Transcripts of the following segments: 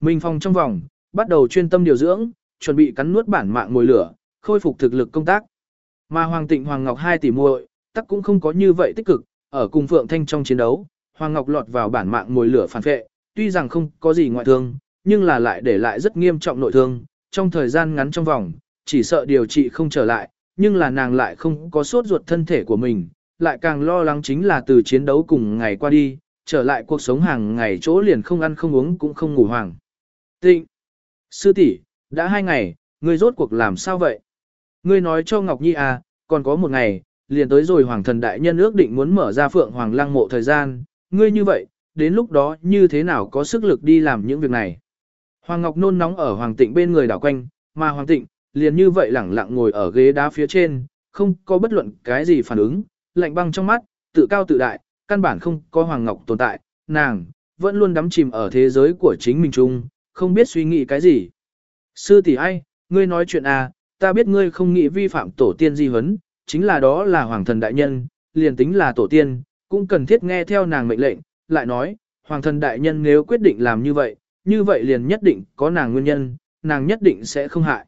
Minh Phong trong vòng, bắt đầu chuyên tâm điều dưỡng, chuẩn bị cắn nuốt bản mạng mồi lửa, khôi phục thực lực công tác. Mà Hoàng Tịnh Hoàng Ngọc hai tỷ muội, tắc cũng không có như vậy tích cực, ở cùng Phượng Thanh trong chiến đấu, Hoàng Ngọc lọt vào bản mạng mồi lửa phản vệ, tuy rằng không có gì ngoại thương, nhưng là lại để lại rất nghiêm trọng nội thương, trong thời gian ngắn trong vòng, chỉ sợ điều trị không trở lại, nhưng là nàng lại không có sốt ruột thân thể của mình, lại càng lo lắng chính là từ chiến đấu cùng ngày qua đi, trở lại cuộc sống hàng ngày chỗ liền không ăn không uống cũng không ngủ hoàng. Tịnh! Sư tỷ, đã hai ngày, ngươi rốt cuộc làm sao vậy? Ngươi nói cho Ngọc Nhi à, còn có một ngày, liền tới rồi Hoàng thần đại nhân ước định muốn mở ra Phượng Hoàng lăng mộ thời gian, ngươi như vậy, đến lúc đó như thế nào có sức lực đi làm những việc này? Hoàng Ngọc nôn nóng ở Hoàng Tịnh bên người đảo quanh, mà Hoàng Tịnh, liền như vậy lẳng lặng ngồi ở ghế đá phía trên, không có bất luận cái gì phản ứng, lạnh băng trong mắt, tự cao tự đại, căn bản không có Hoàng Ngọc tồn tại, nàng, vẫn luôn đắm chìm ở thế giới của chính mình chung, không biết suy nghĩ cái gì. Sư tỷ ai, ngươi nói chuyện à, ta biết ngươi không nghĩ vi phạm tổ tiên di huấn, chính là đó là hoàng thần đại nhân, liền tính là tổ tiên, cũng cần thiết nghe theo nàng mệnh lệnh, lại nói, hoàng thần đại nhân nếu quyết định làm như vậy, như vậy liền nhất định có nàng nguyên nhân, nàng nhất định sẽ không hại.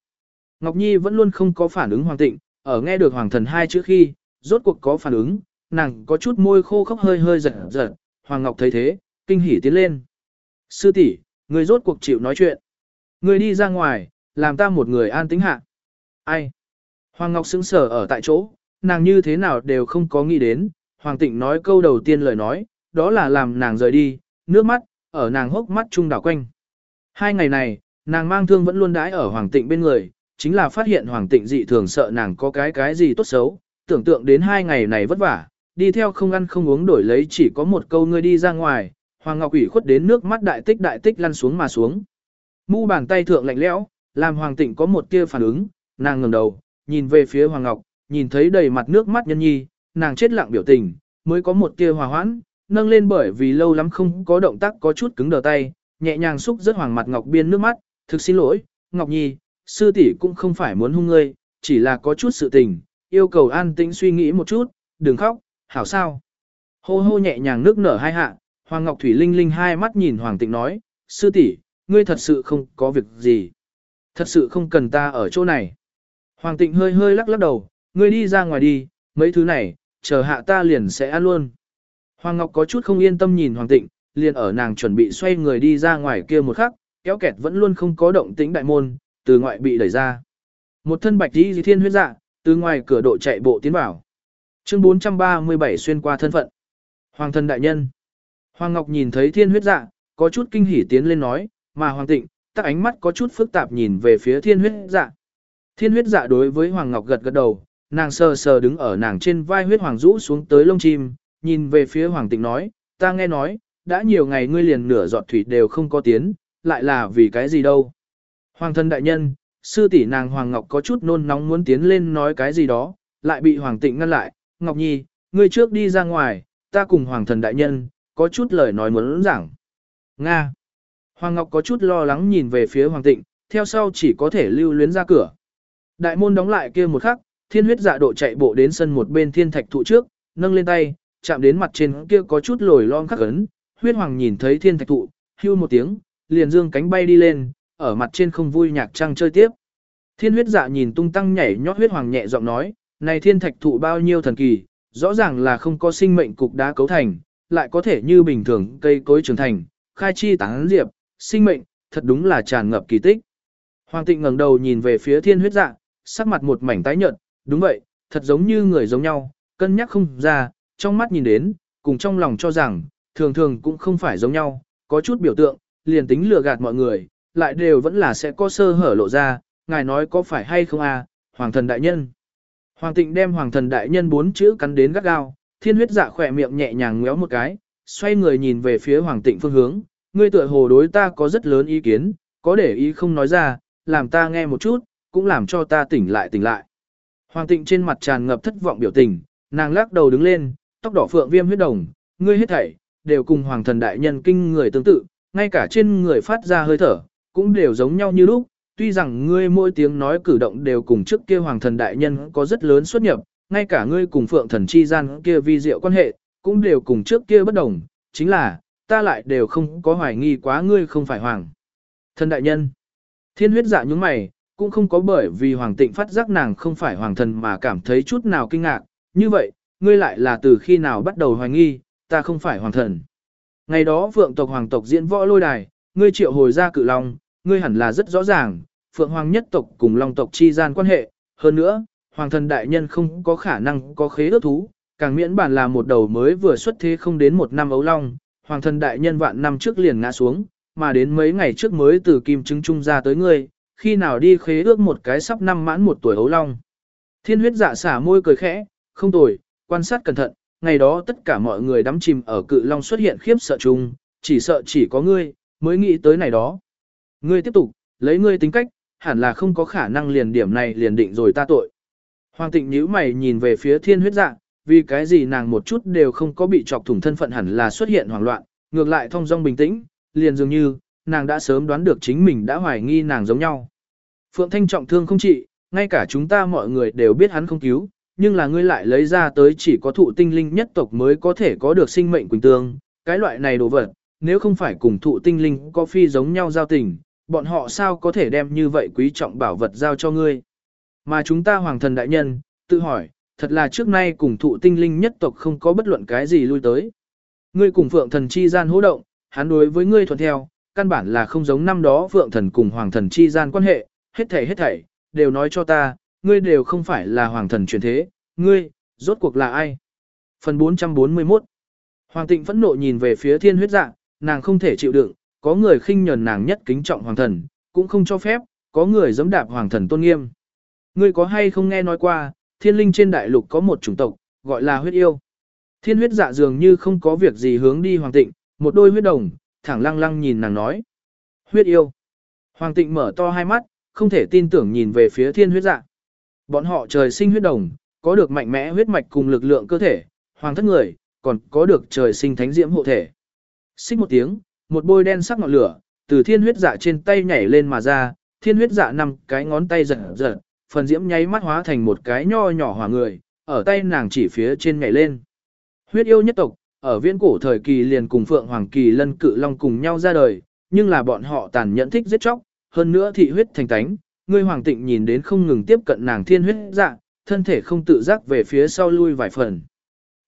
Ngọc Nhi vẫn luôn không có phản ứng hoàng tịnh, ở nghe được hoàng thần hai chữ khi, rốt cuộc có phản ứng, nàng có chút môi khô khóc hơi hơi giật giật, hoàng ngọc thấy thế, kinh hỉ tiến lên. Sư tỷ, Ngươi rốt cuộc chịu nói chuyện. Ngươi đi ra ngoài, làm ta một người an tĩnh hạ. Ai? Hoàng Ngọc sững sờ ở tại chỗ, nàng như thế nào đều không có nghĩ đến, Hoàng Tịnh nói câu đầu tiên lời nói, đó là làm nàng rời đi, nước mắt, ở nàng hốc mắt trung đảo quanh. Hai ngày này, nàng mang thương vẫn luôn đãi ở Hoàng Tịnh bên người, chính là phát hiện Hoàng Tịnh dị thường sợ nàng có cái cái gì tốt xấu, tưởng tượng đến hai ngày này vất vả, đi theo không ăn không uống đổi lấy chỉ có một câu ngươi đi ra ngoài, Hoàng Ngọc ủy khuất đến nước mắt đại tích đại tích lăn xuống mà xuống. Mu bàn tay thượng lạnh lẽo, làm Hoàng Tịnh có một tia phản ứng, nàng ngẩng đầu, nhìn về phía Hoàng Ngọc, nhìn thấy đầy mặt nước mắt nhân nhi, nàng chết lặng biểu tình, mới có một tia hòa hoãn, nâng lên bởi vì lâu lắm không có động tác có chút cứng đờ tay, nhẹ nhàng xúc rất Hoàng mặt Ngọc biên nước mắt, thực xin lỗi, Ngọc Nhi, sư tỷ cũng không phải muốn hung ngươi, chỉ là có chút sự tình, yêu cầu an tĩnh suy nghĩ một chút, đừng khóc, hảo sao. Hô hô nhẹ nhàng nước nở hai hạ, Hoàng Ngọc Thủy Linh Linh hai mắt nhìn Hoàng Tịnh nói, sư tỷ, ngươi thật sự không có việc gì. Thật sự không cần ta ở chỗ này. Hoàng Tịnh hơi hơi lắc lắc đầu, ngươi đi ra ngoài đi, mấy thứ này, chờ hạ ta liền sẽ ăn luôn. Hoàng Ngọc có chút không yên tâm nhìn Hoàng Tịnh, liền ở nàng chuẩn bị xoay người đi ra ngoài kia một khắc, kéo kẹt vẫn luôn không có động tĩnh đại môn, từ ngoại bị đẩy ra. Một thân bạch đi thiên huyết dạ, từ ngoài cửa độ chạy bộ tiến vào. Chương 437 xuyên qua thân phận. Hoàng thân đại nhân. Hoàng Ngọc nhìn thấy thiên huyết dạ, có chút kinh hỉ tiến lên nói, mà Hoàng Tịnh, tắc ánh mắt có chút phức tạp nhìn về phía thiên huyết dạ. Thiên huyết dạ đối với Hoàng Ngọc gật gật đầu, nàng sờ sờ đứng ở nàng trên vai huyết hoàng rũ xuống tới lông chim, nhìn về phía Hoàng Tịnh nói, ta nghe nói, đã nhiều ngày ngươi liền nửa giọt thủy đều không có tiến, lại là vì cái gì đâu. Hoàng thân đại nhân, sư tỷ nàng Hoàng Ngọc có chút nôn nóng muốn tiến lên nói cái gì đó, lại bị Hoàng Tịnh ngăn lại, Ngọc Nhi, ngươi trước đi ra ngoài, ta cùng Hoàng thần đại nhân, có chút lời nói muốn giảng. Nga. Hoàng Ngọc có chút lo lắng nhìn về phía Hoàng Tịnh, theo sau chỉ có thể lưu luyến ra cửa. Đại môn đóng lại kia một khắc, thiên huyết dạ độ chạy bộ đến sân một bên thiên thạch thụ trước, nâng lên tay, chạm đến mặt trên kia có chút lồi lon khắc ấn. Huyết Hoàng nhìn thấy thiên thạch thụ, hưu một tiếng, liền dương cánh bay đi lên, ở mặt trên không vui nhạc trăng chơi tiếp. Thiên huyết dạ nhìn tung tăng nhảy nhót huyết hoàng nhẹ giọng nói, này thiên thạch thụ bao nhiêu thần kỳ, rõ ràng là không có sinh mệnh cục đá cấu thành, lại có thể như bình thường cây cối trưởng thành, khai chi tán diệp, sinh mệnh, thật đúng là tràn ngập kỳ tích. Hoàng tịnh ngẩng đầu nhìn về phía thiên huyết dạ, sắc mặt một mảnh tái nhợt, đúng vậy, thật giống như người giống nhau, cân nhắc không ra, trong mắt nhìn đến, cùng trong lòng cho rằng, thường thường cũng không phải giống nhau, có chút biểu tượng, liền tính lừa gạt mọi người, lại đều vẫn là sẽ có sơ hở lộ ra, ngài nói có phải hay không à, hoàng thần đại nhân. Hoàng tịnh đem hoàng thần đại nhân bốn chữ cắn đến gắt gao, thiên huyết dạ khỏe miệng nhẹ nhàng ngéo một cái, xoay người nhìn về phía hoàng tịnh phương hướng, ngươi tựa hồ đối ta có rất lớn ý kiến, có để ý không nói ra, làm ta nghe một chút, cũng làm cho ta tỉnh lại tỉnh lại. Hoàng tịnh trên mặt tràn ngập thất vọng biểu tình, nàng lắc đầu đứng lên, tóc đỏ phượng viêm huyết đồng, ngươi hết thảy, đều cùng hoàng thần đại nhân kinh người tương tự, ngay cả trên người phát ra hơi thở, cũng đều giống nhau như lúc, tuy rằng ngươi mỗi tiếng nói cử động đều cùng trước kia hoàng thần đại nhân có rất lớn xuất nhập, ngay cả ngươi cùng phượng thần chi gian kia vi diệu quan hệ, cũng đều cùng trước kia bất đồng, chính là, ta lại đều không có hoài nghi quá ngươi không phải hoàng. Thần đại nhân. Thiên huyết dạ những mày, cũng không có bởi vì hoàng tịnh phát giác nàng không phải hoàng thần mà cảm thấy chút nào kinh ngạc. Như vậy, ngươi lại là từ khi nào bắt đầu hoài nghi, ta không phải hoàng thần. Ngày đó phượng tộc hoàng tộc diễn võ lôi đài, ngươi triệu hồi ra cự long, ngươi hẳn là rất rõ ràng, phượng hoàng nhất tộc cùng long tộc chi gian quan hệ. Hơn nữa, hoàng thần đại nhân không có khả năng có khế ước thú, càng miễn bản là một đầu mới vừa xuất thế không đến một năm ấu long, hoàng thần đại nhân vạn năm trước liền ngã xuống, mà đến mấy ngày trước mới từ kim chứng trung ra tới ngươi, khi nào đi khế ước một cái sắp năm mãn một tuổi ấu long. Thiên huyết dạ xả môi cười khẽ, không tồi, quan sát cẩn thận, ngày đó tất cả mọi người đắm chìm ở cự long xuất hiện khiếp sợ chung, chỉ sợ chỉ có ngươi, mới nghĩ tới này đó. Ngươi tiếp tục, lấy ngươi tính cách, hẳn là không có khả năng liền điểm này liền định rồi ta tội. Hoàng tịnh nhíu mày nhìn về phía thiên huyết dạ, vì cái gì nàng một chút đều không có bị chọc thủng thân phận hẳn là xuất hiện hoảng loạn, ngược lại thông dong bình tĩnh, liền dường như, nàng đã sớm đoán được chính mình đã hoài nghi nàng giống nhau. Phượng Thanh trọng thương không trị, ngay cả chúng ta mọi người đều biết hắn không cứu, nhưng là ngươi lại lấy ra tới chỉ có thụ tinh linh nhất tộc mới có thể có được sinh mệnh quỳnh tương, cái loại này đồ vật, nếu không phải cùng thụ tinh linh có phi giống nhau giao tình, bọn họ sao có thể đem như vậy quý trọng bảo vật giao cho ngươi. Mà chúng ta hoàng thần đại nhân, tự hỏi, thật là trước nay cùng thụ tinh linh nhất tộc không có bất luận cái gì lui tới. Ngươi cùng phượng thần chi gian hỗ động, hắn đối với ngươi thuận theo, căn bản là không giống năm đó phượng thần cùng hoàng thần chi gian quan hệ, hết thảy hết thảy, đều nói cho ta, ngươi đều không phải là hoàng thần truyền thế, ngươi, rốt cuộc là ai? Phần 441 Hoàng tịnh phẫn nộ nhìn về phía thiên huyết dạ, nàng không thể chịu đựng, có người khinh nhờn nàng nhất kính trọng hoàng thần, cũng không cho phép, có người dẫm đạp hoàng thần tôn nghiêm. Ngươi có hay không nghe nói qua, thiên linh trên đại lục có một chủng tộc, gọi là huyết yêu. Thiên huyết dạ dường như không có việc gì hướng đi hoàng tịnh, một đôi huyết đồng, thẳng lăng lăng nhìn nàng nói. Huyết yêu. Hoàng tịnh mở to hai mắt, không thể tin tưởng nhìn về phía thiên huyết dạ. Bọn họ trời sinh huyết đồng, có được mạnh mẽ huyết mạch cùng lực lượng cơ thể, hoàng thất người, còn có được trời sinh thánh diễm hộ thể. Xích một tiếng, một bôi đen sắc ngọn lửa, từ thiên huyết dạ trên tay nhảy lên mà ra, thiên huyết dạ nằm cái ngón tay giật giật, phần diễm nháy mắt hóa thành một cái nho nhỏ hỏa người, ở tay nàng chỉ phía trên nhảy lên. Huyết yêu nhất tộc, ở viễn cổ thời kỳ liền cùng Phượng Hoàng Kỳ Lân Cự Long cùng nhau ra đời, nhưng là bọn họ tàn nhẫn thích giết chóc, hơn nữa thị huyết thành tánh, ngươi Hoàng Tịnh nhìn đến không ngừng tiếp cận nàng thiên huyết dạ, thân thể không tự giác về phía sau lui vài phần.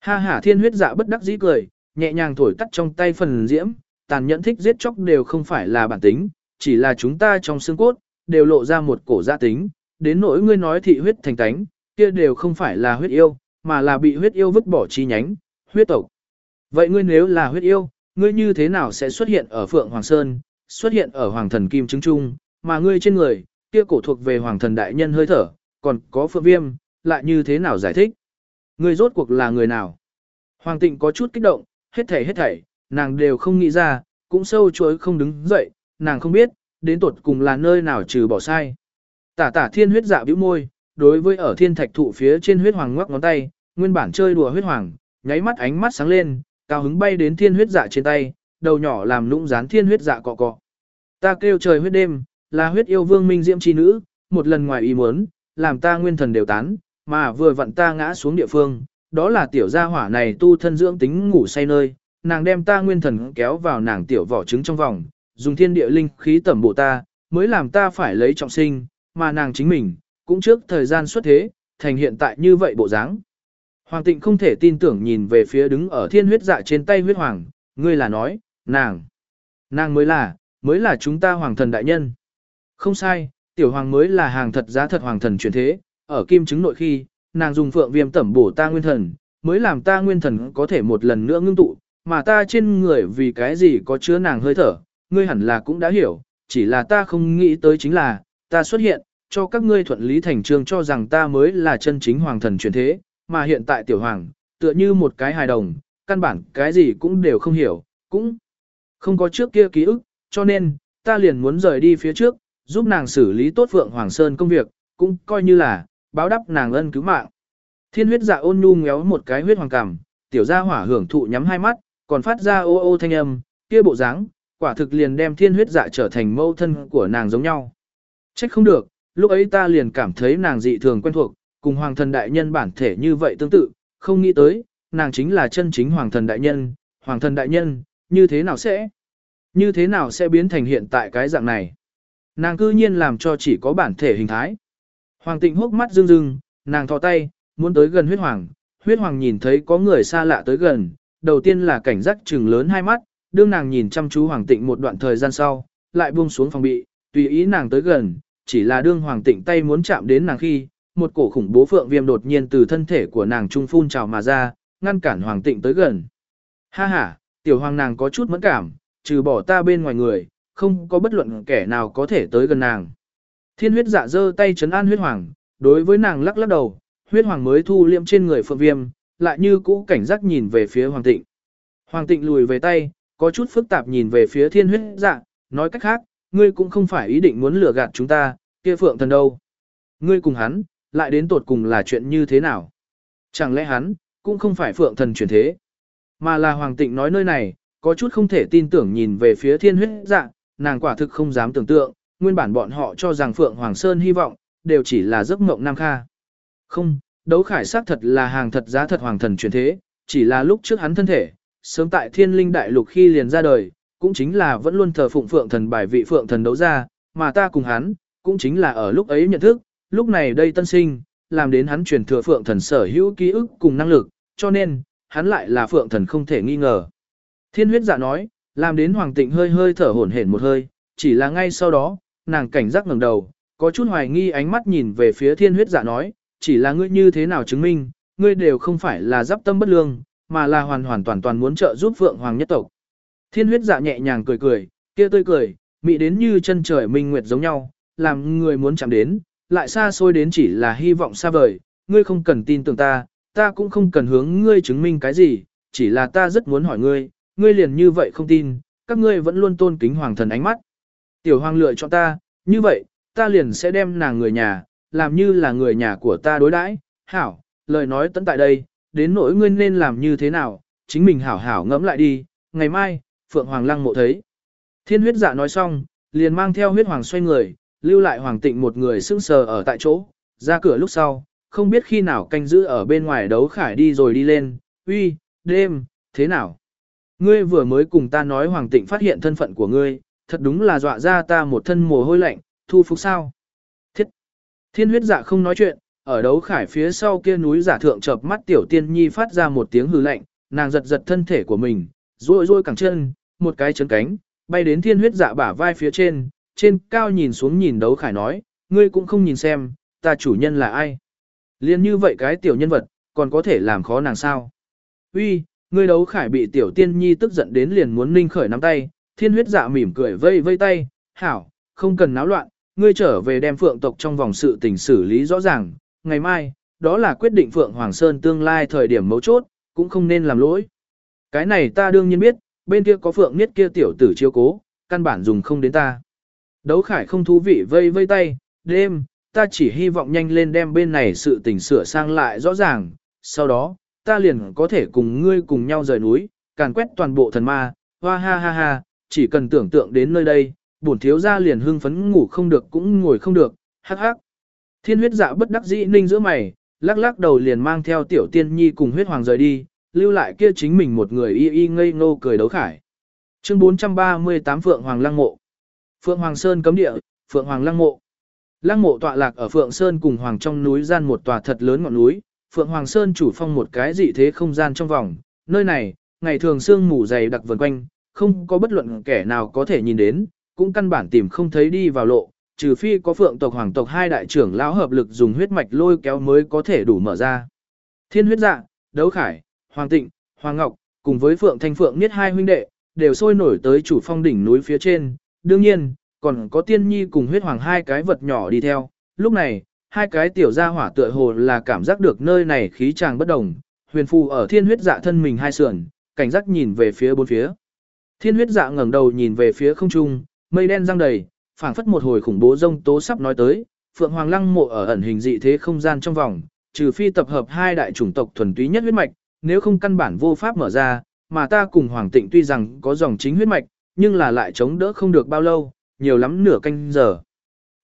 Ha ha thiên huyết dạ bất đắc dĩ cười, nhẹ nhàng thổi tắt trong tay phần diễm, tàn nhẫn thích giết chóc đều không phải là bản tính, chỉ là chúng ta trong xương cốt, đều lộ ra một cổ gia tính, đến nỗi ngươi nói thị huyết thành tánh, kia đều không phải là huyết yêu, mà là bị huyết yêu vứt bỏ chi nhánh, huyết tộc. Vậy ngươi nếu là huyết yêu, ngươi như thế nào sẽ xuất hiện ở Phượng Hoàng Sơn, xuất hiện ở Hoàng Thần Kim Trứng Trung, mà ngươi trên người, kia cổ thuộc về Hoàng Thần Đại Nhân hơi thở, còn có Phượng Viêm, lại như thế nào giải thích? Ngươi rốt cuộc là người nào? Hoàng Tịnh có chút kích động, hết thảy hết thảy, nàng đều không nghĩ ra, cũng sâu chuối không đứng dậy, nàng không biết, đến tuột cùng là nơi nào trừ bỏ sai. Tả tả thiên huyết dạ bĩu môi, đối với ở thiên thạch thụ phía trên huyết hoàng ngoắc ngón tay, nguyên bản chơi đùa huyết hoàng, nháy mắt ánh mắt sáng lên, cao hứng bay đến thiên huyết dạ trên tay, đầu nhỏ làm lũng dán thiên huyết dạ cọ cọ. Ta kêu trời huyết đêm, là huyết yêu vương minh diễm chi nữ, một lần ngoài ý muốn, làm ta nguyên thần đều tán, mà vừa vặn ta ngã xuống địa phương, đó là tiểu gia hỏa này tu thân dưỡng tính ngủ say nơi, nàng đem ta nguyên thần kéo vào nàng tiểu vỏ trứng trong vòng, dùng thiên địa linh khí tẩm bộ ta, mới làm ta phải lấy trọng sinh, mà nàng chính mình, cũng trước thời gian xuất thế, thành hiện tại như vậy bộ dáng. Hoàng tịnh không thể tin tưởng nhìn về phía đứng ở thiên huyết dạ trên tay huyết hoàng, ngươi là nói, nàng, nàng mới là, mới là chúng ta hoàng thần đại nhân. Không sai, tiểu hoàng mới là hàng thật giá thật hoàng thần truyền thế, ở kim chứng nội khi, nàng dùng phượng viêm tẩm bổ ta nguyên thần, mới làm ta nguyên thần có thể một lần nữa ngưng tụ, mà ta trên người vì cái gì có chứa nàng hơi thở, ngươi hẳn là cũng đã hiểu, chỉ là ta không nghĩ tới chính là, ta xuất hiện, cho các ngươi thuận lý thành trương cho rằng ta mới là chân chính hoàng thần truyền thế, mà hiện tại tiểu hoàng, tựa như một cái hài đồng, căn bản cái gì cũng đều không hiểu, cũng không có trước kia ký ức, cho nên, ta liền muốn rời đi phía trước, giúp nàng xử lý tốt Phượng Hoàng Sơn công việc, cũng coi như là, báo đáp nàng ân cứu mạng. Thiên huyết dạ ôn nhu ngéo một cái huyết hoàng cảm, tiểu gia hỏa hưởng thụ nhắm hai mắt, còn phát ra ô ô thanh âm, kia bộ dáng, quả thực liền đem thiên huyết dạ trở thành mâu thân của nàng giống nhau. Trách không được, lúc ấy ta liền cảm thấy nàng dị thường quen thuộc, cùng hoàng thần đại nhân bản thể như vậy tương tự, không nghĩ tới, nàng chính là chân chính hoàng thần đại nhân, hoàng thần đại nhân, như thế nào sẽ, như thế nào sẽ biến thành hiện tại cái dạng này. Nàng cư nhiên làm cho chỉ có bản thể hình thái. Hoàng tịnh hốc mắt rưng rưng, nàng thò tay, muốn tới gần huyết hoàng. Huyết hoàng nhìn thấy có người xa lạ tới gần, đầu tiên là cảnh giác trừng lớn hai mắt, đương nàng nhìn chăm chú hoàng tịnh một đoạn thời gian sau, lại buông xuống phòng bị, tùy ý nàng tới gần, chỉ là đương hoàng tịnh tay muốn chạm đến nàng khi, một cổ khủng bố phượng viêm đột nhiên từ thân thể của nàng trung phun trào mà ra, ngăn cản hoàng tịnh tới gần. Ha ha, tiểu hoàng nàng có chút mẫn cảm, trừ bỏ ta bên ngoài người, không có bất luận kẻ nào có thể tới gần nàng. Thiên huyết dạ giơ tay chấn an huyết hoàng, đối với nàng lắc lắc đầu, huyết hoàng mới thu liệm trên người phượng viêm, lại như cũ cảnh giác nhìn về phía hoàng tịnh. Hoàng tịnh lùi về tay, có chút phức tạp nhìn về phía thiên huyết dạ, nói cách khác, ngươi cũng không phải ý định muốn lừa gạt chúng ta, kia phượng thần đâu. Ngươi cùng hắn, lại đến tột cùng là chuyện như thế nào? Chẳng lẽ hắn, cũng không phải phượng thần chuyển thế, mà là hoàng tịnh nói nơi này, có chút không thể tin tưởng nhìn về phía thiên huyết dạ, nàng quả thực không dám tưởng tượng, nguyên bản bọn họ cho rằng phượng hoàng sơn hy vọng, đều chỉ là giấc mộng nam kha. Không, đấu khải xác thật là hàng thật giá thật hoàng thần chuyển thế, chỉ là lúc trước hắn thân thể, sớm tại thiên linh đại lục khi liền ra đời, cũng chính là vẫn luôn thờ phụng phượng thần bài vị phượng thần đấu ra, mà ta cùng hắn, cũng chính là ở lúc ấy nhận thức, lúc này đây tân sinh, làm đến hắn truyền thừa phượng thần sở hữu ký ức cùng năng lực, cho nên, hắn lại là phượng thần không thể nghi ngờ. Thiên huyết dạ nói, làm đến hoàng tịnh hơi hơi thở hổn hển một hơi, chỉ là ngay sau đó, nàng cảnh giác ngẩng đầu, có chút hoài nghi ánh mắt nhìn về phía thiên huyết dạ nói, chỉ là ngươi như thế nào chứng minh, ngươi đều không phải là giáp tâm bất lương, mà là hoàn hoàn toàn toàn muốn trợ giúp phượng hoàng nhất tộc. Thiên huyết dạ nhẹ nhàng cười cười, kia tươi cười, mị đến như chân trời minh nguyệt giống nhau, làm người muốn chạm đến, lại xa xôi đến chỉ là hy vọng xa vời, ngươi không cần tin tưởng ta, ta cũng không cần hướng ngươi chứng minh cái gì, chỉ là ta rất muốn hỏi ngươi, ngươi liền như vậy không tin, các ngươi vẫn luôn tôn kính hoàng thần ánh mắt. Tiểu hoàng lựa chọn ta, như vậy, ta liền sẽ đem nàng người nhà, làm như là người nhà của ta đối đãi. hảo, lời nói tận tại đây, đến nỗi ngươi nên làm như thế nào, chính mình hảo hảo ngẫm lại đi, ngày mai, Phượng Hoàng lăng mộ thấy. Thiên huyết dạ nói xong, liền mang theo huyết hoàng xoay người, lưu lại hoàng tịnh một người sững sờ ở tại chỗ, ra cửa lúc sau, không biết khi nào canh giữ ở bên ngoài đấu khải đi rồi đi lên, uy, đêm, thế nào? Ngươi vừa mới cùng ta nói hoàng tịnh phát hiện thân phận của ngươi, thật đúng là dọa ra ta một thân mồ hôi lạnh, thu phục sao? Thiết! Thiên huyết dạ không nói chuyện, ở đấu khải phía sau kia núi giả thượng chợp mắt tiểu tiên nhi phát ra một tiếng hư lạnh, nàng giật giật thân thể của mình, rôi rôi cẳng chân, một cái chấn cánh, bay đến thiên huyết dạ bả vai phía trên, trên cao nhìn xuống nhìn đấu khải nói, ngươi cũng không nhìn xem, ta chủ nhân là ai. Liên như vậy cái tiểu nhân vật, còn có thể làm khó nàng sao. Uy, ngươi đấu khải bị tiểu tiên nhi tức giận đến liền muốn ninh khởi nắm tay, thiên huyết dạ mỉm cười vây vây tay, hảo, không cần náo loạn, ngươi trở về đem phượng tộc trong vòng sự tình xử lý rõ ràng, ngày mai, đó là quyết định phượng Hoàng Sơn tương lai thời điểm mấu chốt, cũng không nên làm lỗi. Cái này ta đương nhiên biết, bên kia có phượng niết kia tiểu tử chiếu cố, căn bản dùng không đến ta. Đấu khải không thú vị vây vây tay, đêm, ta chỉ hy vọng nhanh lên đem bên này sự tình sửa sang lại rõ ràng, sau đó, ta liền có thể cùng ngươi cùng nhau rời núi, càn quét toàn bộ thần ma, hoa ha ha ha, chỉ cần tưởng tượng đến nơi đây, bổn thiếu gia liền hưng phấn ngủ không được cũng ngồi không được, hắc hắc. Thiên huyết dạ bất đắc dĩ ninh giữa mày, lắc lắc đầu liền mang theo tiểu tiên nhi cùng huyết hoàng rời đi, lưu lại kia chính mình một người y y ngây ngô cười đấu khải. Chương 438 Phượng Hoàng Lăng Mộ Phượng Hoàng Sơn cấm địa, Phượng Hoàng Lăng Mộ Lăng mộ tọa lạc ở Phượng Sơn cùng Hoàng trong núi gian một tòa thật lớn ngọn núi, Phượng Hoàng Sơn chủ phong một cái dị thế không gian trong vòng, nơi này, ngày thường sương mù dày đặc vần quanh, không có bất luận kẻ nào có thể nhìn đến, cũng căn bản tìm không thấy đi vào lộ, trừ phi có Phượng tộc Hoàng tộc hai đại trưởng lão hợp lực dùng huyết mạch lôi kéo mới có thể đủ mở ra. Thiên huyết dạ, đấu khải, Hoàng Tịnh, Hoàng Ngọc, cùng với Phượng Thanh Phượng Niết hai huynh đệ, đều sôi nổi tới chủ phong đỉnh núi phía trên. Đương nhiên, còn có tiên nhi cùng huyết hoàng hai cái vật nhỏ đi theo. Lúc này, hai cái tiểu gia hỏa tựa hồ là cảm giác được nơi này khí tràng bất đồng. Huyền phù ở thiên huyết dạ thân mình hai sườn, cảnh giác nhìn về phía bốn phía. Thiên huyết dạ ngẩng đầu nhìn về phía không trung, mây đen răng đầy, phảng phất một hồi khủng bố rông tố sắp nói tới. Phượng Hoàng Lăng mộ ở ẩn hình dị thế không gian trong vòng, trừ phi tập hợp hai đại chủng tộc thuần túy nhất huyết mạch, nếu không căn bản vô pháp mở ra, mà ta cùng Hoàng Tịnh tuy rằng có dòng chính huyết mạch, nhưng là lại chống đỡ không được bao lâu, nhiều lắm nửa canh giờ.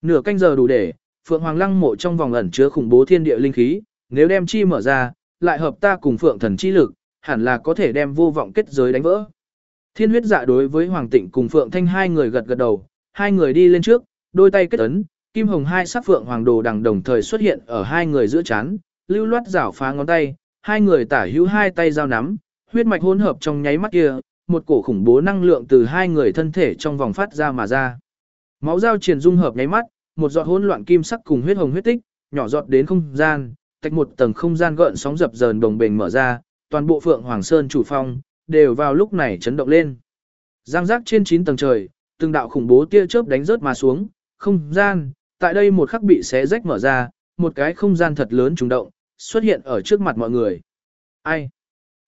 Nửa canh giờ đủ để, Phượng Hoàng Lăng mộ trong vòng ẩn chứa khủng bố thiên địa linh khí, nếu đem chi mở ra, lại hợp ta cùng Phượng thần chi lực, hẳn là có thể đem vô vọng kết giới đánh vỡ. Thiên huyết dạ đối với Hoàng Tịnh cùng Phượng Thanh hai người gật gật đầu, hai người đi lên trước, đôi tay kết ấn, kim hồng hai sắc phượng hoàng đồ đằng đồng thời xuất hiện ở hai người giữa chán, lưu loát rảo phá ngón tay, hai người tả hữu hai tay giao nắm, huyết mạch hỗn hợp trong nháy mắt kia, một cổ khủng bố năng lượng từ hai người thân thể trong vòng phát ra mà ra. Máu giao triển dung hợp nháy mắt, một giọt hỗn loạn kim sắc cùng huyết hồng huyết tích, nhỏ giọt đến không gian, tách một tầng không gian gợn sóng dập dờn đồng bền mở ra, toàn bộ Phượng Hoàng Sơn chủ phong đều vào lúc này chấn động lên. Giang giác trên 9 tầng trời, từng đạo khủng bố tia chớp đánh rớt mà xuống, không gian, tại đây một khắc bị xé rách mở ra, một cái không gian thật lớn trùng động, xuất hiện ở trước mặt mọi người. Ai?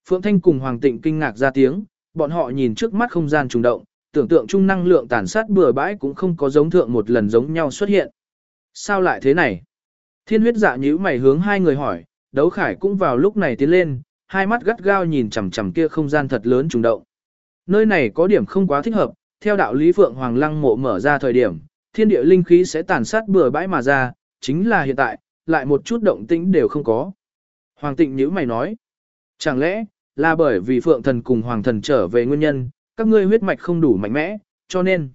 Phượng Thanh cùng Hoàng Tịnh kinh ngạc ra tiếng, bọn họ nhìn trước mắt không gian trùng động, tưởng tượng chung năng lượng tàn sát bừa bãi cũng không có giống thượng một lần giống nhau xuất hiện. Sao lại thế này? Thiên huyết dạ nhíu mày hướng hai người hỏi, đấu khải cũng vào lúc này tiến lên, hai mắt gắt gao nhìn chằm chằm kia không gian thật lớn trùng động. Nơi này có điểm không quá thích hợp, theo đạo lý Phượng Hoàng Lăng mộ mở ra thời điểm, thiên địa linh khí sẽ tàn sát bừa bãi mà ra, chính là hiện tại, lại một chút động tĩnh đều không có. Hoàng tịnh nhữ mày nói, chẳng lẽ, là bởi vì Phượng thần cùng Hoàng thần trở về nguyên nhân, các ngươi huyết mạch không đủ mạnh mẽ, cho nên.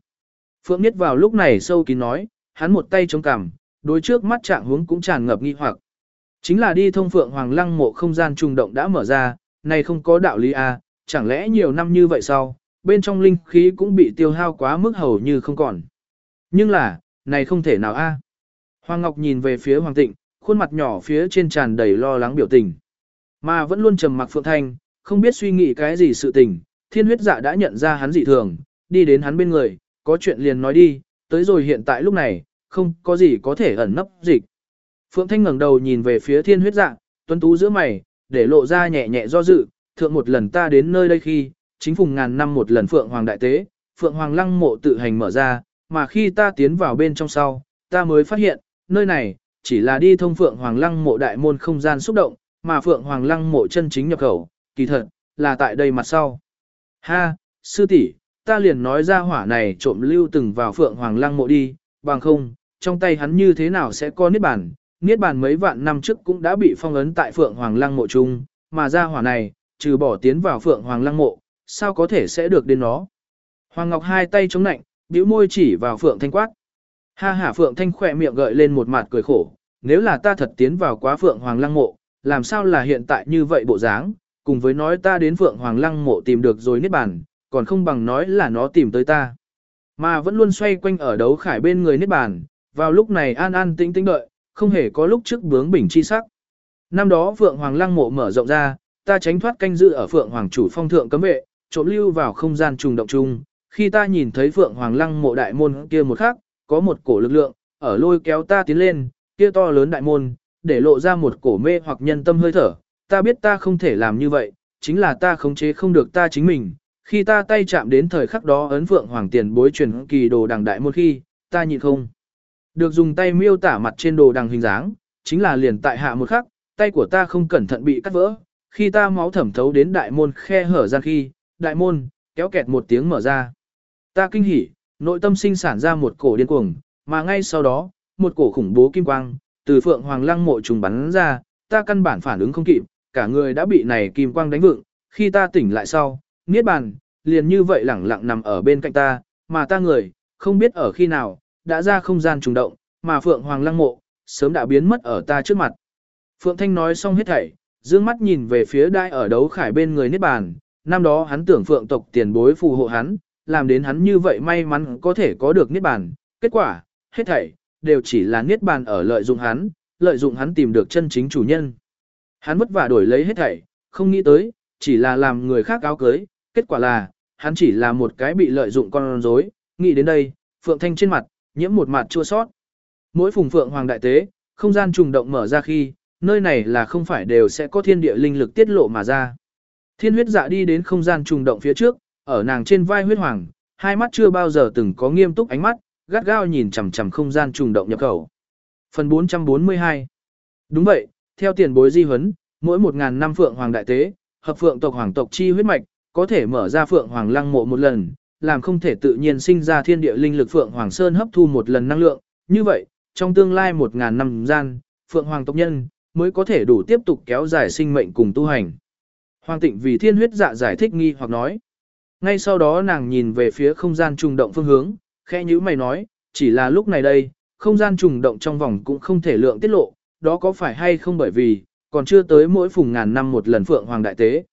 Phượng Niết vào lúc này sâu kín nói, hắn một tay chống cằm, đối trước mắt trạng hướng cũng tràn ngập nghi hoặc. Chính là đi thông Phượng Hoàng Lăng mộ không gian trùng động đã mở ra, này không có đạo lý à, chẳng lẽ nhiều năm như vậy sau, bên trong linh khí cũng bị tiêu hao quá mức hầu như không còn. Nhưng là, này không thể nào a. Hoàng Ngọc nhìn về phía Hoàng Tịnh, khuôn mặt nhỏ phía trên tràn đầy lo lắng biểu tình. Mà vẫn luôn trầm mặc Phượng Thanh, không biết suy nghĩ cái gì sự tình, thiên huyết dạ đã nhận ra hắn dị thường, đi đến hắn bên người, có chuyện liền nói đi, tới rồi hiện tại lúc này, không có gì có thể ẩn nấp dịch. Phượng Thanh ngẩng đầu nhìn về phía thiên huyết dạ, tuấn tú giữa mày, để lộ ra nhẹ nhẹ do dự, thượng một lần ta đến nơi đây khi, chính phùng ngàn năm một lần Phượng Hoàng Đại Tế, Phượng Hoàng Lăng mộ tự hành mở ra, mà khi ta tiến vào bên trong sau, ta mới phát hiện, nơi này, chỉ là đi thông Phượng Hoàng Lăng mộ đại môn không gian xúc động, mà Phượng Hoàng Lăng mộ chân chính nhập khẩu, kỳ thật, là tại đây mặt sau. Ha, sư tỷ, ta liền nói ra hỏa này trộm lưu từng vào Phượng Hoàng Lăng mộ đi, bằng không, trong tay hắn như thế nào sẽ có niết bàn, niết bàn mấy vạn năm trước cũng đã bị phong ấn tại Phượng Hoàng Lăng mộ chung, mà ra hỏa này, trừ bỏ tiến vào Phượng Hoàng Lăng mộ, sao có thể sẽ được đến nó. Hoàng Ngọc hai tay chống nạnh, bĩu môi chỉ vào Phượng Thanh quát. Ha hả Phượng Thanh khỏe miệng gợi lên một mặt cười khổ, nếu là ta thật tiến vào quá Phượng Hoàng Lăng mộ, làm sao là hiện tại như vậy bộ dáng, cùng với nói ta đến Phượng Hoàng Lăng mộ tìm được rồi niết bàn, còn không bằng nói là nó tìm tới ta. Mà vẫn luôn xoay quanh ở đấu khải bên người niết bàn, vào lúc này an an tĩnh tĩnh đợi, không hề có lúc trước bướng bỉnh chi sắc. Năm đó Phượng Hoàng Lăng mộ mở rộng ra, ta tránh thoát canh giữ ở Phượng Hoàng chủ phong thượng cấm vệ, trộm lưu vào không gian trùng động chung. Khi ta nhìn thấy Phượng Hoàng Lăng mộ đại môn kia một khắc, có một cổ lực lượng, ở lôi kéo ta tiến lên, kia to lớn đại môn, để lộ ra một cổ mê hoặc nhân tâm hơi thở. Ta biết ta không thể làm như vậy, chính là ta khống chế không được ta chính mình. Khi ta tay chạm đến thời khắc đó ấn Phượng Hoàng tiền bối truyền kỳ đồ đằng đại môn khi, ta nhịn không. Được dùng tay miêu tả mặt trên đồ đằng hình dáng, chính là liền tại hạ một khắc, tay của ta không cẩn thận bị cắt vỡ, khi ta máu thẩm thấu đến đại môn khe hở ra khi, đại môn, kéo kẹt một tiếng mở ra. Ta kinh hỉ, nội tâm sinh sản ra một cổ điên cuồng, mà ngay sau đó, một cổ khủng bố kim quang, từ phượng hoàng lăng mộ trùng bắn ra, ta căn bản phản ứng không kịp, cả người đã bị này kim quang đánh vựng, khi ta tỉnh lại sau, niết bàn, liền như vậy lẳng lặng nằm ở bên cạnh ta, mà ta người, không biết ở khi nào, đã ra không gian trùng động, mà phượng hoàng lăng mộ, sớm đã biến mất ở ta trước mặt. Phượng Thanh nói xong hết thảy, dương mắt nhìn về phía đai ở đấu khải bên người Niết Bàn, năm đó hắn tưởng Phượng tộc tiền bối phù hộ hắn, làm đến hắn như vậy may mắn có thể có được Niết Bàn, kết quả, hết thảy, đều chỉ là Niết Bàn ở lợi dụng hắn, lợi dụng hắn tìm được chân chính chủ nhân. Hắn vất vả đổi lấy hết thảy, không nghĩ tới, chỉ là làm người khác áo cưới, kết quả là, hắn chỉ là một cái bị lợi dụng con rối. nghĩ đến đây, Phượng Thanh trên mặt, nhiễm một mặt chua sót. Mỗi phùng Phượng Hoàng Đại Tế, không gian trùng động mở ra khi, nơi này là không phải đều sẽ có thiên địa linh lực tiết lộ mà ra. Thiên huyết dạ đi đến không gian trùng động phía trước, ở nàng trên vai huyết hoàng, hai mắt chưa bao giờ từng có nghiêm túc ánh mắt, gắt gao nhìn chằm chằm không gian trùng động nhập khẩu. Phần 442 Đúng vậy, theo tiền bối di huấn, mỗi 1.000 năm phượng hoàng đại tế, hợp phượng tộc hoàng tộc chi huyết mạch, có thể mở ra phượng hoàng lăng mộ một lần, làm không thể tự nhiên sinh ra thiên địa linh lực phượng hoàng sơn hấp thu một lần năng lượng. Như vậy, trong tương lai 1.000 năm gian, phượng hoàng tộc nhân, mới có thể đủ tiếp tục kéo dài sinh mệnh cùng tu hành. Hoàng tịnh vì thiên huyết dạ giải thích nghi hoặc nói. Ngay sau đó nàng nhìn về phía không gian trùng động phương hướng, khẽ như mày nói, chỉ là lúc này đây, không gian trùng động trong vòng cũng không thể lượng tiết lộ, đó có phải hay không bởi vì, còn chưa tới mỗi phùng ngàn năm một lần phượng hoàng đại tế.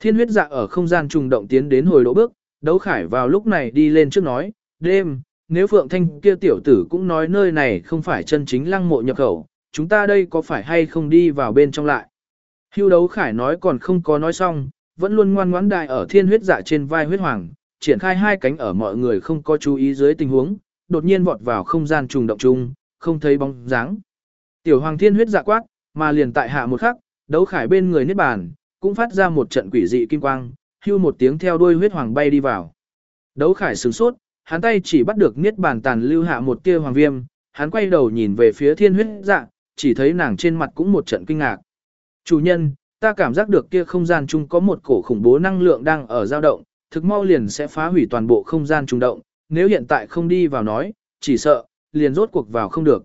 Thiên huyết dạ ở không gian trùng động tiến đến hồi đỗ bước, đấu khải vào lúc này đi lên trước nói, đêm, nếu phượng thanh kia tiểu tử cũng nói nơi này không phải chân chính lăng mộ nhập khẩu, chúng ta đây có phải hay không đi vào bên trong lại. Hưu đấu khải nói còn không có nói xong, vẫn luôn ngoan ngoãn đại ở thiên huyết dạ trên vai huyết hoàng, triển khai hai cánh ở mọi người không có chú ý dưới tình huống, đột nhiên vọt vào không gian trùng động chung, không thấy bóng dáng. Tiểu hoàng thiên huyết dạ quát, mà liền tại hạ một khắc, đấu khải bên người niết bàn, cũng phát ra một trận quỷ dị kim quang, hưu một tiếng theo đuôi huyết hoàng bay đi vào. Đấu khải sửng sốt, hắn tay chỉ bắt được niết bàn tàn lưu hạ một tia hoàng viêm, hắn quay đầu nhìn về phía thiên huyết dạ, chỉ thấy nàng trên mặt cũng một trận kinh ngạc. Chủ nhân, ta cảm giác được kia không gian chung có một cổ khủng bố năng lượng đang ở dao động, thực mau liền sẽ phá hủy toàn bộ không gian trùng động, nếu hiện tại không đi vào nói, chỉ sợ, liền rốt cuộc vào không được.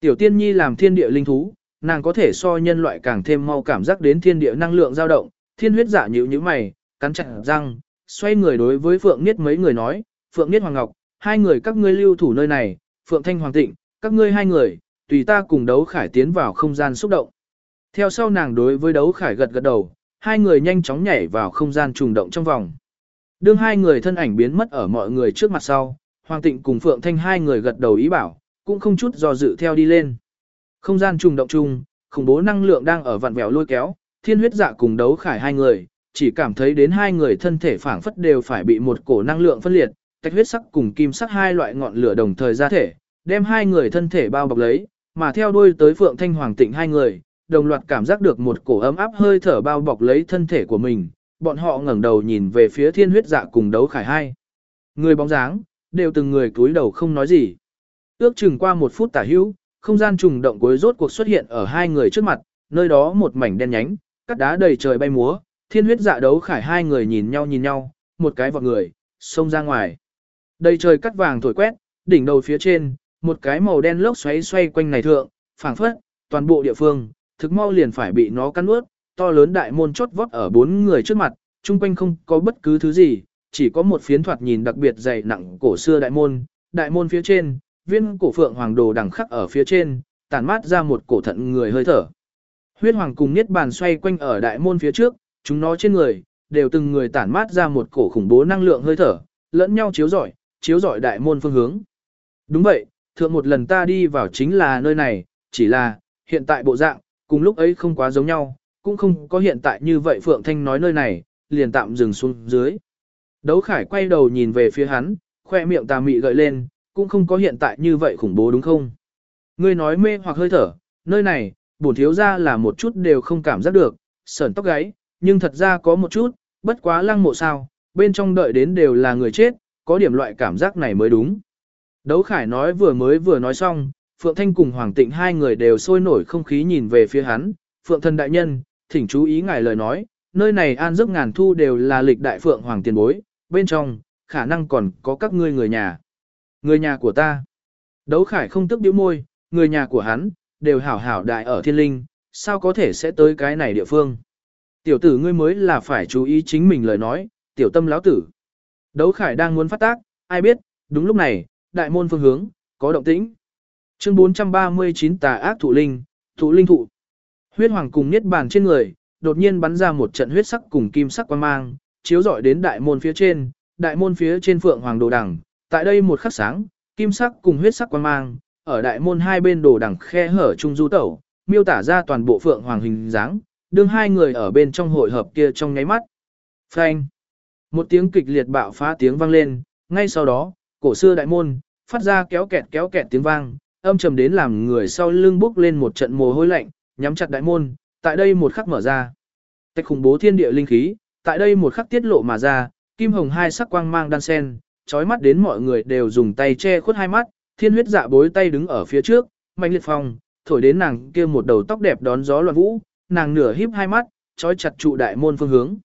Tiểu tiên nhi làm thiên địa linh thú, nàng có thể so nhân loại càng thêm mau cảm giác đến thiên địa năng lượng dao động, thiên huyết giả nhữ như mày, cắn chặt răng, xoay người đối với Phượng Niết mấy người nói, Phượng Niết Hoàng Ngọc, hai người các ngươi lưu thủ nơi này, Phượng Thanh Hoàng Tịnh, các ngươi hai người, tùy ta cùng đấu khải tiến vào không gian xúc động. Theo sau nàng đối với đấu khải gật gật đầu, hai người nhanh chóng nhảy vào không gian trùng động trong vòng. Đương hai người thân ảnh biến mất ở mọi người trước mặt sau, Hoàng Tịnh cùng Phượng Thanh hai người gật đầu ý bảo, cũng không chút do dự theo đi lên. Không gian trùng động chung, khủng bố năng lượng đang ở vặn vẹo lôi kéo, thiên huyết dạ cùng đấu khải hai người, chỉ cảm thấy đến hai người thân thể phảng phất đều phải bị một cổ năng lượng phân liệt, tách huyết sắc cùng kim sắc hai loại ngọn lửa đồng thời ra thể, đem hai người thân thể bao bọc lấy, mà theo đuôi tới Phượng Thanh Hoàng Tịnh hai người, đồng loạt cảm giác được một cổ ấm áp hơi thở bao bọc lấy thân thể của mình, bọn họ ngẩng đầu nhìn về phía thiên huyết dạ cùng đấu khải hai. Người bóng dáng, đều từng người cúi đầu không nói gì. Ước chừng qua một phút tả hữu, không gian trùng động cuối rốt cuộc xuất hiện ở hai người trước mặt, nơi đó một mảnh đen nhánh, cắt đá đầy trời bay múa, thiên huyết dạ đấu khải hai người nhìn nhau nhìn nhau, một cái vọt người, xông ra ngoài. Đầy trời cắt vàng thổi quét, đỉnh đầu phía trên, một cái màu đen lốc xoáy xoay quanh này thượng, phảng phất, toàn bộ địa phương, thực mau liền phải bị nó cắn nuốt, to lớn đại môn chốt vót ở bốn người trước mặt, chung quanh không có bất cứ thứ gì, chỉ có một phiến thoạt nhìn đặc biệt dày nặng cổ xưa đại môn, đại môn phía trên, viên cổ phượng hoàng đồ đằng khắc ở phía trên, tản mát ra một cổ thận người hơi thở. Huyết hoàng cùng niết bàn xoay quanh ở đại môn phía trước, chúng nó trên người, đều từng người tản mát ra một cổ khủng bố năng lượng hơi thở, lẫn nhau chiếu rọi, chiếu rọi đại môn phương hướng. Đúng vậy, thượng một lần ta đi vào chính là nơi này, chỉ là, hiện tại bộ dạng, cùng lúc ấy không quá giống nhau, cũng không có hiện tại như vậy Phượng Thanh nói nơi này, liền tạm dừng xuống dưới. Đấu Khải quay đầu nhìn về phía hắn, khoe miệng tà mị gợi lên, cũng không có hiện tại như vậy khủng bố đúng không? Ngươi nói mê hoặc hơi thở, nơi này, bổn thiếu ra là một chút đều không cảm giác được, sởn tóc gáy, nhưng thật ra có một chút, bất quá lăng mộ sao, bên trong đợi đến đều là người chết, có điểm loại cảm giác này mới đúng. Đấu Khải nói vừa mới vừa nói xong, Phượng Thanh cùng Hoàng Tịnh hai người đều sôi nổi không khí nhìn về phía hắn, Phượng thần đại nhân, thỉnh chú ý ngài lời nói, nơi này an giấc ngàn thu đều là lịch đại Phượng Hoàng tiền bối, bên trong, khả năng còn có các ngươi người nhà. Người nhà của ta. Đấu Khải không tức điếu môi, người nhà của hắn, đều hảo hảo đại ở thiên linh, sao có thể sẽ tới cái này địa phương. Tiểu tử ngươi mới là phải chú ý chính mình lời nói, tiểu tâm lão tử. Đấu Khải đang muốn phát tác, ai biết, đúng lúc này, đại môn phương hướng, có động tĩnh. Chương 439 tà ác thụ linh, thụ linh thụ. Huyết hoàng cùng niết bàn trên người, đột nhiên bắn ra một trận huyết sắc cùng kim sắc quang mang, chiếu rọi đến đại môn phía trên, đại môn phía trên phượng hoàng đồ đằng. Tại đây một khắc sáng, kim sắc cùng huyết sắc quang mang, ở đại môn hai bên đồ đằng khe hở trung du tẩu, miêu tả ra toàn bộ phượng hoàng hình dáng, đương hai người ở bên trong hội hợp kia trong nháy mắt. Phanh! Một tiếng kịch liệt bạo phá tiếng vang lên, ngay sau đó, cổ xưa đại môn, phát ra kéo kẹt kéo kẹt tiếng vang, âm trầm đến làm người sau lưng bốc lên một trận mồ hôi lạnh, nhắm chặt đại môn, tại đây một khắc mở ra. Tách khủng bố thiên địa linh khí, tại đây một khắc tiết lộ mà ra, kim hồng hai sắc quang mang đan sen, chói mắt đến mọi người đều dùng tay che khuất hai mắt, thiên huyết dạ bối tay đứng ở phía trước, mạnh liệt phong, thổi đến nàng kia một đầu tóc đẹp đón gió loạn vũ, nàng nửa híp hai mắt, chói chặt trụ đại môn phương hướng.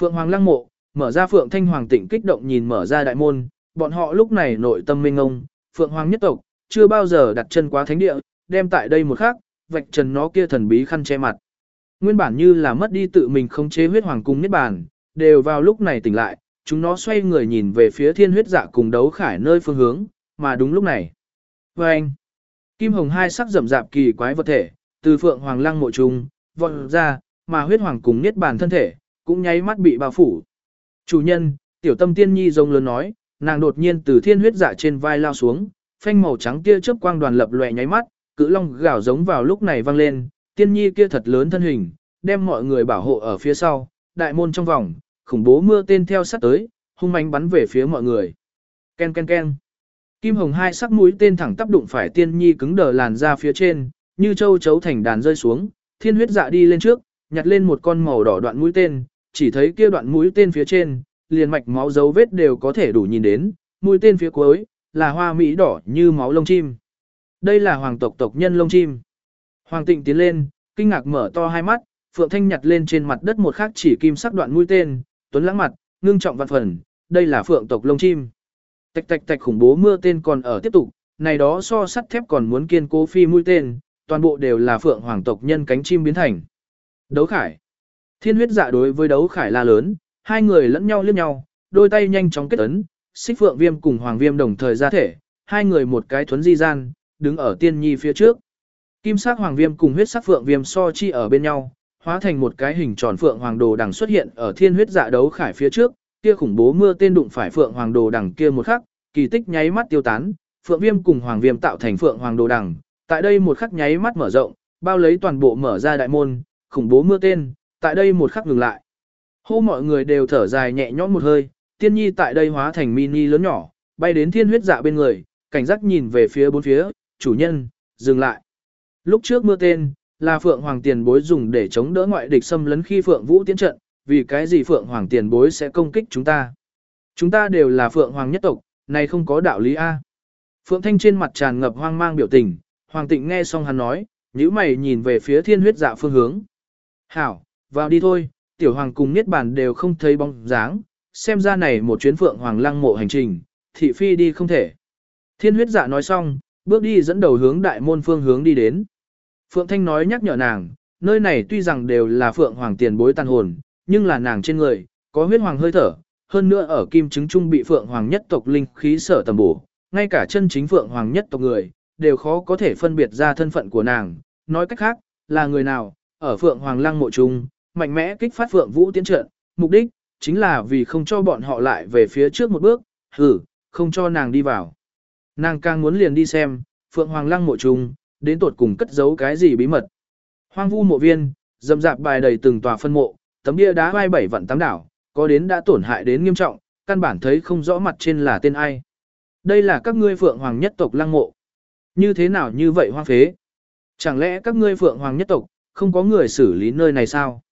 Phượng Hoàng lăng mộ, mở ra Phượng Thanh Hoàng tịnh kích động nhìn mở ra đại môn, bọn họ lúc này nội tâm minh ngông, Phượng Hoàng nhất tộc, chưa bao giờ đặt chân quá thánh địa, đem tại đây một khắc, vạch trần nó kia thần bí khăn che mặt. Nguyên bản như là mất đi tự mình không chế huyết hoàng cung niết bàn, đều vào lúc này tỉnh lại, chúng nó xoay người nhìn về phía thiên huyết dạ cùng đấu khải nơi phương hướng, mà đúng lúc này. Và anh, kim hồng hai sắc rậm rạp kỳ quái vật thể, từ phượng hoàng lăng mộ trung, vọt ra, mà huyết hoàng cùng niết bàn thân thể, cũng nháy mắt bị bao phủ. Chủ nhân, tiểu tâm tiên nhi rông lớn nói, nàng đột nhiên từ thiên huyết dạ trên vai lao xuống, phanh màu trắng kia chớp quang đoàn lập lòe nháy mắt, cự long gào giống vào lúc này vang lên, tiên nhi kia thật lớn thân hình, đem mọi người bảo hộ ở phía sau, đại môn trong vòng, khủng bố mưa tên theo sát tới, hung mãnh bắn về phía mọi người. Ken ken ken. Kim hồng hai sắc mũi tên thẳng tắp đụng phải tiên nhi cứng đờ làn ra phía trên, như châu chấu thành đàn rơi xuống, thiên huyết dạ đi lên trước, nhặt lên một con màu đỏ đoạn mũi tên, chỉ thấy kia đoạn mũi tên phía trên, liền mạch máu dấu vết đều có thể đủ nhìn đến, mũi tên phía cuối, là hoa mỹ đỏ như máu lông chim. Đây là hoàng tộc tộc nhân lông chim. Hoàng tịnh tiến lên, kinh ngạc mở to hai mắt, Phượng Thanh nhặt lên trên mặt đất một khắc chỉ kim sắc đoạn mũi tên, tuấn lãng mặt, ngưng trọng vạn phần, đây là Phượng tộc lông chim. Tạch tạch tạch khủng bố mưa tên còn ở tiếp tục, này đó so sắt thép còn muốn kiên cố phi mũi tên, toàn bộ đều là Phượng hoàng tộc nhân cánh chim biến thành. Đấu khải. Thiên huyết dạ đối với đấu khải la lớn, hai người lẫn nhau liếc nhau, đôi tay nhanh chóng kết ấn, xích phượng viêm cùng hoàng viêm đồng thời ra thể, hai người một cái thuấn di gian, đứng ở tiên nhi phía trước. Kim sắc hoàng viêm cùng huyết sắc phượng viêm so chi ở bên nhau, hóa thành một cái hình tròn phượng hoàng đồ đằng xuất hiện ở thiên huyết dạ đấu khải phía trước, kia khủng bố mưa tên đụng phải phượng hoàng đồ đằng kia một khắc, kỳ tích nháy mắt tiêu tán, phượng viêm cùng hoàng viêm tạo thành phượng hoàng đồ đằng, tại đây một khắc nháy mắt mở rộng, bao lấy toàn bộ mở ra đại môn, khủng bố mưa tên, tại đây một khắc ngừng lại. Hô mọi người đều thở dài nhẹ nhõm một hơi, tiên nhi tại đây hóa thành mini lớn nhỏ, bay đến thiên huyết dạ bên người, cảnh giác nhìn về phía bốn phía, chủ nhân, dừng lại. Lúc trước mưa tên, là Phượng Hoàng tiền bối dùng để chống đỡ ngoại địch xâm lấn khi Phượng Vũ tiến trận, vì cái gì Phượng Hoàng tiền bối sẽ công kích chúng ta. Chúng ta đều là Phượng Hoàng nhất tộc, này không có đạo lý A. Phượng Thanh trên mặt tràn ngập hoang mang biểu tình, Hoàng Tịnh nghe xong hắn nói, nhíu mày nhìn về phía thiên huyết dạ phương hướng. Hảo, vào đi thôi, tiểu hoàng cùng niết bàn đều không thấy bóng dáng, xem ra này một chuyến Phượng Hoàng lăng mộ hành trình, thị phi đi không thể. Thiên huyết dạ nói xong, bước đi dẫn đầu hướng đại môn phương hướng đi đến. Phượng Thanh nói nhắc nhở nàng, nơi này tuy rằng đều là Phượng Hoàng tiền bối tàn hồn, nhưng là nàng trên người, có huyết hoàng hơi thở, hơn nữa ở kim chứng trung bị Phượng Hoàng nhất tộc linh khí sở tầm bổ, ngay cả chân chính Phượng Hoàng nhất tộc người, đều khó có thể phân biệt ra thân phận của nàng, nói cách khác, là người nào, ở Phượng Hoàng lăng mộ trung, mạnh mẽ kích phát Phượng Vũ tiến trận, mục đích, chính là vì không cho bọn họ lại về phía trước một bước, hử, không cho nàng đi vào. Nàng càng muốn liền đi xem, Phượng Hoàng lăng mộ trung, đến tột cùng cất giấu cái gì bí mật. Hoang vu mộ viên, dầm dạp bài đầy từng tòa phân mộ, tấm bia đá vai bảy vạn tám đảo, có đến đã tổn hại đến nghiêm trọng, căn bản thấy không rõ mặt trên là tên ai. Đây là các ngươi Phượng Hoàng nhất tộc lăng mộ. Như thế nào như vậy hoang phế? Chẳng lẽ các ngươi Phượng Hoàng nhất tộc, không có người xử lý nơi này sao?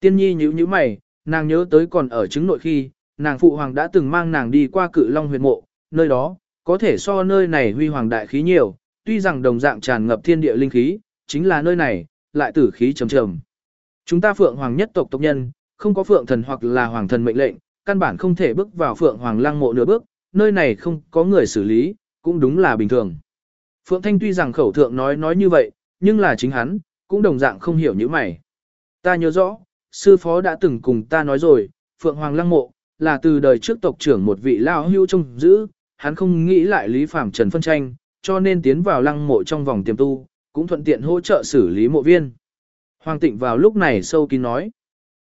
Tiên nhi nhíu nhíu mày, nàng nhớ tới còn ở chứng nội khi, nàng phụ hoàng đã từng mang nàng đi qua cự long huyệt mộ, nơi đó, có thể so nơi này huy hoàng đại khí nhiều, tuy rằng đồng dạng tràn ngập thiên địa linh khí, chính là nơi này, lại tử khí trầm trầm. Chúng ta phượng hoàng nhất tộc tộc nhân, không có phượng thần hoặc là hoàng thần mệnh lệnh, căn bản không thể bước vào phượng hoàng lăng mộ nửa bước, nơi này không có người xử lý, cũng đúng là bình thường. Phượng Thanh tuy rằng khẩu thượng nói nói như vậy, nhưng là chính hắn, cũng đồng dạng không hiểu như mày. Ta nhớ rõ, sư phó đã từng cùng ta nói rồi, Phượng Hoàng Lăng Mộ, là từ đời trước tộc trưởng một vị lao hưu trông giữ, hắn không nghĩ lại Lý Phạm Trần phân tranh, cho nên tiến vào lăng mộ trong vòng tiềm tu, cũng thuận tiện hỗ trợ xử lý mộ viên. Hoàng tịnh vào lúc này sâu kín nói.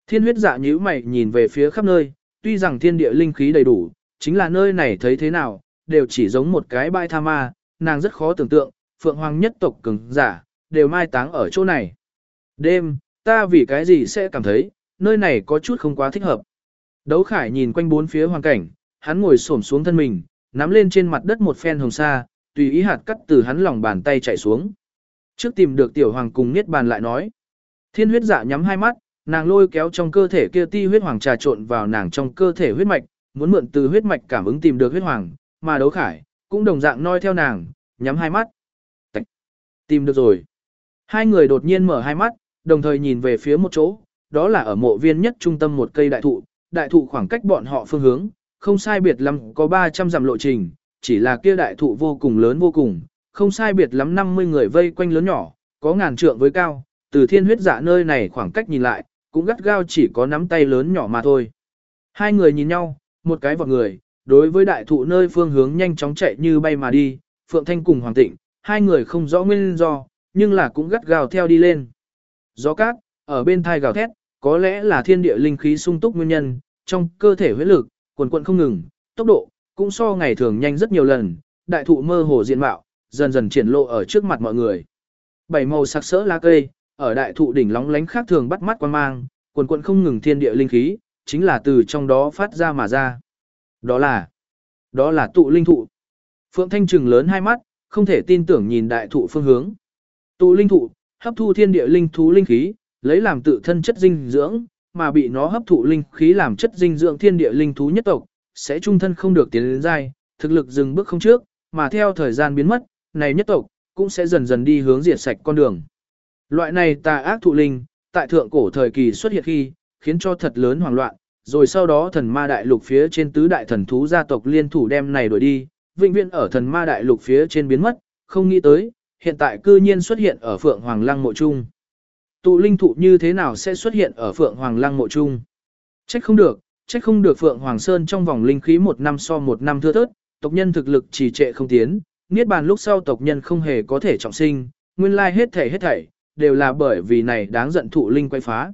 Thiên huyết dạ nhíu mày nhìn về phía khắp nơi, tuy rằng thiên địa linh khí đầy đủ, chính là nơi này thấy thế nào, đều chỉ giống một cái bãi tha ma, nàng rất khó tưởng tượng, phượng hoàng nhất tộc cứng giả, đều mai táng ở chỗ này. Đêm, ta vì cái gì sẽ cảm thấy, nơi này có chút không quá thích hợp. Đấu khải nhìn quanh bốn phía hoàn cảnh, hắn ngồi xổm xuống thân mình, nắm lên trên mặt đất một phen hồng sa, tùy ý hạt cắt từ hắn lòng bàn tay chạy xuống. Trước tìm được tiểu hoàng cùng niết bàn lại nói. Thiên huyết dạ nhắm hai mắt, nàng lôi kéo trong cơ thể kia ti huyết hoàng trà trộn vào nàng trong cơ thể huyết mạch, muốn mượn từ huyết mạch cảm ứng tìm được huyết hoàng, mà đấu khải, cũng đồng dạng noi theo nàng, nhắm hai mắt. Tìm được rồi. Hai người đột nhiên mở hai mắt, đồng thời nhìn về phía một chỗ, đó là ở mộ viên nhất trung tâm một cây đại thụ, đại thụ khoảng cách bọn họ phương hướng, không sai biệt lắm có 300 dặm lộ trình, chỉ là kia đại thụ vô cùng lớn vô cùng, không sai biệt lắm 50 người vây quanh lớn nhỏ, có ngàn trượng với cao, từ thiên huyết dạ nơi này khoảng cách nhìn lại, cũng gắt gao chỉ có nắm tay lớn nhỏ mà thôi. Hai người nhìn nhau, một cái vọt người, đối với đại thụ nơi phương hướng nhanh chóng chạy như bay mà đi, Phượng Thanh cùng Hoàng Tịnh, hai người không rõ nguyên do, nhưng là cũng gắt gao theo đi lên. Gió cát, ở bên thai gào thét, có lẽ là thiên địa linh khí sung túc nguyên nhân, trong cơ thể huyết lực, quần quận không ngừng, tốc độ, cũng so ngày thường nhanh rất nhiều lần, đại thụ mơ hồ diện mạo, dần dần triển lộ ở trước mặt mọi người. Bảy màu sắc sỡ lá cây, ở đại thụ đỉnh lóng lánh khác thường bắt mắt quan mang, quần quận không ngừng thiên địa linh khí, chính là từ trong đó phát ra mà ra. Đó là, đó là tụ linh thụ. Phượng Thanh trừng lớn hai mắt, không thể tin tưởng nhìn đại thụ phương hướng. Tụ linh thụ, hấp thu thiên địa linh thú linh khí, lấy làm tự thân chất dinh dưỡng, mà bị nó hấp thụ linh khí làm chất dinh dưỡng thiên địa linh thú nhất tộc, sẽ trung thân không được tiến đến dai, thực lực dừng bước không trước, mà theo thời gian biến mất, này nhất tộc cũng sẽ dần dần đi hướng diệt sạch con đường. Loại này tà ác thụ linh, tại thượng cổ thời kỳ xuất hiện khi, khiến cho thật lớn hoảng loạn, rồi sau đó thần ma đại lục phía trên tứ đại thần thú gia tộc liên thủ đem này đuổi đi, vĩnh viễn ở thần ma đại lục phía trên biến mất, không nghĩ tới, hiện tại cư nhiên xuất hiện ở Phượng Hoàng Lăng mộ trung. Tụ linh thụ như thế nào sẽ xuất hiện ở Phượng Hoàng Lăng mộ trung? Trách không được, trách không được Phượng Hoàng Sơn trong vòng linh khí một năm so một năm thưa thớt, tộc nhân thực lực trì trệ không tiến, niết bàn lúc sau tộc nhân không hề có thể trọng sinh, nguyên lai hết thảy hết thảy, đều là bởi vì này đáng giận thụ linh quay phá.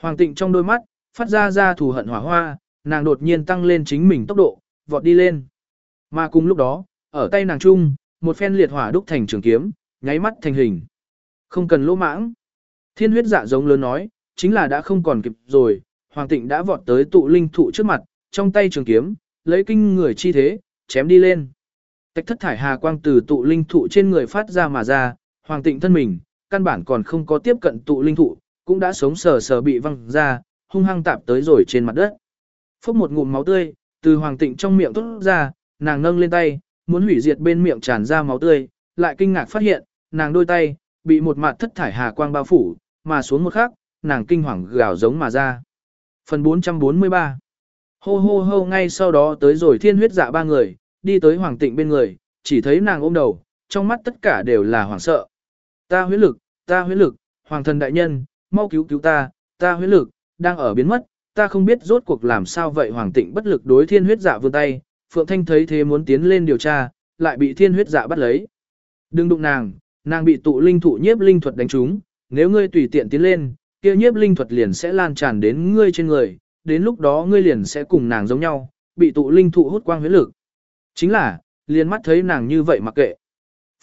Hoàng tịnh trong đôi mắt, phát ra ra thù hận hỏa hoa, nàng đột nhiên tăng lên chính mình tốc độ, vọt đi lên. Mà cùng lúc đó, ở tay nàng trung, một phen liệt hỏa đúc thành trường kiếm, nháy mắt thành hình. Không cần lỗ mãng. Thiên huyết dạ giống lớn nói, chính là đã không còn kịp rồi, Hoàng Tịnh đã vọt tới tụ linh thụ trước mặt, trong tay trường kiếm, lấy kinh người chi thế, chém đi lên. Tạch thất thải hà quang từ tụ linh thụ trên người phát ra mà ra, Hoàng Tịnh thân mình, căn bản còn không có tiếp cận tụ linh thụ, cũng đã sống sờ sờ bị văng ra, hung hăng tạp tới rồi trên mặt đất. Phốc một ngụm máu tươi, từ Hoàng Tịnh trong miệng tốt ra, nàng nâng lên tay, muốn hủy diệt bên miệng tràn ra máu tươi, lại kinh ngạc phát hiện, nàng đôi tay, bị một mặt thất thải hà quang bao phủ, mà xuống một khắc, nàng kinh hoàng gào giống mà ra. Phần 443 Hô hô hô ngay sau đó tới rồi thiên huyết dạ ba người, đi tới hoàng tịnh bên người, chỉ thấy nàng ôm đầu, trong mắt tất cả đều là hoảng sợ. Ta huyết lực, ta huyết lực, hoàng thần đại nhân, mau cứu cứu ta, ta huyết lực, đang ở biến mất, ta không biết rốt cuộc làm sao vậy hoàng tịnh bất lực đối thiên huyết dạ vươn tay, Phượng Thanh thấy thế muốn tiến lên điều tra, lại bị thiên huyết dạ bắt lấy. Đừng đụng nàng, nàng bị tụ linh thụ nhiếp linh thuật đánh trúng, nếu ngươi tùy tiện tiến lên, kia nhiếp linh thuật liền sẽ lan tràn đến ngươi trên người, đến lúc đó ngươi liền sẽ cùng nàng giống nhau, bị tụ linh thụ hút quang huyết lực. Chính là, liền mắt thấy nàng như vậy mặc kệ.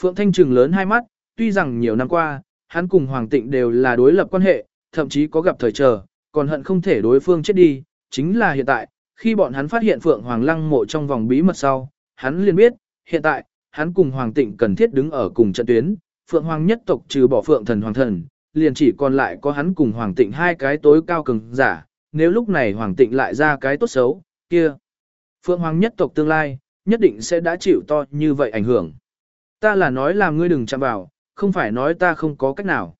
Phượng Thanh trừng lớn hai mắt, tuy rằng nhiều năm qua, hắn cùng Hoàng Tịnh đều là đối lập quan hệ, thậm chí có gặp thời chờ, còn hận không thể đối phương chết đi, chính là hiện tại, khi bọn hắn phát hiện Phượng Hoàng Lăng mộ trong vòng bí mật sau, hắn liền biết, hiện tại, hắn cùng Hoàng Tịnh cần thiết đứng ở cùng trận tuyến, Phượng Hoàng nhất tộc trừ bỏ Phượng Thần Hoàng Thần, liền chỉ còn lại có hắn cùng Hoàng Tịnh hai cái tối cao cường giả, nếu lúc này Hoàng Tịnh lại ra cái tốt xấu, kia. Phượng Hoàng nhất tộc tương lai, nhất định sẽ đã chịu to như vậy ảnh hưởng. Ta là nói là ngươi đừng chạm vào, không phải nói ta không có cách nào.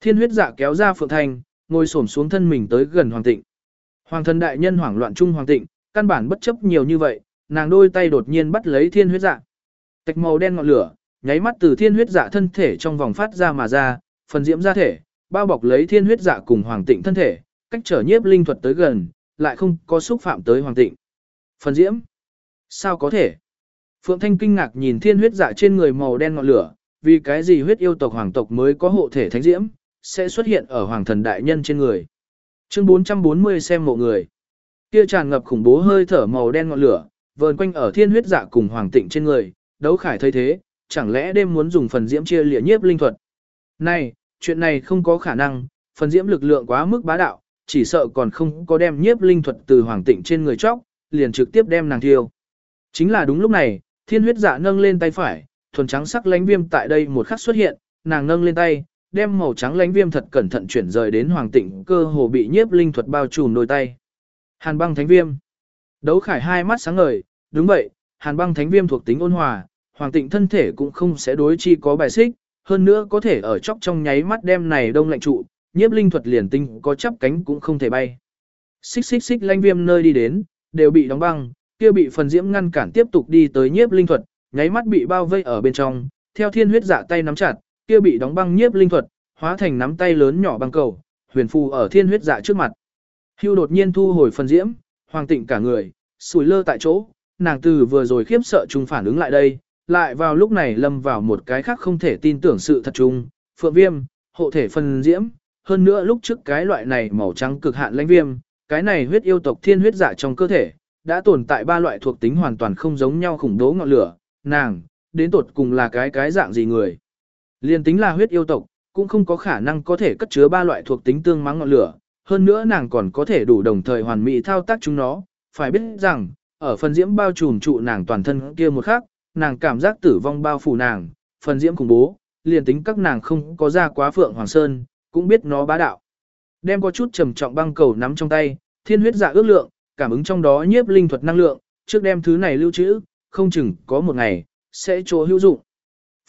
Thiên huyết dạ kéo ra Phượng Thanh, ngồi xổm xuống thân mình tới gần Hoàng Tịnh. Hoàng thần đại nhân hoảng loạn trung Hoàng Tịnh, căn bản bất chấp nhiều như vậy, nàng đôi tay đột nhiên bắt lấy thiên huyết dạ. Tạch màu đen ngọn lửa, nháy mắt từ thiên huyết dạ thân thể trong vòng phát ra mà ra, phần diễm ra thể, bao bọc lấy thiên huyết dạ cùng hoàng tịnh thân thể, cách trở nhiếp linh thuật tới gần, lại không có xúc phạm tới hoàng tịnh. Phần diễm? Sao có thể? Phượng Thanh kinh ngạc nhìn thiên huyết dạ trên người màu đen ngọn lửa, vì cái gì huyết yêu tộc hoàng tộc mới có hộ thể thánh diễm, sẽ xuất hiện ở hoàng thần đại nhân trên người. Chương 440 xem mộ người. Kia tràn ngập khủng bố hơi thở màu đen ngọn lửa, vờn quanh ở thiên huyết dạ cùng hoàng tịnh trên người, đấu khải thấy thế, chẳng lẽ đêm muốn dùng phần diễm chia lịa nhiếp linh thuật. Này, chuyện này không có khả năng, phần diễm lực lượng quá mức bá đạo, chỉ sợ còn không có đem nhiếp linh thuật từ hoàng tịnh trên người chóc, liền trực tiếp đem nàng thiêu. Chính là đúng lúc này, thiên huyết dạ nâng lên tay phải, thuần trắng sắc lánh viêm tại đây một khắc xuất hiện, nàng nâng lên tay, đem màu trắng lánh viêm thật cẩn thận chuyển rời đến hoàng tịnh cơ hồ bị nhiếp linh thuật bao trùm đôi tay. Hàn băng thánh viêm. Đấu khải hai mắt sáng ngời, đúng vậy, hàn băng thánh viêm thuộc tính ôn hòa, hoàng tịnh thân thể cũng không sẽ đối chi có bài xích, hơn nữa có thể ở chóc trong nháy mắt đem này đông lạnh trụ, nhiếp linh thuật liền tinh có chắp cánh cũng không thể bay. Xích xích xích lanh viêm nơi đi đến, đều bị đóng băng, kia bị phần diễm ngăn cản tiếp tục đi tới nhiếp linh thuật, nháy mắt bị bao vây ở bên trong, theo thiên huyết dạ tay nắm chặt, kia bị đóng băng nhiếp linh thuật, hóa thành nắm tay lớn nhỏ băng cầu, huyền phù ở thiên huyết dạ trước mặt. Hưu đột nhiên thu hồi phần diễm, hoàng tịnh cả người, sủi lơ tại chỗ, nàng từ vừa rồi khiếp sợ chung phản ứng lại đây, lại vào lúc này lâm vào một cái khác không thể tin tưởng sự thật chung, phượng viêm, hộ thể phân diễm, hơn nữa lúc trước cái loại này màu trắng cực hạn lãnh viêm, cái này huyết yêu tộc thiên huyết dạ trong cơ thể, đã tồn tại ba loại thuộc tính hoàn toàn không giống nhau khủng bố ngọn lửa, nàng, đến tột cùng là cái cái dạng gì người. Liên tính là huyết yêu tộc, cũng không có khả năng có thể cất chứa ba loại thuộc tính tương mắng ngọn lửa, hơn nữa nàng còn có thể đủ đồng thời hoàn mỹ thao tác chúng nó, phải biết rằng, ở phần diễm bao trùm trụ nàng toàn thân kia một khắc, nàng cảm giác tử vong bao phủ nàng, phần diễm cùng bố, liền tính các nàng không có ra quá phượng hoàng sơn, cũng biết nó bá đạo. Đem có chút trầm trọng băng cầu nắm trong tay, thiên huyết dạ ước lượng, cảm ứng trong đó nhiếp linh thuật năng lượng, trước đem thứ này lưu trữ, không chừng có một ngày, sẽ chỗ hữu dụng.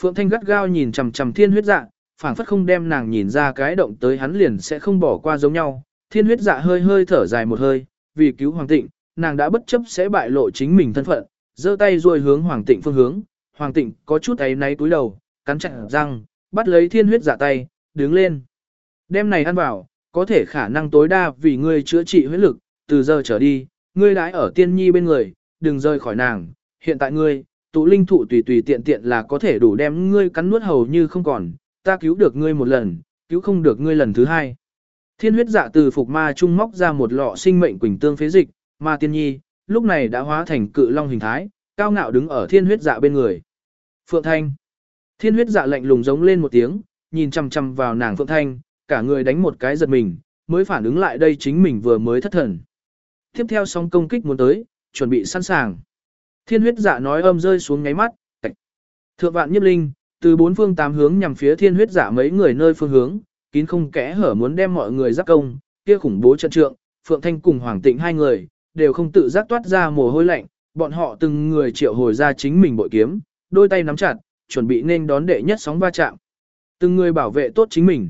Phượng Thanh gắt gao nhìn chằm chằm thiên huyết dạ, phảng phất không đem nàng nhìn ra cái động tới hắn liền sẽ không bỏ qua giống nhau. Thiên huyết dạ hơi hơi thở dài một hơi, vì cứu Hoàng Tịnh, nàng đã bất chấp sẽ bại lộ chính mình thân phận, giơ tay duỗi hướng Hoàng Tịnh phương hướng. Hoàng Tịnh có chút ấy náy túi đầu, cắn chặt răng, bắt lấy thiên huyết dạ tay, đứng lên. Đêm này ăn vào, có thể khả năng tối đa vì ngươi chữa trị huyết lực, từ giờ trở đi, ngươi đãi ở tiên nhi bên người, đừng rời khỏi nàng, hiện tại ngươi, tụ linh thụ tùy tùy tiện tiện là có thể đủ đem ngươi cắn nuốt hầu như không còn, ta cứu được ngươi một lần, cứu không được ngươi lần thứ hai. Thiên huyết dạ từ phục ma trung móc ra một lọ sinh mệnh quỳnh tương phế dịch, ma tiên nhi, lúc này đã hóa thành cự long hình thái, cao ngạo đứng ở thiên huyết dạ bên người. Phượng Thanh. Thiên huyết dạ lạnh lùng giống lên một tiếng, nhìn chăm chăm vào nàng Phượng Thanh, cả người đánh một cái giật mình, mới phản ứng lại đây chính mình vừa mới thất thần. Tiếp theo song công kích muốn tới, chuẩn bị sẵn sàng. Thiên huyết dạ nói âm rơi xuống ngáy mắt. Thượng vạn nhiếp linh, từ bốn phương tám hướng nhằm phía thiên huyết dạ mấy người nơi phương hướng, kín không kẽ hở muốn đem mọi người giáp công, kia khủng bố trận trượng, Phượng Thanh cùng Hoàng Tịnh hai người, đều không tự giác toát ra mồ hôi lạnh, bọn họ từng người triệu hồi ra chính mình bội kiếm, đôi tay nắm chặt, chuẩn bị nên đón đệ nhất sóng va chạm. Từng người bảo vệ tốt chính mình.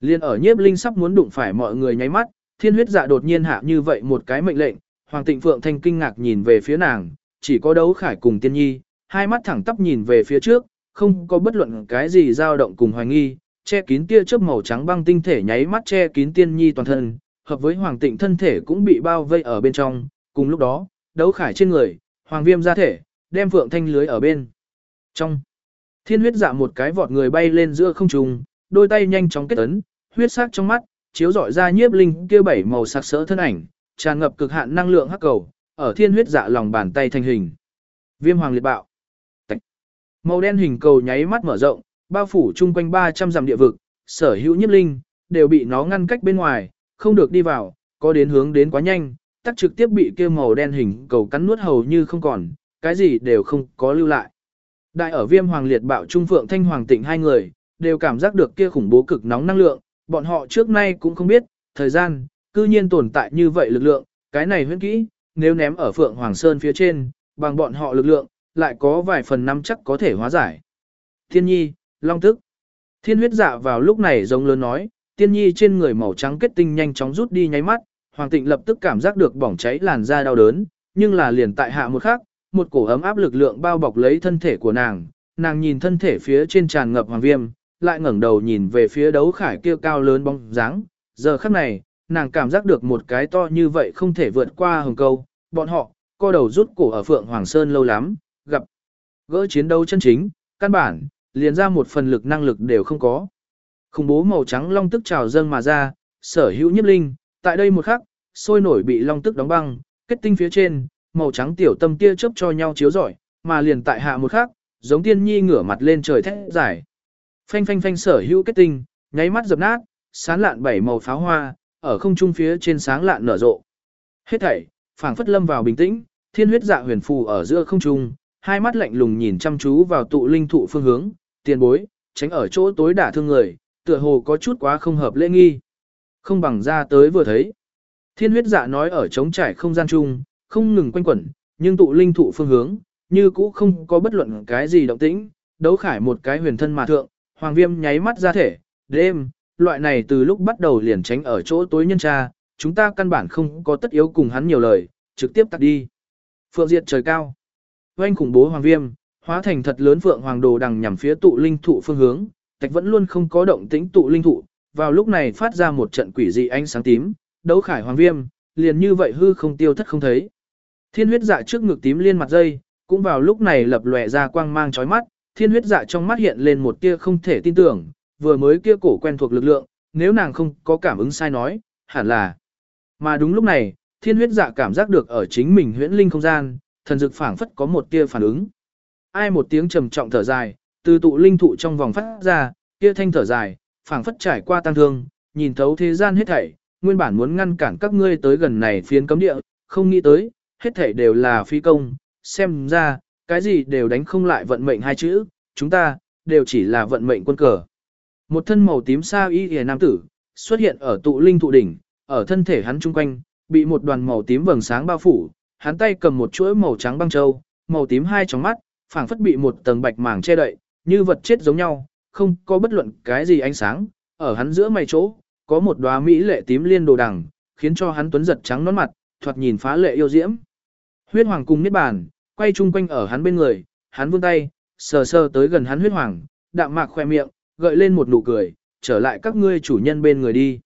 Liên ở nhiếp linh sắp muốn đụng phải mọi người nháy mắt, thiên huyết dạ đột nhiên hạ như vậy một cái mệnh lệnh, Hoàng Tịnh Phượng Thanh kinh ngạc nhìn về phía nàng, chỉ có đấu khải cùng tiên nhi, hai mắt thẳng tắp nhìn về phía trước, không có bất luận cái gì dao động cùng hoài nghi, che kín tia chớp màu trắng băng tinh thể nháy mắt che kín tiên nhi toàn thân, hợp với hoàng tịnh thân thể cũng bị bao vây ở bên trong, cùng lúc đó, đấu khải trên người, hoàng viêm ra thể, đem phượng thanh lưới ở bên. Trong, thiên huyết dạ một cái vọt người bay lên giữa không trung, đôi tay nhanh chóng kết ấn, huyết sắc trong mắt, chiếu rọi ra nhiếp linh kia bảy màu sắc sỡ thân ảnh, tràn ngập cực hạn năng lượng hắc cầu, ở thiên huyết dạ lòng bàn tay thành hình. Viêm hoàng liệt bạo. Tạch. Màu đen hình cầu nháy mắt mở rộng, bao phủ chung quanh 300 dặm địa vực, sở hữu nhiếp linh, đều bị nó ngăn cách bên ngoài, không được đi vào, có đến hướng đến quá nhanh, tắc trực tiếp bị kia màu đen hình cầu cắn nuốt hầu như không còn, cái gì đều không có lưu lại. Đại ở viêm hoàng liệt bạo trung phượng thanh hoàng tịnh hai người, đều cảm giác được kia khủng bố cực nóng năng lượng, bọn họ trước nay cũng không biết, thời gian, cư nhiên tồn tại như vậy lực lượng, cái này huyễn kỹ, nếu ném ở Phượng Hoàng Sơn phía trên, bằng bọn họ lực lượng, lại có vài phần năm chắc có thể hóa giải. Thiên nhi, long tức. Thiên huyết dạ vào lúc này giống lớn nói, tiên nhi trên người màu trắng kết tinh nhanh chóng rút đi nháy mắt, Hoàng Tịnh lập tức cảm giác được bỏng cháy làn da đau đớn, nhưng là liền tại hạ một khắc, một cổ ấm áp lực lượng bao bọc lấy thân thể của nàng, nàng nhìn thân thể phía trên tràn ngập hoàng viêm, lại ngẩng đầu nhìn về phía đấu khải kia cao lớn bóng dáng, giờ khắc này, nàng cảm giác được một cái to như vậy không thể vượt qua hồng câu, bọn họ, co đầu rút cổ ở Phượng Hoàng Sơn lâu lắm, gặp gỡ chiến đấu chân chính, căn bản, liền ra một phần lực năng lực đều không có. Khủng bố màu trắng long tức trào dâng mà ra, sở hữu nhiếp linh, tại đây một khắc, sôi nổi bị long tức đóng băng, kết tinh phía trên, màu trắng tiểu tâm tia chớp cho nhau chiếu rọi, mà liền tại hạ một khắc, giống tiên nhi ngửa mặt lên trời thét giải. Phanh phanh phanh sở hữu kết tinh, nháy mắt dập nát, sán lạn bảy màu pháo hoa, ở không trung phía trên sáng lạn nở rộ. Hết thảy, phảng phất lâm vào bình tĩnh, thiên huyết dạ huyền phù ở giữa không trung, hai mắt lạnh lùng nhìn chăm chú vào tụ linh thụ phương hướng, tiền bối, tránh ở chỗ tối đả thương người, tựa hồ có chút quá không hợp lễ nghi. Không bằng ra tới vừa thấy. Thiên huyết dạ nói ở trống trải không gian chung, không ngừng quanh quẩn, nhưng tụ linh thụ phương hướng, như cũ không có bất luận cái gì động tĩnh, đấu khải một cái huyền thân mà thượng, hoàng viêm nháy mắt ra thể, đêm, loại này từ lúc bắt đầu liền tránh ở chỗ tối nhân tra, chúng ta căn bản không có tất yếu cùng hắn nhiều lời, trực tiếp tắt đi. Phượng diệt trời cao. Oanh khủng bố hoàng viêm, hóa thành thật lớn phượng hoàng đồ đằng nhằm phía tụ linh thụ phương hướng, tạch vẫn luôn không có động tĩnh tụ linh thụ, vào lúc này phát ra một trận quỷ dị ánh sáng tím, đấu khải hoàng viêm, liền như vậy hư không tiêu thất không thấy. Thiên huyết dạ trước ngực tím liên mặt dây, cũng vào lúc này lập lòe ra quang mang chói mắt, thiên huyết dạ trong mắt hiện lên một tia không thể tin tưởng, vừa mới kia cổ quen thuộc lực lượng, nếu nàng không có cảm ứng sai nói, hẳn là. Mà đúng lúc này, thiên huyết dạ cảm giác được ở chính mình huyễn linh không gian, thần dực phảng phất có một tia phản ứng. Ai một tiếng trầm trọng thở dài, từ tụ linh thụ trong vòng phát ra, kia thanh thở dài, phảng phất trải qua tăng thương, nhìn thấu thế gian hết thảy, nguyên bản muốn ngăn cản các ngươi tới gần này phiến cấm địa, không nghĩ tới, hết thảy đều là phi công, xem ra, cái gì đều đánh không lại vận mệnh hai chữ, chúng ta, đều chỉ là vận mệnh quân cờ. Một thân màu tím sa y hề nam tử, xuất hiện ở tụ linh thụ đỉnh, ở thân thể hắn trung quanh, bị một đoàn màu tím vầng sáng bao phủ, hắn tay cầm một chuỗi màu trắng băng châu, màu tím hai trong mắt, phảng phất bị một tầng bạch màng che đậy, như vật chết giống nhau, không có bất luận cái gì ánh sáng, ở hắn giữa mày chỗ, có một đóa mỹ lệ tím liên đồ đằng, khiến cho hắn tuấn giật trắng nón mặt, thoạt nhìn phá lệ yêu diễm. Huyết hoàng cùng niết bàn, quay chung quanh ở hắn bên người, hắn vươn tay, sờ sờ tới gần hắn huyết hoàng, đạm mạc khoe miệng, gợi lên một nụ cười, trở lại các ngươi chủ nhân bên người đi.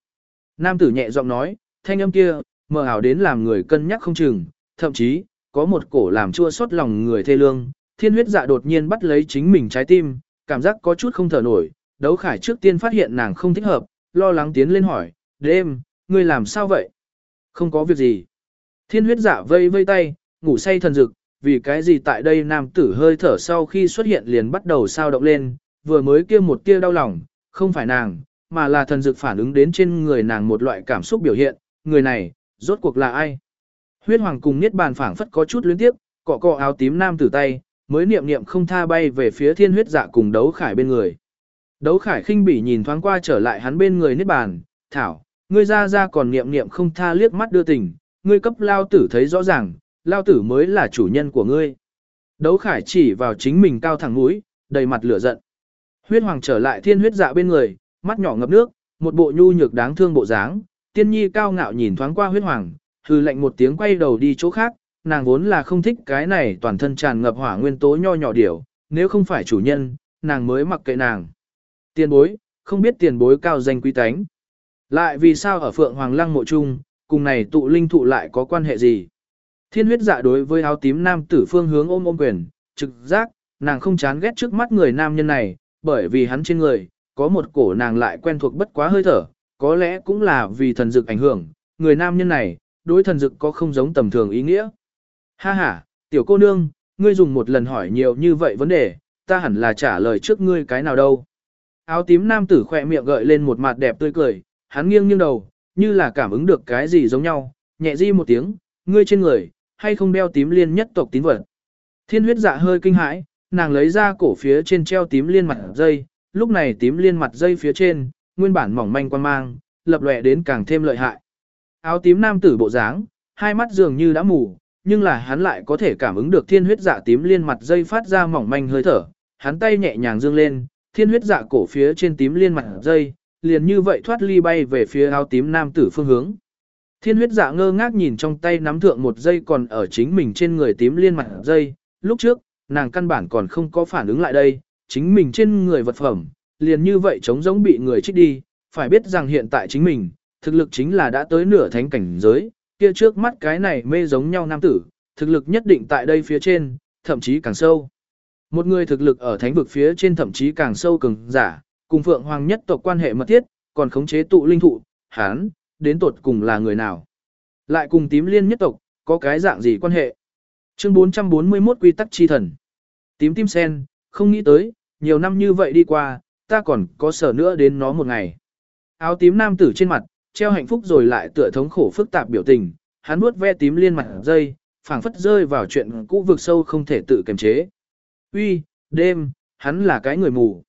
Nam tử nhẹ giọng nói, thanh âm kia, mờ ảo đến làm người cân nhắc không chừng, thậm chí, có một cổ làm chua xót lòng người thê lương, thiên huyết dạ đột nhiên bắt lấy chính mình trái tim, cảm giác có chút không thở nổi, đấu khải trước tiên phát hiện nàng không thích hợp, lo lắng tiến lên hỏi, đêm, ngươi làm sao vậy? Không có việc gì. Thiên huyết dạ vây vây tay, ngủ say thần dực, vì cái gì tại đây nam tử hơi thở sau khi xuất hiện liền bắt đầu sao động lên, vừa mới kia một tia đau lòng, không phải nàng, mà là thần dực phản ứng đến trên người nàng một loại cảm xúc biểu hiện, người này, rốt cuộc là ai? Huyết hoàng cùng niết bàn phảng phất có chút luyến tiếp, cọ cọ áo tím nam tử tay, mới niệm niệm không tha bay về phía thiên huyết dạ cùng đấu khải bên người. Đấu khải khinh bỉ nhìn thoáng qua trở lại hắn bên người niết bàn, thảo, ngươi ra ra còn niệm niệm không tha liếc mắt đưa tình, ngươi cấp lao tử thấy rõ ràng, lao tử mới là chủ nhân của ngươi. Đấu khải chỉ vào chính mình cao thẳng mũi, đầy mặt lửa giận. Huyết hoàng trở lại thiên huyết dạ bên người, mắt nhỏ ngập nước, một bộ nhu nhược đáng thương bộ dáng, tiên nhi cao ngạo nhìn thoáng qua huyết hoàng, hư lệnh một tiếng quay đầu đi chỗ khác, nàng vốn là không thích cái này toàn thân tràn ngập hỏa nguyên tố nho nhỏ điểu, nếu không phải chủ nhân, nàng mới mặc kệ nàng. Tiền bối, không biết tiền bối cao danh quý tánh. Lại vì sao ở Phượng Hoàng Lăng mộ trung, cùng này tụ linh thụ lại có quan hệ gì? Thiên huyết dạ đối với áo tím nam tử phương hướng ôm ôm quyền, trực giác, nàng không chán ghét trước mắt người nam nhân này, bởi vì hắn trên người, có một cổ nàng lại quen thuộc bất quá hơi thở, có lẽ cũng là vì thần dực ảnh hưởng, người nam nhân này, đối thần dực có không giống tầm thường ý nghĩa. Ha ha, tiểu cô nương, ngươi dùng một lần hỏi nhiều như vậy vấn đề, ta hẳn là trả lời trước ngươi cái nào đâu. Áo tím nam tử khỏe miệng gợi lên một mặt đẹp tươi cười, hắn nghiêng nghiêng đầu, như là cảm ứng được cái gì giống nhau, nhẹ di một tiếng, ngươi trên người, hay không đeo tím liên nhất tộc tín vật. Thiên huyết dạ hơi kinh hãi, nàng lấy ra cổ phía trên treo tím liên mặt dây, lúc này tím liên mặt dây phía trên, nguyên bản mỏng manh quan mang, lập lòe đến càng thêm lợi hại. Áo tím nam tử bộ dáng, hai mắt dường như đã mù, nhưng là hắn lại có thể cảm ứng được thiên huyết dạ tím liên mặt dây phát ra mỏng manh hơi thở, hắn tay nhẹ nhàng dương lên, thiên huyết dạ cổ phía trên tím liên mặt dây, liền như vậy thoát ly bay về phía áo tím nam tử phương hướng. Thiên huyết dạ ngơ ngác nhìn trong tay nắm thượng một dây còn ở chính mình trên người tím liên mặt dây, lúc trước, nàng căn bản còn không có phản ứng lại đây, chính mình trên người vật phẩm, liền như vậy trống giống bị người trích đi, phải biết rằng hiện tại chính mình, thực lực chính là đã tới nửa thánh cảnh giới, kia trước mắt cái này mê giống nhau nam tử, thực lực nhất định tại đây phía trên, thậm chí càng sâu. Một người thực lực ở thánh vực phía trên thậm chí càng sâu cường giả, cùng Phượng Hoàng nhất tộc quan hệ mật thiết, còn khống chế tụ linh thụ, hán, đến tột cùng là người nào. Lại cùng tím liên nhất tộc, có cái dạng gì quan hệ. Chương 441 Quy tắc chi thần. Tím tim sen, không nghĩ tới, nhiều năm như vậy đi qua, ta còn có sở nữa đến nó một ngày. Áo tím nam tử trên mặt, treo hạnh phúc rồi lại tựa thống khổ phức tạp biểu tình, hắn nuốt ve tím liên mặt dây, phảng phất rơi vào chuyện cũ vực sâu không thể tự kiềm chế. Uy, đêm, hắn là cái người mù.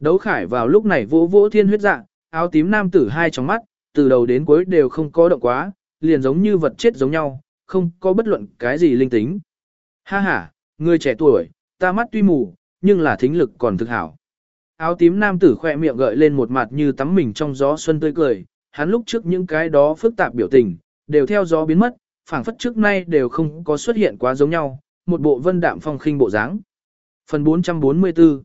Đấu khải vào lúc này vỗ vỗ thiên huyết dạng, áo tím nam tử hai trong mắt, từ đầu đến cuối đều không có động quá, liền giống như vật chết giống nhau, không có bất luận cái gì linh tính. Ha ha, người trẻ tuổi, ta mắt tuy mù, nhưng là thính lực còn thực hảo. Áo tím nam tử khỏe miệng gợi lên một mặt như tắm mình trong gió xuân tươi cười, hắn lúc trước những cái đó phức tạp biểu tình, đều theo gió biến mất, phảng phất trước nay đều không có xuất hiện quá giống nhau, một bộ vân đạm phong khinh bộ dáng. Phần 444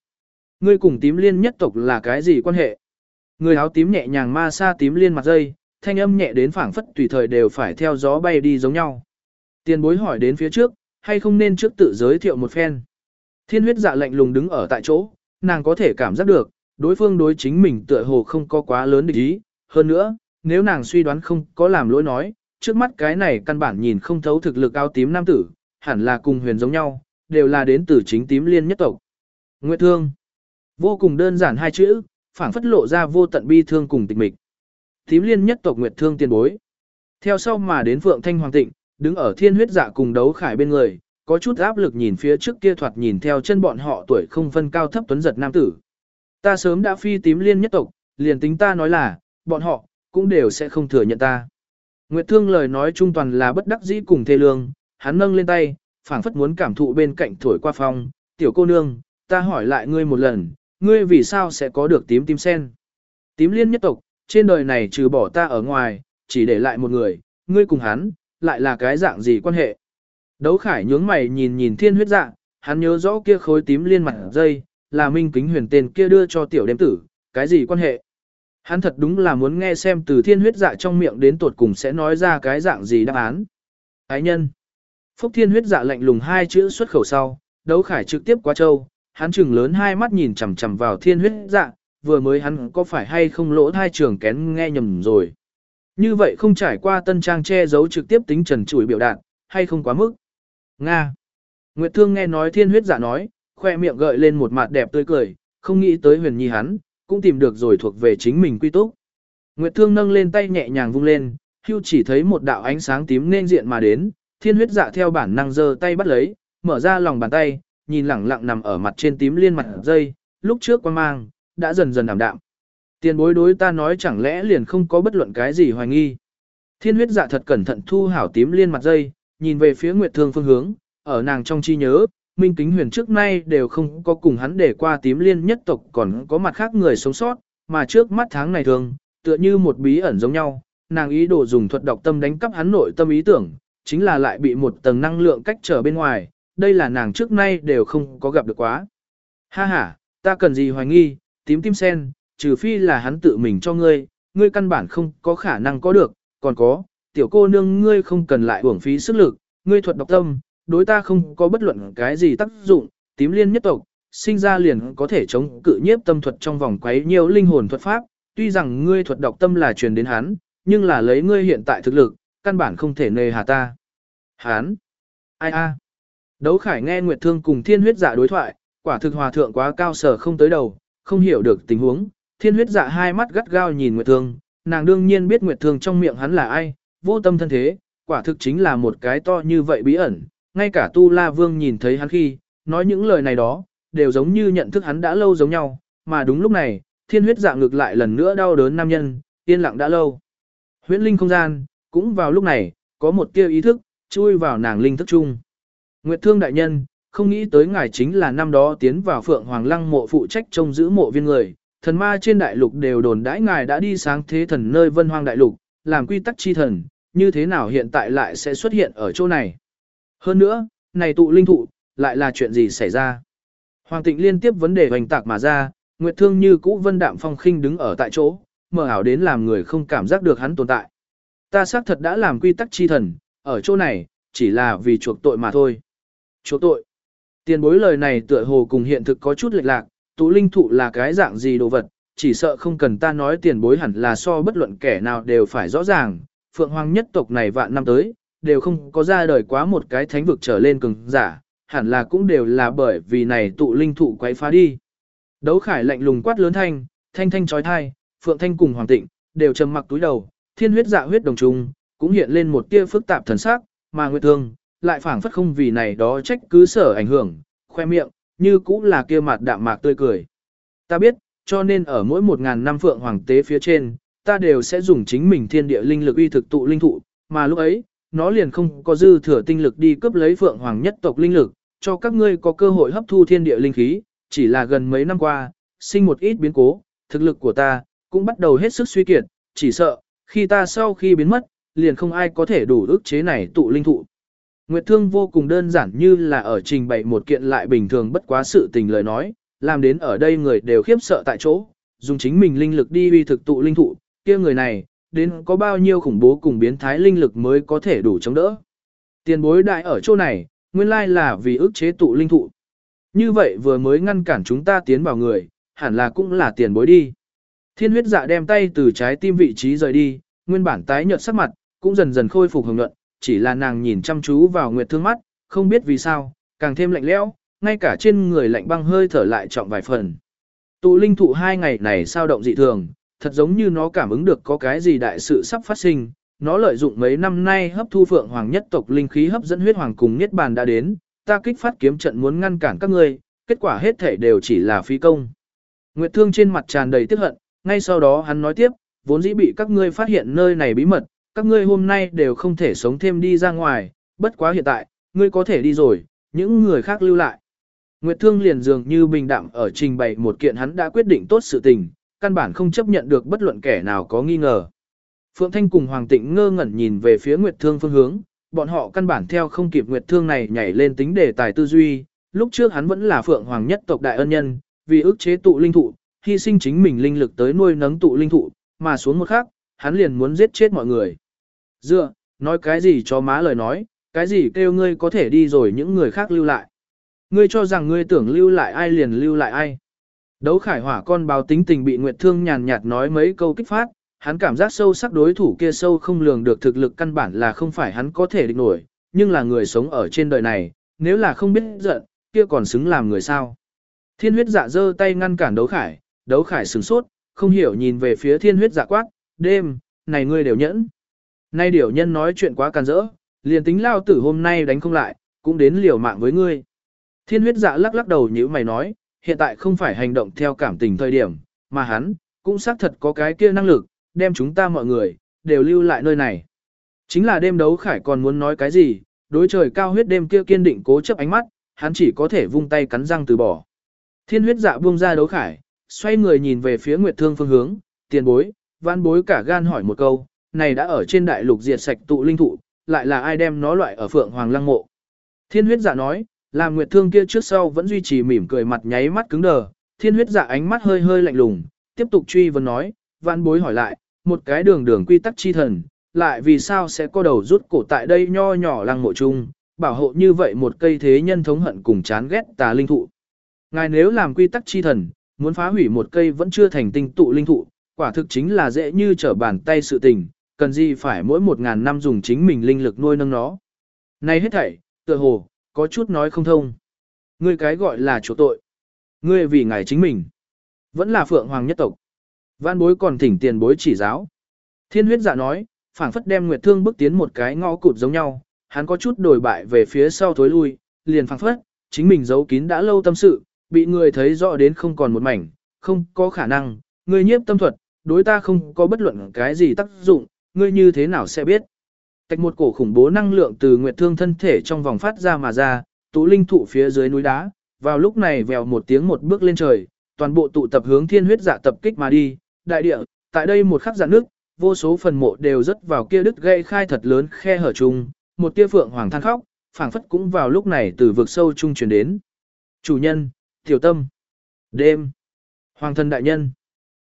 Ngươi cùng tím liên nhất tộc là cái gì quan hệ? Người áo tím nhẹ nhàng ma xa tím liên mặt dây, thanh âm nhẹ đến phảng phất tùy thời đều phải theo gió bay đi giống nhau. Tiền bối hỏi đến phía trước, hay không nên trước tự giới thiệu một phen. Thiên huyết dạ lạnh lùng đứng ở tại chỗ, nàng có thể cảm giác được, đối phương đối chính mình tựa hồ không có quá lớn địch ý. Hơn nữa, nếu nàng suy đoán không có làm lỗi nói, trước mắt cái này căn bản nhìn không thấu thực lực áo tím nam tử, hẳn là cùng huyền giống nhau, đều là đến từ chính tím liên nhất tộc. Nguyệt thương. Vô cùng đơn giản hai chữ, phảng phất lộ ra vô tận bi thương cùng tịch mịch. Tím liên nhất tộc Nguyệt thương tiền bối. Theo sau mà đến Phượng Thanh Hoàng Tịnh, đứng ở thiên huyết dạ cùng đấu khải bên người, có chút áp lực nhìn phía trước kia thoạt nhìn theo chân bọn họ tuổi không phân cao thấp tuấn giật nam tử. Ta sớm đã phi tím liên nhất tộc, liền tính ta nói là, bọn họ, cũng đều sẽ không thừa nhận ta. Nguyệt Thương lời nói trung toàn là bất đắc dĩ cùng thê lương, hắn nâng lên tay, phảng phất muốn cảm thụ bên cạnh thổi qua phong, tiểu cô nương, ta hỏi lại ngươi một lần, ngươi vì sao sẽ có được tím tím sen? Tím liên nhất tộc, trên đời này trừ bỏ ta ở ngoài, chỉ để lại một người, ngươi cùng hắn, lại là cái dạng gì quan hệ? Đấu khải nhướng mày nhìn nhìn thiên huyết dạ, hắn nhớ rõ kia khối tím liên mặt dây, là minh kính huyền tên kia đưa cho tiểu đêm tử, cái gì quan hệ? Hắn thật đúng là muốn nghe xem từ thiên huyết dạ trong miệng đến tột cùng sẽ nói ra cái dạng gì đáp án. Ái nhân. Phúc thiên huyết dạ lạnh lùng hai chữ xuất khẩu sau, đấu khải trực tiếp qua châu, hắn chừng lớn hai mắt nhìn chằm chằm vào thiên huyết dạ, vừa mới hắn có phải hay không lỗ thai trường kén nghe nhầm rồi. Như vậy không trải qua tân trang che giấu trực tiếp tính trần trụi biểu đạt, hay không quá mức. Nga. Nguyệt Thương nghe nói thiên huyết dạ nói, khoe miệng gợi lên một mặt đẹp tươi cười, không nghĩ tới huyền nhi hắn, cũng tìm được rồi thuộc về chính mình quy túc. Nguyệt Thương nâng lên tay nhẹ nhàng vung lên, hưu chỉ thấy một đạo ánh sáng tím nên diện mà đến, thiên huyết dạ theo bản năng giơ tay bắt lấy, mở ra lòng bàn tay, nhìn lẳng lặng nằm ở mặt trên tím liên mặt dây, lúc trước quan mang, đã dần dần đảm đạm. Tiền bối đối ta nói chẳng lẽ liền không có bất luận cái gì hoài nghi. Thiên huyết dạ thật cẩn thận thu hảo tím liên mặt dây, nhìn về phía Nguyệt Thương phương hướng, ở nàng trong chi nhớ, Minh Kính Huyền trước nay đều không có cùng hắn để qua tím liên nhất tộc còn có mặt khác người sống sót, mà trước mắt tháng này thường, tựa như một bí ẩn giống nhau, nàng ý đồ dùng thuật đọc tâm đánh cắp hắn nội tâm ý tưởng, chính là lại bị một tầng năng lượng cách trở bên ngoài, đây là nàng trước nay đều không có gặp được quá. Ha ha, ta cần gì hoài nghi, tím tim sen, trừ phi là hắn tự mình cho ngươi, ngươi căn bản không có khả năng có được, còn có, tiểu cô nương ngươi không cần lại uổng phí sức lực, ngươi thuật độc tâm, đối ta không có bất luận cái gì tác dụng, tím liên nhất tộc, sinh ra liền có thể chống cự nhiếp tâm thuật trong vòng quấy nhiều linh hồn thuật pháp, tuy rằng ngươi thuật độc tâm là truyền đến hắn, nhưng là lấy ngươi hiện tại thực lực, căn bản không thể nề hà ta. Hán, Ai a? Đấu khải nghe Nguyệt Thương cùng thiên huyết giả đối thoại, quả thực hòa thượng quá cao sở không tới đầu, không hiểu được tình huống, thiên huyết dạ hai mắt gắt gao nhìn Nguyệt Thương, nàng đương nhiên biết Nguyệt Thương trong miệng hắn là ai, vô tâm thân thế, quả thực chính là một cái to như vậy bí ẩn, ngay cả Tu La Vương nhìn thấy hắn khi, nói những lời này đó, đều giống như nhận thức hắn đã lâu giống nhau, mà đúng lúc này, thiên huyết dạ ngược lại lần nữa đau đớn nam nhân, yên lặng đã lâu. Huyễn linh không gian, cũng vào lúc này, có một tia ý thức, chui vào nàng linh thức chung. Nguyệt Thương đại nhân, không nghĩ tới ngài chính là năm đó tiến vào Phượng Hoàng Lăng mộ phụ trách trông giữ mộ viên người, thần ma trên đại lục đều đồn đãi ngài đã đi sáng thế thần nơi Vân Hoang đại lục, làm quy tắc chi thần, như thế nào hiện tại lại sẽ xuất hiện ở chỗ này? Hơn nữa, này tụ linh thụ, lại là chuyện gì xảy ra? Hoàng Tịnh liên tiếp vấn đề hoành tạc mà ra, Nguyệt Thương như cũ vân đạm phong khinh đứng ở tại chỗ, mở ảo đến làm người không cảm giác được hắn tồn tại. Ta xác thật đã làm quy tắc chi thần, ở chỗ này, chỉ là vì chuộc tội mà thôi. Chuộc tội. Tiền bối lời này tựa hồ cùng hiện thực có chút lệch lạc, tụ linh thụ là cái dạng gì đồ vật, chỉ sợ không cần ta nói tiền bối hẳn là so bất luận kẻ nào đều phải rõ ràng, phượng hoàng nhất tộc này vạn năm tới, đều không có ra đời quá một cái thánh vực trở lên cường giả, hẳn là cũng đều là bởi vì này tụ linh thụ quấy phá đi. Đấu khải lạnh lùng quát lớn thanh, thanh thanh trói thai, phượng thanh cùng hoàng tịnh, đều trầm mặc túi đầu, thiên huyết dạ huyết đồng trùng, cũng hiện lên một tia phức tạp thần sắc, mà nguyệt thương, lại phảng phất không vì này đó trách cứ sở ảnh hưởng, khoe miệng, như cũng là kia mặt đạm mạc tươi cười. Ta biết, cho nên ở mỗi một ngàn năm phượng hoàng tế phía trên, ta đều sẽ dùng chính mình thiên địa linh lực uy thực tụ linh thụ, mà lúc ấy, nó liền không có dư thừa tinh lực đi cướp lấy phượng hoàng nhất tộc linh lực, cho các ngươi có cơ hội hấp thu thiên địa linh khí, chỉ là gần mấy năm qua, sinh một ít biến cố, thực lực của ta cũng bắt đầu hết sức suy kiệt, chỉ sợ, khi ta sau khi biến mất, liền không ai có thể đủ ức chế này tụ linh thụ. Nguyệt Thương vô cùng đơn giản như là ở trình bày một kiện lại bình thường bất quá sự tình lời nói, làm đến ở đây người đều khiếp sợ tại chỗ, dùng chính mình linh lực đi uy thực tụ linh thụ, kia người này, đến có bao nhiêu khủng bố cùng biến thái linh lực mới có thể đủ chống đỡ. Tiền bối đại ở chỗ này, nguyên lai là vì ức chế tụ linh thụ. Như vậy vừa mới ngăn cản chúng ta tiến vào người, hẳn là cũng là tiền bối đi. Thiên huyết dạ đem tay từ trái tim vị trí rời đi, nguyên bản tái nhợt sắc mặt, cũng dần dần khôi phục hồng nhuận, chỉ là nàng nhìn chăm chú vào Nguyệt Thương mắt, không biết vì sao, càng thêm lạnh lẽo, ngay cả trên người lạnh băng hơi thở lại trọng vài phần. Tụ linh thụ hai ngày này sao động dị thường, thật giống như nó cảm ứng được có cái gì đại sự sắp phát sinh, nó lợi dụng mấy năm nay hấp thu phượng hoàng nhất tộc linh khí hấp dẫn huyết hoàng cùng niết bàn đã đến, ta kích phát kiếm trận muốn ngăn cản các ngươi, kết quả hết thể đều chỉ là phí công. Nguyệt Thương trên mặt tràn đầy tiếc hận, ngay sau đó hắn nói tiếp, vốn dĩ bị các ngươi phát hiện nơi này bí mật, các ngươi hôm nay đều không thể sống thêm đi ra ngoài, bất quá hiện tại, ngươi có thể đi rồi, những người khác lưu lại. Nguyệt Thương liền dường như bình đạm ở trình bày một kiện hắn đã quyết định tốt sự tình, căn bản không chấp nhận được bất luận kẻ nào có nghi ngờ. Phượng Thanh cùng Hoàng Tịnh ngơ ngẩn nhìn về phía Nguyệt Thương phương hướng, bọn họ căn bản theo không kịp Nguyệt Thương này nhảy lên tính đề tài tư duy, lúc trước hắn vẫn là Phượng Hoàng nhất tộc đại ân nhân, vì ức chế tụ linh thụ, hy sinh chính mình linh lực tới nuôi nấng tụ linh thụ, mà xuống một khắc, hắn liền muốn giết chết mọi người. Dựa, nói cái gì cho má lời nói, cái gì kêu ngươi có thể đi rồi những người khác lưu lại. Ngươi cho rằng ngươi tưởng lưu lại ai liền lưu lại ai. Đấu khải hỏa con báo tính tình bị Nguyệt Thương nhàn nhạt nói mấy câu kích phát, hắn cảm giác sâu sắc đối thủ kia sâu không lường được thực lực căn bản là không phải hắn có thể địch nổi, nhưng là người sống ở trên đời này, nếu là không biết giận, kia còn xứng làm người sao. Thiên huyết dạ giơ tay ngăn cản đấu khải, đấu khải sừng sốt, không hiểu nhìn về phía thiên huyết dạ quát, đêm, này ngươi đều nhẫn. Nay điểu nhân nói chuyện quá càn rỡ, liền tính lao tử hôm nay đánh không lại, cũng đến liều mạng với ngươi. Thiên huyết dạ lắc lắc đầu như mày nói, hiện tại không phải hành động theo cảm tình thời điểm, mà hắn, cũng xác thật có cái kia năng lực, đem chúng ta mọi người, đều lưu lại nơi này. Chính là đêm đấu khải còn muốn nói cái gì, đối trời cao huyết đêm kia kiên định cố chấp ánh mắt, hắn chỉ có thể vung tay cắn răng từ bỏ. Thiên huyết dạ buông ra đấu khải, xoay người nhìn về phía Nguyệt Thương phương hướng, tiền bối, văn bối cả gan hỏi một câu, này đã ở trên đại lục diệt sạch tụ linh thụ, lại là ai đem nó loại ở phượng hoàng lăng mộ. Thiên huyết dạ nói, làm Nguyệt Thương kia trước sau vẫn duy trì mỉm cười mặt nháy mắt cứng đờ, thiên huyết dạ ánh mắt hơi hơi lạnh lùng, tiếp tục truy vấn nói, văn bối hỏi lại, một cái đường đường quy tắc chi thần, lại vì sao sẽ có đầu rút cổ tại đây nho nhỏ lăng mộ chung, bảo hộ như vậy một cây thế nhân thống hận cùng chán ghét tà linh thụ. Ngài nếu làm quy tắc chi thần, muốn phá hủy một cây vẫn chưa thành tinh tụ linh thụ, quả thực chính là dễ như trở bàn tay sự tình, cần gì phải mỗi một ngàn năm dùng chính mình linh lực nuôi nâng nó. Này hết thảy, tựa hồ, có chút nói không thông. Ngươi cái gọi là chỗ tội. Ngươi vì ngài chính mình. Vẫn là phượng hoàng nhất tộc. Văn bối còn thỉnh tiền bối chỉ giáo. Thiên huyết dạ nói, phảng phất đem Nguyệt Thương bước tiến một cái ngõ cụt giống nhau, hắn có chút đổi bại về phía sau thối lui, liền phảng phất, chính mình giấu kín đã lâu tâm sự, bị người thấy rõ đến không còn một mảnh, không có khả năng, ngươi nhiếp tâm thuật, đối ta không có bất luận cái gì tác dụng, ngươi như thế nào sẽ biết. Cách một cổ khủng bố năng lượng từ Nguyệt Thương thân thể trong vòng phát ra mà ra, tụ linh thụ phía dưới núi đá, vào lúc này vèo một tiếng một bước lên trời, toàn bộ tụ tập hướng thiên huyết dạ tập kích mà đi, đại địa, tại đây một khắc giạn nước, vô số phần mộ đều rất vào kia đứt gây khai thật lớn khe hở chung, một tia phượng hoàng than khóc, phảng phất cũng vào lúc này từ vực sâu trung truyền đến. Chủ nhân, tiểu tâm, đêm, hoàng thân đại nhân.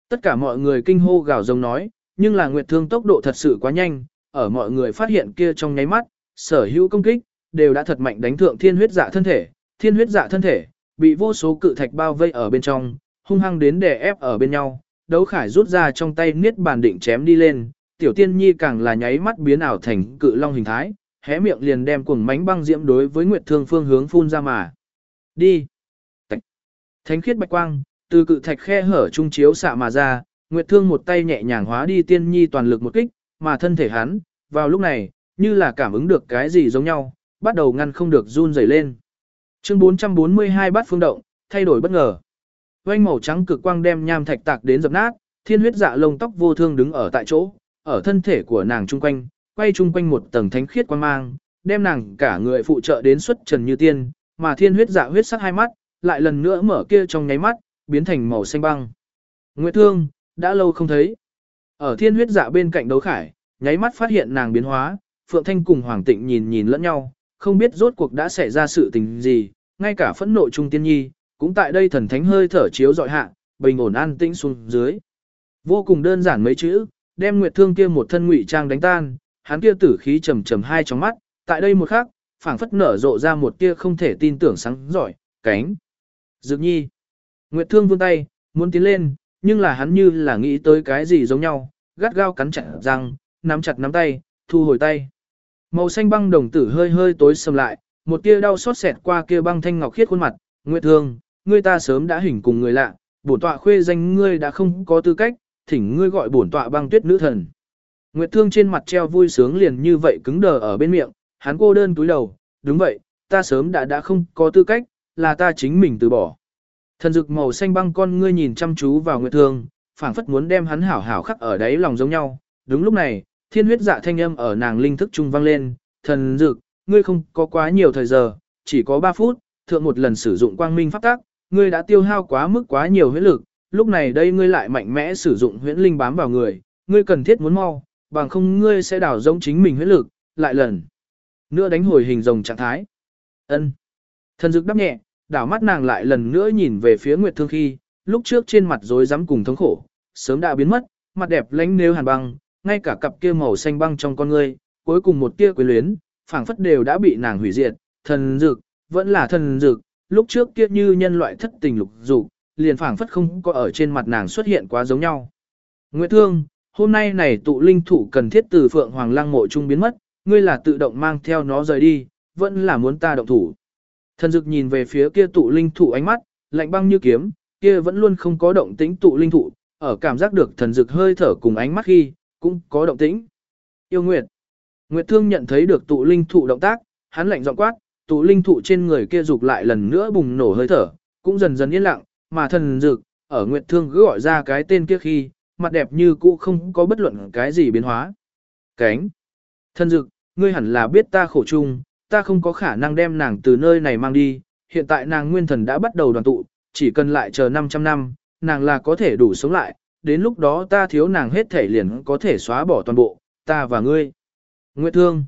Tất cả mọi người kinh hô gào rồng nói, nhưng là nguyệt thương tốc độ thật sự quá nhanh, ở mọi người phát hiện kia trong nháy mắt, sở hữu công kích, đều đã thật mạnh đánh thượng thiên huyết dạ thân thể, thiên huyết dạ thân thể, bị vô số cự thạch bao vây ở bên trong, hung hăng đến đè ép ở bên nhau, đấu khải rút ra trong tay niết bàn định chém đi lên, tiểu tiên nhi càng là nháy mắt biến ảo thành cự long hình thái, hé miệng liền đem cuồng mánh băng diễm đối với Nguyệt Thương phương hướng phun ra mà. Đi! Tạch. Thánh khiết bạch quang, từ cự thạch khe hở trung chiếu xạ mà ra, Nguyệt Thương một tay nhẹ nhàng hóa đi tiên nhi toàn lực một kích, mà thân thể hắn, vào lúc này, như là cảm ứng được cái gì giống nhau, bắt đầu ngăn không được run rẩy lên. Chương 442 bát phương động, thay đổi bất ngờ quanh màu trắng cực quang đem nham thạch tạc đến dập nát, thiên huyết dạ lông tóc vô thương đứng ở tại chỗ, ở thân thể của nàng trung quanh, quay trung quanh một tầng thánh khiết quang mang, đem nàng cả người phụ trợ đến xuất trần như tiên, mà thiên huyết dạ huyết sắc hai mắt, lại lần nữa mở kia trong nháy mắt, biến thành màu xanh băng. Nguyệt Thương, đã lâu không thấy. Ở thiên huyết dạ bên cạnh đấu khải, nháy mắt phát hiện nàng biến hóa, Phượng Thanh cùng Hoàng Tịnh nhìn nhìn lẫn nhau, không biết rốt cuộc đã xảy ra sự tình gì, ngay cả phẫn nộ trung tiên nhi, cũng tại đây thần thánh hơi thở chiếu dọi hạ, bình ổn an tĩnh xuống dưới. Vô cùng đơn giản mấy chữ, đem Nguyệt Thương kia một thân ngụy trang đánh tan, hắn kia tử khí trầm trầm hai trong mắt, tại đây một khắc, phảng phất nở rộ ra một tia không thể tin tưởng sáng giỏi, cánh. Dược nhi. Nguyệt Thương vươn tay, muốn tiến lên, nhưng là hắn như là nghĩ tới cái gì giống nhau, gắt gao cắn chặt răng, nắm chặt nắm tay, thu hồi tay. Màu xanh băng đồng tử hơi hơi tối sầm lại, một tia đau xót xẹt qua kia băng thanh ngọc khiết khuôn mặt, Nguyệt Thương, ngươi ta sớm đã hình cùng người lạ, bổn tọa khuê danh ngươi đã không có tư cách, thỉnh ngươi gọi bổn tọa băng tuyết nữ thần. Nguyệt Thương trên mặt treo vui sướng liền như vậy cứng đờ ở bên miệng, hắn cô đơn túi đầu, đúng vậy, ta sớm đã đã không có tư cách, là ta chính mình từ bỏ. Thần dực màu xanh băng con ngươi nhìn chăm chú vào Nguyệt Thương, phảng phất muốn đem hắn hảo hảo khắc ở đáy lòng giống nhau. Đúng lúc này, thiên huyết dạ thanh âm ở nàng linh thức trung vang lên, thần dực, ngươi không có quá nhiều thời giờ, chỉ có 3 phút, thượng một lần sử dụng quang minh pháp tắc, ngươi đã tiêu hao quá mức quá nhiều huyết lực, lúc này đây ngươi lại mạnh mẽ sử dụng huyễn linh bám vào người, ngươi cần thiết muốn mau, bằng không ngươi sẽ đảo giống chính mình huyết lực, lại lần nữa đánh hồi hình rồng trạng thái. Ân. Thần dực đáp nhẹ, đảo mắt nàng lại lần nữa nhìn về phía Nguyệt Thương khi, lúc trước trên mặt rối rắm cùng thống khổ, sớm đã biến mất, mặt đẹp lánh nêu hàn băng, ngay cả cặp kia màu xanh băng trong con ngươi, cuối cùng một tia quyến luyến, phảng phất đều đã bị nàng hủy diệt, thần dược vẫn là thần dược. lúc trước kia như nhân loại thất tình lục dục, liền phảng phất không có ở trên mặt nàng xuất hiện quá giống nhau. Nguyệt Thương, hôm nay này tụ linh thủ cần thiết từ Phượng Hoàng Lăng mộ trung biến mất, ngươi là tự động mang theo nó rời đi, vẫn là muốn ta động thủ. Thần dực nhìn về phía kia tụ linh thụ ánh mắt, lạnh băng như kiếm, kia vẫn luôn không có động tĩnh tụ linh thụ. ở cảm giác được thần dực hơi thở cùng ánh mắt khi, cũng có động tĩnh. Yêu Nguyệt. Nguyệt Thương nhận thấy được tụ linh thụ động tác, hắn lạnh giọng quát, tụ linh thụ trên người kia dục lại lần nữa bùng nổ hơi thở, cũng dần dần yên lặng, mà thần dực, ở Nguyệt Thương cứ gọi ra cái tên kia khi, mặt đẹp như cũ không có bất luận cái gì biến hóa. Cánh. Thần dực, ngươi hẳn là biết ta khổ chung, ta không có khả năng đem nàng từ nơi này mang đi, hiện tại nàng nguyên thần đã bắt đầu đoàn tụ, chỉ cần lại chờ 500 năm, nàng là có thể đủ sống lại, đến lúc đó ta thiếu nàng hết thể liền có thể xóa bỏ toàn bộ, ta và ngươi. Nguyệt Thương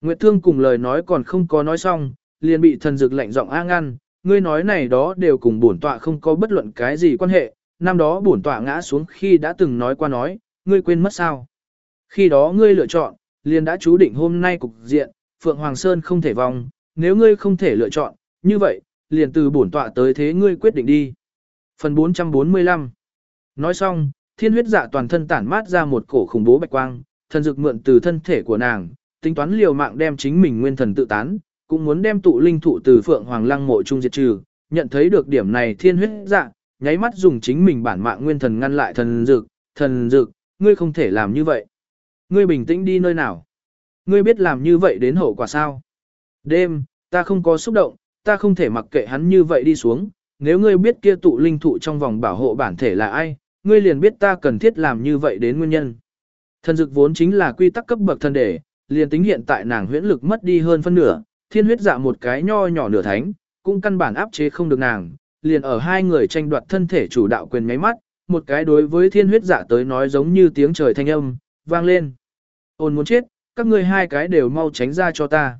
Nguyệt Thương cùng lời nói còn không có nói xong, liền bị thần dực lạnh giọng a ngăn, ngươi nói này đó đều cùng bổn tọa không có bất luận cái gì quan hệ, năm đó bổn tọa ngã xuống khi đã từng nói qua nói, ngươi quên mất sao. Khi đó ngươi lựa chọn, liền đã chú định hôm nay cục diện, Phượng Hoàng Sơn không thể vòng, nếu ngươi không thể lựa chọn, như vậy, liền từ bổn tọa tới thế ngươi quyết định đi. Phần 445 Nói xong, thiên huyết dạ toàn thân tản mát ra một cổ khủng bố bạch quang, thần dực mượn từ thân thể của nàng, tính toán liều mạng đem chính mình nguyên thần tự tán, cũng muốn đem tụ linh thụ từ Phượng Hoàng Lăng mộ trung diệt trừ, nhận thấy được điểm này thiên huyết dạ, nháy mắt dùng chính mình bản mạng nguyên thần ngăn lại thần dực, thần dực, ngươi không thể làm như vậy. Ngươi bình tĩnh đi nơi nào? Ngươi biết làm như vậy đến hậu quả sao? Đêm, ta không có xúc động, ta không thể mặc kệ hắn như vậy đi xuống, nếu ngươi biết kia tụ linh thụ trong vòng bảo hộ bản thể là ai, ngươi liền biết ta cần thiết làm như vậy đến nguyên nhân. Thần dực vốn chính là quy tắc cấp bậc thần đề, liền tính hiện tại nàng huyễn lực mất đi hơn phân nửa, thiên huyết dạ một cái nho nhỏ nửa thánh, cũng căn bản áp chế không được nàng, liền ở hai người tranh đoạt thân thể chủ đạo quyền máy mắt, một cái đối với thiên huyết dạ tới nói giống như tiếng trời thanh âm, vang lên. Ôn muốn chết, các ngươi hai cái đều mau tránh ra cho ta.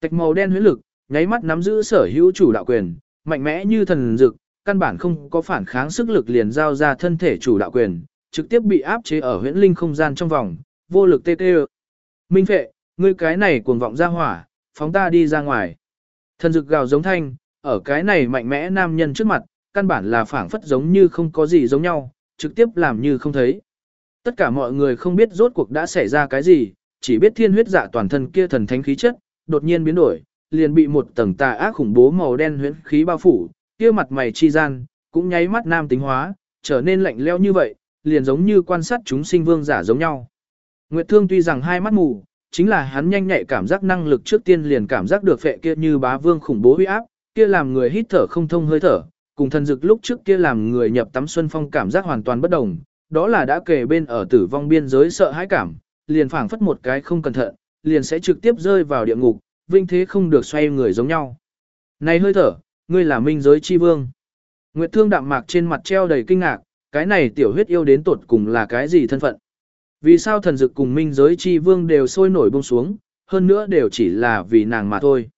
Tạch màu đen huyết lực, nháy mắt nắm giữ sở hữu chủ đạo quyền, mạnh mẽ như thần dực, căn bản không có phản kháng sức lực liền giao ra thân thể chủ đạo quyền, trực tiếp bị áp chế ở huyễn linh không gian trong vòng, vô lực tê tê. Minh phệ, ngươi cái này cuồng vọng ra hỏa, phóng ta đi ra ngoài. Thần dực gào giống thanh, ở cái này mạnh mẽ nam nhân trước mặt, căn bản là phản phất giống như không có gì giống nhau, trực tiếp làm như không thấy. Tất cả mọi người không biết rốt cuộc đã xảy ra cái gì, chỉ biết thiên huyết dạ toàn thân kia thần thánh khí chất, đột nhiên biến đổi, liền bị một tầng tà ác khủng bố màu đen huyễn khí bao phủ, kia mặt mày chi gian, cũng nháy mắt nam tính hóa, trở nên lạnh lẽo như vậy, liền giống như quan sát chúng sinh vương giả giống nhau. Nguyệt Thương tuy rằng hai mắt mù, chính là hắn nhanh nhạy cảm giác năng lực trước tiên liền cảm giác được phệ kia như bá vương khủng bố uy áp, kia làm người hít thở không thông hơi thở, cùng thần dực lúc trước kia làm người nhập tắm xuân phong cảm giác hoàn toàn bất đồng, đó là đã kề bên ở tử vong biên giới sợ hãi cảm, liền phảng phất một cái không cẩn thận, liền sẽ trực tiếp rơi vào địa ngục, vinh thế không được xoay người giống nhau. Này hơi thở, ngươi là minh giới chi vương. Nguyệt thương đạm mạc trên mặt treo đầy kinh ngạc, cái này tiểu huyết yêu đến tột cùng là cái gì thân phận. Vì sao thần dực cùng minh giới chi vương đều sôi nổi bông xuống, hơn nữa đều chỉ là vì nàng mà thôi.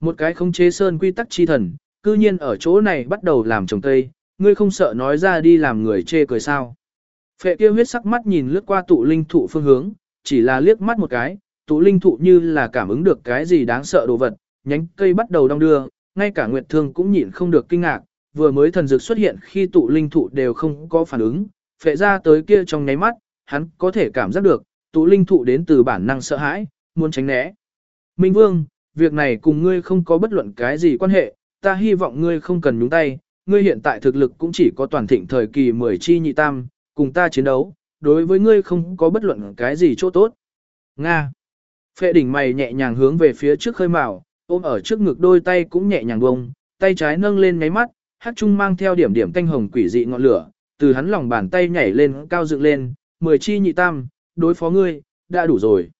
Một cái không chế sơn quy tắc chi thần, cư nhiên ở chỗ này bắt đầu làm trồng tây, ngươi không sợ nói ra đi làm người chê cười sao. Phệ kia huyết sắc mắt nhìn lướt qua tụ linh thụ phương hướng, chỉ là liếc mắt một cái, tụ linh thụ như là cảm ứng được cái gì đáng sợ đồ vật, nhánh cây bắt đầu đong đưa, ngay cả Nguyệt Thương cũng nhịn không được kinh ngạc, vừa mới thần dược xuất hiện khi tụ linh thụ đều không có phản ứng, phệ ra tới kia trong nháy mắt, hắn có thể cảm giác được, tụ linh thụ đến từ bản năng sợ hãi, muốn tránh né. Minh Vương, việc này cùng ngươi không có bất luận cái gì quan hệ, ta hy vọng ngươi không cần nhúng tay, ngươi hiện tại thực lực cũng chỉ có toàn thịnh thời kỳ 10 chi nhị tam, cùng ta chiến đấu, đối với ngươi không có bất luận cái gì chỗ tốt. Nga. Phệ đỉnh mày nhẹ nhàng hướng về phía trước khơi mào, ôm ở trước ngực đôi tay cũng nhẹ nhàng bông, tay trái nâng lên ngáy mắt, hát trung mang theo điểm điểm canh hồng quỷ dị ngọn lửa, từ hắn lòng bàn tay nhảy lên cao dựng lên, mười chi nhị tam, đối phó ngươi, đã đủ rồi.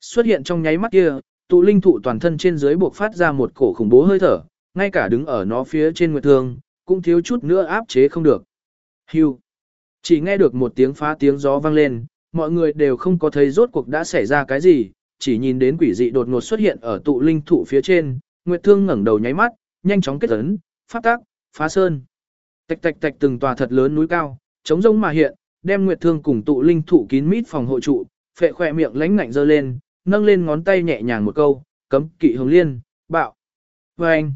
Xuất hiện trong nháy mắt kia, tụ linh thụ toàn thân trên dưới buộc phát ra một cổ khủng bố hơi thở, ngay cả đứng ở nó phía trên nguyệt thương, cũng thiếu chút nữa áp chế không được. Hưu. Chỉ nghe được một tiếng phá tiếng gió vang lên, mọi người đều không có thấy rốt cuộc đã xảy ra cái gì, chỉ nhìn đến quỷ dị đột ngột xuất hiện ở tụ linh thụ phía trên, Nguyệt Thương ngẩng đầu nháy mắt, nhanh chóng kết ấn, phát tác, phá sơn. Tạch tạch tạch từng tòa thật lớn núi cao, chống rông mà hiện, đem Nguyệt Thương cùng tụ linh thụ kín mít phòng hộ trụ, phệ khỏe miệng lánh ngạnh dơ lên, nâng lên ngón tay nhẹ nhàng một câu, cấm kỵ hồng liên, bạo. Và anh,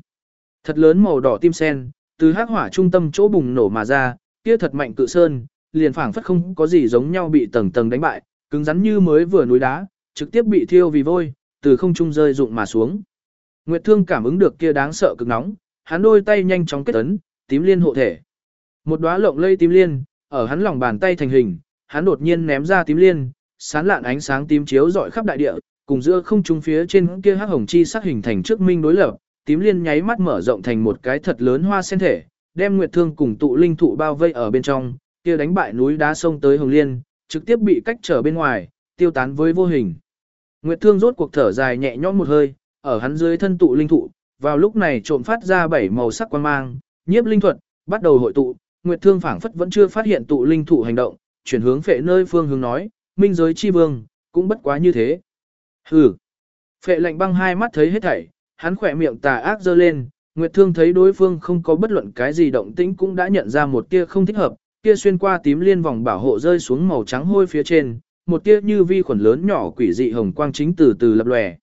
thật lớn màu đỏ tim sen, từ hắc hỏa trung tâm chỗ bùng nổ mà ra, kia thật mạnh cự sơn, liền phảng phất không có gì giống nhau bị tầng tầng đánh bại, cứng rắn như mới vừa núi đá, trực tiếp bị thiêu vì vôi, từ không trung rơi rụng mà xuống. Nguyệt Thương cảm ứng được kia đáng sợ cực nóng, hắn đôi tay nhanh chóng kết ấn, tím liên hộ thể. Một đóa lộng lây tím liên, ở hắn lòng bàn tay thành hình, hắn đột nhiên ném ra tím liên, sáng lạn ánh sáng tím chiếu rọi khắp đại địa, cùng giữa không trung phía trên kia hắc hồng chi sắc hình thành trước minh đối lập, tím liên nháy mắt mở rộng thành một cái thật lớn hoa sen thể, đem Nguyệt Thương cùng tụ linh thụ bao vây ở bên trong, kia đánh bại núi đá sông tới Hồng Liên, trực tiếp bị cách trở bên ngoài, tiêu tán với vô hình. Nguyệt Thương rốt cuộc thở dài nhẹ nhõm một hơi, ở hắn dưới thân tụ linh thụ, vào lúc này trộm phát ra bảy màu sắc quang mang, nhiếp linh thuật, bắt đầu hội tụ, Nguyệt Thương phảng phất vẫn chưa phát hiện tụ linh thụ hành động, chuyển hướng phệ nơi phương hướng nói, minh giới chi vương, cũng bất quá như thế. Hừ. Phệ lạnh băng hai mắt thấy hết thảy, hắn khỏe miệng tà ác giơ lên, Nguyệt Thương thấy đối phương không có bất luận cái gì động tĩnh cũng đã nhận ra một tia không thích hợp, kia xuyên qua tím liên vòng bảo hộ rơi xuống màu trắng hôi phía trên, một tia như vi khuẩn lớn nhỏ quỷ dị hồng quang chính từ từ lập lòe.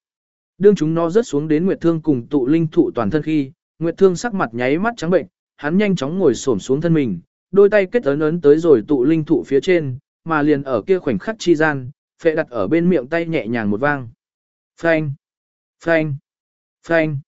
Đương chúng nó rớt xuống đến Nguyệt Thương cùng tụ linh thụ toàn thân khi, Nguyệt Thương sắc mặt nháy mắt trắng bệnh, hắn nhanh chóng ngồi xổm xuống thân mình, đôi tay kết ấn ấn tới rồi tụ linh thụ phía trên, mà liền ở kia khoảnh khắc chi gian, phệ đặt ở bên miệng tay nhẹ nhàng một vang. Phanh, phanh, phanh.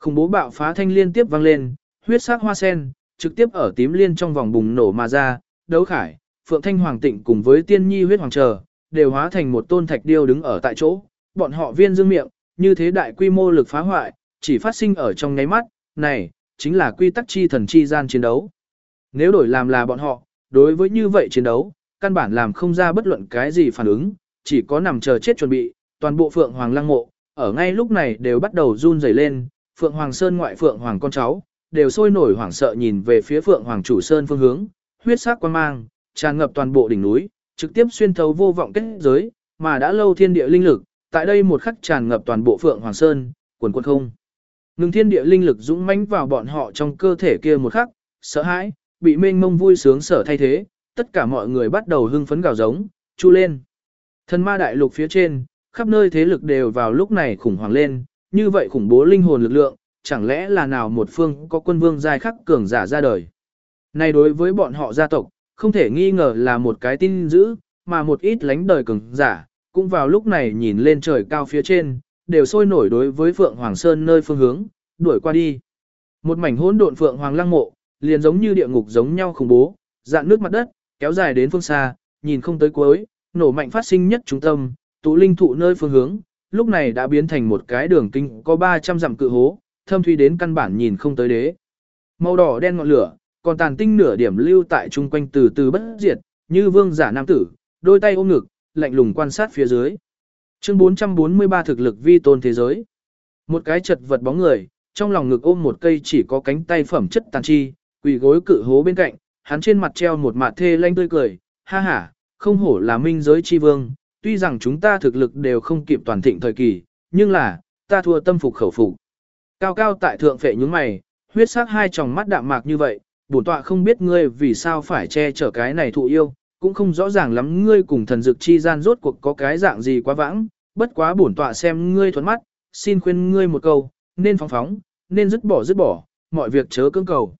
Khủng bố bạo phá thanh liên tiếp vang lên, huyết sắc hoa sen, trực tiếp ở tím liên trong vòng bùng nổ mà ra, đấu khải, phượng thanh hoàng tịnh cùng với tiên nhi huyết hoàng chờ, đều hóa thành một tôn thạch điêu đứng ở tại chỗ, bọn họ viên dương miệng, như thế đại quy mô lực phá hoại, chỉ phát sinh ở trong nháy mắt, này, chính là quy tắc chi thần chi gian chiến đấu. Nếu đổi làm là bọn họ, đối với như vậy chiến đấu, căn bản làm không ra bất luận cái gì phản ứng, chỉ có nằm chờ chết chuẩn bị, toàn bộ Phượng Hoàng lăng mộ, ở ngay lúc này đều bắt đầu run rẩy lên, Phượng Hoàng Sơn ngoại Phượng Hoàng con cháu, đều sôi nổi hoảng sợ nhìn về phía Phượng Hoàng chủ Sơn phương hướng, huyết sắc quan mang, tràn ngập toàn bộ đỉnh núi, trực tiếp xuyên thấu vô vọng kết giới, mà đã lâu thiên địa linh lực, tại đây một khắc tràn ngập toàn bộ Phượng Hoàng Sơn, quần quần không. Ngừng thiên địa linh lực dũng mãnh vào bọn họ trong cơ thể kia một khắc, sợ hãi, bị mênh mông vui sướng sở thay thế, tất cả mọi người bắt đầu hưng phấn gào giống, chu lên. Thần ma đại lục phía trên, khắp nơi thế lực đều vào lúc này khủng hoảng lên, như vậy khủng bố linh hồn lực lượng, chẳng lẽ là nào một phương có quân vương giai khắc cường giả ra đời. Này đối với bọn họ gia tộc, không thể nghi ngờ là một cái tin dữ, mà một ít lánh đời cường giả, cũng vào lúc này nhìn lên trời cao phía trên, đều sôi nổi đối với Phượng Hoàng Sơn nơi phương hướng, đuổi qua đi. Một mảnh hỗn độn Phượng Hoàng lăng mộ, liền giống như địa ngục giống nhau khủng bố, dạn nước mặt đất, kéo dài đến phương xa, nhìn không tới cuối, nổ mạnh phát sinh nhất trung tâm, tụ linh thụ nơi phương hướng, lúc này đã biến thành một cái đường kinh có 300 dặm cự hố, thâm thuy đến căn bản nhìn không tới đế. Màu đỏ đen ngọn lửa, còn tàn tinh nửa điểm lưu tại chung quanh từ từ bất diệt, như vương giả nam tử, đôi tay ôm ngực, lạnh lùng quan sát phía dưới. Chương 443 thực lực vi tôn thế giới. Một cái chật vật bóng người, trong lòng ngực ôm một cây chỉ có cánh tay phẩm chất tàn chi, quỳ gối cự hố bên cạnh, hắn trên mặt treo một mạt thê lanh tươi cười, ha ha, không hổ là minh giới chi vương, tuy rằng chúng ta thực lực đều không kịp toàn thịnh thời kỳ, nhưng là, ta thua tâm phục khẩu phục. Cao cao tại thượng phệ nhúng mày, huyết sắc hai tròng mắt đạm mạc như vậy, bổn tọa không biết ngươi vì sao phải che chở cái này thụ yêu, cũng không rõ ràng lắm ngươi cùng thần dực chi gian rốt cuộc có cái dạng gì quá vãng, bất quá bổn tọa xem ngươi thuận mắt, xin khuyên ngươi một câu, nên phóng phóng, nên dứt bỏ dứt bỏ, mọi việc chớ cưỡng cầu.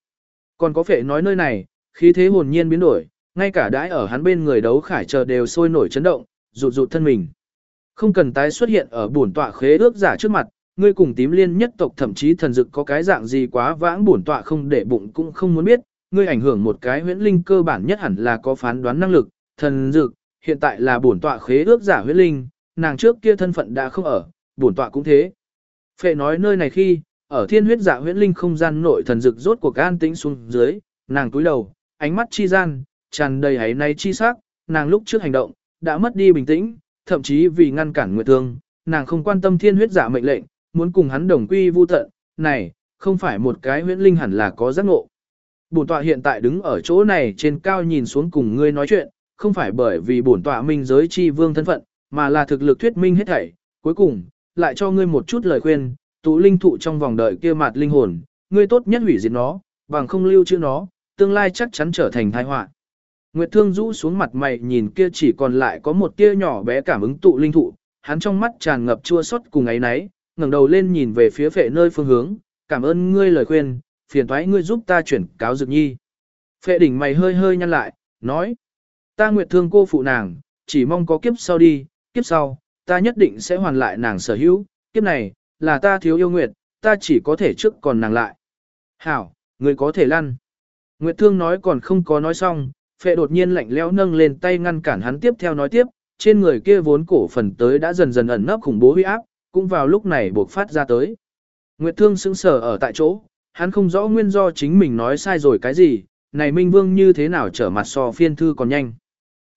Còn có phệ nói nơi này, khí thế hồn nhiên biến đổi, ngay cả đãi ở hắn bên người đấu khải chờ đều sôi nổi chấn động, rụt rụt thân mình. Không cần tái xuất hiện ở bổn tọa khế ước giả trước mặt, ngươi cùng tím liên nhất tộc thậm chí thần dực có cái dạng gì quá vãng bổn tọa không để bụng cũng không muốn biết, ngươi ảnh hưởng một cái huyễn linh cơ bản nhất hẳn là có phán đoán năng lực, thần dực, hiện tại là bổn tọa khế ước giả huyễn linh, nàng trước kia thân phận đã không ở, bổn tọa cũng thế. Phệ nói nơi này khi, ở thiên huyết giả huyễn linh không gian nội thần dực rốt cuộc an tĩnh xuống dưới, nàng túi đầu, ánh mắt chi gian, tràn đầy ấy nay chi sắc, nàng lúc trước hành động, đã mất đi bình tĩnh, thậm chí vì ngăn cản nguyệt thương, nàng không quan tâm thiên huyết giả mệnh lệnh, muốn cùng hắn đồng quy vu tận, này, không phải một cái huyễn linh hẳn là có giác ngộ. Bổn tọa hiện tại đứng ở chỗ này trên cao nhìn xuống cùng ngươi nói chuyện, không phải bởi vì bổn tọa minh giới chi vương thân phận, mà là thực lực thuyết minh hết thảy. Cuối cùng, lại cho ngươi một chút lời khuyên, tụ linh thụ trong vòng đời kia mặt linh hồn, ngươi tốt nhất hủy diệt nó, bằng không lưu trữ nó, tương lai chắc chắn trở thành tai họa. Nguyệt Thương rũ xuống mặt mày nhìn kia chỉ còn lại có một tia nhỏ bé cảm ứng tụ linh thụ, hắn trong mắt tràn ngập chua xót cùng ấy nấy, ngẩng đầu lên nhìn về phía phệ nơi phương hướng, cảm ơn ngươi lời khuyên, phiền thoái ngươi giúp ta chuyển cáo dược nhi. Phệ đỉnh mày hơi hơi nhăn lại, nói, ta nguyệt thương cô phụ nàng, chỉ mong có kiếp sau đi, kiếp sau, ta nhất định sẽ hoàn lại nàng sở hữu, kiếp này, là ta thiếu yêu nguyệt, ta chỉ có thể trước còn nàng lại. Hảo, ngươi có thể lăn. Nguyệt thương nói còn không có nói xong, phệ đột nhiên lạnh lẽo nâng lên tay ngăn cản hắn tiếp theo nói tiếp, trên người kia vốn cổ phần tới đã dần dần ẩn nấp khủng bố huy áp, cũng vào lúc này buộc phát ra tới. Nguyệt Thương sững sờ ở tại chỗ, hắn không rõ nguyên do chính mình nói sai rồi cái gì, này Minh Vương như thế nào trở mặt so phiên thư còn nhanh.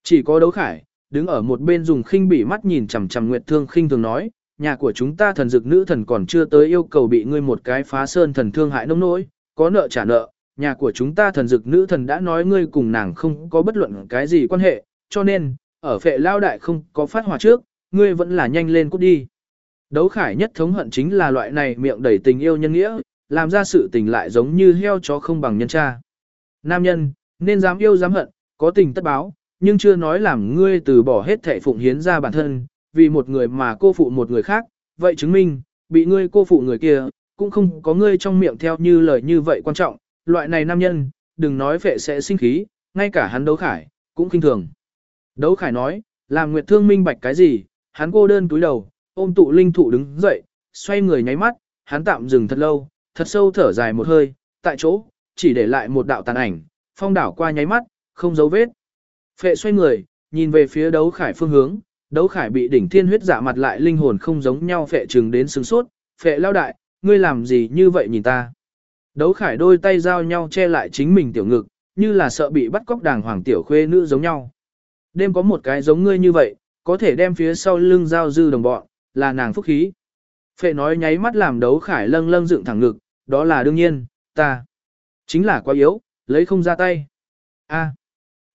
Chỉ có đấu khải, đứng ở một bên dùng khinh bỉ mắt nhìn chằm chằm Nguyệt Thương khinh thường nói, nhà của chúng ta thần dực nữ thần còn chưa tới yêu cầu bị ngươi một cái phá sơn thần thương hại nông nỗi, có nợ trả nợ, nhà của chúng ta thần dực nữ thần đã nói ngươi cùng nàng không có bất luận cái gì quan hệ, cho nên, ở phệ lao đại không có phát hỏa trước, ngươi vẫn là nhanh lên cút đi. Đấu khải nhất thống hận chính là loại này miệng đầy tình yêu nhân nghĩa, làm ra sự tình lại giống như heo chó không bằng nhân cha. Nam nhân, nên dám yêu dám hận, có tình tất báo, nhưng chưa nói làm ngươi từ bỏ hết thể phụng hiến ra bản thân, vì một người mà cô phụ một người khác, vậy chứng minh, bị ngươi cô phụ người kia, cũng không có ngươi trong miệng theo như lời như vậy quan trọng, loại này nam nhân, đừng nói vệ sẽ sinh khí, ngay cả hắn đấu khải, cũng kinh thường. Đấu khải nói, làm nguyệt thương minh bạch cái gì, hắn cô đơn túi đầu, ôm tụ linh thụ đứng dậy, xoay người nháy mắt, hắn tạm dừng thật lâu, thật sâu thở dài một hơi, tại chỗ, chỉ để lại một đạo tàn ảnh, phong đảo qua nháy mắt, không dấu vết. Phệ xoay người, nhìn về phía đấu khải phương hướng, đấu khải bị đỉnh thiên huyết giả mặt lại linh hồn không giống nhau phệ trừng đến sướng sốt, phệ lao đại, ngươi làm gì như vậy nhìn ta. Đấu khải đôi tay giao nhau che lại chính mình tiểu ngực, như là sợ bị bắt cóc đàng hoàng tiểu khuê nữ giống nhau. Đêm có một cái giống ngươi như vậy, có thể đem phía sau lưng giao dư đồng bọn, là nàng phúc khí. Phệ nói nháy mắt làm đấu khải lâng lâng dựng thẳng ngực, đó là đương nhiên, ta. Chính là quá yếu, lấy không ra tay. a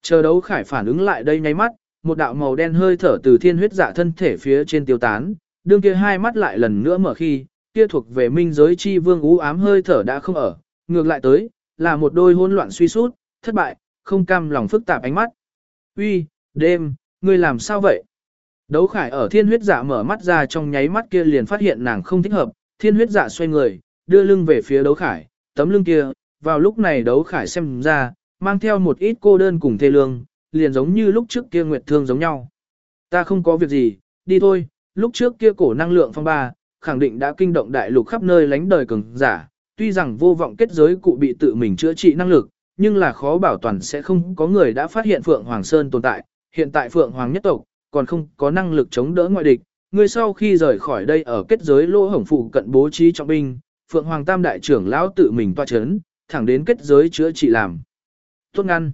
chờ đấu khải phản ứng lại đây nháy mắt, một đạo màu đen hơi thở từ thiên huyết dạ thân thể phía trên tiêu tán, đương kia hai mắt lại lần nữa mở khi, kia thuộc về minh giới chi vương ú ám hơi thở đã không ở, ngược lại tới, là một đôi hỗn loạn suy sút, thất bại, không cam lòng phức tạp ánh mắt. Uy, đêm, ngươi làm sao vậy? Đấu khải ở thiên huyết dạ mở mắt ra trong nháy mắt kia liền phát hiện nàng không thích hợp, thiên huyết dạ xoay người, đưa lưng về phía đấu khải, tấm lưng kia, vào lúc này đấu khải xem ra, mang theo một ít cô đơn cùng thê lương, liền giống như lúc trước kia nguyệt thương giống nhau. Ta không có việc gì, đi thôi, lúc trước kia cổ năng lượng phong ba, khẳng định đã kinh động đại lục khắp nơi lánh đời cường giả, tuy rằng vô vọng kết giới cụ bị tự mình chữa trị năng lực, nhưng là khó bảo toàn sẽ không có người đã phát hiện Phượng Hoàng Sơn tồn tại, hiện tại Phượng Hoàng nhất tộc, còn không có năng lực chống đỡ ngoại địch. Người sau khi rời khỏi đây ở kết giới lỗ hổng phụ cận bố trí trọng binh, Phượng Hoàng Tam đại trưởng lão tự mình toa chấn, thẳng đến kết giới chữa trị làm. Tốt ngăn.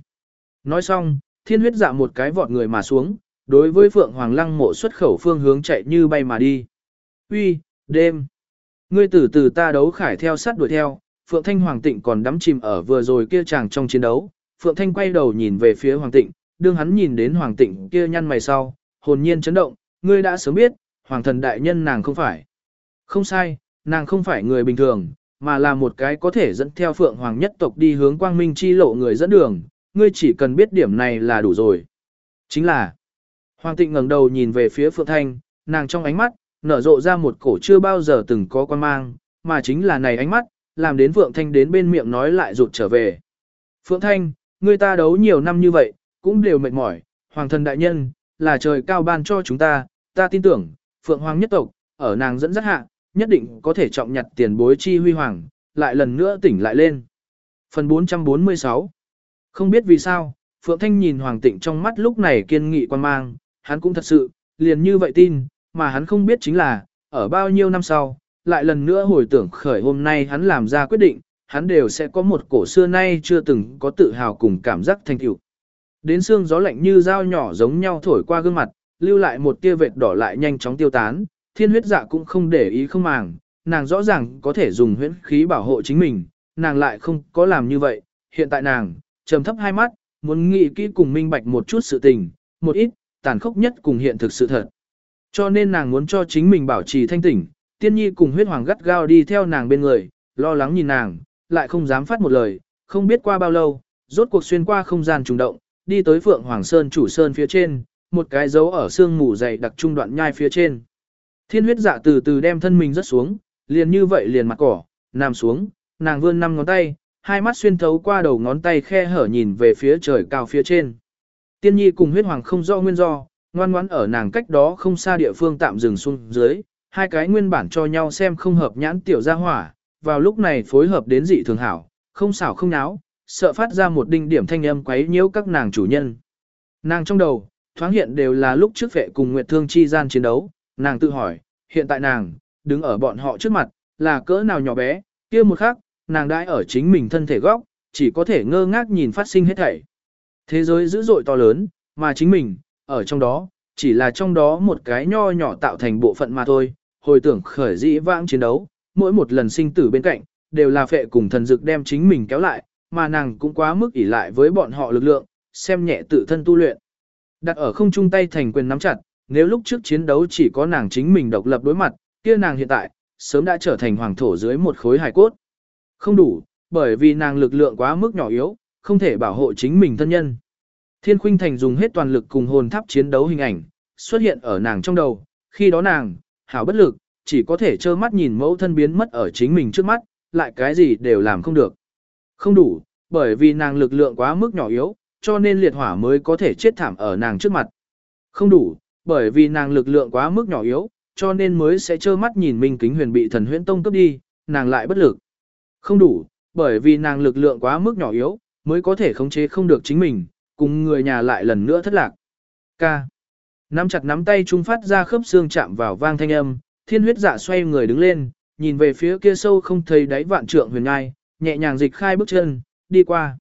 Nói xong, thiên huyết dạ một cái vọt người mà xuống, đối với Phượng Hoàng Lăng mộ xuất khẩu phương hướng chạy như bay mà đi. Uy, đêm. Ngươi tử tử ta đấu khải theo sát đuổi theo, Phượng Thanh Hoàng Tịnh còn đắm chìm ở vừa rồi kia chàng trong chiến đấu. Phượng Thanh quay đầu nhìn về phía Hoàng Tịnh, đương hắn nhìn đến Hoàng Tịnh kia nhăn mày sau, hồn nhiên chấn động, ngươi đã sớm biết, Hoàng thần đại nhân nàng không phải. Không sai, nàng không phải người bình thường, mà là một cái có thể dẫn theo Phượng Hoàng nhất tộc đi hướng quang minh chi lộ người dẫn đường, ngươi chỉ cần biết điểm này là đủ rồi. Chính là, Hoàng Tịnh ngẩng đầu nhìn về phía Phượng Thanh, nàng trong ánh mắt, nở rộ ra một cổ chưa bao giờ từng có quan mang, mà chính là này ánh mắt, làm đến Phượng Thanh đến bên miệng nói lại rụt trở về. Phượng Thanh, ngươi ta đấu nhiều năm như vậy, cũng đều mệt mỏi, hoàng thần đại nhân, là trời cao ban cho chúng ta, ta tin tưởng, Phượng Hoàng nhất tộc, ở nàng dẫn dắt hạ, nhất định có thể trọng nhặt tiền bối chi huy hoàng, lại lần nữa tỉnh lại lên. Phần 446 Không biết vì sao, Phượng Thanh nhìn Hoàng Tịnh trong mắt lúc này kiên nghị quan mang, hắn cũng thật sự, liền như vậy tin, mà hắn không biết chính là, ở bao nhiêu năm sau, lại lần nữa hồi tưởng khởi hôm nay hắn làm ra quyết định, hắn đều sẽ có một cổ xưa nay chưa từng có tự hào cùng cảm giác thành tựu. Đến xương gió lạnh như dao nhỏ giống nhau thổi qua gương mặt, lưu lại một tia vệt đỏ lại nhanh chóng tiêu tán, thiên huyết dạ cũng không để ý không màng, nàng rõ ràng có thể dùng huyễn khí bảo hộ chính mình, nàng lại không có làm như vậy, hiện tại nàng, trầm thấp hai mắt, muốn nghĩ kỹ cùng minh bạch một chút sự tình, một ít, tàn khốc nhất cùng hiện thực sự thật. Cho nên nàng muốn cho chính mình bảo trì thanh tỉnh, tiên nhi cùng huyết hoàng gắt gao đi theo nàng bên người, lo lắng nhìn nàng, lại không dám phát một lời, không biết qua bao lâu, rốt cuộc xuyên qua không gian trùng động, đi tới Phượng Hoàng Sơn chủ sơn phía trên, một cái dấu ở xương mù dày đặc trung đoạn nhai phía trên. Thiên huyết dạ từ từ đem thân mình rất xuống, liền như vậy liền mặt cỏ, nằm xuống, nàng vươn năm ngón tay, hai mắt xuyên thấu qua đầu ngón tay khe hở nhìn về phía trời cao phía trên. Tiên nhi cùng huyết hoàng không do nguyên do, ngoan ngoãn ở nàng cách đó không xa địa phương tạm dừng xuống dưới, hai cái nguyên bản cho nhau xem không hợp nhãn tiểu gia hỏa, vào lúc này phối hợp đến dị thường hảo, không xảo không náo, sợ phát ra một đinh điểm thanh âm quấy nhiễu các nàng chủ nhân. Nàng trong đầu, thoáng hiện đều là lúc trước vệ cùng Nguyệt Thương chi gian chiến đấu, nàng tự hỏi, hiện tại nàng, đứng ở bọn họ trước mặt, là cỡ nào nhỏ bé, kia một khắc, nàng đãi ở chính mình thân thể góc, chỉ có thể ngơ ngác nhìn phát sinh hết thảy. Thế giới dữ dội to lớn, mà chính mình, ở trong đó, chỉ là trong đó một cái nho nhỏ tạo thành bộ phận mà thôi, hồi tưởng khởi dĩ vãng chiến đấu, mỗi một lần sinh tử bên cạnh, đều là phệ cùng thần dực đem chính mình kéo lại, mà nàng cũng quá mức ỷ lại với bọn họ lực lượng, xem nhẹ tự thân tu luyện. Đặt ở không chung tay thành quyền nắm chặt, nếu lúc trước chiến đấu chỉ có nàng chính mình độc lập đối mặt, kia nàng hiện tại, sớm đã trở thành hoàng thổ dưới một khối hài cốt. Không đủ, bởi vì nàng lực lượng quá mức nhỏ yếu, không thể bảo hộ chính mình thân nhân. Thiên Khuynh Thành dùng hết toàn lực cùng hồn tháp chiến đấu hình ảnh, xuất hiện ở nàng trong đầu, khi đó nàng, hảo bất lực, chỉ có thể trơ mắt nhìn mẫu thân biến mất ở chính mình trước mắt, lại cái gì đều làm không được. Không đủ, bởi vì nàng lực lượng quá mức nhỏ yếu, cho nên liệt hỏa mới có thể chết thảm ở nàng trước mặt. Không đủ, bởi vì nàng lực lượng quá mức nhỏ yếu, cho nên mới sẽ trơ mắt nhìn Minh Kính Huyền bị thần huyễn tông cướp đi, nàng lại bất lực. Không đủ, bởi vì nàng lực lượng quá mức nhỏ yếu, mới có thể khống chế không được chính mình, cùng người nhà lại lần nữa thất lạc. Ca. Nắm chặt nắm tay trung phát ra khớp xương chạm vào vang thanh âm, thiên huyết dạ xoay người đứng lên, nhìn về phía kia sâu không thấy đáy vạn trượng huyền ngai, nhẹ nhàng dịch khai bước chân, đi qua.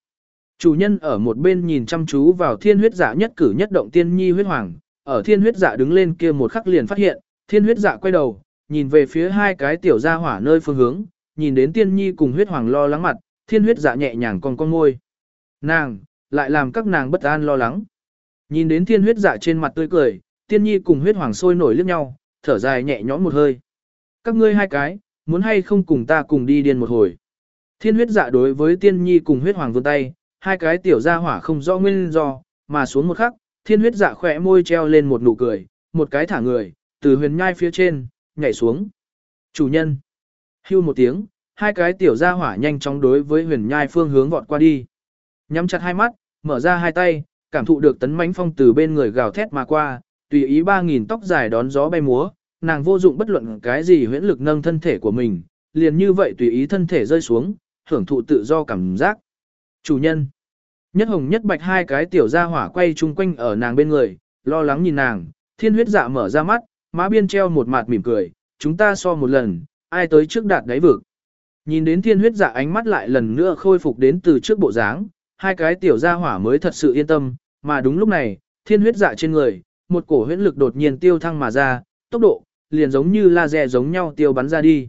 Chủ nhân ở một bên nhìn chăm chú vào thiên huyết dạ nhất cử nhất động tiên nhi huyết hoàng, ở thiên huyết dạ đứng lên kia một khắc liền phát hiện, thiên huyết dạ quay đầu, nhìn về phía hai cái tiểu gia hỏa nơi phương hướng, nhìn đến tiên nhi cùng huyết hoàng lo lắng mặt, thiên huyết dạ nhẹ nhàng con con môi. Nàng, lại làm các nàng bất an lo lắng. Nhìn đến thiên huyết dạ trên mặt tươi cười, tiên nhi cùng huyết hoàng sôi nổi liếc nhau, thở dài nhẹ nhõm một hơi. Các ngươi hai cái, muốn hay không cùng ta cùng đi điên một hồi. Thiên huyết dạ đối với tiên nhi cùng huyết hoàng vươn tay, hai cái tiểu gia hỏa không rõ nguyên do, mà xuống một khắc, thiên huyết dạ khỏe môi treo lên một nụ cười, một cái thả người, từ huyền nhai phía trên, nhảy xuống. Chủ nhân. Hưu một tiếng, hai cái tiểu gia hỏa nhanh chóng đối với huyền nhai phương hướng vọt qua đi. Nhắm chặt hai mắt, mở ra hai tay, cảm thụ được tấn mãnh phong từ bên người gào thét mà qua, tùy ý ba nghìn tóc dài đón gió bay múa, nàng vô dụng bất luận cái gì huyễn lực nâng thân thể của mình, liền như vậy tùy ý thân thể rơi xuống, hưởng thụ tự do cảm giác. Chủ nhân. Nhất hồng nhất bạch hai cái tiểu gia hỏa quay chung quanh ở nàng bên người, lo lắng nhìn nàng, thiên huyết dạ mở ra mắt, má biên treo một mặt mỉm cười, chúng ta so một lần, ai tới trước đạt đáy vực. Nhìn đến thiên huyết dạ ánh mắt lại lần nữa khôi phục đến từ trước bộ dáng, hai cái tiểu gia hỏa mới thật sự yên tâm, mà đúng lúc này, thiên huyết dạ trên người, một cổ huyễn lực đột nhiên tiêu thăng mà ra, tốc độ, liền giống như laser giống nhau tiêu bắn ra đi.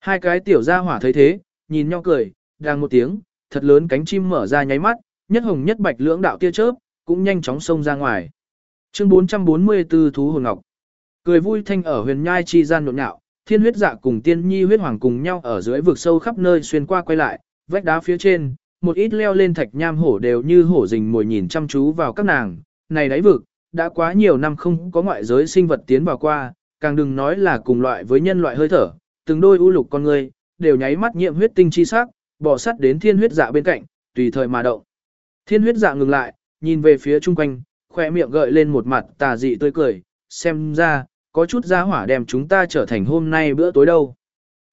Hai cái tiểu gia hỏa thấy thế, nhìn nhau cười, đang một tiếng, thật lớn cánh chim mở ra nháy mắt, nhất hồng nhất bạch lưỡng đạo tia chớp, cũng nhanh chóng xông ra ngoài. Chương 444 Thú Hồn Ngọc Cười vui thanh ở huyền nhai chi gian nhộn nhạo, thiên huyết dạ cùng tiên nhi huyết hoàng cùng nhau ở dưới vực sâu khắp nơi xuyên qua quay lại, vách đá phía trên, một ít leo lên thạch nham hổ đều như hổ rình mồi nhìn chăm chú vào các nàng, này đáy vực, đã quá nhiều năm không có ngoại giới sinh vật tiến vào qua, càng đừng nói là cùng loại với nhân loại hơi thở, từng đôi u lục con người, đều nháy mắt nhiễm huyết tinh chi sắc, bỏ sắt đến thiên huyết dạ bên cạnh, tùy thời mà động. Thiên huyết dạ ngừng lại, nhìn về phía chung quanh, khoe miệng gợi lên một mặt tà dị tươi cười, xem ra, có chút gia hỏa đem chúng ta trở thành hôm nay bữa tối đâu.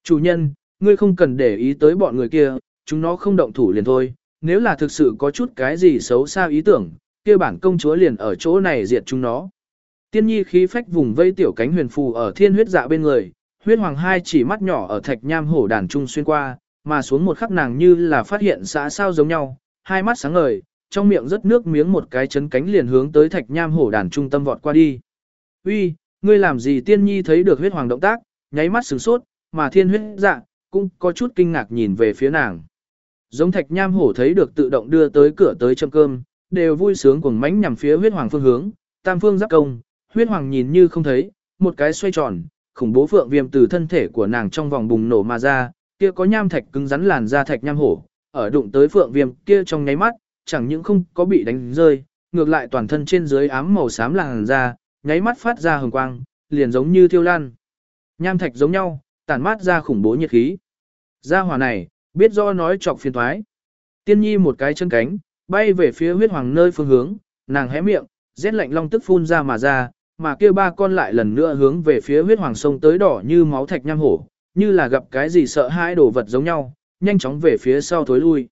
Chủ nhân, ngươi không cần để ý tới bọn người kia, chúng nó không động thủ liền thôi, nếu là thực sự có chút cái gì xấu xa ý tưởng, kia bản công chúa liền ở chỗ này diệt chúng nó. Tiên nhi khí phách vùng vây tiểu cánh huyền phù ở thiên huyết dạ bên người, huyết hoàng hai chỉ mắt nhỏ ở thạch nham hổ đàn trung xuyên qua, mà xuống một khắc nàng như là phát hiện xã sao giống nhau, hai mắt sáng ngời, trong miệng rất nước miếng một cái chấn cánh liền hướng tới thạch nham hổ đàn trung tâm vọt qua đi. Uy, ngươi làm gì tiên nhi thấy được huyết hoàng động tác, nháy mắt sửng sốt, mà thiên huyết dạ, cũng có chút kinh ngạc nhìn về phía nàng. Giống thạch nham hổ thấy được tự động đưa tới cửa tới châm cơm, đều vui sướng cuồng mánh nhằm phía huyết hoàng phương hướng, tam phương giáp công, huyết hoàng nhìn như không thấy, một cái xoay tròn, khủng bố phượng viêm từ thân thể của nàng trong vòng bùng nổ mà ra, kia có nham thạch cứng rắn làn da thạch nham hổ, ở đụng tới phượng viêm kia trong nháy mắt, chẳng những không có bị đánh rơi, ngược lại toàn thân trên dưới ám màu xám làn da, nháy mắt phát ra hồng quang, liền giống như thiêu lan. Nham thạch giống nhau, tản mát ra khủng bố nhiệt khí. Gia hỏa này, biết do nói chọc phiền thoái. Tiên nhi một cái chân cánh, bay về phía huyết hoàng nơi phương hướng, nàng hé miệng, rét lạnh long tức phun ra mà ra, mà kia ba con lại lần nữa hướng về phía huyết hoàng sông tới đỏ như máu thạch nham hổ, như là gặp cái gì sợ hãi đồ vật giống nhau, nhanh chóng về phía sau thối lui.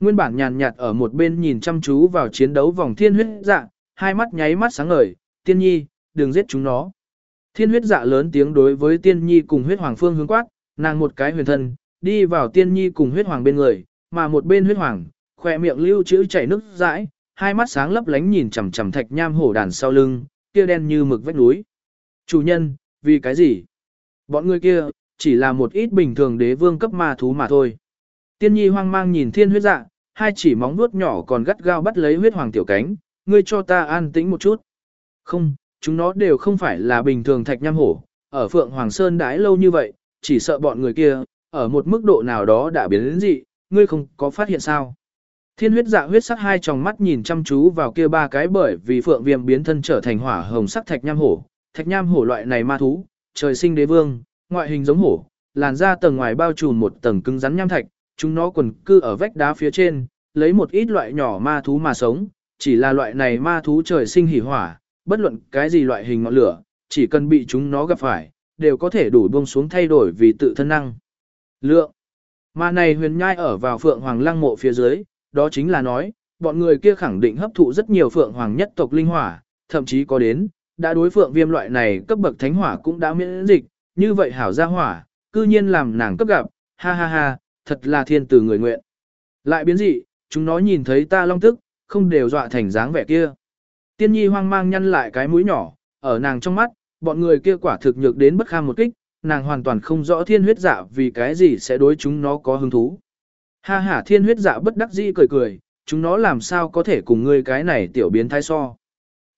Nguyên bản nhàn nhạt ở một bên nhìn chăm chú vào chiến đấu vòng thiên huyết dạ, hai mắt nháy mắt sáng ngời, tiên nhi, đừng giết chúng nó. Thiên huyết dạ lớn tiếng đối với tiên nhi cùng huyết hoàng phương hướng quát, nàng một cái huyền thân, đi vào tiên nhi cùng huyết hoàng bên người, mà một bên huyết hoàng, khỏe miệng lưu chữ chảy nước dãi, hai mắt sáng lấp lánh nhìn chằm chằm thạch nham hổ đàn sau lưng, kia đen như mực vách núi. Chủ nhân, vì cái gì? Bọn người kia, chỉ là một ít bình thường đế vương cấp ma thú mà thôi. Tiên nhi hoang mang nhìn thiên huyết dạ, hai chỉ móng vuốt nhỏ còn gắt gao bắt lấy huyết hoàng tiểu cánh, ngươi cho ta an tĩnh một chút. Không, chúng nó đều không phải là bình thường thạch nham hổ, ở Phượng Hoàng Sơn đãi lâu như vậy, chỉ sợ bọn người kia, ở một mức độ nào đó đã biến đến dị, ngươi không có phát hiện sao. Thiên huyết dạ huyết sắc hai tròng mắt nhìn chăm chú vào kia ba cái bởi vì phượng viêm biến thân trở thành hỏa hồng sắc thạch nham hổ. Thạch nham hổ loại này ma thú, trời sinh đế vương, ngoại hình giống hổ, làn da tầng ngoài bao trùm một tầng cứng rắn nham thạch, chúng nó quần cư ở vách đá phía trên, lấy một ít loại nhỏ ma thú mà sống, chỉ là loại này ma thú trời sinh hỉ hỏa, bất luận cái gì loại hình ngọn lửa, chỉ cần bị chúng nó gặp phải, đều có thể đủ buông xuống thay đổi vì tự thân năng. Lượng. Mà này huyền nhai ở vào phượng hoàng lăng mộ phía dưới, đó chính là nói, bọn người kia khẳng định hấp thụ rất nhiều phượng hoàng nhất tộc linh hỏa, thậm chí có đến, đã đối phượng viêm loại này cấp bậc thánh hỏa cũng đã miễn dịch, như vậy hảo gia hỏa, cư nhiên làm nàng cấp gặp, ha ha ha, thật là thiên tử người nguyện. Lại biến dị, chúng nó nhìn thấy ta long tức, không đều dọa thành dáng vẻ kia. Tiên nhi hoang mang nhăn lại cái mũi nhỏ, ở nàng trong mắt, bọn người kia quả thực nhược đến bất kham một kích, nàng hoàn toàn không rõ thiên huyết giả vì cái gì sẽ đối chúng nó có hứng thú. Ha ha thiên huyết dạ bất đắc dĩ cười cười, chúng nó làm sao có thể cùng ngươi cái này tiểu biến thái so.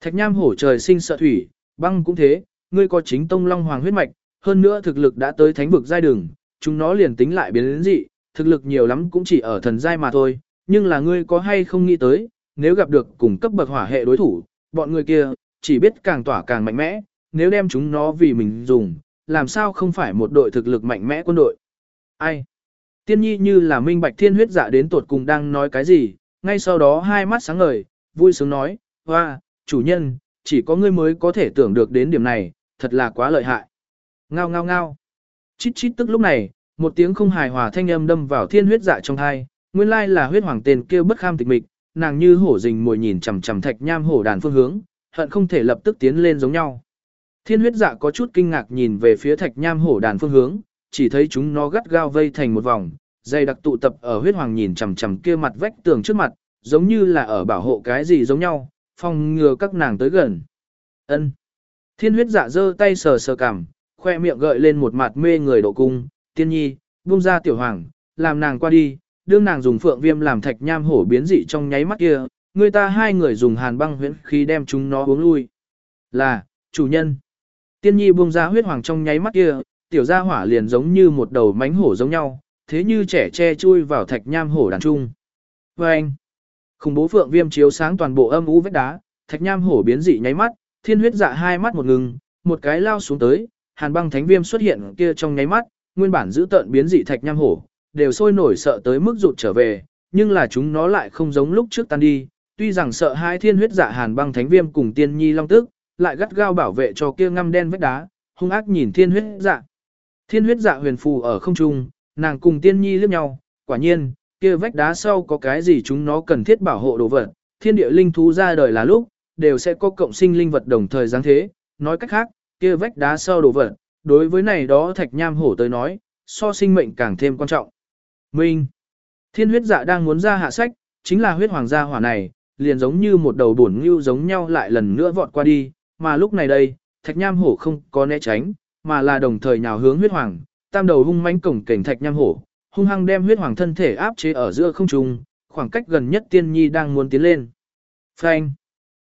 Thạch nham hổ trời sinh sợ thủy, băng cũng thế, ngươi có chính tông long hoàng huyết mạch, hơn nữa thực lực đã tới thánh vực giai đường, chúng nó liền tính lại biến đến dị, thực lực nhiều lắm cũng chỉ ở thần giai mà thôi, nhưng là ngươi có hay không nghĩ tới, nếu gặp được cùng cấp bậc hỏa hệ đối thủ, bọn người kia, chỉ biết càng tỏa càng mạnh mẽ, nếu đem chúng nó vì mình dùng, làm sao không phải một đội thực lực mạnh mẽ quân đội. Ai? Tiên nhi như là minh bạch thiên huyết dạ đến tột cùng đang nói cái gì, ngay sau đó hai mắt sáng ngời, vui sướng nói, hoa, chủ nhân, chỉ có ngươi mới có thể tưởng được đến điểm này, thật là quá lợi hại. Ngao ngao ngao. Chít chít tức lúc này, một tiếng không hài hòa thanh âm đâm vào thiên huyết dạ trong hai, nguyên lai là huyết hoàng tên kêu bất kham tịch mịch, nàng như hổ rình mồi nhìn chằm chằm thạch nham hổ đàn phương hướng, hận không thể lập tức tiến lên giống nhau. Thiên huyết dạ có chút kinh ngạc nhìn về phía thạch nham hổ đàn phương hướng, chỉ thấy chúng nó gắt gao vây thành một vòng, dây đặc tụ tập ở huyết hoàng nhìn chằm chằm kia mặt vách tường trước mặt, giống như là ở bảo hộ cái gì giống nhau, phòng ngừa các nàng tới gần. Ân. Thiên huyết dạ giơ tay sờ sờ cằm, khoe miệng gợi lên một mặt mê người độ cung, tiên nhi, buông ra tiểu hoàng, làm nàng qua đi, đương nàng dùng phượng viêm làm thạch nham hổ biến dị trong nháy mắt kia, người ta hai người dùng hàn băng huyễn khí đem chúng nó uống lui. Là, chủ nhân. Tiên nhi buông ra huyết hoàng trong nháy mắt kia, tiểu gia hỏa liền giống như một đầu mánh hổ giống nhau, thế như trẻ che chui vào thạch nham hổ đàn trung. Và anh, khủng bố phượng viêm chiếu sáng toàn bộ âm u vách đá, thạch nham hổ biến dị nháy mắt, thiên huyết dạ hai mắt một ngừng, một cái lao xuống tới, hàn băng thánh viêm xuất hiện kia trong nháy mắt, nguyên bản giữ tợn biến dị thạch nham hổ, đều sôi nổi sợ tới mức rụt trở về, nhưng là chúng nó lại không giống lúc trước tan đi, tuy rằng sợ hai thiên huyết dạ hàn băng thánh viêm cùng tiên nhi long tức, lại gắt gao bảo vệ cho kia ngăm đen vách đá, hung ác nhìn thiên huyết dạ. Thiên huyết dạ huyền phù ở không trung, nàng cùng tiên nhi liếc nhau, quả nhiên, kia vách đá sau có cái gì chúng nó cần thiết bảo hộ đồ vật, thiên địa linh thú ra đời là lúc, đều sẽ có cộng sinh linh vật đồng thời giáng thế, nói cách khác, kia vách đá sau đồ vật, đối với này đó thạch nham hổ tới nói, so sinh mệnh càng thêm quan trọng. Minh Thiên huyết dạ đang muốn ra hạ sách, chính là huyết hoàng gia hỏa này, liền giống như một đầu bổn ngưu giống nhau lại lần nữa vọt qua đi, mà lúc này đây, thạch nham hổ không có né tránh, mà là đồng thời nhào hướng huyết hoàng, tam đầu hung mãnh cổng cảnh thạch nham hổ, hung hăng đem huyết hoàng thân thể áp chế ở giữa không trung, khoảng cách gần nhất tiên nhi đang muốn tiến lên. Phanh!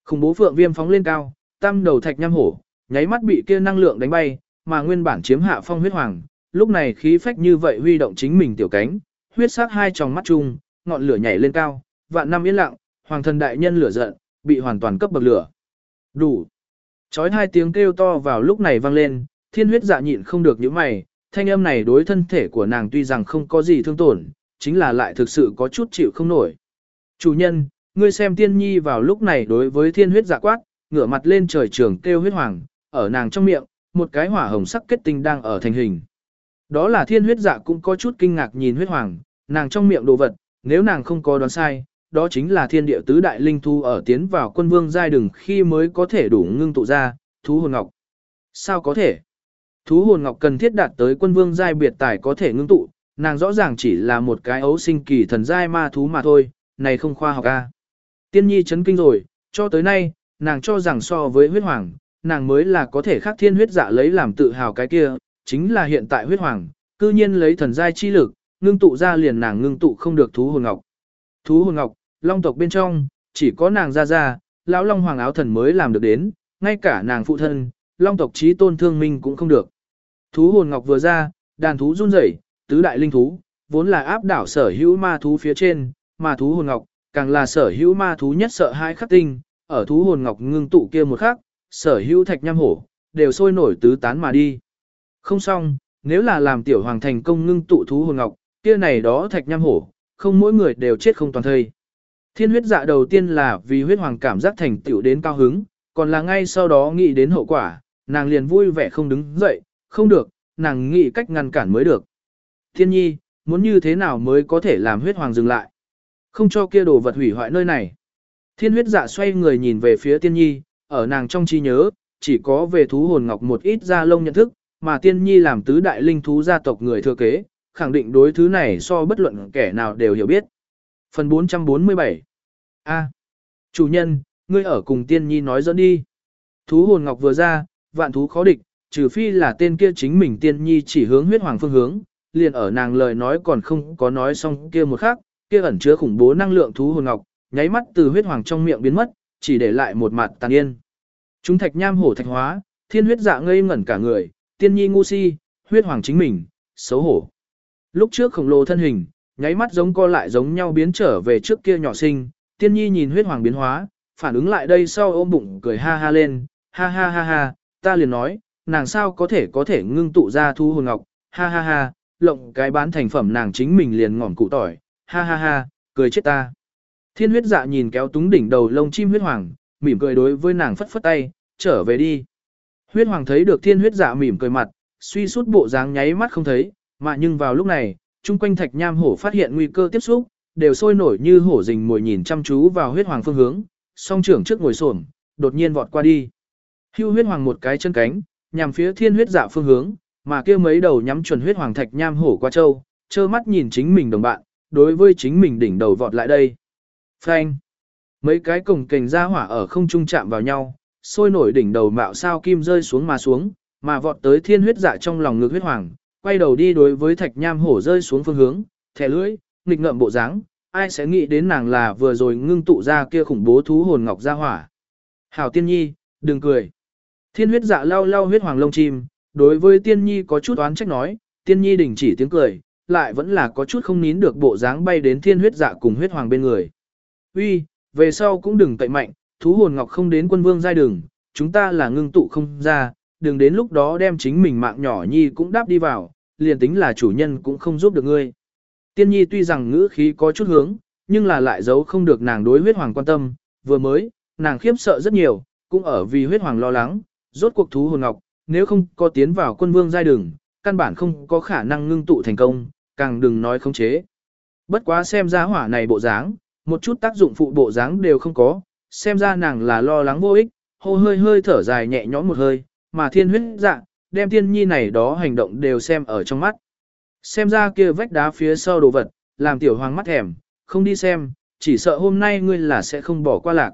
Khủng bố phượng viêm phóng lên cao, tam đầu thạch nham hổ, nháy mắt bị kia năng lượng đánh bay, mà nguyên bản chiếm hạ phong huyết hoàng, lúc này khí phách như vậy huy động chính mình tiểu cánh, huyết sắc hai tròng mắt chung, ngọn lửa nhảy lên cao, vạn năm yên lặng, hoàng thần đại nhân lửa giận, bị hoàn toàn cấp bậc lửa. Đủ. Chói hai tiếng kêu to vào lúc này vang lên, thiên huyết dạ nhịn không được những mày, thanh âm này đối thân thể của nàng tuy rằng không có gì thương tổn, chính là lại thực sự có chút chịu không nổi. Chủ nhân, ngươi xem tiên nhi vào lúc này đối với thiên huyết dạ quát, ngửa mặt lên trời trường kêu huyết hoàng, ở nàng trong miệng, một cái hỏa hồng sắc kết tinh đang ở thành hình. Đó là thiên huyết dạ cũng có chút kinh ngạc nhìn huyết hoàng, nàng trong miệng đồ vật, nếu nàng không có đoán sai, đó chính là thiên địa tứ đại linh thu ở tiến vào quân vương giai đường khi mới có thể đủ ngưng tụ ra, thú hồn ngọc. Sao có thể? Thú hồn ngọc cần thiết đạt tới quân vương giai biệt tài có thể ngưng tụ, nàng rõ ràng chỉ là một cái ấu sinh kỳ thần giai ma thú mà thôi, này không khoa học a. Tiên nhi chấn kinh rồi, cho tới nay, nàng cho rằng so với huyết hoàng, nàng mới là có thể khắc thiên huyết dạ lấy làm tự hào cái kia, chính là hiện tại huyết hoàng, cư nhiên lấy thần giai chi lực, ngưng tụ ra liền nàng ngưng tụ không được thú hồn ngọc. Thú hồn ngọc, long tộc bên trong, chỉ có nàng ra ra, lão long hoàng áo thần mới làm được đến, ngay cả nàng phụ thân, long tộc trí tôn thương minh cũng không được. Thú hồn ngọc vừa ra, đàn thú run rẩy, tứ đại linh thú, vốn là áp đảo sở hữu ma thú phía trên, mà thú hồn ngọc, càng là sở hữu ma thú nhất sợ hai khắc tinh, ở thú hồn ngọc ngưng tụ kia một khắc, sở hữu thạch nham hổ, đều sôi nổi tứ tán mà đi. Không xong, nếu là làm tiểu hoàng thành công ngưng tụ thú hồn ngọc, kia này đó thạch nham hổ, không mỗi người đều chết không toàn thây. Thiên huyết dạ đầu tiên là vì huyết hoàng cảm giác thành tiểu đến cao hứng, còn là ngay sau đó nghĩ đến hậu quả, nàng liền vui vẻ không đứng dậy, không được, nàng nghĩ cách ngăn cản mới được. Thiên nhi, muốn như thế nào mới có thể làm huyết hoàng dừng lại? Không cho kia đồ vật hủy hoại nơi này. Thiên huyết dạ xoay người nhìn về phía tiên nhi, ở nàng trong trí nhớ, chỉ có về thú hồn ngọc một ít da lông nhận thức, mà tiên nhi làm tứ đại linh thú gia tộc người thừa kế, khẳng định đối thứ này so bất luận kẻ nào đều hiểu biết. Phần 447 A. chủ nhân, ngươi ở cùng tiên nhi nói dẫn đi. Thú hồn ngọc vừa ra, vạn thú khó địch, trừ phi là tên kia chính mình tiên nhi chỉ hướng huyết hoàng phương hướng, liền ở nàng lời nói còn không có nói xong kia một khắc, kia ẩn chứa khủng bố năng lượng thú hồn ngọc, nháy mắt từ huyết hoàng trong miệng biến mất, chỉ để lại một mặt tàn yên. Chúng thạch nham hổ thạch hóa, thiên huyết dạ ngây ngẩn cả người, tiên nhi ngu si, huyết hoàng chính mình, xấu hổ. Lúc trước khổng lồ thân hình, nháy mắt giống co lại giống nhau biến trở về trước kia nhỏ sinh, tiên nhi nhìn huyết hoàng biến hóa, phản ứng lại đây sau ôm bụng cười ha ha lên, ha ha ha ha, ta liền nói, nàng sao có thể có thể ngưng tụ ra thu hồn ngọc, ha ha ha, lộng cái bán thành phẩm nàng chính mình liền ngỏm cụ tỏi, ha ha ha, cười chết ta. Thiên huyết dạ nhìn kéo túng đỉnh đầu lông chim huyết hoàng, mỉm cười đối với nàng phất phất tay, trở về đi. Huyết hoàng thấy được thiên huyết dạ mỉm cười mặt, suy sút bộ dáng nháy mắt không thấy, mà nhưng vào lúc này, chung quanh thạch nham hổ phát hiện nguy cơ tiếp xúc, đều sôi nổi như hổ rình mồi nhìn chăm chú vào huyết hoàng phương hướng, song trưởng trước ngồi xổm, đột nhiên vọt qua đi. Hưu huyết hoàng một cái chân cánh, nhằm phía thiên huyết dạ phương hướng, mà kia mấy đầu nhắm chuẩn huyết hoàng thạch nham hổ qua châu, trơ mắt nhìn chính mình đồng bạn, đối với chính mình đỉnh đầu vọt lại đây. Phanh! Mấy cái cổng kềnh ra hỏa ở không trung chạm vào nhau, sôi nổi đỉnh đầu mạo sao kim rơi xuống mà xuống, mà vọt tới thiên huyết dạ trong lòng ngực huyết hoàng, quay đầu đi đối với thạch nham hổ rơi xuống phương hướng, thẻ lưỡi, nghịch ngợm bộ dáng, ai sẽ nghĩ đến nàng là vừa rồi ngưng tụ ra kia khủng bố thú hồn ngọc ra hỏa. Hảo tiên nhi, đừng cười. Thiên huyết dạ lau lau huyết hoàng lông chim, đối với tiên nhi có chút oán trách nói, tiên nhi đình chỉ tiếng cười, lại vẫn là có chút không nín được bộ dáng bay đến thiên huyết dạ cùng huyết hoàng bên người. Uy, về sau cũng đừng cậy mạnh, thú hồn ngọc không đến quân vương giai đường, chúng ta là ngưng tụ không ra, đừng đến lúc đó đem chính mình mạng nhỏ nhi cũng đáp đi vào, liền tính là chủ nhân cũng không giúp được ngươi. Tiên nhi tuy rằng ngữ khí có chút hướng, nhưng là lại giấu không được nàng đối huyết hoàng quan tâm, vừa mới, nàng khiếp sợ rất nhiều, cũng ở vì huyết hoàng lo lắng, rốt cuộc thú hồn ngọc, nếu không có tiến vào quân vương giai đường, căn bản không có khả năng ngưng tụ thành công, càng đừng nói khống chế. Bất quá xem ra hỏa này bộ dáng, một chút tác dụng phụ bộ dáng đều không có, xem ra nàng là lo lắng vô ích, hô hơi hơi thở dài nhẹ nhõm một hơi, mà thiên huyết dạ, đem Thiên nhi này đó hành động đều xem ở trong mắt. Xem ra kia vách đá phía sau đồ vật, làm tiểu hoàng mắt thèm, không đi xem, chỉ sợ hôm nay ngươi là sẽ không bỏ qua lạc.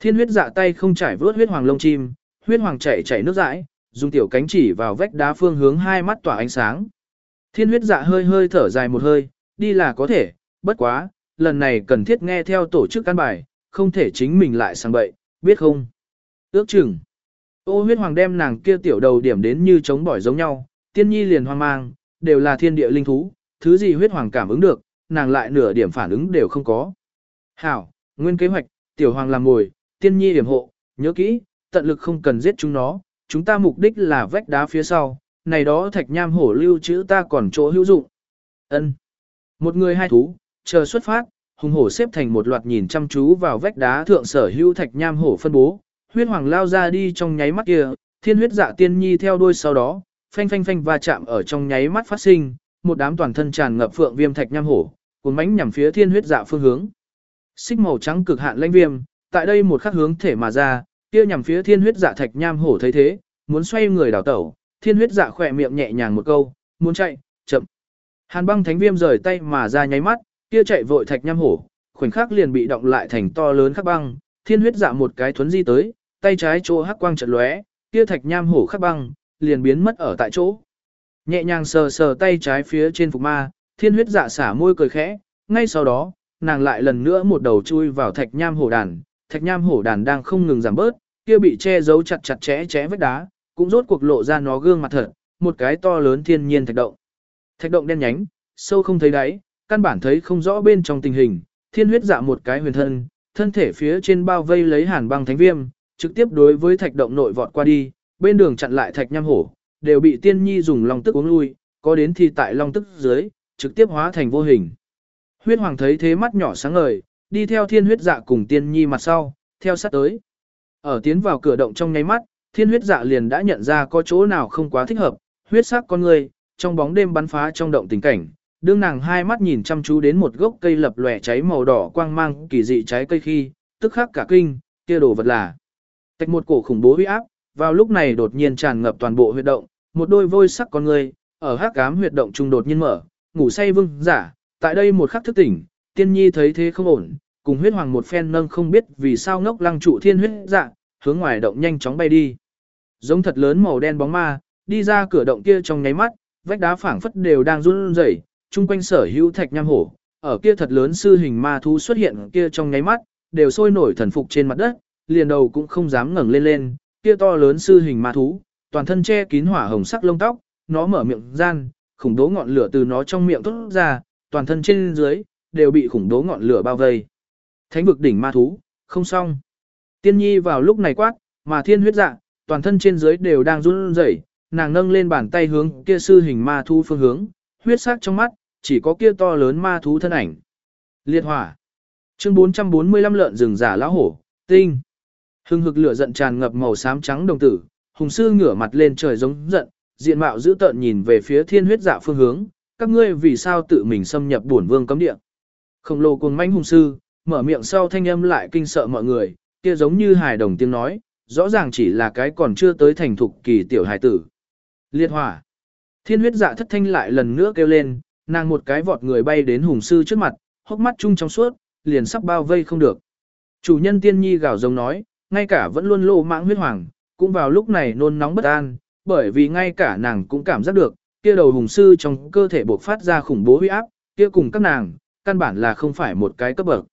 Thiên huyết dạ tay không trải vớt huyết hoàng lông chim, huyết hoàng chảy chảy nước dãi, dùng tiểu cánh chỉ vào vách đá phương hướng hai mắt tỏa ánh sáng. Thiên huyết dạ hơi hơi thở dài một hơi, đi là có thể, bất quá, lần này cần thiết nghe theo tổ chức căn bài, không thể chính mình lại sang bậy, biết không? Ước chừng. Ô huyết hoàng đem nàng kia tiểu đầu điểm đến như chống bỏi giống nhau, tiên nhi liền hoang mang, đều là thiên địa linh thú, thứ gì huyết hoàng cảm ứng được, nàng lại nửa điểm phản ứng đều không có. Hảo, nguyên kế hoạch, tiểu hoàng làm ngồi, tiên nhi điểm hộ, nhớ kỹ, tận lực không cần giết chúng nó, chúng ta mục đích là vách đá phía sau, này đó thạch nham hổ lưu chữ ta còn chỗ hữu dụng. Ân. Một người hai thú, chờ xuất phát, hùng hổ xếp thành một loạt nhìn chăm chú vào vách đá thượng sở hữu thạch nham hổ phân bố, huyết hoàng lao ra đi trong nháy mắt kia, thiên huyết dạ tiên nhi theo đuôi sau đó, phanh phanh phanh va chạm ở trong nháy mắt phát sinh, một đám toàn thân tràn ngập phượng viêm thạch nham hổ, cuốn bánh nhằm phía thiên huyết dạ phương hướng. Xích màu trắng cực hạn lãnh viêm, tại đây một khắc hướng thể mà ra, kia nhằm phía thiên huyết dạ thạch nham hổ thấy thế, muốn xoay người đảo tẩu, thiên huyết dạ khỏe miệng nhẹ nhàng một câu, muốn chạy, chậm. Hàn băng thánh viêm rời tay mà ra nháy mắt, kia chạy vội thạch nham hổ, khoảnh khắc liền bị động lại thành to lớn khắc băng, thiên huyết dạ một cái thuấn di tới, tay trái chỗ hắc quang chợt lóe, kia thạch nham hổ khắc băng, liền biến mất ở tại chỗ. Nhẹ nhàng sờ sờ tay trái phía trên phục ma, thiên huyết dạ xả môi cười khẽ, ngay sau đó, nàng lại lần nữa một đầu chui vào thạch nham hổ đàn, thạch nham hổ đàn đang không ngừng giảm bớt, kia bị che giấu chặt chặt chẽ chẽ vết đá, cũng rốt cuộc lộ ra nó gương mặt thật, một cái to lớn thiên nhiên thạch động. Thạch động đen nhánh, sâu không thấy đáy, căn bản thấy không rõ bên trong tình hình, thiên huyết dạ một cái huyền thân, thân thể phía trên bao vây lấy hàn băng thánh viêm, trực tiếp đối với thạch động nội vọt qua đi, bên đường chặn lại thạch nham hổ, đều bị tiên nhi dùng long tức uống lui, có đến thì tại long tức dưới, trực tiếp hóa thành vô hình. Huyết hoàng thấy thế mắt nhỏ sáng ngời, đi theo thiên huyết dạ cùng tiên nhi mặt sau, theo sát tới. Ở tiến vào cửa động trong nháy mắt, thiên huyết dạ liền đã nhận ra có chỗ nào không quá thích hợp, huyết sắc con người, trong bóng đêm bắn phá trong động tình cảnh. Đương nàng hai mắt nhìn chăm chú đến một gốc cây lập lòe cháy màu đỏ quang mang kỳ dị trái cây khi, tức khắc cả kinh, kia đồ vật là. Tạch một cổ khủng bố huy áp, vào lúc này đột nhiên tràn ngập toàn bộ huyệt động, một đôi vôi sắc con người, ở hắc ám huyệt động trung đột nhiên mở, ngủ say vương giả, tại đây một khắc thức tỉnh, tiên nhi thấy thế không ổn, cùng huyết hoàng một phen nâng không biết vì sao ngốc lăng trụ thiên huyết dạ, hướng ngoài động nhanh chóng bay đi. Giống thật lớn màu đen bóng ma, đi ra cửa động kia trong nháy mắt, vách đá phảng phất đều đang run rẩy, chung quanh sở hữu thạch nham hổ, ở kia thật lớn sư hình ma thú xuất hiện kia trong nháy mắt, đều sôi nổi thần phục trên mặt đất, liền đầu cũng không dám ngẩng lên lên, kia to lớn sư hình ma thú, toàn thân che kín hỏa hồng sắc lông tóc, nó mở miệng gian, khủng đố ngọn lửa từ nó trong miệng thoát ra, toàn thân trên dưới đều bị khủng đố ngọn lửa bao vây. Thánh vực đỉnh ma thú, không xong. Tiên nhi vào lúc này quát, mà thiên huyết dạ, toàn thân trên dưới đều đang run rẩy, nàng nâng lên bàn tay hướng kia sư hình ma thú phương hướng, huyết sắc trong mắt, chỉ có kia to lớn ma thú thân ảnh. Liệt hỏa. Chương 445 lợn rừng giả lão hổ, tinh. Hưng hực lửa giận tràn ngập màu xám trắng đồng tử, hùng sư ngửa mặt lên trời giống giận, diện mạo dữ tợn nhìn về phía thiên huyết dạ phương hướng, các ngươi vì sao tự mình xâm nhập bổn vương cấm địa. Khổng lồ cuồng manh hùng sư, mở miệng sau thanh âm lại kinh sợ mọi người, kia giống như hài đồng tiếng nói, rõ ràng chỉ là cái còn chưa tới thành thục kỳ tiểu hài tử. Liệt hỏa. Thiên huyết dạ thất thanh lại lần nữa kêu lên, nàng một cái vọt người bay đến hùng sư trước mặt, hốc mắt chung trong suốt, liền sắp bao vây không được. Chủ nhân tiên nhi gào giống nói, ngay cả vẫn luôn lô mạng huyết hoàng, cũng vào lúc này nôn nóng bất an, bởi vì ngay cả nàng cũng cảm giác được, kia đầu hùng sư trong cơ thể bộc phát ra khủng bố huy áp, kia cùng các nàng, căn bản là không phải một cái cấp bậc.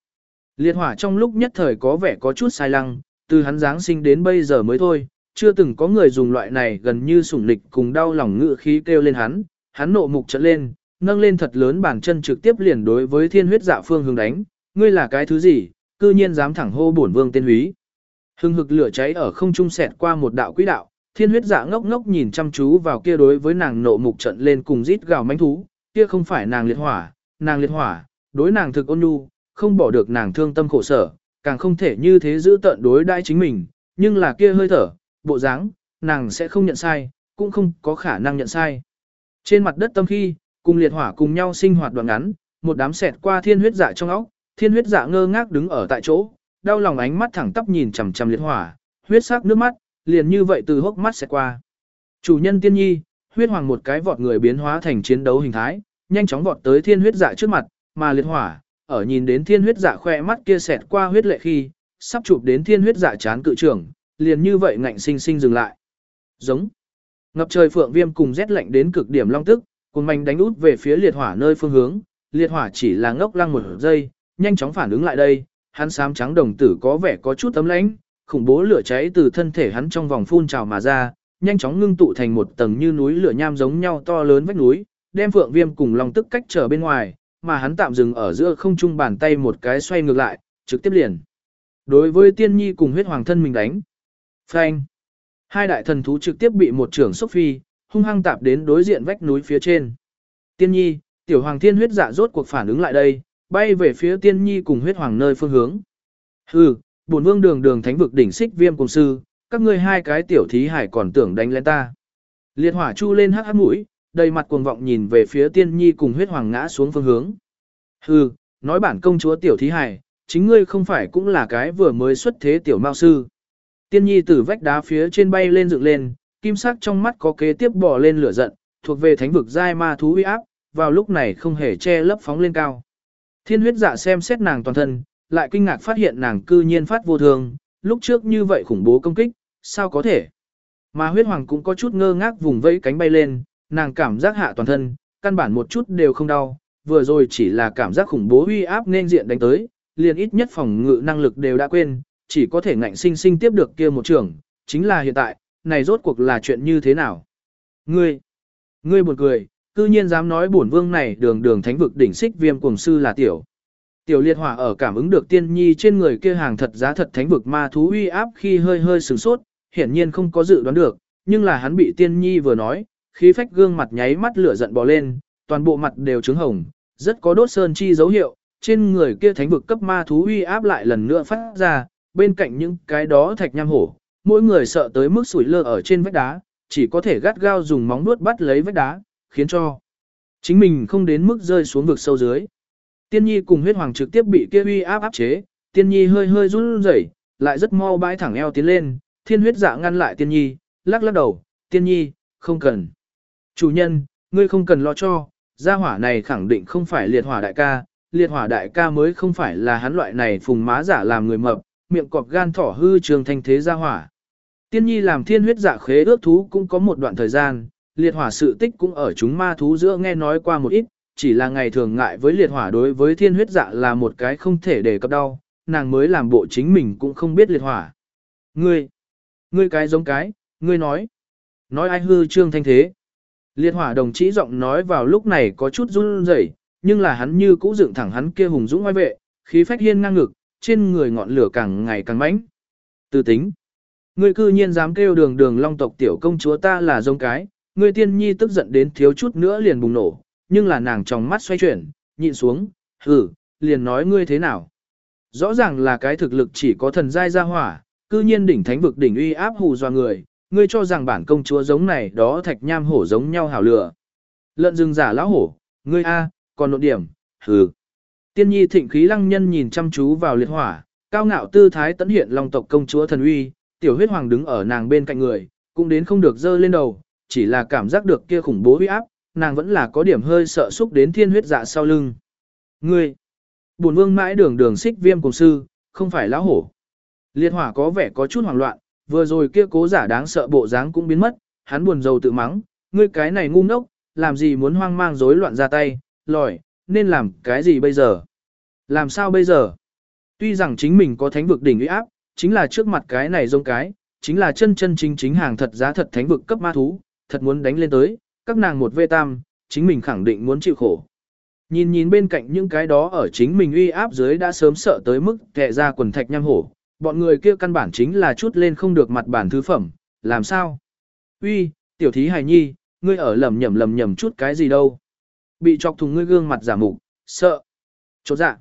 Liệt hỏa trong lúc nhất thời có vẻ có chút sai lăng, từ hắn Giáng sinh đến bây giờ mới thôi, chưa từng có người dùng loại này gần như sủng lịch cùng đau lòng ngự khí kêu lên hắn, hắn nộ mục trận lên, nâng lên thật lớn bàn chân trực tiếp liền đối với thiên huyết dạ phương hướng đánh, ngươi là cái thứ gì, cư nhiên dám thẳng hô bổn vương tên húy. Hưng hực lửa cháy ở không trung xẹt qua một đạo quỹ đạo, thiên huyết dạ ngốc ngốc nhìn chăm chú vào kia đối với nàng nộ mục trận lên cùng rít gào mánh thú, kia không phải nàng liệt hỏa, nàng liệt hỏa, đối nàng thực ôn nhu, không bỏ được nàng thương tâm khổ sở, càng không thể như thế giữ tận đối đãi chính mình, nhưng là kia hơi thở, bộ dáng, nàng sẽ không nhận sai, cũng không có khả năng nhận sai. Trên mặt đất tâm khi, cùng liệt hỏa cùng nhau sinh hoạt đoạn ngắn, một đám xẹt qua thiên huyết dạ trong óc, thiên huyết dạ ngơ ngác đứng ở tại chỗ, đau lòng ánh mắt thẳng tắp nhìn chằm chằm liệt hỏa, huyết sắc nước mắt, liền như vậy từ hốc mắt xẹt qua. Chủ nhân tiên nhi, huyết hoàng một cái vọt người biến hóa thành chiến đấu hình thái, nhanh chóng vọt tới thiên huyết dạ trước mặt, mà liệt hỏa, ở nhìn đến thiên huyết dạ khoe mắt kia xẹt qua huyết lệ khi, sắp chụp đến thiên huyết dạ chán cự trưởng, liền như vậy ngạnh sinh sinh dừng lại. Giống. Ngập trời phượng viêm cùng rét lạnh đến cực điểm long tức, cùng mạnh đánh út về phía liệt hỏa nơi phương hướng, liệt hỏa chỉ là ngốc lăng một giây, nhanh chóng phản ứng lại đây, hắn xám trắng đồng tử có vẻ có chút tấm lãnh, khủng bố lửa cháy từ thân thể hắn trong vòng phun trào mà ra, nhanh chóng ngưng tụ thành một tầng như núi lửa nham giống nhau to lớn vách núi, đem phượng viêm cùng long tức cách trở bên ngoài, mà hắn tạm dừng ở giữa không trung bàn tay một cái xoay ngược lại, trực tiếp liền. Đối với tiên nhi cùng huyết hoàng thân mình đánh. Phanh. Hai đại thần thú trực tiếp bị một trưởng sốc phi, hung hăng tạp đến đối diện vách núi phía trên. Tiên nhi, tiểu hoàng thiên huyết dạ rốt cuộc phản ứng lại đây, bay về phía tiên nhi cùng huyết hoàng nơi phương hướng. Hừ, bổn vương đường đường thánh vực đỉnh xích viêm cùng sư, các ngươi hai cái tiểu thí hải còn tưởng đánh lên ta. Liệt hỏa chu lên hắc hắc mũi, đầy mặt cuồng vọng nhìn về phía tiên nhi cùng huyết hoàng ngã xuống phương hướng. Hừ, nói bản công chúa tiểu thí hải, chính ngươi không phải cũng là cái vừa mới xuất thế tiểu mao sư. Tiên nhi từ vách đá phía trên bay lên dựng lên, kim sắc trong mắt có kế tiếp bò lên lửa giận, thuộc về thánh vực giai ma thú uy áp, vào lúc này không hề che lấp phóng lên cao. Thiên huyết dạ xem xét nàng toàn thân, lại kinh ngạc phát hiện nàng cư nhiên phát vô thường, lúc trước như vậy khủng bố công kích, sao có thể. Mà huyết hoàng cũng có chút ngơ ngác vùng vẫy cánh bay lên, nàng cảm giác hạ toàn thân, căn bản một chút đều không đau, vừa rồi chỉ là cảm giác khủng bố uy áp nên diện đánh tới, liền ít nhất phòng ngự năng lực đều đã quên, chỉ có thể ngạnh sinh sinh tiếp được kia một trường, chính là hiện tại, này rốt cuộc là chuyện như thế nào? Ngươi, ngươi buồn cười, cư nhiên dám nói bổn vương này đường đường thánh vực đỉnh xích viêm cuồng sư là tiểu. Tiểu liệt hỏa ở cảm ứng được tiên nhi trên người kia hàng thật giá thật thánh vực ma thú uy áp khi hơi hơi sửng sốt, hiển nhiên không có dự đoán được, nhưng là hắn bị tiên nhi vừa nói, khí phách gương mặt nháy mắt lửa giận bò lên, toàn bộ mặt đều trứng hồng, rất có đốt sơn chi dấu hiệu, trên người kia thánh vực cấp ma thú uy áp lại lần nữa phát ra, bên cạnh những cái đó thạch nham hổ, mỗi người sợ tới mức sủi lơ ở trên vách đá, chỉ có thể gắt gao dùng móng nuốt bắt lấy vách đá, khiến cho chính mình không đến mức rơi xuống vực sâu dưới. Tiên nhi cùng huyết hoàng trực tiếp bị kia uy áp áp chế, tiên nhi hơi hơi run rẩy, lại rất mau bãi thẳng eo tiến lên, thiên huyết dạ ngăn lại tiên nhi, lắc lắc đầu, tiên nhi, không cần. Chủ nhân, ngươi không cần lo cho, gia hỏa này khẳng định không phải liệt hỏa đại ca, liệt hỏa đại ca mới không phải là hắn loại này phùng má giả làm người mập, miệng cọp gan thỏ hư trường thanh thế gia hỏa. Tiên nhi làm thiên huyết giả khế ước thú cũng có một đoạn thời gian, liệt hỏa sự tích cũng ở chúng ma thú giữa nghe nói qua một ít, chỉ là ngày thường ngại với liệt hỏa đối với thiên huyết dạ là một cái không thể để cập đau, nàng mới làm bộ chính mình cũng không biết liệt hỏa. Ngươi, ngươi cái giống cái, ngươi nói, nói ai hư trương thanh thế. Liệt hỏa đồng chí giọng nói vào lúc này có chút run rẩy, nhưng là hắn như cũ dựng thẳng hắn kia hùng dũng oai vệ, khí phách hiên ngang ngực, trên người ngọn lửa càng ngày càng mãnh. Từ tính, ngươi cư nhiên dám kêu đường đường long tộc tiểu công chúa ta là giống cái, ngươi tiên nhi tức giận đến thiếu chút nữa liền bùng nổ, nhưng là nàng trong mắt xoay chuyển, nhịn xuống, hừ, liền nói ngươi thế nào. Rõ ràng là cái thực lực chỉ có thần giai gia hỏa, cư nhiên đỉnh thánh vực đỉnh uy áp hù dọa người, ngươi cho rằng bản công chúa giống này đó thạch nham hổ giống nhau hảo lửa. Lợn rừng giả lão hổ, ngươi a, còn nộn điểm, hừ. Tiên nhi thịnh khí lăng nhân nhìn chăm chú vào liệt hỏa, cao ngạo tư thái tấn hiện long tộc công chúa thần uy, tiểu huyết hoàng đứng ở nàng bên cạnh người, cũng đến không được dơ lên đầu, chỉ là cảm giác được kia khủng bố uy áp, nàng vẫn là có điểm hơi sợ xúc đến thiên huyết dạ sau lưng. Ngươi, bổn vương mãi đường đường xích viêm cùng sư, không phải lão hổ. Liệt hỏa có vẻ có chút hoảng loạn, vừa rồi kia cố giả đáng sợ bộ dáng cũng biến mất, hắn buồn rầu tự mắng, ngươi cái này ngu ngốc, làm gì muốn hoang mang rối loạn ra tay, lòi, nên làm cái gì bây giờ? Làm sao bây giờ? Tuy rằng chính mình có thánh vực đỉnh uy áp, chính là trước mặt cái này giống cái, chính là chân chân chính chính hàng thật giá thật thánh vực cấp ma thú, thật muốn đánh lên tới, các nàng một vê tam, chính mình khẳng định muốn chịu khổ. Nhìn nhìn bên cạnh những cái đó ở chính mình uy áp dưới đã sớm sợ tới mức kẹ ra quần thạch nham hổ, bọn người kia căn bản chính là chút lên không được mặt bản thứ phẩm, làm sao? Uy, tiểu thí hài nhi, ngươi ở lầm nhầm lầm nhầm chút cái gì đâu. Bị chọc thùng ngươi gương mặt giả mục, sợ. chỗ dạ.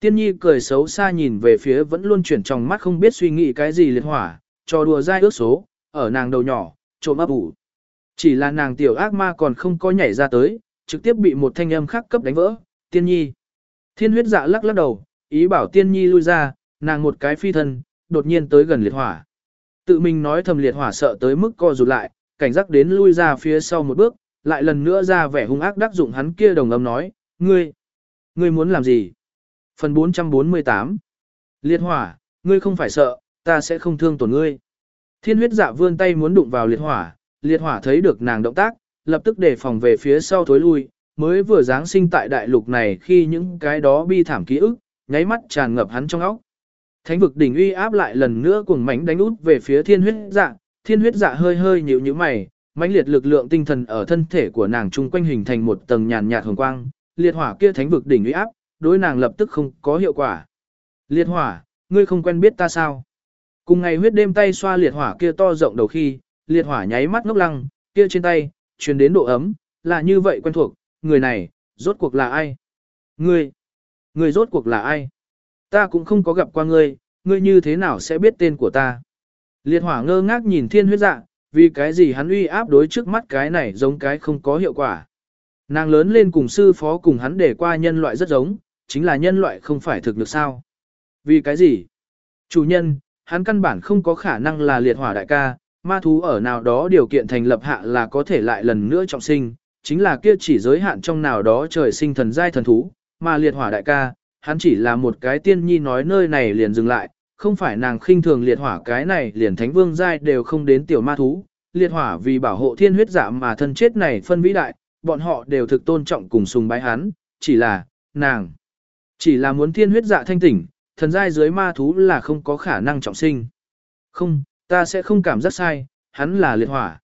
Tiên nhi cười xấu xa nhìn về phía vẫn luôn chuyển trong mắt không biết suy nghĩ cái gì liệt hỏa, cho đùa dai ước số, ở nàng đầu nhỏ, trộm ấp ủ. Chỉ là nàng tiểu ác ma còn không có nhảy ra tới, trực tiếp bị một thanh âm khắc cấp đánh vỡ, tiên nhi. Thiên huyết dạ lắc lắc đầu, ý bảo tiên nhi lui ra, nàng một cái phi thân, đột nhiên tới gần liệt hỏa. Tự mình nói thầm liệt hỏa sợ tới mức co rụt lại, cảnh giác đến lui ra phía sau một bước, lại lần nữa ra vẻ hung ác đắc dụng hắn kia đồng âm nói, ngươi, ngươi muốn làm gì? Phần 448 Liệt hỏa, ngươi không phải sợ, ta sẽ không thương tổn ngươi. Thiên huyết dạ vươn tay muốn đụng vào liệt hỏa, liệt hỏa thấy được nàng động tác, lập tức đề phòng về phía sau thối lui, mới vừa giáng sinh tại đại lục này khi những cái đó bi thảm ký ức, nháy mắt tràn ngập hắn trong óc. Thánh vực đỉnh uy áp lại lần nữa cuồng mánh đánh út về phía thiên huyết dạ, thiên huyết dạ hơi hơi nhíu nhíu mày, mãnh liệt lực lượng tinh thần ở thân thể của nàng chung quanh hình thành một tầng nhàn nhạt hồng quang, liệt hỏa kia thánh vực đỉnh uy áp, đối nàng lập tức không có hiệu quả. Liệt hỏa, ngươi không quen biết ta sao? Cùng ngày huyết đêm tay xoa liệt hỏa kia to rộng đầu khi, liệt hỏa nháy mắt ngốc lăng, kia trên tay, truyền đến độ ấm, là như vậy quen thuộc, người này, rốt cuộc là ai? Ngươi, ngươi rốt cuộc là ai? Ta cũng không có gặp qua ngươi, ngươi như thế nào sẽ biết tên của ta? Liệt hỏa ngơ ngác nhìn thiên huyết dạ, vì cái gì hắn uy áp đối trước mắt cái này giống cái không có hiệu quả. Nàng lớn lên cùng sư phó cùng hắn để qua nhân loại rất giống, chính là nhân loại không phải thực lực sao. Vì cái gì? Chủ nhân, hắn căn bản không có khả năng là liệt hỏa đại ca, ma thú ở nào đó điều kiện thành lập hạ là có thể lại lần nữa trọng sinh, chính là kia chỉ giới hạn trong nào đó trời sinh thần giai thần thú, mà liệt hỏa đại ca, hắn chỉ là một cái tiên nhi nói nơi này liền dừng lại, không phải nàng khinh thường liệt hỏa cái này liền thánh vương giai đều không đến tiểu ma thú, liệt hỏa vì bảo hộ thiên huyết giả mà thân chết này phân vĩ đại, bọn họ đều thực tôn trọng cùng sùng bái hắn, chỉ là, nàng, chỉ là muốn thiên huyết dạ thanh tỉnh, thần giai dưới ma thú là không có khả năng trọng sinh. Không, ta sẽ không cảm giác sai, hắn là liệt hỏa.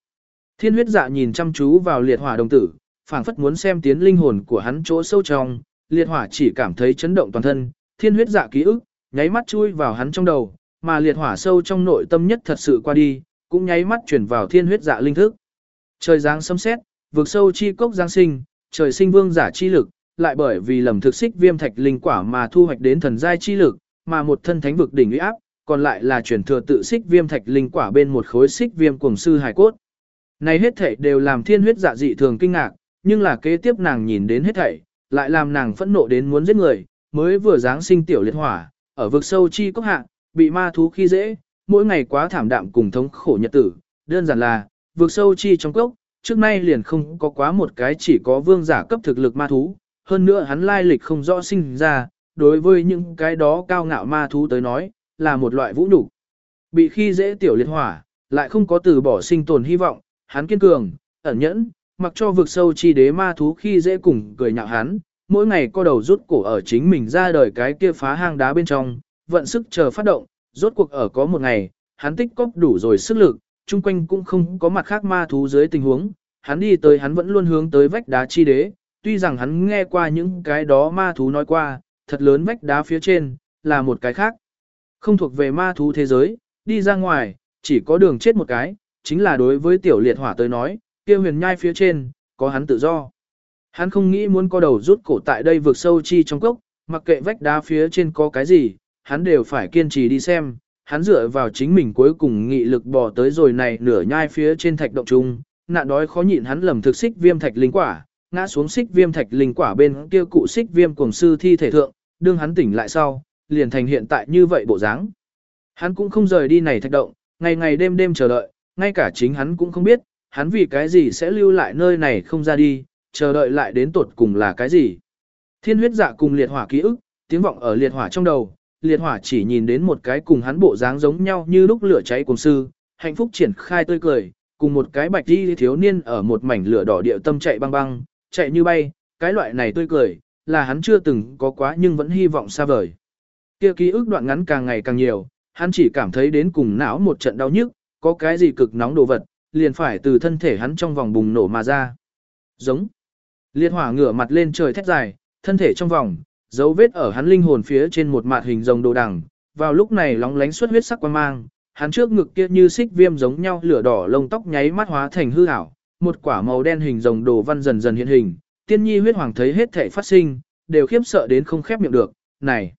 Thiên huyết dạ nhìn chăm chú vào liệt hỏa đồng tử, phảng phất muốn xem tiến linh hồn của hắn chỗ sâu trong, liệt hỏa chỉ cảm thấy chấn động toàn thân, thiên huyết dạ ký ức, nháy mắt chui vào hắn trong đầu, mà liệt hỏa sâu trong nội tâm nhất thật sự qua đi, cũng nháy mắt chuyển vào thiên huyết dạ linh thức. Trời giáng sấm sét, vực sâu chi cốc giáng sinh, trời sinh vương giả chi lực, lại bởi vì lầm thực xích viêm thạch linh quả mà thu hoạch đến thần giai chi lực, mà một thân thánh vực đỉnh uy áp, còn lại là chuyển thừa tự xích viêm thạch linh quả bên một khối xích viêm cuồng sư hải cốt. Này hết thảy đều làm thiên huyết dạ dị thường kinh ngạc, nhưng là kế tiếp nàng nhìn đến hết thảy, lại làm nàng phẫn nộ đến muốn giết người, mới vừa giáng sinh tiểu liệt hỏa, ở vực sâu chi cốc hạ, bị ma thú khi dễ, mỗi ngày quá thảm đạm cùng thống khổ nhật tử, đơn giản là, vực sâu chi trong cốc, trước nay liền không có quá một cái chỉ có vương giả cấp thực lực ma thú, hơn nữa hắn lai lịch không rõ sinh ra, đối với những cái đó cao ngạo ma thú tới nói, là một loại vũ nhục. Bị khi dễ tiểu liệt hỏa, lại không có từ bỏ sinh tồn hy vọng, hắn kiên cường, ẩn nhẫn, mặc cho vực sâu chi đế ma thú khi dễ cùng cười nhạo hắn, mỗi ngày co đầu rút cổ ở chính mình ra đời cái kia phá hang đá bên trong, vận sức chờ phát động, rốt cuộc ở có một ngày, hắn tích cóp đủ rồi sức lực, chung quanh cũng không có mặt khác ma thú dưới tình huống, hắn đi tới hắn vẫn luôn hướng tới vách đá chi đế, tuy rằng hắn nghe qua những cái đó ma thú nói qua, thật lớn vách đá phía trên, là một cái khác. Không thuộc về ma thú thế giới, đi ra ngoài, chỉ có đường chết một cái, chính là đối với tiểu liệt hỏa tới nói, kia huyền nhai phía trên, có hắn tự do. Hắn không nghĩ muốn co đầu rút cổ tại đây vượt sâu chi trong cốc, mặc kệ vách đá phía trên có cái gì, hắn đều phải kiên trì đi xem. Hắn dựa vào chính mình cuối cùng nghị lực bò tới rồi này nửa nhai phía trên thạch động trung, nạn đói khó nhịn hắn lầm thực xích viêm thạch linh quả, ngã xuống xích viêm thạch linh quả bên kia cụ xích viêm cuồng sư thi thể thượng, đương hắn tỉnh lại sau, liền thành hiện tại như vậy bộ dáng. Hắn cũng không rời đi này thạch động, ngày ngày đêm đêm chờ đợi, ngay cả chính hắn cũng không biết, hắn vì cái gì sẽ lưu lại nơi này không ra đi, chờ đợi lại đến tột cùng là cái gì. Thiên huyết dạ cùng liệt hỏa ký ức, tiếng vọng ở liệt hỏa trong đầu, liệt hỏa chỉ nhìn đến một cái cùng hắn bộ dáng giống nhau như lúc lửa cháy cùng sư, hạnh phúc triển khai tươi cười, cùng một cái bạch đi thiếu niên ở một mảnh lửa đỏ địa tâm chạy băng băng, chạy như bay, cái loại này tươi cười, là hắn chưa từng có quá nhưng vẫn hy vọng xa vời. Kia ký ức đoạn ngắn càng ngày càng nhiều, hắn chỉ cảm thấy đến cùng não một trận đau nhức, có cái gì cực nóng đồ vật, liền phải từ thân thể hắn trong vòng bùng nổ mà ra. Giống. Liệt hỏa ngửa mặt lên trời thét dài, thân thể trong vòng, dấu vết ở hắn linh hồn phía trên một mặt hình rồng đồ đằng, vào lúc này lóng lánh xuất huyết sắc quang mang, hắn trước ngực kia như xích viêm giống nhau lửa đỏ lông tóc nháy mắt hóa thành hư ảo, một quả màu đen hình rồng đồ văn dần dần hiện hình, tiên nhi huyết hoàng thấy hết thể phát sinh, đều khiếp sợ đến không khép miệng được, này,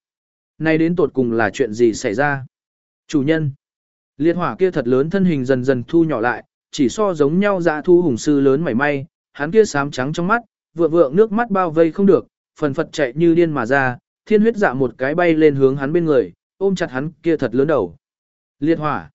này đến tột cùng là chuyện gì xảy ra? Chủ nhân, liệt hỏa kia thật lớn thân hình dần dần thu nhỏ lại, chỉ so giống nhau dã thu hùng sư lớn mảy may, hắn kia sám trắng trong mắt, vượng vượng nước mắt bao vây không được, phần phật chạy như điên mà ra, thiên huyết dạ một cái bay lên hướng hắn bên người, ôm chặt hắn kia thật lớn đầu. Liệt hỏa.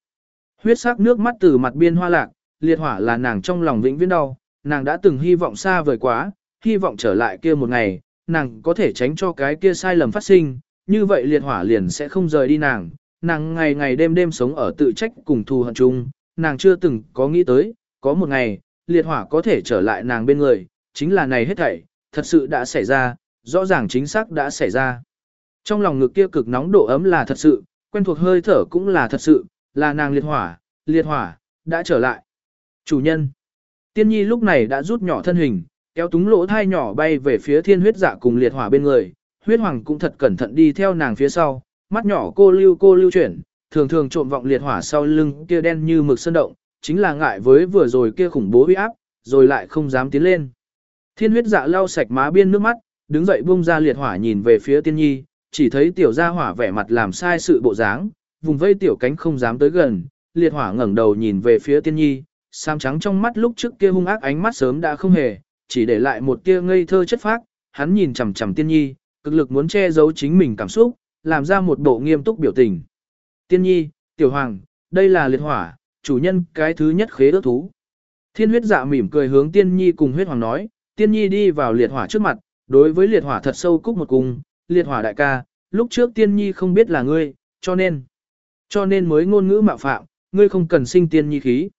Huyết sắc nước mắt từ mặt biên hoa lạc, liệt hỏa là nàng trong lòng vĩnh viễn đau, nàng đã từng hy vọng xa vời quá, hy vọng trở lại kia một ngày, nàng có thể tránh cho cái kia sai lầm phát sinh, như vậy liệt hỏa liền sẽ không rời đi nàng, nàng ngày ngày đêm đêm sống ở tự trách cùng thù hận chung, nàng chưa từng có nghĩ tới, có một ngày, liệt hỏa có thể trở lại nàng bên người, chính là này hết thảy, thật sự đã xảy ra, rõ ràng chính xác đã xảy ra. Trong lòng ngực kia cực nóng độ ấm là thật sự, quen thuộc hơi thở cũng là thật sự, là nàng liệt hỏa, liệt hỏa, đã trở lại. Chủ nhân. Tiên nhi lúc này đã rút nhỏ thân hình, kéo túng lỗ thai nhỏ bay về phía thiên huyết dạ cùng liệt hỏa bên người, huyết hoàng cũng thật cẩn thận đi theo nàng phía sau, mắt nhỏ cô lưu cô lưu chuyển, thường thường trộm vọng liệt hỏa sau lưng kia đen như mực sơn động, chính là ngại với vừa rồi kia khủng bố uy áp, rồi lại không dám tiến lên. Thiên huyết dạ lau sạch má biên nước mắt, đứng dậy buông ra liệt hỏa nhìn về phía tiên nhi, chỉ thấy tiểu gia hỏa vẻ mặt làm sai sự bộ dáng, vùng vây tiểu cánh không dám tới gần, liệt hỏa ngẩng đầu nhìn về phía tiên nhi, sam trắng trong mắt lúc trước kia hung ác ánh mắt sớm đã không hề, chỉ để lại một tia ngây thơ chất phác, hắn nhìn chằm chằm tiên nhi, cực lực muốn che giấu chính mình cảm xúc, làm ra một bộ nghiêm túc biểu tình. Tiên nhi, tiểu hoàng, đây là liệt hỏa, chủ nhân cái thứ nhất khế ước thú. Thiên huyết dạ mỉm cười hướng tiên nhi cùng huyết hoàng nói, tiên nhi đi vào liệt hỏa trước mặt, đối với liệt hỏa thật sâu cúc một cung, liệt hỏa đại ca, lúc trước tiên nhi không biết là ngươi, cho nên, cho nên mới ngôn ngữ mạo phạm, ngươi không cần sinh tiên nhi khí.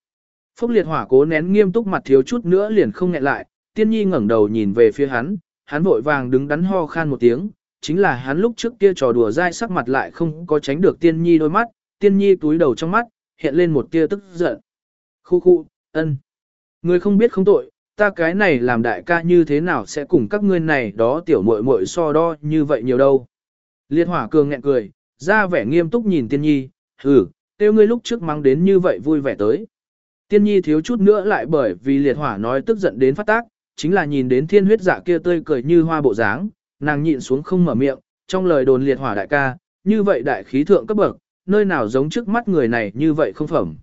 Phúc liệt hỏa cố nén nghiêm túc mặt thiếu chút nữa liền không nghẹn lại, tiên nhi ngẩng đầu nhìn về phía hắn, hắn vội vàng đứng đắn ho khan một tiếng, chính là hắn lúc trước kia trò đùa dai sắc mặt lại không có tránh được tiên nhi đôi mắt, tiên nhi túi đầu trong mắt, hiện lên một tia tức giận. Khu khu, ân. người không biết không tội, ta cái này làm đại ca như thế nào sẽ cùng các ngươi này đó tiểu muội muội so đo như vậy nhiều đâu. Liệt hỏa cường nghẹn cười, ra vẻ nghiêm túc nhìn tiên nhi, hừ, tiêu ngươi lúc trước mang đến như vậy vui vẻ tới. Tiên nhi thiếu chút nữa lại bởi vì liệt hỏa nói tức giận đến phát tác, chính là nhìn đến thiên huyết dạ kia tươi cười như hoa bộ dáng, nàng nhịn xuống không mở miệng, trong lời đồn liệt hỏa đại ca, như vậy đại khí thượng cấp bậc, nơi nào giống trước mắt người này như vậy không phẩm.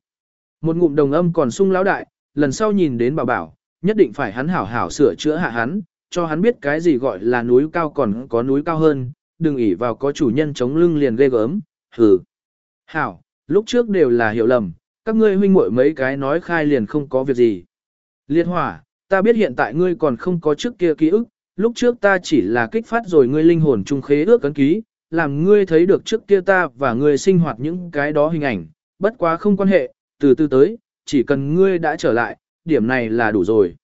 Một ngụm đồng âm còn sung lão đại, lần sau nhìn đến bảo bảo, nhất định phải hắn hảo hảo sửa chữa hạ hắn, cho hắn biết cái gì gọi là núi cao còn có núi cao hơn, đừng ỉ vào có chủ nhân chống lưng liền ghê gớm, hừ. Hảo, lúc trước đều là hiểu lầm, các ngươi huynh muội mấy cái nói khai liền không có việc gì. Liệt hỏa, ta biết hiện tại ngươi còn không có trước kia ký ức, lúc trước ta chỉ là kích phát rồi ngươi linh hồn trung khế ước cấn ký, làm ngươi thấy được trước kia ta và ngươi sinh hoạt những cái đó hình ảnh, bất quá không quan hệ, từ từ tới, chỉ cần ngươi đã trở lại, điểm này là đủ rồi.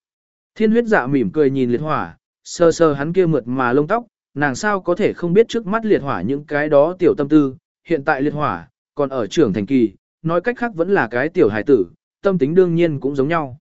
Thiên huyết dạ mỉm cười nhìn liệt hỏa, sơ sơ hắn kia mượt mà lông tóc, nàng sao có thể không biết trước mắt liệt hỏa những cái đó tiểu tâm tư, hiện tại liệt hỏa, còn ở trưởng thành kỳ, nói cách khác vẫn là cái tiểu hài tử, tâm tính đương nhiên cũng giống nhau.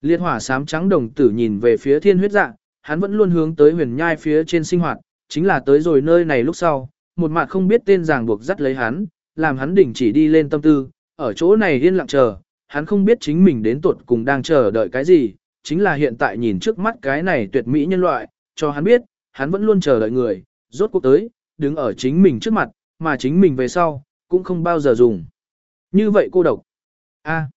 Liệt hỏa sám trắng đồng tử nhìn về phía thiên huyết dạ, hắn vẫn luôn hướng tới huyền nhai phía trên sinh hoạt, chính là tới rồi nơi này lúc sau, một mặt không biết tên ràng buộc dắt lấy hắn, làm hắn đỉnh chỉ đi lên tâm tư, ở chỗ này yên lặng chờ, hắn không biết chính mình đến tuột cùng đang chờ đợi cái gì, chính là hiện tại nhìn trước mắt cái này tuyệt mỹ nhân loại, cho hắn biết, hắn vẫn luôn chờ đợi người, rốt cuộc tới, đứng ở chính mình trước mặt, mà chính mình về sau, cũng không bao giờ dùng. Như vậy cô độc. A,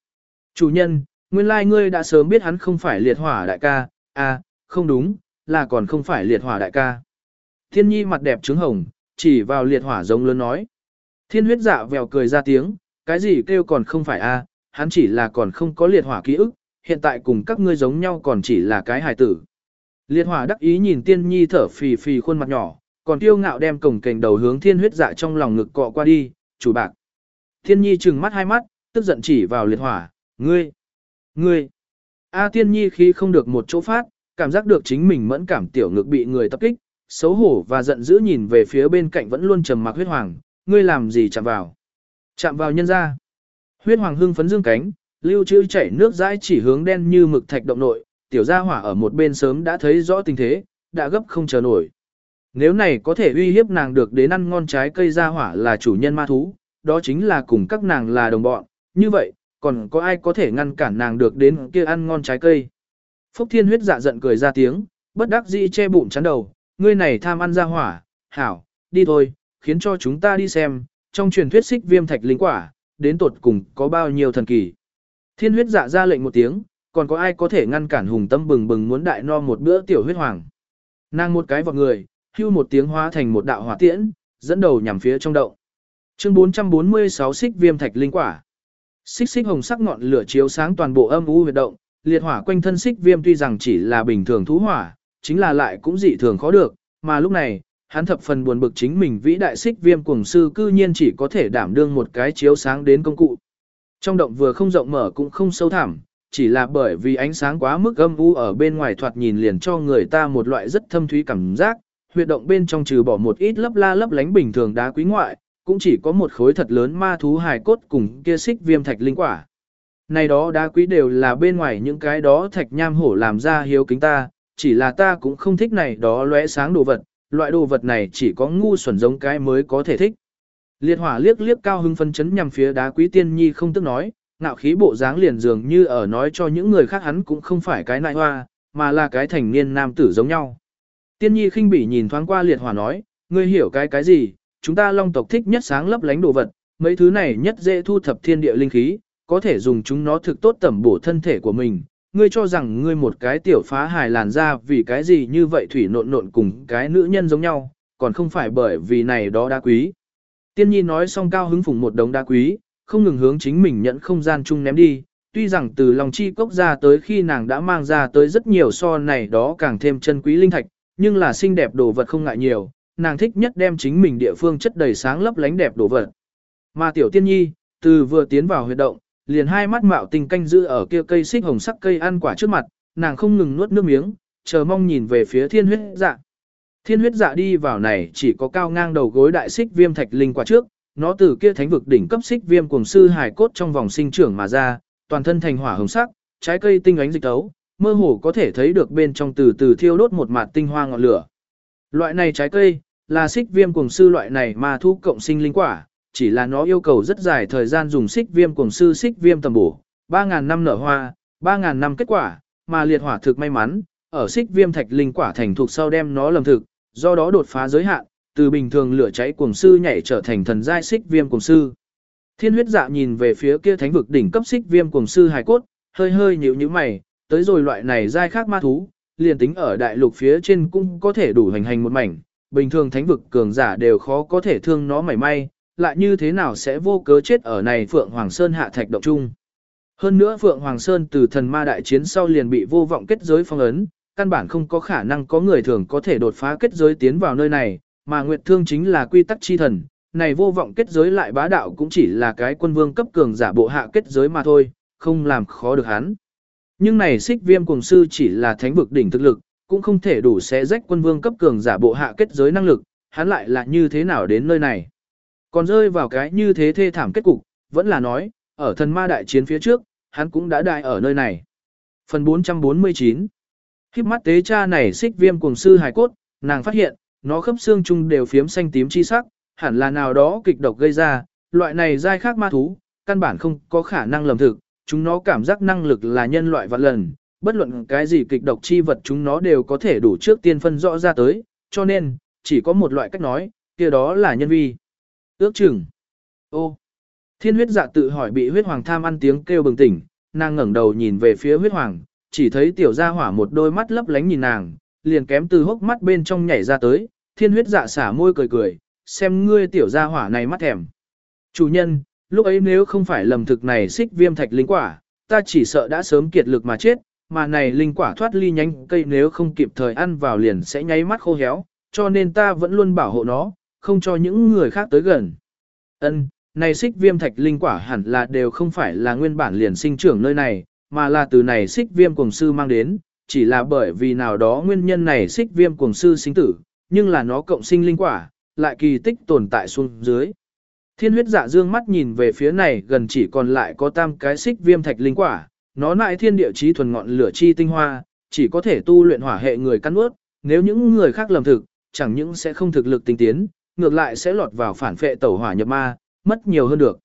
chủ nhân, nguyên lai like ngươi đã sớm biết hắn không phải liệt hỏa đại ca, a, không đúng, là còn không phải liệt hỏa đại ca. Thiên nhi mặt đẹp trứng hồng, chỉ vào liệt hỏa giống lớn nói. Thiên huyết dạ vèo cười ra tiếng, cái gì kêu còn không phải a, hắn chỉ là còn không có liệt hỏa ký ức, hiện tại cùng các ngươi giống nhau còn chỉ là cái hài tử. Liệt hỏa đắc ý nhìn tiên nhi thở phì phì khuôn mặt nhỏ, còn tiêu ngạo đem cổng cành đầu hướng thiên huyết dạ trong lòng ngực cọ qua đi, chủ bạc. thiên nhi trừng mắt hai mắt, tức giận chỉ vào liệt hỏa, ngươi, ngươi. A tiên nhi khi không được một chỗ phát, cảm giác được chính mình mẫn cảm tiểu ngực bị người tập kích, xấu hổ và giận dữ nhìn về phía bên cạnh vẫn luôn trầm mặc huyết hoàng, ngươi làm gì chạm vào. Chạm vào nhân ra. Huyết hoàng hưng phấn dương cánh, lưu trữ chảy nước dãi chỉ hướng đen như mực thạch động nội, tiểu gia hỏa ở một bên sớm đã thấy rõ tình thế, đã gấp không chờ nổi. Nếu này có thể uy hiếp nàng được đến ăn ngon trái cây gia hỏa là chủ nhân ma thú, đó chính là cùng các nàng là đồng bọn, như vậy, còn có ai có thể ngăn cản nàng được đến kia ăn ngon trái cây. Phúc Thiên huyết dạ giận cười ra tiếng, bất đắc dĩ che bụng chắn đầu, ngươi này tham ăn ra hỏa, hảo, đi thôi, khiến cho chúng ta đi xem, trong truyền thuyết xích viêm thạch linh quả, đến tột cùng có bao nhiêu thần kỳ. Thiên huyết dạ ra lệnh một tiếng, còn có ai có thể ngăn cản hùng tâm bừng bừng muốn đại no một bữa tiểu huyết hoàng. Nàng một cái vào người, hưu một tiếng hóa thành một đạo hỏa tiễn, dẫn đầu nhằm phía trong động. Chương 446 xích viêm thạch linh quả. Xích xích hồng sắc ngọn lửa chiếu sáng toàn bộ âm u huyệt động, liệt hỏa quanh thân xích viêm tuy rằng chỉ là bình thường thú hỏa, chính là lại cũng dị thường khó được, mà lúc này, hắn thập phần buồn bực chính mình vĩ đại xích viêm cuồng sư cư nhiên chỉ có thể đảm đương một cái chiếu sáng đến công cụ. Trong động vừa không rộng mở cũng không sâu thẳm, chỉ là bởi vì ánh sáng quá mức âm u ở bên ngoài thoạt nhìn liền cho người ta một loại rất thâm thúy cảm giác, huyệt động bên trong trừ bỏ một ít lấp la lấp lánh bình thường đá quý ngoại, cũng chỉ có một khối thật lớn ma thú hài cốt cùng kia xích viêm thạch linh quả. Này đó đá quý đều là bên ngoài những cái đó thạch nham hổ làm ra hiếu kính ta, chỉ là ta cũng không thích này đó lóe sáng đồ vật, loại đồ vật này chỉ có ngu xuẩn giống cái mới có thể thích. Liệt hỏa liếc liếc cao hưng phân chấn nhằm phía đá quý tiên nhi không tức nói, ngạo khí bộ dáng liền dường như ở nói cho những người khác hắn cũng không phải cái nại hoa, mà là cái thành niên nam tử giống nhau. Tiên nhi khinh bỉ nhìn thoáng qua liệt hỏa nói, ngươi hiểu cái cái gì, chúng ta long tộc thích nhất sáng lấp lánh đồ vật, mấy thứ này nhất dễ thu thập thiên địa linh khí, có thể dùng chúng nó thực tốt tẩm bổ thân thể của mình. Ngươi cho rằng ngươi một cái tiểu phá hài làn ra vì cái gì như vậy thủy nộn nộn cùng cái nữ nhân giống nhau, còn không phải bởi vì này đó đá quý. Tiên nhi nói xong cao hứng phùng một đống đá quý, không ngừng hướng chính mình nhận không gian chung ném đi. Tuy rằng từ lòng chi cốc ra tới khi nàng đã mang ra tới rất nhiều so này đó càng thêm chân quý linh thạch, nhưng là xinh đẹp đồ vật không ngại nhiều, nàng thích nhất đem chính mình địa phương chất đầy sáng lấp lánh đẹp đồ vật. Mà tiểu tiên nhi, từ vừa tiến vào huyệt động, liền hai mắt mạo tình canh giữ ở kia cây xích hồng sắc cây ăn quả trước mặt, nàng không ngừng nuốt nước miếng, chờ mong nhìn về phía thiên huyết dạ. Thiên huyết dạ đi vào này chỉ có cao ngang đầu gối đại xích viêm thạch linh quả trước, nó từ kia thánh vực đỉnh cấp xích viêm cuồng sư hải cốt trong vòng sinh trưởng mà ra, toàn thân thành hỏa hồng sắc, trái cây tinh ánh dịch tấu, mơ hồ có thể thấy được bên trong từ từ thiêu đốt một mạt tinh hoa ngọn lửa. Loại này trái cây, là xích viêm cuồng sư loại này mà thu cộng sinh linh quả, chỉ là nó yêu cầu rất dài thời gian dùng xích viêm cuồng sư xích viêm tầm bổ, 3.000 năm nở hoa, 3.000 năm kết quả, mà liệt hỏa thực may mắn, ở xích viêm thạch linh quả thành thuộc sau đem nó lầm thực, do đó đột phá giới hạn, từ bình thường lửa cháy cuồng sư nhảy trở thành thần giai xích viêm cuồng sư. Thiên huyết dạ nhìn về phía kia thánh vực đỉnh cấp xích viêm cuồng sư hài cốt, hơi hơi nhíu nhíu mày, tới rồi loại này giai khác ma thú, liền tính ở đại lục phía trên cũng có thể đủ hành hành một mảnh, bình thường thánh vực cường giả đều khó có thể thương nó mảy may, lại như thế nào sẽ vô cớ chết ở này Phượng Hoàng Sơn hạ thạch động chung. Hơn nữa Phượng Hoàng Sơn từ thần ma đại chiến sau liền bị vô vọng kết giới phong ấn, căn bản không có khả năng có người thường có thể đột phá kết giới tiến vào nơi này, mà Nguyệt Thương chính là quy tắc chi thần, này vô vọng kết giới lại bá đạo cũng chỉ là cái quân vương cấp cường giả bộ hạ kết giới mà thôi, không làm khó được hắn. Nhưng này xích viêm cùng sư chỉ là thánh vực đỉnh thực lực, cũng không thể đủ xé rách quân vương cấp cường giả bộ hạ kết giới năng lực, hắn lại là như thế nào đến nơi này. Còn rơi vào cái như thế thê thảm kết cục, vẫn là nói, ở thần ma đại chiến phía trước, hắn cũng đã đại ở nơi này. Phần 449 Khiếp mắt tế cha này xích viêm cùng sư hài cốt, nàng phát hiện, nó khớp xương chung đều phiếm xanh tím chi sắc, hẳn là nào đó kịch độc gây ra, loại này dai khác ma thú, căn bản không có khả năng lầm thực, chúng nó cảm giác năng lực là nhân loại vạn lần, bất luận cái gì kịch độc chi vật chúng nó đều có thể đủ trước tiên phân rõ ra tới, cho nên, chỉ có một loại cách nói, kia đó là nhân vi. Ước chừng. Ô. Thiên huyết dạ tự hỏi bị huyết hoàng tham ăn tiếng kêu bừng tỉnh, nàng ngẩng đầu nhìn về phía huyết hoàng, chỉ thấy tiểu gia hỏa một đôi mắt lấp lánh nhìn nàng, liền kém từ hốc mắt bên trong nhảy ra tới, thiên huyết dạ xả môi cười cười, xem ngươi tiểu gia hỏa này mắt thèm. Chủ nhân, lúc ấy nếu không phải lầm thực này xích viêm thạch linh quả, ta chỉ sợ đã sớm kiệt lực mà chết, mà này linh quả thoát ly nhanh cây nếu không kịp thời ăn vào liền sẽ nháy mắt khô héo, cho nên ta vẫn luôn bảo hộ nó, không cho những người khác tới gần. Ân, này xích viêm thạch linh quả hẳn là đều không phải là nguyên bản liền sinh trưởng nơi này, mà là từ này xích viêm cuồng sư mang đến, chỉ là bởi vì nào đó nguyên nhân này xích viêm cuồng sư sinh tử, nhưng là nó cộng sinh linh quả, lại kỳ tích tồn tại xuống dưới. Thiên huyết dạ dương mắt nhìn về phía này gần chỉ còn lại có tam cái xích viêm thạch linh quả, nó lại thiên địa trí thuần ngọn lửa chi tinh hoa, chỉ có thể tu luyện hỏa hệ người căn ướt, nếu những người khác lầm thực, chẳng những sẽ không thực lực tinh tiến, ngược lại sẽ lọt vào phản phệ tẩu hỏa nhập ma, mất nhiều hơn được.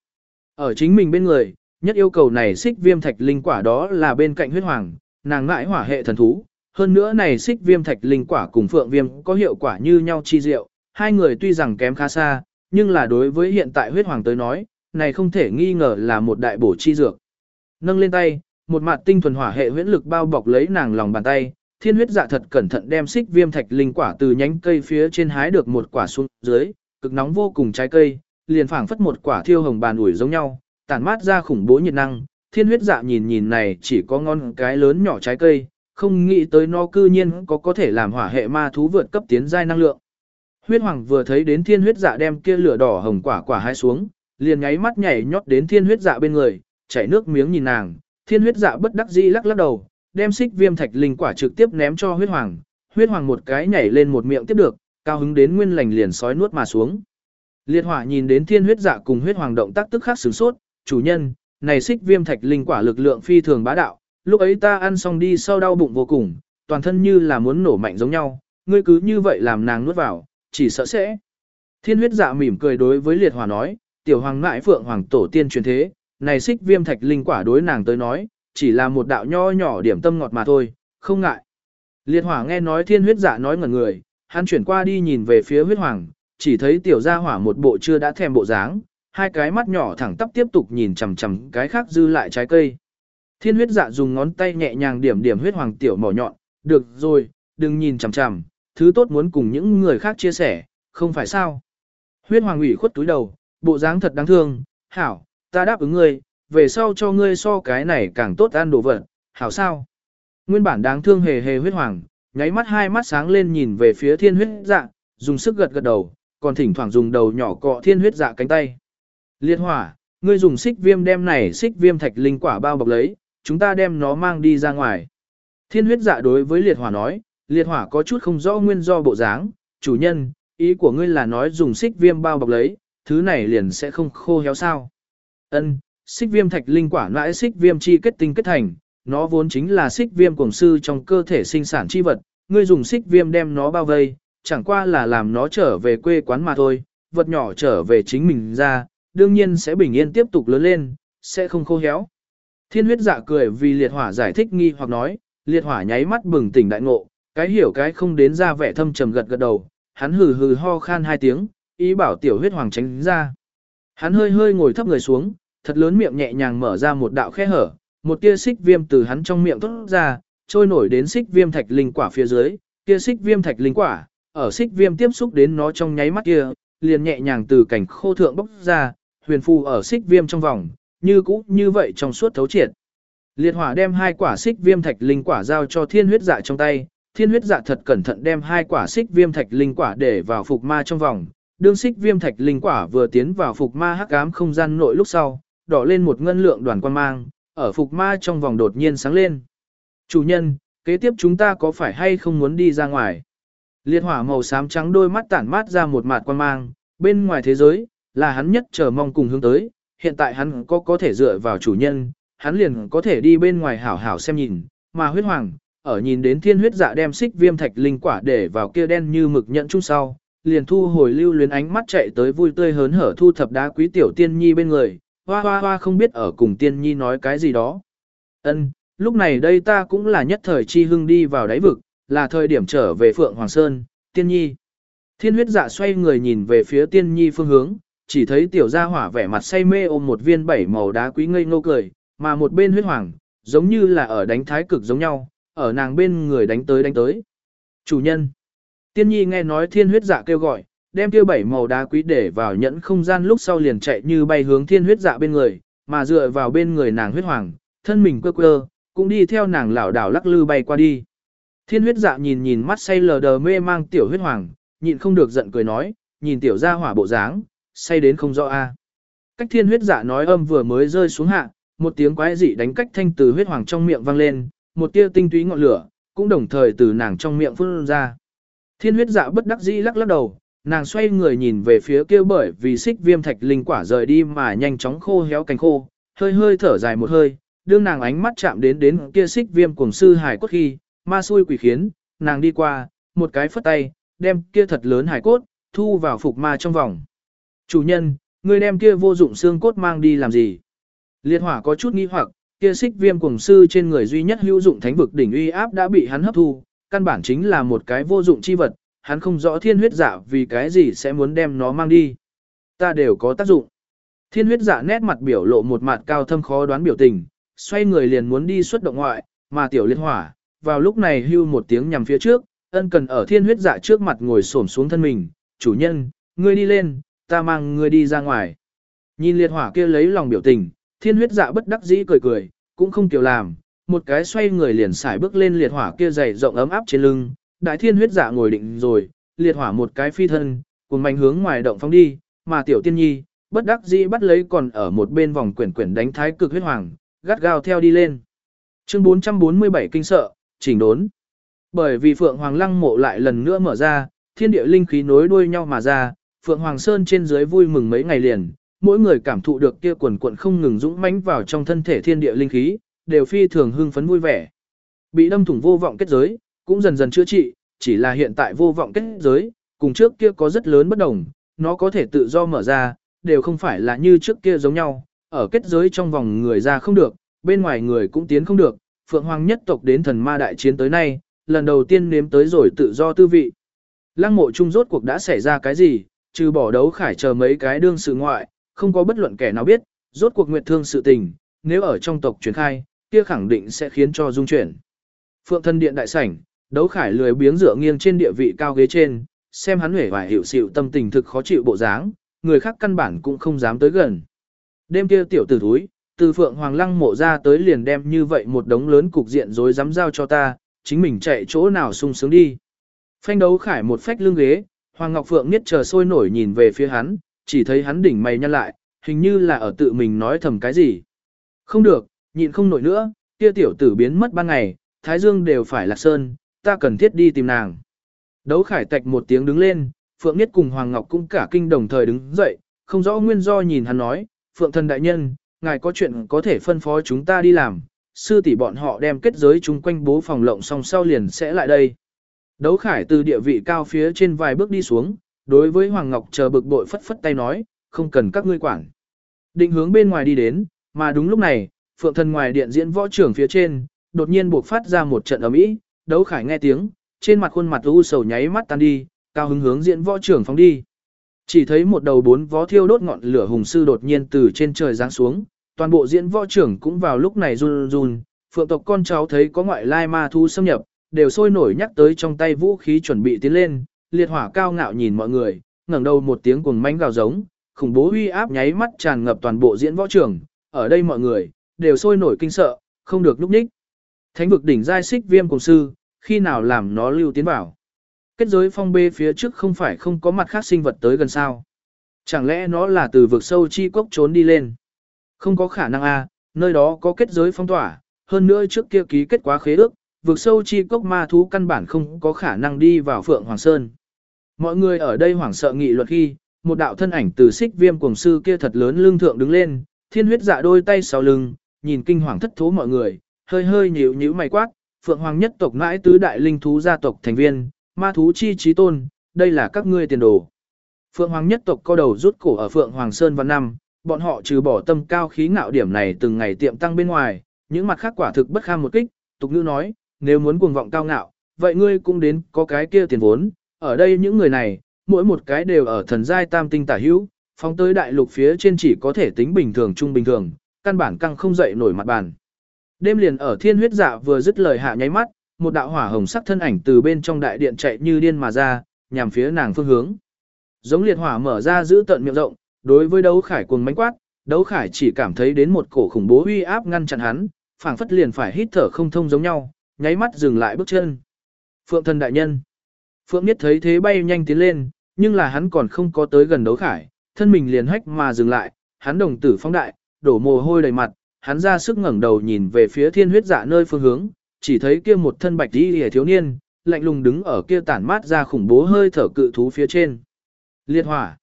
Ở chính mình bên người, nhất yêu cầu này xích viêm thạch linh quả đó là bên cạnh huyết hoàng, nàng ngại hỏa hệ thần thú. Hơn nữa này xích viêm thạch linh quả cùng phượng viêm có hiệu quả như nhau chi diệu, hai người tuy rằng kém khá xa, nhưng là đối với hiện tại huyết hoàng tới nói, này không thể nghi ngờ là một đại bổ chi dược. Nâng lên tay, một mặt tinh thuần hỏa hệ huyễn lực bao bọc lấy nàng lòng bàn tay, thiên huyết dạ thật cẩn thận đem xích viêm thạch linh quả từ nhánh cây phía trên hái được một quả xuống dưới, cực nóng vô cùng trái cây, liền phảng phất một quả thiêu hồng bàn ủi giống nhau, tản mát ra khủng bố nhiệt năng. Thiên huyết dạ nhìn nhìn này chỉ có ngon cái lớn nhỏ trái cây, không nghĩ tới nó cư nhiên có có thể làm hỏa hệ ma thú vượt cấp tiến giai năng lượng. Huyết hoàng vừa thấy đến thiên huyết dạ đem kia lửa đỏ hồng quả quả hai xuống, liền nháy mắt nhảy nhót đến thiên huyết dạ bên người, chảy nước miếng nhìn nàng, thiên huyết dạ bất đắc dĩ lắc lắc đầu, đem xích viêm thạch linh quả trực tiếp ném cho huyết hoàng, huyết hoàng một cái nhảy lên một miệng tiếp được, cao hứng đến nguyên lành liền sói nuốt mà xuống. Liệt hỏa nhìn đến thiên huyết dạ cùng huyết hoàng động tác tức khắc sửng sốt, chủ nhân, này xích viêm thạch linh quả lực lượng phi thường bá đạo, lúc ấy ta ăn xong đi sau đau bụng vô cùng, toàn thân như là muốn nổ mạnh giống nhau, ngươi cứ như vậy làm nàng nuốt vào, chỉ sợ sẽ. Thiên huyết dạ mỉm cười đối với liệt hỏa nói, tiểu hoàng ngại phượng hoàng tổ tiên truyền thế, này xích viêm thạch linh quả đối nàng tới nói, chỉ là một đạo nho nhỏ điểm tâm ngọt mà thôi, không ngại. Liệt hỏa nghe nói thiên huyết dạ nói ngẩn người, hắn chuyển qua đi nhìn về phía huyết hoàng, chỉ thấy tiểu gia hỏa một bộ chưa đã thèm bộ dáng, hai cái mắt nhỏ thẳng tắp tiếp tục nhìn chằm chằm cái khác dư lại trái cây. Thiên huyết dạ dùng ngón tay nhẹ nhàng điểm điểm huyết hoàng tiểu mỏ nhọn, được rồi, đừng nhìn chằm chằm, thứ tốt muốn cùng những người khác chia sẻ, không phải sao. Huyết hoàng ủy khuất túi đầu, bộ dáng thật đáng thương, hảo, ta đáp ứng ngươi, về sau cho ngươi so cái này càng tốt ăn đồ vật, hảo sao. Nguyên bản đáng thương hề hề huyết hoàng, nháy mắt hai mắt sáng lên nhìn về phía thiên huyết dạ, dùng sức gật gật đầu, còn thỉnh thoảng dùng đầu nhỏ cọ thiên huyết dạ cánh tay. Liệt hỏa, ngươi dùng xích viêm đem này xích viêm thạch linh quả bao bọc lấy, chúng ta đem nó mang đi ra ngoài. Thiên huyết dạ đối với liệt hỏa nói, liệt hỏa có chút không rõ nguyên do bộ dáng, chủ nhân, ý của ngươi là nói dùng xích viêm bao bọc lấy, thứ này liền sẽ không khô héo sao. Ân, xích viêm thạch linh quả nãi xích viêm chi kết tinh kết thành, nó vốn chính là xích viêm cổng sư trong cơ thể sinh sản chi vật, ngươi dùng xích viêm đem nó bao vây, chẳng qua là làm nó trở về quê quán mà thôi, vật nhỏ trở về chính mình ra, đương nhiên sẽ bình yên tiếp tục lớn lên, sẽ không khô héo. Thiên huyết dạ cười vì liệt hỏa giải thích nghi hoặc nói, liệt hỏa nháy mắt bừng tỉnh đại ngộ, cái hiểu cái không đến ra vẻ thâm trầm gật gật đầu, hắn hừ hừ ho khan hai tiếng, ý bảo tiểu huyết hoàng tránh ra. Hắn hơi hơi ngồi thấp người xuống, thật lớn miệng nhẹ nhàng mở ra một đạo khe hở, một tia xích viêm từ hắn trong miệng tốt ra, trôi nổi đến xích viêm thạch linh quả phía dưới, tia xích viêm thạch linh quả, ở xích viêm tiếp xúc đến nó trong nháy mắt kia, liền nhẹ nhàng từ cảnh khô thượng bốc ra, huyền phù ở xích viêm trong vòng, như cũ như vậy trong suốt thấu triệt. Liệt hỏa đem hai quả xích viêm thạch linh quả giao cho thiên huyết dạ trong tay, thiên huyết dạ thật cẩn thận đem hai quả xích viêm thạch linh quả để vào phục ma trong vòng. Đương xích viêm thạch linh quả vừa tiến vào phục ma hắc ám không gian nội lúc sau, đỏ lên một ngân lượng đoàn quan mang, ở phục ma trong vòng đột nhiên sáng lên. Chủ nhân, kế tiếp chúng ta có phải hay không muốn đi ra ngoài? Liệt hỏa màu xám trắng đôi mắt tản mát ra một mạt quan mang, bên ngoài thế giới, là hắn nhất chờ mong cùng hướng tới, hiện tại hắn có có thể dựa vào chủ nhân, hắn liền có thể đi bên ngoài hảo hảo xem nhìn, mà huyết hoàng, ở nhìn đến thiên huyết dạ đem xích viêm thạch linh quả để vào kia đen như mực nhận chung sau, liền thu hồi lưu luyến ánh mắt chạy tới vui tươi hớn hở thu thập đá quý tiểu tiên nhi bên người, hoa hoa hoa không biết ở cùng tiên nhi nói cái gì đó. Ân, lúc này đây ta cũng là nhất thời chi hưng đi vào đáy vực, là thời điểm trở về Phượng Hoàng Sơn, tiên nhi. Thiên huyết dạ xoay người nhìn về phía tiên nhi phương hướng, chỉ thấy tiểu gia hỏa vẻ mặt say mê ôm một viên bảy màu đá quý ngây ngô cười, mà một bên huyết hoàng, giống như là ở đánh thái cực giống nhau, ở nàng bên người đánh tới đánh tới. Chủ nhân. Tiên nhi nghe nói thiên huyết dạ kêu gọi, đem kia bảy màu đá quý để vào nhẫn không gian lúc sau liền chạy như bay hướng thiên huyết dạ bên người, mà dựa vào bên người nàng huyết hoàng, thân mình quơ quơ, cũng đi theo nàng lảo đảo lắc lư bay qua đi. Thiên huyết dạ nhìn nhìn mắt say lờ đờ mê mang tiểu huyết hoàng, nhịn không được giận cười nói, nhìn tiểu gia hỏa bộ dáng, say đến không rõ a. Cách thiên huyết dạ nói âm vừa mới rơi xuống hạ, một tiếng quái dị đánh cách thanh từ huyết hoàng trong miệng vang lên, một tia tinh túy ngọn lửa, cũng đồng thời từ nàng trong miệng phun ra. Thiên huyết dạ bất đắc dĩ lắc lắc đầu, nàng xoay người nhìn về phía kia bởi vì xích viêm thạch linh quả rời đi mà nhanh chóng khô héo cánh khô, hơi hơi thở dài một hơi, đương nàng ánh mắt chạm đến đến kia xích viêm cuồng sư hải cốt khi, ma xui quỷ khiến, nàng đi qua, một cái phất tay, đem kia thật lớn hải cốt, thu vào phục ma trong vòng. Chủ nhân, ngươi đem kia vô dụng xương cốt mang đi làm gì? Liệt hỏa có chút nghi hoặc, kia xích viêm cùng sư trên người duy nhất hữu dụng thánh vực đỉnh uy áp đã bị hắn hấp thu, căn bản chính là một cái vô dụng chi vật, hắn không rõ thiên huyết dạ vì cái gì sẽ muốn đem nó mang đi. Ta đều có tác dụng. Thiên huyết dạ nét mặt biểu lộ một mặt cao thâm khó đoán biểu tình, xoay người liền muốn đi xuất động ngoại, mà tiểu liệt hỏa, vào lúc này hưu một tiếng nhằm phía trước, ân cần ở thiên huyết dạ trước mặt ngồi xổm xuống thân mình, chủ nhân, ngươi đi lên, ta mang ngươi đi ra ngoài. Nhìn liệt hỏa kia lấy lòng biểu tình, thiên huyết dạ bất đắc dĩ cười cười, cũng không tiểu làm, một cái xoay người liền xài bước lên liệt hỏa kia dày rộng ấm áp trên lưng, đại thiên huyết dạ ngồi định rồi, liệt hỏa một cái phi thân, cùng mạnh hướng ngoài động phong đi, mà tiểu tiên nhi, bất đắc dĩ bắt lấy còn ở một bên vòng quyển quyển đánh thái cực huyết hoàng, gắt gao theo đi lên. Chương 447 kinh sợ, chỉnh đốn. Bởi vì Phượng Hoàng Lăng mộ lại lần nữa mở ra, thiên địa linh khí nối đuôi nhau mà ra, Phượng Hoàng Sơn trên dưới vui mừng mấy ngày liền, mỗi người cảm thụ được kia quần quần không ngừng dũng mãnh vào trong thân thể thiên địa linh khí, đều phi thường hưng phấn vui vẻ. Bị đâm thủng vô vọng kết giới, cũng dần dần chữa trị, chỉ là hiện tại vô vọng kết giới, cùng trước kia có rất lớn bất đồng, nó có thể tự do mở ra, đều không phải là như trước kia giống nhau, ở kết giới trong vòng người ra không được, bên ngoài người cũng tiến không được, Phượng Hoàng nhất tộc đến thần ma đại chiến tới nay, lần đầu tiên nếm tới rồi tự do tư vị. Lăng mộ trung rốt cuộc đã xảy ra cái gì, trừ bỏ đấu khải chờ mấy cái đương sự ngoại, không có bất luận kẻ nào biết, rốt cuộc nguyệt thương sự tình, nếu ở trong tộc truyền khai, kia khẳng định sẽ khiến cho dung chuyển. Phượng thân điện đại sảnh, đấu khải lười biếng dựa nghiêng trên địa vị cao ghế trên, xem hắn huệ vài hiệu xịu tâm tình thực khó chịu bộ dáng, người khác căn bản cũng không dám tới gần. Đêm kia tiểu tử thúi, từ phượng hoàng lăng mộ ra tới liền đem như vậy một đống lớn cục diện rối dám giao cho ta, chính mình chạy chỗ nào sung sướng đi. Phanh đấu khải một phách lưng ghế, Hoàng Ngọc Phượng niết chờ sôi nổi nhìn về phía hắn, chỉ thấy hắn đỉnh mày nhăn lại, hình như là ở tự mình nói thầm cái gì. Không được, nhịn không nổi nữa, kia tiểu tử biến mất ban ngày, Thái Dương đều phải lạc sơn, ta cần thiết đi tìm nàng. Đấu khải tạch một tiếng đứng lên, Phượng Niết cùng Hoàng Ngọc cũng cả kinh đồng thời đứng dậy, không rõ nguyên do nhìn hắn nói, Phượng thần đại nhân, ngài có chuyện có thể phân phó chúng ta đi làm, sư tỷ bọn họ đem kết giới chung quanh bố phòng lộng xong sau liền sẽ lại đây. Đấu khải từ địa vị cao phía trên vài bước đi xuống, đối với Hoàng Ngọc chờ bực bội phất phất tay nói, không cần các ngươi quản. Định hướng bên ngoài đi đến, mà đúng lúc này, Phượng thần ngoài điện diễn võ trưởng phía trên, đột nhiên buộc phát ra một trận ấm ý đấu khải nghe tiếng, trên mặt khuôn mặt u sầu nháy mắt tan đi, cao hứng hướng diễn võ trưởng phóng đi. Chỉ thấy một đầu bốn vó thiêu đốt ngọn lửa hùng sư đột nhiên từ trên trời giáng xuống, toàn bộ diễn võ trưởng cũng vào lúc này run run, phượng tộc con cháu thấy có ngoại lai ma thu xâm nhập, đều sôi nổi nhắc tới trong tay vũ khí chuẩn bị tiến lên, liệt hỏa cao ngạo nhìn mọi người, ngẩng đầu một tiếng cuồng manh gào giống, khủng bố uy áp nháy mắt tràn ngập toàn bộ diễn võ trưởng, ở đây mọi người đều sôi nổi kinh sợ, không được lúc ních. Thánh vực đỉnh giai xích viêm cùng sư, khi nào làm nó lưu tiến vào. Kết giới phong bê phía trước không phải không có mặt khác sinh vật tới gần sao. Chẳng lẽ nó là từ vực sâu chi cốc trốn đi lên. Không có khả năng a, nơi đó có kết giới phong tỏa, hơn nữa trước kia ký kết quá khế ước, vực sâu chi cốc ma thú căn bản không có khả năng đi vào Phượng Hoàng Sơn. Mọi người ở đây hoảng sợ nghị luật khi, một đạo thân ảnh từ xích viêm cuồng sư kia thật lớn lưng thượng đứng lên, thiên huyết dạ đôi tay sau lưng, nhìn kinh hoàng thất thố mọi người, hơi hơi nhíu nhíu mày quát, Phượng Hoàng nhất tộc mãi tứ đại linh thú gia tộc thành viên, ma thú chi trí tôn, đây là các ngươi tiền đồ. Phượng Hoàng nhất tộc co đầu rút cổ ở Phượng Hoàng Sơn văn năm, bọn họ trừ bỏ tâm cao khí ngạo điểm này từng ngày tiệm tăng bên ngoài, những mặt khác quả thực bất kham một kích, tục ngữ nói, nếu muốn cuồng vọng cao ngạo, vậy ngươi cũng đến có cái kia tiền vốn, ở đây những người này, mỗi một cái đều ở thần giai tam tinh tả hữu, phóng tới đại lục phía trên chỉ có thể tính bình thường trung bình thường, căn bản căng không dậy nổi mặt bàn. Đêm liền ở thiên huyết dạ vừa dứt lời hạ nháy mắt, một đạo hỏa hồng sắc thân ảnh từ bên trong đại điện chạy như điên mà ra, nhằm phía nàng phương hướng. Giống liệt hỏa mở ra giữ tận miệng rộng, đối với đấu khải cuồng mánh quát, đấu khải chỉ cảm thấy đến một cổ khủng bố uy áp ngăn chặn hắn, phảng phất liền phải hít thở không thông giống nhau, nháy mắt dừng lại bước chân. Phượng thần đại nhân. Phượng Niết thấy thế bay nhanh tiến lên, nhưng là hắn còn không có tới gần đấu khải, thân mình liền hách mà dừng lại, hắn đồng tử phong đại, đổ mồ hôi đầy mặt, hắn ra sức ngẩng đầu nhìn về phía thiên huyết dạ nơi phương hướng, chỉ thấy kia một thân bạch y hề thiếu niên, lạnh lùng đứng ở kia tản mát ra khủng bố hơi thở cự thú phía trên. Liệt hỏa.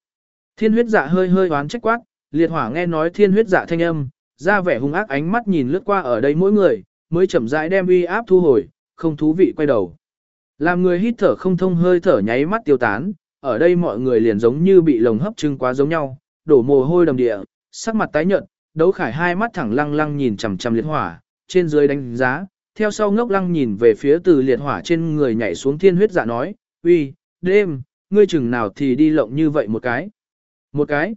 Thiên huyết dạ hơi hơi oán trách quát, liệt hỏa nghe nói thiên huyết dạ thanh âm, ra vẻ hung ác ánh mắt nhìn lướt qua ở đây mỗi người, mới chậm rãi đem uy áp thu hồi, không thú vị quay đầu. Làm người hít thở không thông hơi thở nháy mắt tiêu tán, ở đây mọi người liền giống như bị lồng hấp trưng quá giống nhau, đổ mồ hôi đầm địa, sắc mặt tái nhợt, đấu khải hai mắt thẳng lăng lăng nhìn chằm chằm liệt hỏa, trên dưới đánh giá, theo sau ngốc lăng nhìn về phía từ liệt hỏa trên người nhảy xuống thiên huyết dạ nói, uy, đêm, ngươi chừng nào thì đi lộng như vậy một cái. Một cái.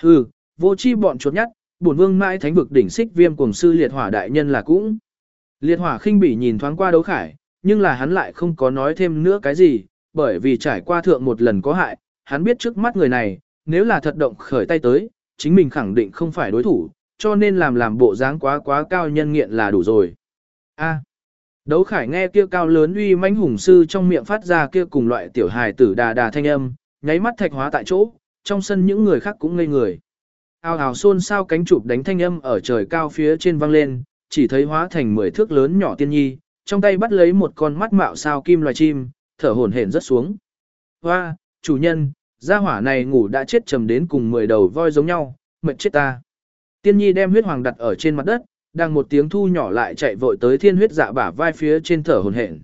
Hừ, vô chi bọn chuột nhắt, bổn vương mãi thánh vực đỉnh xích viêm cùng sư liệt hỏa đại nhân là cũng. Liệt hỏa khinh bỉ nhìn thoáng qua đấu khải, nhưng là hắn lại không có nói thêm nữa cái gì, bởi vì trải qua thượng một lần có hại, hắn biết trước mắt người này, nếu là thật động khởi tay tới, chính mình khẳng định không phải đối thủ, cho nên làm làm bộ dáng quá quá cao nhân nghiện là đủ rồi. A. Đấu khải nghe kia cao lớn uy mãnh hùng sư trong miệng phát ra kia cùng loại tiểu hài tử đà đà thanh âm, nháy mắt thạch hóa tại chỗ, trong sân những người khác cũng ngây người. Ao ào xôn sao cánh chụp đánh thanh âm ở trời cao phía trên vang lên, chỉ thấy hóa thành mười thước lớn nhỏ tiên nhi, trong tay bắt lấy một con mắt mạo sao kim loài chim, thở hổn hển rất xuống. Hoa, chủ nhân, gia hỏa này ngủ đã chết trầm đến cùng mười đầu voi giống nhau, mệt chết ta. Tiên nhi đem huyết hoàng đặt ở trên mặt đất, đang một tiếng thu nhỏ lại chạy vội tới thiên huyết dạ bả vai phía trên thở hổn hển.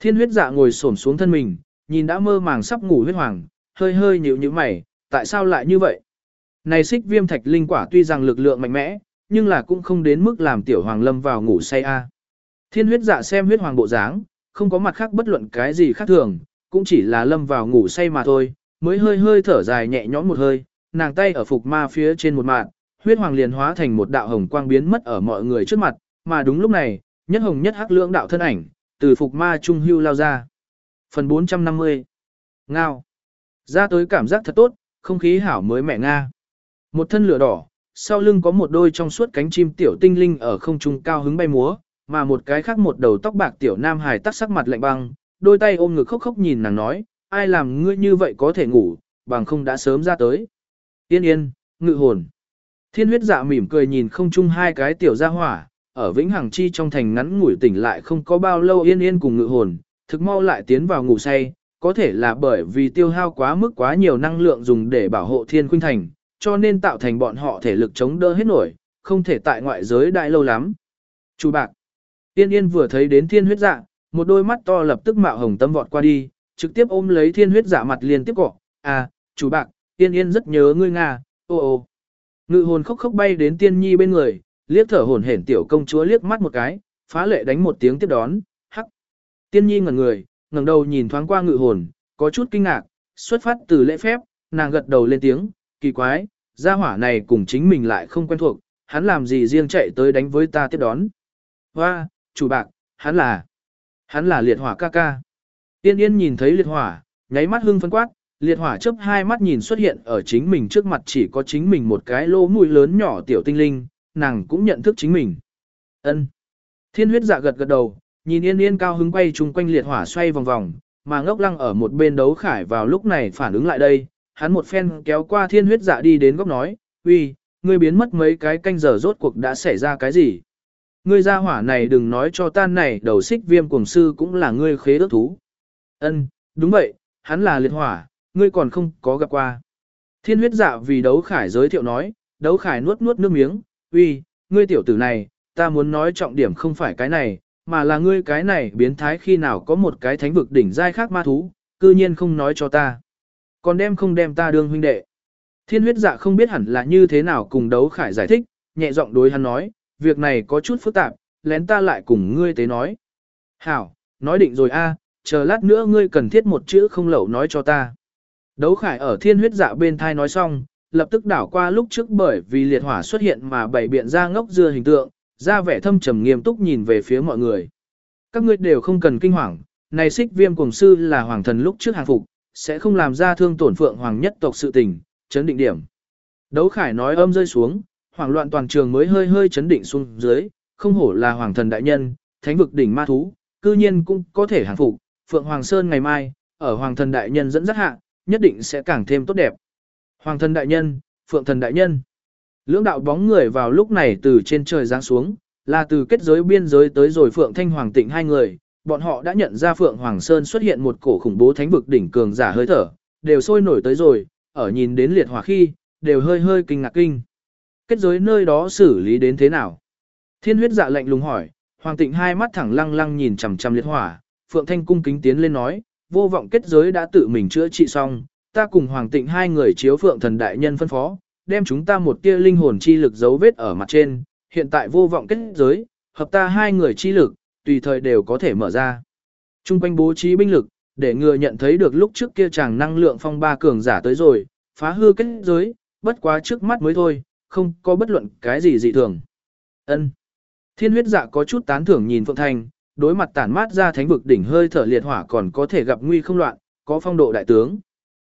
Thiên huyết dạ ngồi xổm xuống thân mình, nhìn đã mơ màng sắp ngủ huyết hoàng, hơi hơi nhíu nhíu mày, tại sao lại như vậy? Này xích viêm thạch linh quả tuy rằng lực lượng mạnh mẽ, nhưng là cũng không đến mức làm tiểu hoàng lâm vào ngủ say a. Thiên huyết dạ xem huyết hoàng bộ dáng, không có mặt khác bất luận cái gì khác thường, cũng chỉ là lâm vào ngủ say mà thôi, mới hơi hơi thở dài nhẹ nhõm một hơi, nàng tay ở phục ma phía trên một mạng, huyết hoàng liền hóa thành một đạo hồng quang biến mất ở mọi người trước mặt, mà đúng lúc này, nhất hồng nhất hắc lưỡng đạo thân ảnh, từ phục ma trung hưu lao ra. Phần 450 Ngao Ra tới cảm giác thật tốt, không khí hảo mới mẹ Nga. Một thân lửa đỏ, sau lưng có một đôi trong suốt cánh chim tiểu tinh linh ở không trung cao hứng bay múa, mà một cái khác một đầu tóc bạc tiểu nam hài tắt sắc mặt lạnh băng, đôi tay ôm ngực khóc khóc nhìn nàng nói, ai làm ngươi như vậy có thể ngủ, bằng không đã sớm ra tới. Yên yên, ngự hồn. Thiên huyết dạ mỉm cười nhìn không chung hai cái tiểu gia hỏa, ở vĩnh hằng chi trong thành ngắn ngủi tỉnh lại không có bao lâu yên yên cùng ngự hồn, thực mau lại tiến vào ngủ say, có thể là bởi vì tiêu hao quá mức quá nhiều năng lượng dùng để bảo hộ thiên khuynh thành, cho nên tạo thành bọn họ thể lực chống đỡ hết nổi, không thể tại ngoại giới đại lâu lắm. Chủ bạc. Yên yên vừa thấy đến thiên huyết dạ, một đôi mắt to lập tức mạo hồng tâm vọt qua đi, trực tiếp ôm lấy thiên huyết giả mặt liền tiếp cọ. À, chủ bạc, tiên yên rất nhớ ngươi Nga, ô ô. Ngự hồn khóc khóc bay đến tiên nhi bên người, liếc thở hồn hển tiểu công chúa liếc mắt một cái, phá lệ đánh một tiếng tiếp đón, hắc. Tiên nhi ngẩn người, ngẩng đầu nhìn thoáng qua ngự hồn, có chút kinh ngạc, xuất phát từ lễ phép, nàng gật đầu lên tiếng, kỳ quái, gia hỏa này cùng chính mình lại không quen thuộc, hắn làm gì riêng chạy tới đánh với ta tiếp đón. Hoa, chủ bạc, hắn là, hắn là liệt hỏa ca ca. Tiên yên nhìn thấy liệt hỏa, nháy mắt hưng phấn quát, liệt hỏa chớp hai mắt nhìn xuất hiện ở chính mình trước mặt chỉ có chính mình một cái lỗ mũi lớn nhỏ tiểu tinh linh, nàng cũng nhận thức chính mình. Ân. Thiên huyết dạ gật gật đầu, nhìn yên yên cao hứng quay chung quanh liệt hỏa xoay vòng vòng, mà ngốc lăng ở một bên đấu khải vào lúc này phản ứng lại đây, hắn một phen kéo qua thiên huyết dạ đi đến góc nói, uy, ngươi biến mất mấy cái canh giờ rốt cuộc đã xảy ra cái gì? Ngươi ra hỏa này đừng nói cho tan này đầu xích viêm cuồng sư cũng là ngươi khế ước thú. Ân, đúng vậy, hắn là liệt hỏa, ngươi còn không có gặp qua. Thiên huyết dạ vì đấu khải giới thiệu nói, đấu khải nuốt nuốt nước miếng, uy, ngươi tiểu tử này, ta muốn nói trọng điểm không phải cái này, mà là ngươi cái này biến thái khi nào có một cái thánh vực đỉnh giai khác ma thú, cư nhiên không nói cho ta. Còn đem không đem ta đương huynh đệ. Thiên huyết dạ không biết hẳn là như thế nào cùng đấu khải giải thích, nhẹ giọng đối hắn nói, việc này có chút phức tạp, lén ta lại cùng ngươi tế nói. Hảo, nói định rồi a, chờ lát nữa ngươi cần thiết một chữ không lẩu nói cho ta. Đấu khải ở thiên huyết dạ bên thai nói xong, lập tức đảo qua lúc trước bởi vì liệt hỏa xuất hiện mà bày biện ra ngốc dưa hình tượng, ra vẻ thâm trầm nghiêm túc nhìn về phía mọi người. Các ngươi đều không cần kinh hoàng, này xích viêm cùng sư là hoàng thần lúc trước hàng phục, sẽ không làm ra thương tổn phượng hoàng nhất tộc sự tình, chấn định điểm. Đấu khải nói âm rơi xuống, hoảng loạn toàn trường mới hơi hơi chấn định xuống dưới, không hổ là hoàng thần đại nhân, thánh vực đỉnh ma thú, cư nhiên cũng có thể hàng phục, phượng hoàng sơn ngày mai, ở hoàng thần đại nhân dẫn dắt hạ, nhất định sẽ càng thêm tốt đẹp. Hoàng thần đại nhân, phượng thần đại nhân. Lưỡng đạo bóng người vào lúc này từ trên trời giáng xuống, là từ kết giới biên giới tới rồi phượng thanh hoàng tịnh hai người, bọn họ đã nhận ra phượng hoàng sơn xuất hiện một cổ khủng bố thánh vực đỉnh cường giả hơi thở, đều sôi nổi tới rồi, ở nhìn đến liệt hỏa khi, đều hơi hơi kinh ngạc kinh. Kết giới nơi đó xử lý đến thế nào? Thiên huyết dạ lệnh lùng hỏi, hoàng tịnh hai mắt thẳng lăng lăng nhìn chằm chằm liệt hỏa, phượng thanh cung kính tiến lên nói, vô vọng kết giới đã tự mình chữa trị xong, ta cùng Hoàng Tịnh hai người chiếu phượng thần đại nhân phân phó, đem chúng ta một tia linh hồn chi lực dấu vết ở mặt trên, hiện tại vô vọng kết giới, hợp ta hai người chi lực, tùy thời đều có thể mở ra. Trung quanh bố trí binh lực, để ngừa nhận thấy được lúc trước kia chàng năng lượng phong ba cường giả tới rồi, phá hư kết giới, bất quá trước mắt mới thôi, không có bất luận cái gì dị thường. Ân. Thiên huyết dạ có chút tán thưởng nhìn Phượng Thanh, đối mặt tản mát ra thánh vực đỉnh hơi thở liệt hỏa còn có thể gặp nguy không loạn, có phong độ đại tướng.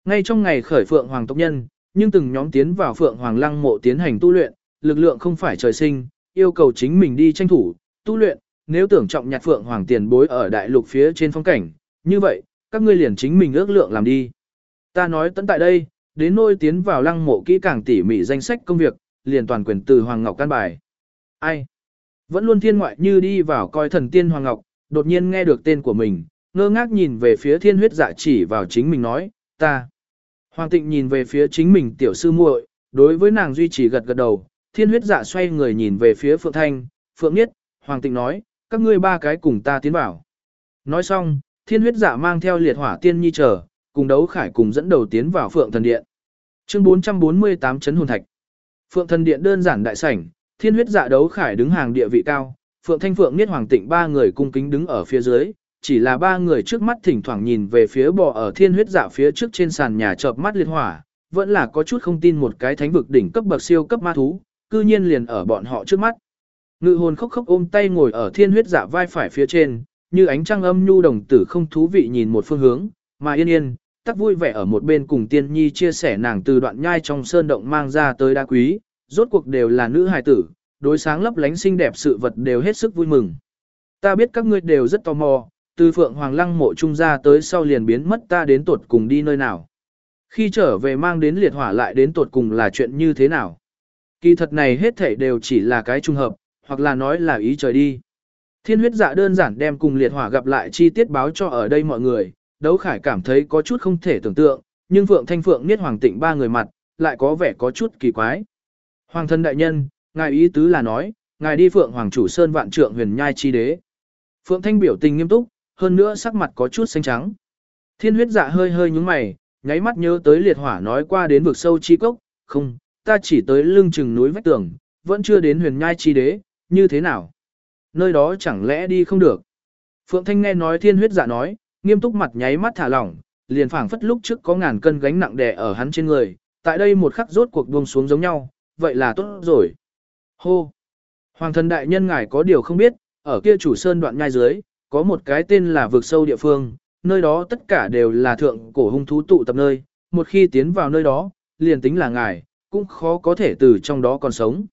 Ngay trong ngày khởi Phượng Hoàng tộc nhân, nhưng từng nhóm tiến vào Phượng Hoàng lăng mộ tiến hành tu luyện, lực lượng không phải trời sinh, yêu cầu chính mình đi tranh thủ, tu luyện, nếu tưởng trọng nhặt Phượng Hoàng tiền bối ở đại lục phía trên phong cảnh, như vậy, các ngươi liền chính mình ước lượng làm đi. Ta nói tận tại đây, đến nôi tiến vào lăng mộ kỹ càng tỉ mỉ danh sách công việc, liền toàn quyền từ Hoàng Ngọc can bài. Ai? Vẫn luôn thiên ngoại như đi vào coi thần tiên Hoàng Ngọc, đột nhiên nghe được tên của mình, ngơ ngác nhìn về phía thiên huyết dạ chỉ vào chính mình nói, ta. Hoàng tịnh nhìn về phía chính mình tiểu sư muội, đối với nàng duy trì gật gật đầu, thiên huyết dạ xoay người nhìn về phía Phượng Thanh, Phượng Nhất, Hoàng tịnh nói, các ngươi ba cái cùng ta tiến vào. Nói xong, thiên huyết dạ mang theo liệt hỏa tiên nhi chờ, cùng đấu khải cùng dẫn đầu tiến vào Phượng Thần Điện. Chương 448 chấn hồn thạch. Phượng Thần Điện đơn giản đại sảnh, thiên huyết dạ đấu khải đứng hàng địa vị cao, Phượng Thanh Phượng Niết Hoàng Tịnh ba người cung kính đứng ở phía dưới, chỉ là ba người trước mắt thỉnh thoảng nhìn về phía bò ở thiên huyết dạ phía trước trên sàn nhà chợp mắt liên hỏa, vẫn là có chút không tin một cái thánh vực đỉnh cấp bậc siêu cấp ma thú, cư nhiên liền ở bọn họ trước mắt. Ngự hồn khóc khóc ôm tay ngồi ở thiên huyết dạ vai phải phía trên, như ánh trăng âm nhu đồng tử không thú vị nhìn một phương hướng, mà yên yên, tắc vui vẻ ở một bên cùng tiên nhi chia sẻ nàng từ đoạn nhai trong sơn động mang ra tới đa quý, rốt cuộc đều là nữ hài tử, đối sáng lấp lánh xinh đẹp sự vật đều hết sức vui mừng. Ta biết các ngươi đều rất tò mò, từ Phượng Hoàng Lăng mộ trung ra tới sau liền biến mất ta đến tuột cùng đi nơi nào. Khi trở về mang đến liệt hỏa lại đến tuột cùng là chuyện như thế nào. Kỳ thật này hết thảy đều chỉ là cái trung hợp, hoặc là nói là ý trời đi. Thiên huyết dạ đơn giản đem cùng liệt hỏa gặp lại chi tiết báo cho ở đây mọi người, đấu khải cảm thấy có chút không thể tưởng tượng, nhưng Phượng Thanh Phượng niết hoàng tịnh ba người mặt, lại có vẻ có chút kỳ quái. Hoàng thân đại nhân, ngài ý tứ là nói, ngài đi Phượng Hoàng chủ sơn vạn trượng huyền nhai chi đế. Phượng Thanh biểu tình nghiêm túc, hơn nữa sắc mặt có chút xanh trắng. Thiên huyết dạ hơi hơi nhúng mày, nháy mắt nhớ tới liệt hỏa nói qua đến vực sâu chi cốc, không, ta chỉ tới lưng chừng núi vách tường, vẫn chưa đến huyền nhai chi đế, như thế nào? Nơi đó chẳng lẽ đi không được? Phượng Thanh nghe nói thiên huyết dạ nói, nghiêm túc mặt nháy mắt thả lỏng, liền phảng phất lúc trước có ngàn cân gánh nặng đè ở hắn trên người, tại đây một khắc rốt cuộc buông xuống giống nhau, vậy là tốt rồi. Hô! Hoàng thần đại nhân ngài có điều không biết, ở kia chủ sơn đoạn nhai dưới, có một cái tên là vực sâu địa phương, nơi đó tất cả đều là thượng cổ hung thú tụ tập nơi, một khi tiến vào nơi đó, liền tính là ngài, cũng khó có thể từ trong đó còn sống.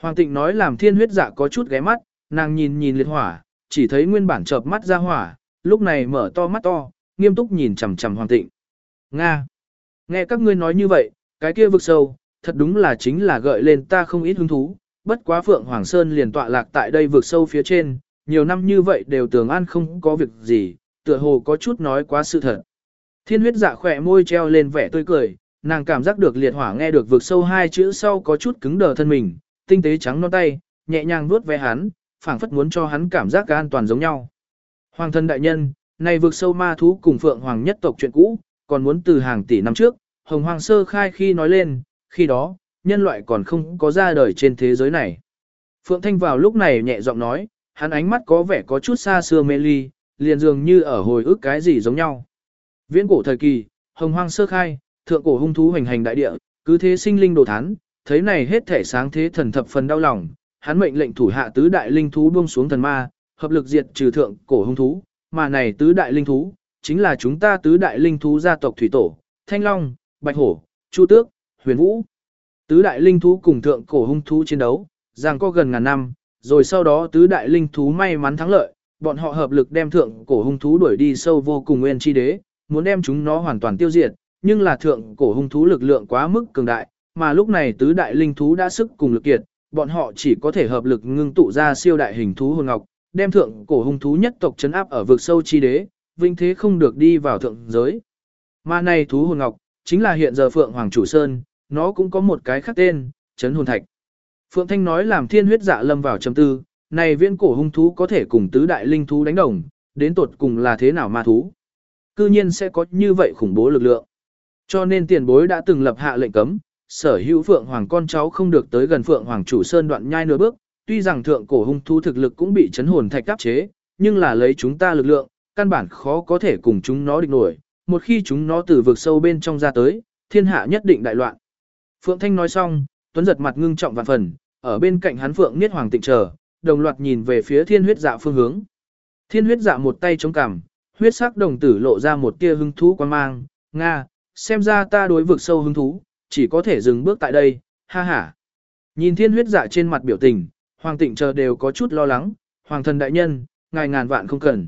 Hoàng tịnh nói làm thiên huyết dạ có chút ghé mắt, nàng nhìn nhìn liệt hỏa, chỉ thấy nguyên bản chợp mắt ra hỏa, lúc này mở to mắt to, nghiêm túc nhìn chằm chằm hoàng tịnh. Nga! Nghe các ngươi nói như vậy, cái kia vực sâu, thật đúng là chính là gợi lên ta không ít hứng thú, bất quá Phượng Hoàng Sơn liền tọa lạc tại đây vượt sâu phía trên, nhiều năm như vậy đều tưởng an không có việc gì, tựa hồ có chút nói quá sự thật. Thiên huyết dạ khỏe môi treo lên vẻ tươi cười, nàng cảm giác được liệt hỏa nghe được vượt sâu hai chữ sau có chút cứng đờ thân mình, tinh tế trắng non tay, nhẹ nhàng vuốt ve hắn, phảng phất muốn cho hắn cảm giác an toàn giống nhau. Hoàng thân đại nhân, này vượt sâu ma thú cùng phượng hoàng nhất tộc chuyện cũ, còn muốn từ hàng tỷ năm trước, hồng hoàng sơ khai khi nói lên, khi đó, nhân loại còn không có ra đời trên thế giới này. Phượng Thanh vào lúc này nhẹ giọng nói, hắn ánh mắt có vẻ có chút xa xưa mê ly, liền dường như ở hồi ức cái gì giống nhau. Viễn cổ thời kỳ, hồng hoang sơ khai, thượng cổ hung thú hành hành đại địa, cứ thế sinh linh đồ thán, thấy này hết thể sáng thế thần thập phần đau lòng, hắn mệnh lệnh thủ hạ tứ đại linh thú buông xuống thần ma, hợp lực diệt trừ thượng cổ hung thú, mà này tứ đại linh thú, chính là chúng ta tứ đại linh thú gia tộc thủy tổ, Thanh Long, Bạch Hổ, Chu Tước, Huyền Vũ. Tứ đại linh thú cùng thượng cổ hung thú chiến đấu, rằng có gần ngàn năm, rồi sau đó tứ đại linh thú may mắn thắng lợi, bọn họ hợp lực đem thượng cổ hung thú đuổi đi sâu vô cùng nguyên chi đế, muốn đem chúng nó hoàn toàn tiêu diệt, nhưng là thượng cổ hung thú lực lượng quá mức cường đại, mà lúc này tứ đại linh thú đã sức cùng lực kiệt, bọn họ chỉ có thể hợp lực ngưng tụ ra siêu đại hình thú hồn ngọc, đem thượng cổ hung thú nhất tộc chấn áp ở vực sâu chi đế, vinh thế không được đi vào thượng giới. Mà này thú hồn ngọc, chính là hiện giờ Phượng Hoàng Chủ Sơn, nó cũng có một cái khác tên, chấn hồn thạch. Phượng Thanh nói làm thiên huyết dạ lâm vào trầm tư, này viên cổ hung thú có thể cùng tứ đại linh thú đánh đồng, đến tột cùng là thế nào ma thú. Cư nhiên sẽ có như vậy khủng bố lực lượng. Cho nên tiền bối đã từng lập hạ lệnh cấm, sở hữu Phượng Hoàng con cháu không được tới gần Phượng Hoàng chủ sơn đoạn nhai nửa bước, tuy rằng thượng cổ hung thú thực lực cũng bị chấn hồn thạch áp chế, nhưng là lấy chúng ta lực lượng, căn bản khó có thể cùng chúng nó địch nổi, một khi chúng nó từ vực sâu bên trong ra tới, thiên hạ nhất định đại loạn. Phượng Thanh nói xong, Tuấn giật mặt ngưng trọng vạn phần, ở bên cạnh hắn Phượng Niết Hoàng tịnh chờ, đồng loạt nhìn về phía thiên huyết dạ phương hướng. Thiên huyết dạ một tay chống cằm, huyết sắc đồng tử lộ ra một tia hứng thú quan mang, Nga, xem ra ta đối vực sâu hứng thú, chỉ có thể dừng bước tại đây, ha ha. Nhìn thiên huyết dạ trên mặt biểu tình, Hoàng tịnh chờ đều có chút lo lắng, Hoàng thần đại nhân, ngài ngàn vạn không cần.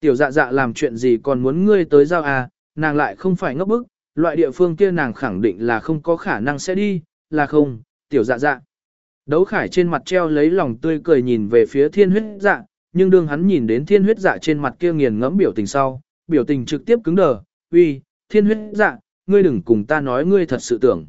Tiểu dạ dạ làm chuyện gì còn muốn ngươi tới giao à, nàng lại không phải ngốc bức, loại địa phương kia nàng khẳng định là không có khả năng sẽ đi, là không, tiểu dạ dạ. Đấu khải trên mặt treo lấy lòng tươi cười nhìn về phía thiên huyết dạ, nhưng đương hắn nhìn đến thiên huyết dạ trên mặt kia nghiền ngẫm biểu tình sau, biểu tình trực tiếp cứng đờ, uy, thiên huyết dạ, ngươi đừng cùng ta nói ngươi thật sự tưởng.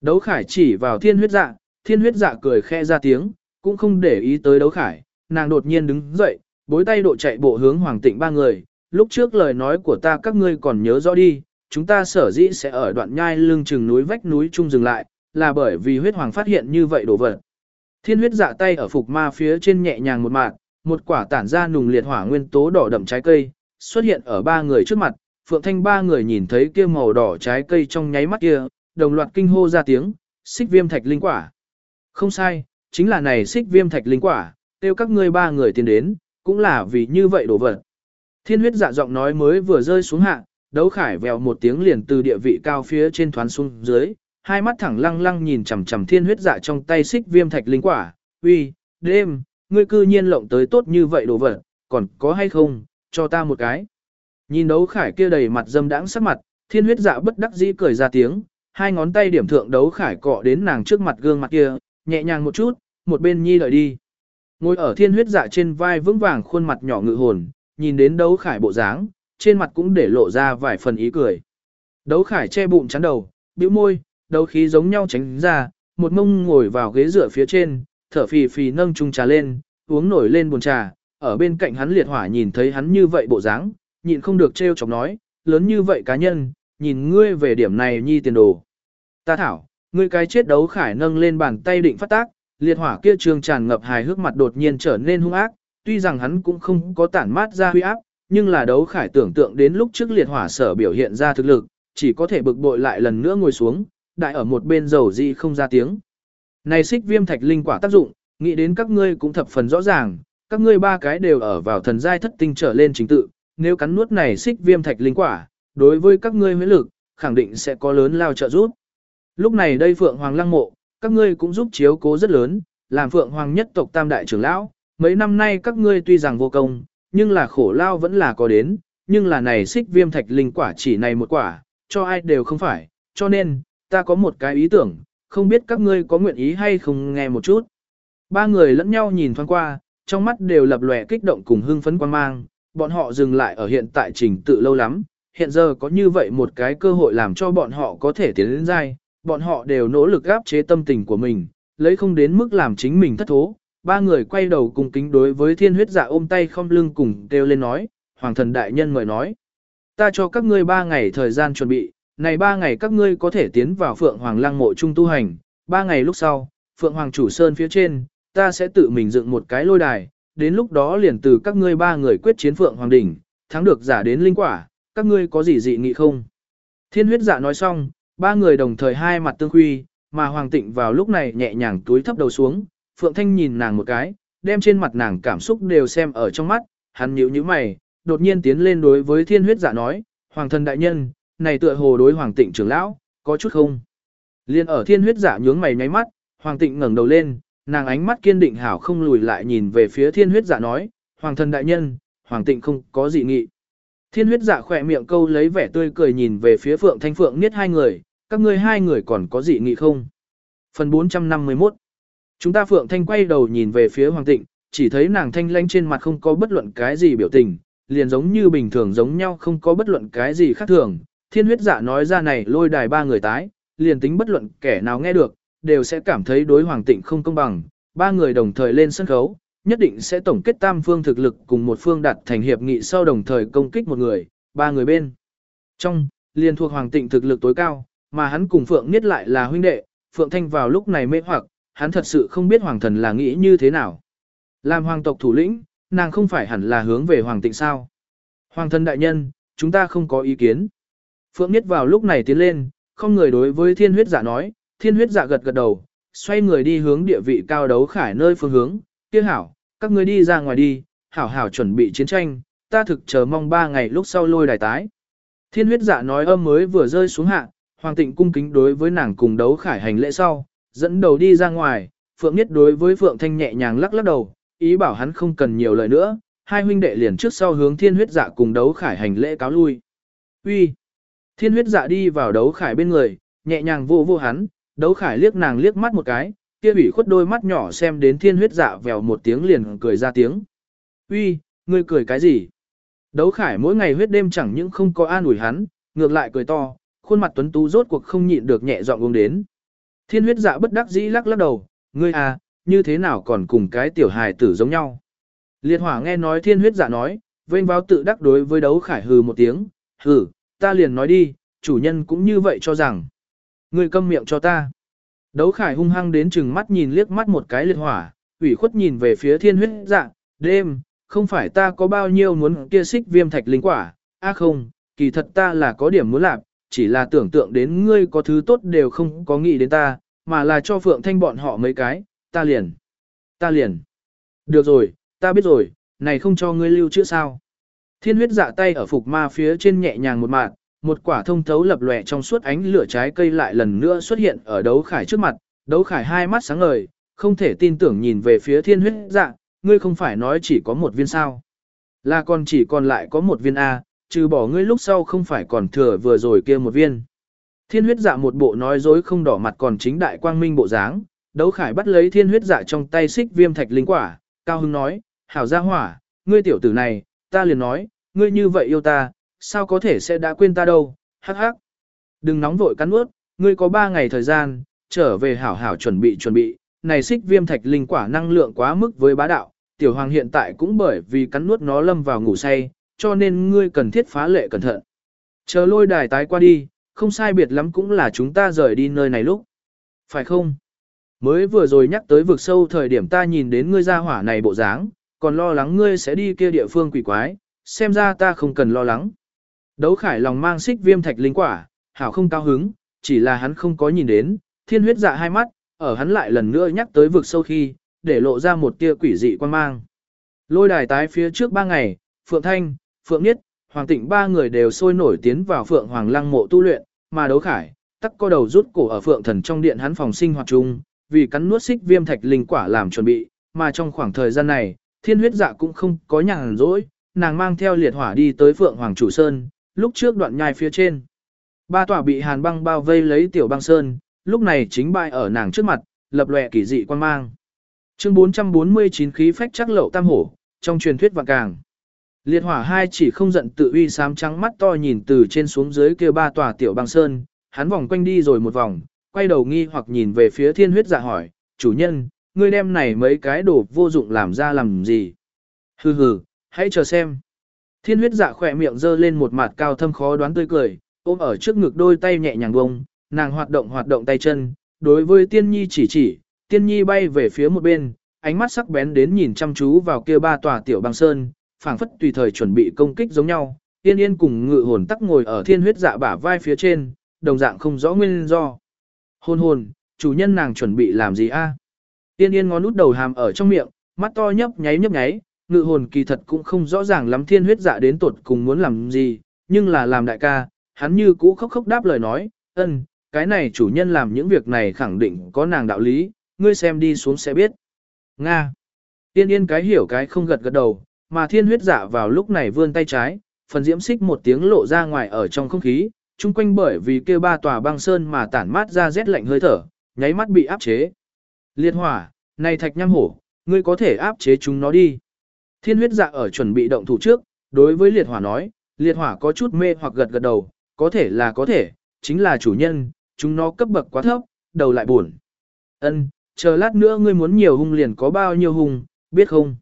Đấu khải chỉ vào thiên huyết dạ, thiên huyết dạ cười khe ra tiếng, cũng không để ý tới đấu khải, nàng đột nhiên đứng dậy, bối tay độ chạy bộ hướng hoàng tịnh ba người, lúc trước lời nói của ta các ngươi còn nhớ rõ đi, chúng ta sở dĩ sẽ ở đoạn nhai lưng chừng núi vách núi chung dừng lại, là bởi vì huyết hoàng phát hiện như vậy đổ vật. Thiên huyết dạ tay ở phục ma phía trên nhẹ nhàng một mạt, một quả tản ra nùng liệt hỏa nguyên tố đỏ đậm trái cây, xuất hiện ở ba người trước mặt, Phượng Thanh ba người nhìn thấy kia màu đỏ trái cây trong nháy mắt kia, đồng loạt kinh hô ra tiếng, xích viêm thạch linh quả. Không sai, chính là này xích viêm thạch linh quả, tiêu các ngươi ba người tiến đến, cũng là vì như vậy đổ vật. Thiên huyết dạ giọng nói mới vừa rơi xuống hạ, đấu khải vèo một tiếng liền từ địa vị cao phía trên thoán xuống dưới, hai mắt thẳng lăng lăng nhìn chằm chằm thiên huyết dạ trong tay xích viêm thạch linh quả, uy, đêm, ngươi cư nhiên lộng tới tốt như vậy đồ vật, còn có hay không, cho ta một cái. Nhìn đấu khải kia đầy mặt dâm đãng sắc mặt, thiên huyết dạ bất đắc dĩ cười ra tiếng, hai ngón tay điểm thượng đấu khải cọ đến nàng trước mặt gương mặt kia, nhẹ nhàng một chút, một bên nhi đợi đi. Ngồi ở thiên huyết dạ trên vai vững vàng khuôn mặt nhỏ ngự hồn, nhìn đến đấu khải bộ dáng, trên mặt cũng để lộ ra vài phần ý cười. Đấu khải che bụng chắn đầu, bĩu môi, đấu khí giống nhau tránh ra, một mông ngồi vào ghế dựa phía trên, thở phì phì nâng chung trà lên, uống nổi lên buồn trà, ở bên cạnh hắn liệt hỏa nhìn thấy hắn như vậy bộ dáng, nhịn không được trêu chọc nói, lớn như vậy cá nhân, nhìn ngươi về điểm này nhi tiền đồ. Ta thảo, ngươi cái chết đấu khải nâng lên bàn tay định phát tác, liệt hỏa kia trường tràn ngập hài hước mặt đột nhiên trở nên hung ác, tuy rằng hắn cũng không có tản mát ra huy áp, nhưng là đấu khải tưởng tượng đến lúc trước liệt hỏa sở biểu hiện ra thực lực, chỉ có thể bực bội lại lần nữa ngồi xuống, đại ở một bên dầu di không ra tiếng. Này xích viêm thạch linh quả tác dụng, nghĩ đến các ngươi cũng thập phần rõ ràng, các ngươi ba cái đều ở vào thần giai thất tinh trở lên chính tự, nếu cắn nuốt này xích viêm thạch linh quả, đối với các ngươi huyết lực, khẳng định sẽ có lớn lao trợ giúp. Lúc này đây Phượng Hoàng Lăng Mộ, các ngươi cũng giúp chiếu cố rất lớn, làm Phượng Hoàng nhất tộc tam đại trưởng lão, mấy năm nay các ngươi tuy rằng vô công, nhưng là khổ lao vẫn là có đến, nhưng là này xích viêm thạch linh quả chỉ này một quả, cho ai đều không phải, cho nên, ta có một cái ý tưởng, không biết các ngươi có nguyện ý hay không nghe một chút. Ba người lẫn nhau nhìn thoáng qua, trong mắt đều lập lòe kích động cùng hưng phấn quan mang, bọn họ dừng lại ở hiện tại trình tự lâu lắm, hiện giờ có như vậy một cái cơ hội làm cho bọn họ có thể tiến đến dai, bọn họ đều nỗ lực gáp chế tâm tình của mình, lấy không đến mức làm chính mình thất thố. Ba người quay đầu cùng kính đối với thiên huyết dạ ôm tay không lưng cùng kêu lên nói, Hoàng thần đại nhân mời nói. Ta cho các ngươi ba ngày thời gian chuẩn bị, này ba ngày các ngươi có thể tiến vào Phượng Hoàng lăng mộ trung tu hành, ba ngày lúc sau, Phượng Hoàng chủ sơn phía trên, ta sẽ tự mình dựng một cái lôi đài, đến lúc đó liền từ các ngươi ba người quyết chiến Phượng Hoàng đỉnh, thắng được giả đến linh quả, các ngươi có gì dị nghị không? Thiên huyết dạ nói xong, ba người đồng thời hai mặt tương huy, mà Hoàng Tịnh vào lúc này nhẹ nhàng túi thấp đầu xuống, Phượng Thanh nhìn nàng một cái, đem trên mặt nàng cảm xúc đều xem ở trong mắt, hắn nhíu nhíu mày, đột nhiên tiến lên đối với thiên huyết dạ nói, Hoàng thân đại nhân, này tựa hồ đối Hoàng Tịnh trưởng lão, có chút không? Liên ở thiên huyết dạ nhướng mày nháy mắt, Hoàng Tịnh ngẩng đầu lên, nàng ánh mắt kiên định hảo không lùi lại nhìn về phía thiên huyết dạ nói, Hoàng thân đại nhân, Hoàng Tịnh không có gì nghị. Thiên huyết dạ khỏe miệng câu lấy vẻ tươi cười nhìn về phía Phượng Thanh Phượng niết hai người, các ngươi hai người còn có gì nghị không? Phần 451 Chúng ta Phượng Thanh quay đầu nhìn về phía Hoàng Tịnh, chỉ thấy nàng thanh lanh trên mặt không có bất luận cái gì biểu tình, liền giống như bình thường giống nhau không có bất luận cái gì khác thường. Thiên huyết dạ nói ra này lôi đài ba người tái, liền tính bất luận kẻ nào nghe được, đều sẽ cảm thấy đối Hoàng Tịnh không công bằng. Ba người đồng thời lên sân khấu, nhất định sẽ tổng kết tam phương thực lực cùng một phương đặt thành hiệp nghị sau đồng thời công kích một người, ba người bên. Trong, liền thuộc Hoàng Tịnh thực lực tối cao, mà hắn cùng Phượng Niết lại là huynh đệ, Phượng Thanh vào lúc này mê hoặc, hắn thật sự không biết hoàng thần là nghĩ như thế nào. Làm hoàng tộc thủ lĩnh, nàng không phải hẳn là hướng về hoàng tịnh sao. Hoàng thần đại nhân, chúng ta không có ý kiến. Phượng Nhất vào lúc này tiến lên, không người đối với thiên huyết giả nói, thiên huyết giả gật gật đầu, xoay người đi hướng địa vị cao đấu khải nơi phương hướng, kia hảo, các ngươi đi ra ngoài đi, hảo hảo chuẩn bị chiến tranh, ta thực chờ mong ba ngày lúc sau lôi đài tái. Thiên huyết giả nói âm mới vừa rơi xuống hạ, Hoàng Tịnh cung kính đối với nàng cùng đấu khải hành lễ sau, dẫn đầu đi ra ngoài, Phượng Nhất đối với Phượng Thanh nhẹ nhàng lắc lắc đầu, ý bảo hắn không cần nhiều lời nữa, hai huynh đệ liền trước sau hướng thiên huyết dạ cùng đấu khải hành lễ cáo lui. Uy, Thiên huyết dạ đi vào đấu khải bên người, nhẹ nhàng vô vô hắn, đấu khải liếc nàng liếc mắt một cái, kia ủy khuất đôi mắt nhỏ xem đến thiên huyết dạ vèo một tiếng liền cười ra tiếng. Uy, ngươi cười cái gì? Đấu khải mỗi ngày huyết đêm chẳng những không có an ủi hắn, ngược lại cười to, khuôn mặt tuấn tú rốt cuộc không nhịn được nhẹ giọng uống đến. Thiên huyết dạ bất đắc dĩ lắc lắc đầu, ngươi à, như thế nào còn cùng cái tiểu hài tử giống nhau. Liệt hỏa nghe nói thiên huyết dạ nói, vênh báo tự đắc đối với đấu khải hừ một tiếng, hừ, ta liền nói đi, chủ nhân cũng như vậy cho rằng. Ngươi câm miệng cho ta. Đấu khải hung hăng đến chừng mắt nhìn liếc mắt một cái liệt hỏa, ủy khuất nhìn về phía thiên huyết dạ, đêm, không phải ta có bao nhiêu muốn kia xích viêm thạch linh quả, a không, kỳ thật ta là có điểm muốn làm, chỉ là tưởng tượng đến ngươi có thứ tốt đều không có nghĩ đến ta, mà là cho Phượng Thanh bọn họ mấy cái, ta liền, ta liền. Được rồi, ta biết rồi, này không cho ngươi lưu chữa sao. Thiên huyết dạ tay ở phục ma phía trên nhẹ nhàng một mạng, một quả thông thấu lập lòe trong suốt ánh lửa trái cây lại lần nữa xuất hiện ở đấu khải trước mặt, đấu khải hai mắt sáng ngời, không thể tin tưởng nhìn về phía thiên huyết dạ, ngươi không phải nói chỉ có một viên sao. Là còn chỉ còn lại có một viên A, trừ bỏ ngươi lúc sau không phải còn thừa vừa rồi kia một viên. Thiên huyết dạ một bộ nói dối không đỏ mặt còn chính đại quang minh bộ dáng, đấu khải bắt lấy thiên huyết dạ trong tay xích viêm thạch linh quả, cao hưng nói, hảo gia hỏa, ngươi tiểu tử này, ta liền nói, ngươi như vậy yêu ta, sao có thể sẽ đã quên ta đâu, hắc hắc. Đừng nóng vội cắn ướt, ngươi có ba ngày thời gian, trở về hảo hảo chuẩn bị chuẩn bị, này xích viêm thạch linh quả năng lượng quá mức với bá đạo, tiểu hoàng hiện tại cũng bởi vì cắn nuốt nó lâm vào ngủ say, cho nên ngươi cần thiết phá lệ cẩn thận. Chờ lôi đài tái qua đi, không sai biệt lắm cũng là chúng ta rời đi nơi này lúc. Phải không? Mới vừa rồi nhắc tới vực sâu thời điểm ta nhìn đến ngươi ra hỏa này bộ dáng, còn lo lắng ngươi sẽ đi kia địa phương quỷ quái, xem ra ta không cần lo lắng. Đấu khải lòng mang xích viêm thạch linh quả, hảo không cao hứng, chỉ là hắn không có nhìn đến, thiên huyết dạ hai mắt, ở hắn lại lần nữa nhắc tới vực sâu khi, để lộ ra một tia quỷ dị quan mang. Lôi đài tái phía trước ba ngày, Phượng Thanh, Phượng Niết, Hoàng Tịnh ba người đều sôi nổi tiến vào Phượng Hoàng Lăng mộ tu luyện, mà đấu khải, tắc co đầu rút cổ ở Phượng Thần trong điện hắn phòng sinh hoạt chung, vì cắn nuốt xích viêm thạch linh quả làm chuẩn bị, mà trong khoảng thời gian này, thiên huyết dạ cũng không có nhàn rỗi, nàng mang theo liệt hỏa đi tới Phượng Hoàng Chủ Sơn, lúc trước đoạn nhai phía trên. Ba tòa bị hàn băng bao vây lấy tiểu băng sơn, lúc này chính bại ở nàng trước mặt, lập lòe kỳ dị quan mang. Chương 449 khí phách chắc lậu tam hổ, trong truyền thuyết vạn càng. Liệt hỏa hai chỉ không giận tự uy sám trắng mắt to nhìn từ trên xuống dưới kia ba tòa tiểu băng sơn, hắn vòng quanh đi rồi một vòng, quay đầu nghi hoặc nhìn về phía thiên huyết dạ hỏi, chủ nhân, ngươi đem này mấy cái đồ vô dụng làm ra làm gì? Hừ hừ, hãy chờ xem. Thiên huyết dạ khỏe miệng dơ lên một mặt cao thâm khó đoán tươi cười, ôm ở trước ngực đôi tay nhẹ nhàng bông, nàng hoạt động hoạt động tay chân, đối với tiên nhi chỉ chỉ, tiên nhi bay về phía một bên, ánh mắt sắc bén đến nhìn chăm chú vào kia ba tòa tiểu băng sơn, phảng phất tùy thời chuẩn bị công kích giống nhau. yên yên cùng ngự hồn tắc ngồi ở thiên huyết dạ bả vai phía trên, đồng dạng không rõ nguyên do. Hôn hồn, chủ nhân nàng chuẩn bị làm gì a? Tiên yên ngón út đầu hàm ở trong miệng, mắt to nhấp nháy nhấp nháy, ngự hồn kỳ thật cũng không rõ ràng lắm thiên huyết dạ đến tuột cùng muốn làm gì, nhưng là làm đại ca, hắn như cũ khóc khóc đáp lời nói, ân, cái này chủ nhân làm những việc này khẳng định có nàng đạo lý, ngươi xem đi xuống sẽ biết. Nga. Tiên yên cái hiểu cái không gật gật đầu, mà thiên huyết dạ vào lúc này vươn tay trái, phần diễm xích một tiếng lộ ra ngoài ở trong không khí, chung quanh bởi vì kia ba tòa băng sơn mà tản mát ra rét lạnh hơi thở, nháy mắt bị áp chế. Liệt hỏa, này thạch nham hổ, ngươi có thể áp chế chúng nó đi. Thiên huyết dạ ở chuẩn bị động thủ trước, đối với liệt hỏa nói, liệt hỏa có chút mê hoặc gật gật đầu, có thể là có thể, chính là chủ nhân, chúng nó cấp bậc quá thấp, đầu lại buồn. Ân, chờ lát nữa ngươi muốn nhiều hung liền có bao nhiêu hung, biết không?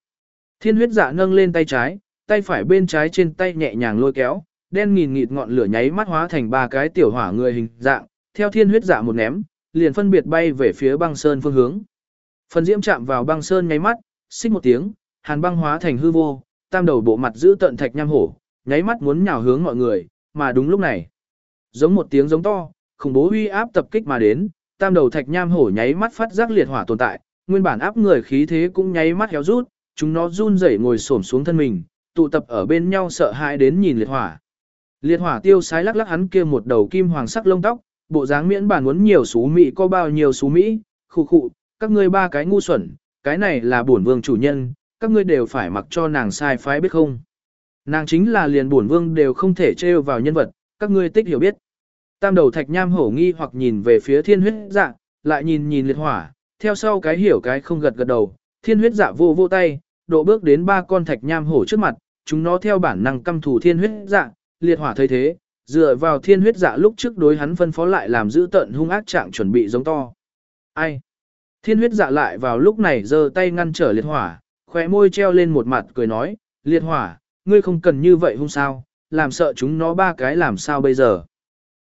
Thiên huyết dạ nâng lên tay trái, tay phải bên trái trên tay nhẹ nhàng lôi kéo, đen nghìn nghịt ngọn lửa nháy mắt hóa thành ba cái tiểu hỏa người hình dạng, theo thiên huyết dạ một ném, liền phân biệt bay về phía băng sơn phương hướng. Phần diễm chạm vào băng sơn nháy mắt, xích một tiếng, hàn băng hóa thành hư vô, tam đầu bộ mặt giữ tận thạch nham hổ, nháy mắt muốn nhào hướng mọi người, mà đúng lúc này, giống một tiếng giống to, khủng bố uy áp tập kích mà đến, tam đầu thạch nham hổ nháy mắt phát giác liệt hỏa tồn tại, nguyên bản áp người khí thế cũng nháy mắt héo rút, chúng nó run rẩy ngồi xổm xuống thân mình, tụ tập ở bên nhau sợ hãi đến nhìn liệt hỏa. Liệt hỏa tiêu sái lắc lắc hắn kia một đầu kim hoàng sắc lông tóc, bộ dáng miễn bản muốn nhiều xú mỹ có bao nhiêu xú mỹ, khụ khụ, các ngươi ba cái ngu xuẩn, cái này là bổn vương chủ nhân, các ngươi đều phải mặc cho nàng sai phái biết không. Nàng chính là liền bổn vương đều không thể trêu vào nhân vật, các ngươi tích hiểu biết. Tam đầu thạch nham hổ nghi hoặc nhìn về phía thiên huyết dạ, lại nhìn nhìn liệt hỏa, theo sau cái hiểu cái không gật gật đầu, thiên huyết dạ vô vô tay, độ bước đến ba con thạch nham hổ trước mặt, chúng nó theo bản năng căm thù thiên huyết dạ, liệt hỏa thấy thế, dựa vào thiên huyết dạ lúc trước đối hắn phân phó lại làm giữ tận hung ác trạng chuẩn bị giống to. Ai? Thiên huyết dạ lại vào lúc này giơ tay ngăn trở liệt hỏa, khóe môi treo lên một mặt cười nói, liệt hỏa, ngươi không cần như vậy hung sao, làm sợ chúng nó ba cái làm sao bây giờ.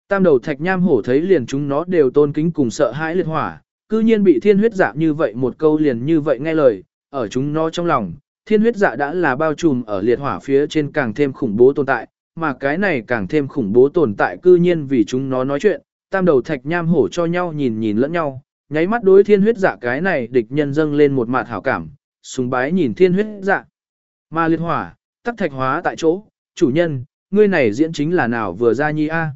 Tam đầu thạch nham hổ thấy liền chúng nó đều tôn kính cùng sợ hãi liệt hỏa, cư nhiên bị thiên huyết dạ như vậy một câu liền như vậy nghe lời, ở chúng nó trong lòng, thiên huyết dạ đã là bao trùm ở liệt hỏa phía trên càng thêm khủng bố tồn tại, mà cái này càng thêm khủng bố tồn tại cư nhiên vì chúng nó nói chuyện, tam đầu thạch nham hổ cho nhau nhìn nhìn lẫn nhau, nháy mắt đối thiên huyết dạ cái này địch nhân dâng lên một mặt hảo cảm, sùng bái nhìn thiên huyết dạ. Mà liệt hỏa, tắc thạch hóa tại chỗ, chủ nhân, ngươi này diễn chính là nào vừa ra nhi a?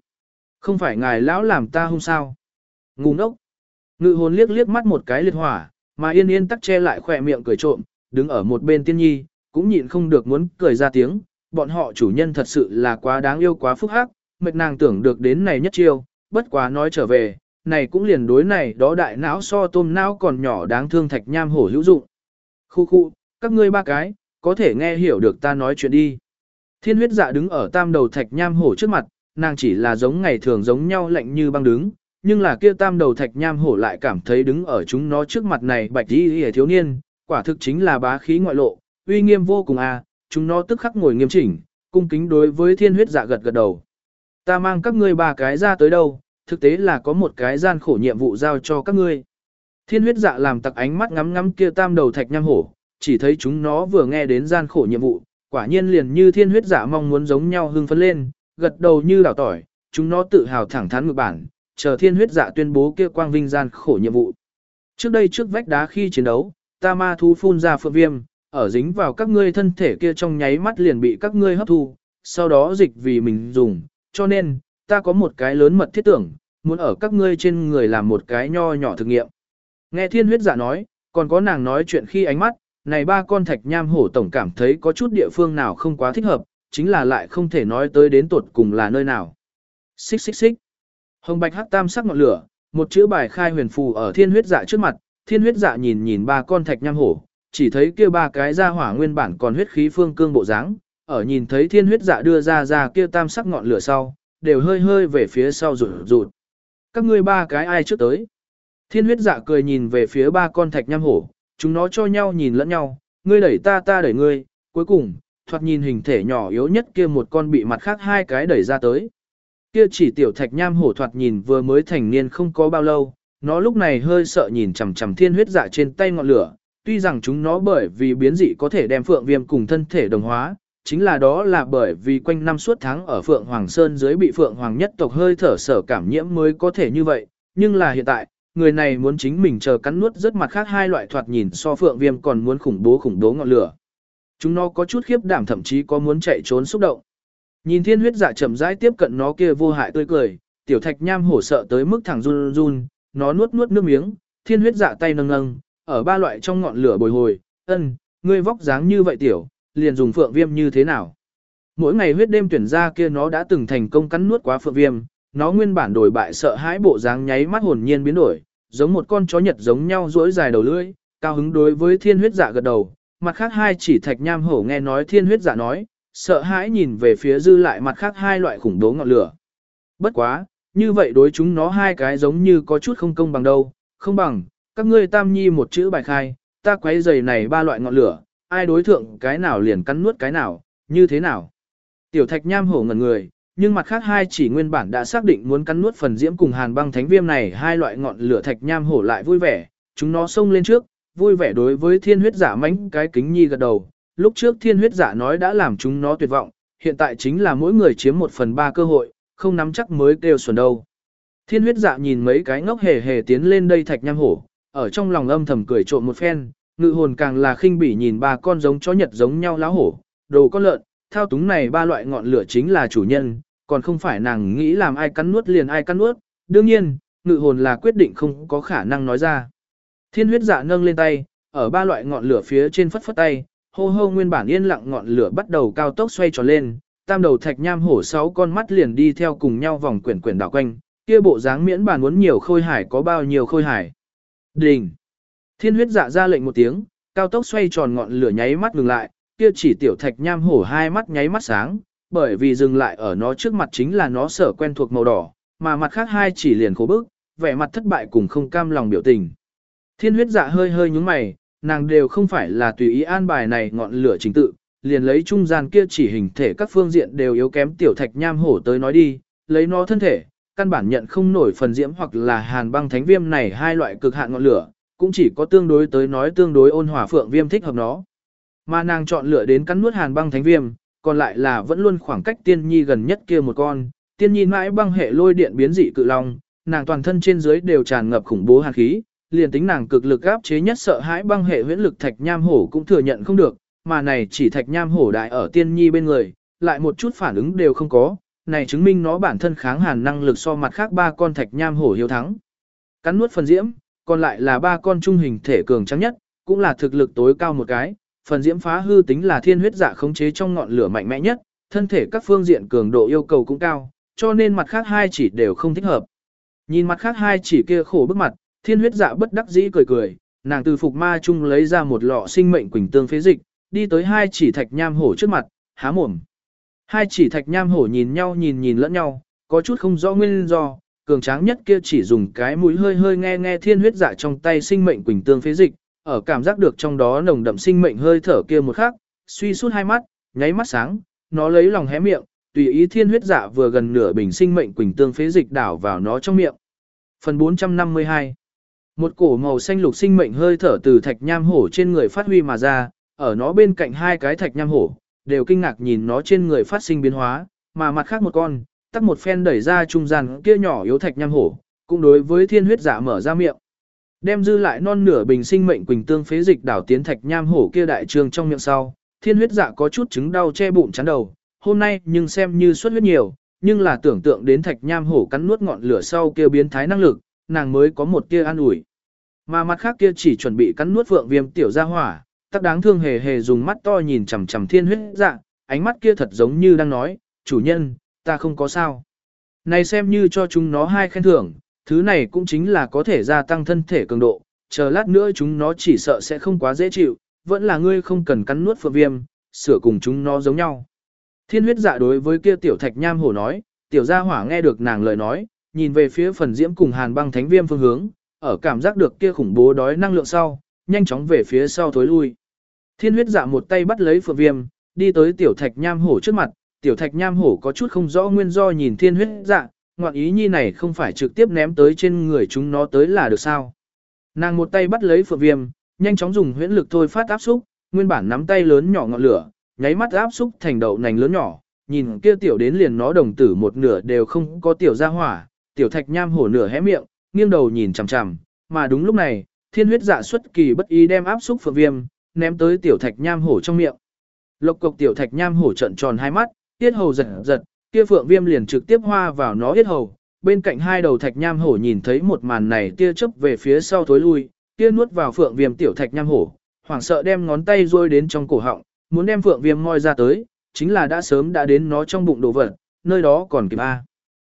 Không phải ngài lão làm ta hung sao? Ngu ngốc. Ngự hồn liếc liếc mắt một cái liệt hỏa, mà yên yên tắc che lại khỏe miệng cười trộm, đứng ở một bên tiên nhi, cũng nhịn không được muốn cười ra tiếng, bọn họ chủ nhân thật sự là quá đáng yêu quá phúc hắc, mệt nàng tưởng được đến này nhất chiêu, bất quá nói trở về, này cũng liền đối này đó đại não so tôm não còn nhỏ đáng thương thạch nham hổ hữu dụng. Khu khu, các ngươi ba cái, có thể nghe hiểu được ta nói chuyện đi. Thiên huyết dạ đứng ở tam đầu thạch nham hổ trước mặt, nàng chỉ là giống ngày thường giống nhau lạnh như băng đứng, nhưng là kia tam đầu thạch nham hổ lại cảm thấy đứng ở chúng nó trước mặt này bạch y hề thiếu niên, quả thực chính là bá khí ngoại lộ, uy nghiêm vô cùng à, chúng nó tức khắc ngồi nghiêm chỉnh, cung kính đối với thiên huyết dạ gật gật đầu. Ta mang các ngươi ba cái ra tới đâu, thực tế là có một cái gian khổ nhiệm vụ giao cho các ngươi. Thiên huyết dạ làm tặc ánh mắt ngắm ngắm kia tam đầu thạch nham hổ, chỉ thấy chúng nó vừa nghe đến gian khổ nhiệm vụ, quả nhiên liền như thiên huyết dạ mong muốn giống nhau hưng phấn lên, gật đầu như đảo tỏi, chúng nó tự hào thẳng thắn ngược bản, chờ thiên huyết dạ tuyên bố kia quang vinh gian khổ nhiệm vụ. Trước đây trước vách đá khi chiến đấu, ta ma thú phun ra phượng viêm, ở dính vào các ngươi thân thể kia trong nháy mắt liền bị các ngươi hấp thu, sau đó dịch vì mình dùng, cho nên, ta có một cái lớn mật thiết tưởng, muốn ở các ngươi trên người làm một cái nho nhỏ thực nghiệm. Nghe thiên huyết giả nói, còn có nàng nói chuyện khi ánh mắt, này ba con thạch nham hổ tổng cảm thấy có chút địa phương nào không quá thích hợp, chính là lại không thể nói tới đến tuột cùng là nơi nào. Xích xích xích. Hồng bạch hắc tam sắc ngọn lửa, một chữ bài khai huyền phù ở thiên huyết dạ trước mặt, thiên huyết dạ nhìn nhìn ba con thạch nham hổ, chỉ thấy kia ba cái ra hỏa nguyên bản còn huyết khí phương cương bộ dáng, ở nhìn thấy thiên huyết dạ đưa ra ra kia tam sắc ngọn lửa sau, đều hơi hơi về phía sau rụt rụt. Các ngươi ba cái ai trước tới? Thiên huyết dạ cười nhìn về phía ba con thạch nham hổ, chúng nó cho nhau nhìn lẫn nhau, ngươi đẩy ta ta đẩy ngươi, cuối cùng, thoạt nhìn hình thể nhỏ yếu nhất kia một con bị mặt khác hai cái đẩy ra tới. Kia chỉ tiểu thạch nham hổ thoạt nhìn vừa mới thành niên không có bao lâu, nó lúc này hơi sợ nhìn chằm chằm thiên huyết dạ trên tay ngọn lửa, tuy rằng chúng nó bởi vì biến dị có thể đem phượng viêm cùng thân thể đồng hóa, chính là đó là bởi vì quanh năm suốt tháng ở Phượng Hoàng Sơn dưới bị Phượng Hoàng nhất tộc hơi thở sở cảm nhiễm mới có thể như vậy, nhưng là hiện tại, người này muốn chính mình chờ cắn nuốt rất mặt khác hai loại thoạt nhìn so Phượng Viêm còn muốn khủng bố khủng bố ngọn lửa. Chúng nó có chút khiếp đảm thậm chí có muốn chạy trốn xúc động. Nhìn thiên huyết dạ chậm rãi tiếp cận nó kia vô hại tươi cười, tiểu thạch nham hổ sợ tới mức thẳng run run, nó nuốt nuốt nước miếng, thiên huyết dạ tay nâng nâng, ở ba loại trong ngọn lửa bồi hồi, ân, ngươi vóc dáng như vậy tiểu, liền dùng phượng viêm như thế nào. Mỗi ngày huyết đêm tuyển ra kia nó đã từng thành công cắn nuốt quá phượng viêm, nó nguyên bản đổi bại sợ hãi bộ dáng nháy mắt hồn nhiên biến đổi, giống một con chó nhật giống nhau duỗi dài đầu lưỡi, cao hứng đối với thiên huyết dạ gật đầu, mặt khác hai chỉ thạch nham hổ nghe nói thiên huyết dạ nói, sợ hãi nhìn về phía dư lại mặt khác hai loại khủng bố ngọn lửa. Bất quá, như vậy đối chúng nó hai cái giống như có chút không công bằng đâu, không bằng, các ngươi tam nhi một chữ bài khai, ta quấy giày này ba loại ngọn lửa, ai đối thượng cái nào liền cắn nuốt cái nào, như thế nào. Tiểu thạch nham hổ ngẩn người, nhưng mặt khác hai chỉ nguyên bản đã xác định muốn cắn nuốt phần diễm cùng hàn băng thánh viêm này hai loại ngọn lửa thạch nham hổ lại vui vẻ, chúng nó xông lên trước, vui vẻ đối với thiên huyết giả mánh cái kính nhi gật đầu. Lúc trước thiên huyết giả nói đã làm chúng nó tuyệt vọng, hiện tại chính là mỗi người chiếm một phần ba cơ hội, không nắm chắc mới kêu xuẩn đâu. Thiên huyết dạ nhìn mấy cái ngốc hề hề tiến lên đây thạch nham hổ, ở trong lòng âm thầm cười trộm một phen, ngự hồn càng là khinh bỉ nhìn ba con giống chó nhật giống nhau láo hổ, đồ con lợn, thao túng này ba loại ngọn lửa chính là chủ nhân, còn không phải nàng nghĩ làm ai cắn nuốt liền ai cắn nuốt, đương nhiên, ngự hồn là quyết định không có khả năng nói ra. Thiên huyết dạ nâng lên tay, ở ba loại ngọn lửa phía trên phất phất tay, hô hô nguyên bản yên lặng ngọn lửa bắt đầu cao tốc xoay tròn lên, tam đầu thạch nham hổ sáu con mắt liền đi theo cùng nhau vòng quyển quyển đảo quanh, kia bộ dáng miễn bàn muốn nhiều khôi hải có bao nhiêu khôi hải. Đình! Thiên huyết dạ ra lệnh một tiếng, cao tốc xoay tròn ngọn lửa nháy mắt ngừng lại, kia chỉ tiểu thạch nham hổ hai mắt nháy mắt sáng, bởi vì dừng lại ở nó trước mặt chính là nó sở quen thuộc màu đỏ, mà mặt khác hai chỉ liền khổ bức, vẻ mặt thất bại cùng không cam lòng biểu tình. Thiên huyết dạ hơi hơi nhúng mày, nàng đều không phải là tùy ý an bài này ngọn lửa chính tự, liền lấy trung gian kia chỉ hình thể các phương diện đều yếu kém tiểu thạch nham hổ tới nói đi, lấy nó thân thể, căn bản nhận không nổi phần diễm hoặc là hàn băng thánh viêm này hai loại cực hạn ngọn lửa, cũng chỉ có tương đối tới nói tương đối ôn hòa phượng viêm thích hợp nó. Mà nàng chọn lựa đến cắn nuốt hàn băng thánh viêm, còn lại là vẫn luôn khoảng cách tiên nhi gần nhất kia một con, tiên nhi mãi băng hệ lôi điện biến dị cự long, nàng toàn thân trên dưới đều tràn ngập khủng bố hàn khí, liền tính nàng cực lực áp chế nhất sợ hãi băng hệ huyễn lực thạch nham hổ cũng thừa nhận không được, mà này chỉ thạch nham hổ đại ở tiên nhi bên người, lại một chút phản ứng đều không có, này chứng minh nó bản thân kháng hàn năng lực so mặt khác ba con thạch nham hổ hiếu thắng. Cắn nuốt phần diễm, còn lại là ba con trung hình thể cường trắng nhất, cũng là thực lực tối cao một cái, phần diễm phá hư tính là thiên huyết giả khống chế trong ngọn lửa mạnh mẽ nhất, thân thể các phương diện cường độ yêu cầu cũng cao, cho nên mặt khác hai chỉ đều không thích hợp. Nhìn mặt khác hai chỉ kia khổ bức mặt, thiên huyết dạ bất đắc dĩ cười cười, nàng từ phục ma chung lấy ra một lọ sinh mệnh quỳnh tương phế dịch, đi tới hai chỉ thạch nham hổ trước mặt, há mồm. Hai chỉ thạch nham hổ nhìn nhau nhìn nhìn lẫn nhau, có chút không rõ nguyên do, cường tráng nhất kia chỉ dùng cái mũi hơi hơi nghe nghe thiên huyết dạ trong tay sinh mệnh quỳnh tương phế dịch, ở cảm giác được trong đó nồng đậm sinh mệnh hơi thở kia một khắc, suy suốt hai mắt, nháy mắt sáng, nó lấy lòng hé miệng, tùy ý thiên huyết dạ vừa gần nửa bình sinh mệnh quỳnh tương phế dịch đảo vào nó trong miệng. Phần 452 một cổ màu xanh lục sinh mệnh hơi thở từ thạch nham hổ trên người phát huy mà ra, ở nó bên cạnh hai cái thạch nham hổ, đều kinh ngạc nhìn nó trên người phát sinh biến hóa, mà mặt khác một con, tắt một phen đẩy ra trung gian kia nhỏ yếu thạch nham hổ, cũng đối với thiên huyết giả mở ra miệng. Đem dư lại non nửa bình sinh mệnh quỳnh tương phế dịch đảo tiến thạch nham hổ kia đại trường trong miệng sau, thiên huyết dạ có chút chứng đau che bụng chán đầu, hôm nay nhưng xem như xuất huyết nhiều, nhưng là tưởng tượng đến thạch nham hổ cắn nuốt ngọn lửa sau kia biến thái năng lực, nàng mới có một tia an ủi. Mà mặt khác kia chỉ chuẩn bị cắn nuốt vượng viêm tiểu ra hỏa, tắc đáng thương hề hề dùng mắt to nhìn chằm chằm thiên huyết dạ, ánh mắt kia thật giống như đang nói, chủ nhân, ta không có sao. Này xem như cho chúng nó hai khen thưởng, thứ này cũng chính là có thể gia tăng thân thể cường độ, chờ lát nữa chúng nó chỉ sợ sẽ không quá dễ chịu, vẫn là ngươi không cần cắn nuốt phượng viêm, sửa cùng chúng nó giống nhau. Thiên huyết dạ đối với kia tiểu thạch nham hổ nói, tiểu gia hỏa nghe được nàng lời nói, nhìn về phía phần diễm cùng hàn băng thánh viêm phương hướng, ở cảm giác được kia khủng bố đói năng lượng sau, nhanh chóng về phía sau thối lui. Thiên huyết dạ một tay bắt lấy phượng viêm, đi tới tiểu thạch nham hổ trước mặt, tiểu thạch nham hổ có chút không rõ nguyên do nhìn thiên huyết dạ, ngoạn ý nhi này không phải trực tiếp ném tới trên người chúng nó tới là được sao. Nàng một tay bắt lấy phượng viêm, nhanh chóng dùng huyễn lực thôi phát áp xúc, nguyên bản nắm tay lớn nhỏ ngọn lửa, nháy mắt áp xúc thành đậu nành lớn nhỏ, nhìn kia tiểu đến liền nó đồng tử một nửa đều không có tiểu ra hỏa, tiểu thạch nham hổ nửa hé miệng, nghiêng đầu nhìn chằm chằm, mà đúng lúc này, thiên huyết dạ xuất kỳ bất ý đem áp xúc phượng viêm, ném tới tiểu thạch nham hổ trong miệng. Lộc cộc tiểu thạch nham hổ trận tròn hai mắt, tiết hầu giật giật, kia phượng viêm liền trực tiếp hoa vào nó yết hầu. Bên cạnh hai đầu thạch nham hổ nhìn thấy một màn này tia chớp về phía sau thối lui, kia nuốt vào phượng viêm tiểu thạch nham hổ, hoảng sợ đem ngón tay rôi đến trong cổ họng, muốn đem phượng viêm moi ra tới, chính là đã sớm đã đến nó trong bụng đồ vật, nơi đó còn kịp A.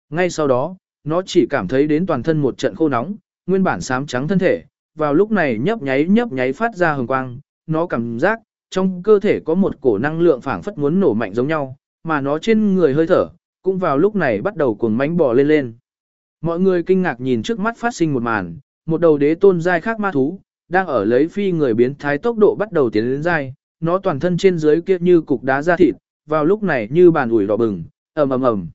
Ngay sau đó, nó chỉ cảm thấy đến toàn thân một trận khô nóng, nguyên bản sám trắng thân thể, vào lúc này nhấp nháy nhấp nháy phát ra hồng quang, nó cảm giác, trong cơ thể có một cổ năng lượng phảng phất muốn nổ mạnh giống nhau, mà nó trên người hơi thở, cũng vào lúc này bắt đầu cuồng mánh bò lên lên. Mọi người kinh ngạc nhìn trước mắt phát sinh một màn, một đầu đế tôn giai khác ma thú, đang ở lấy phi người biến thái tốc độ bắt đầu tiến lên giai, nó toàn thân trên dưới kia như cục đá da thịt, vào lúc này như bàn ủi đỏ bừng, ầm ầm ầm,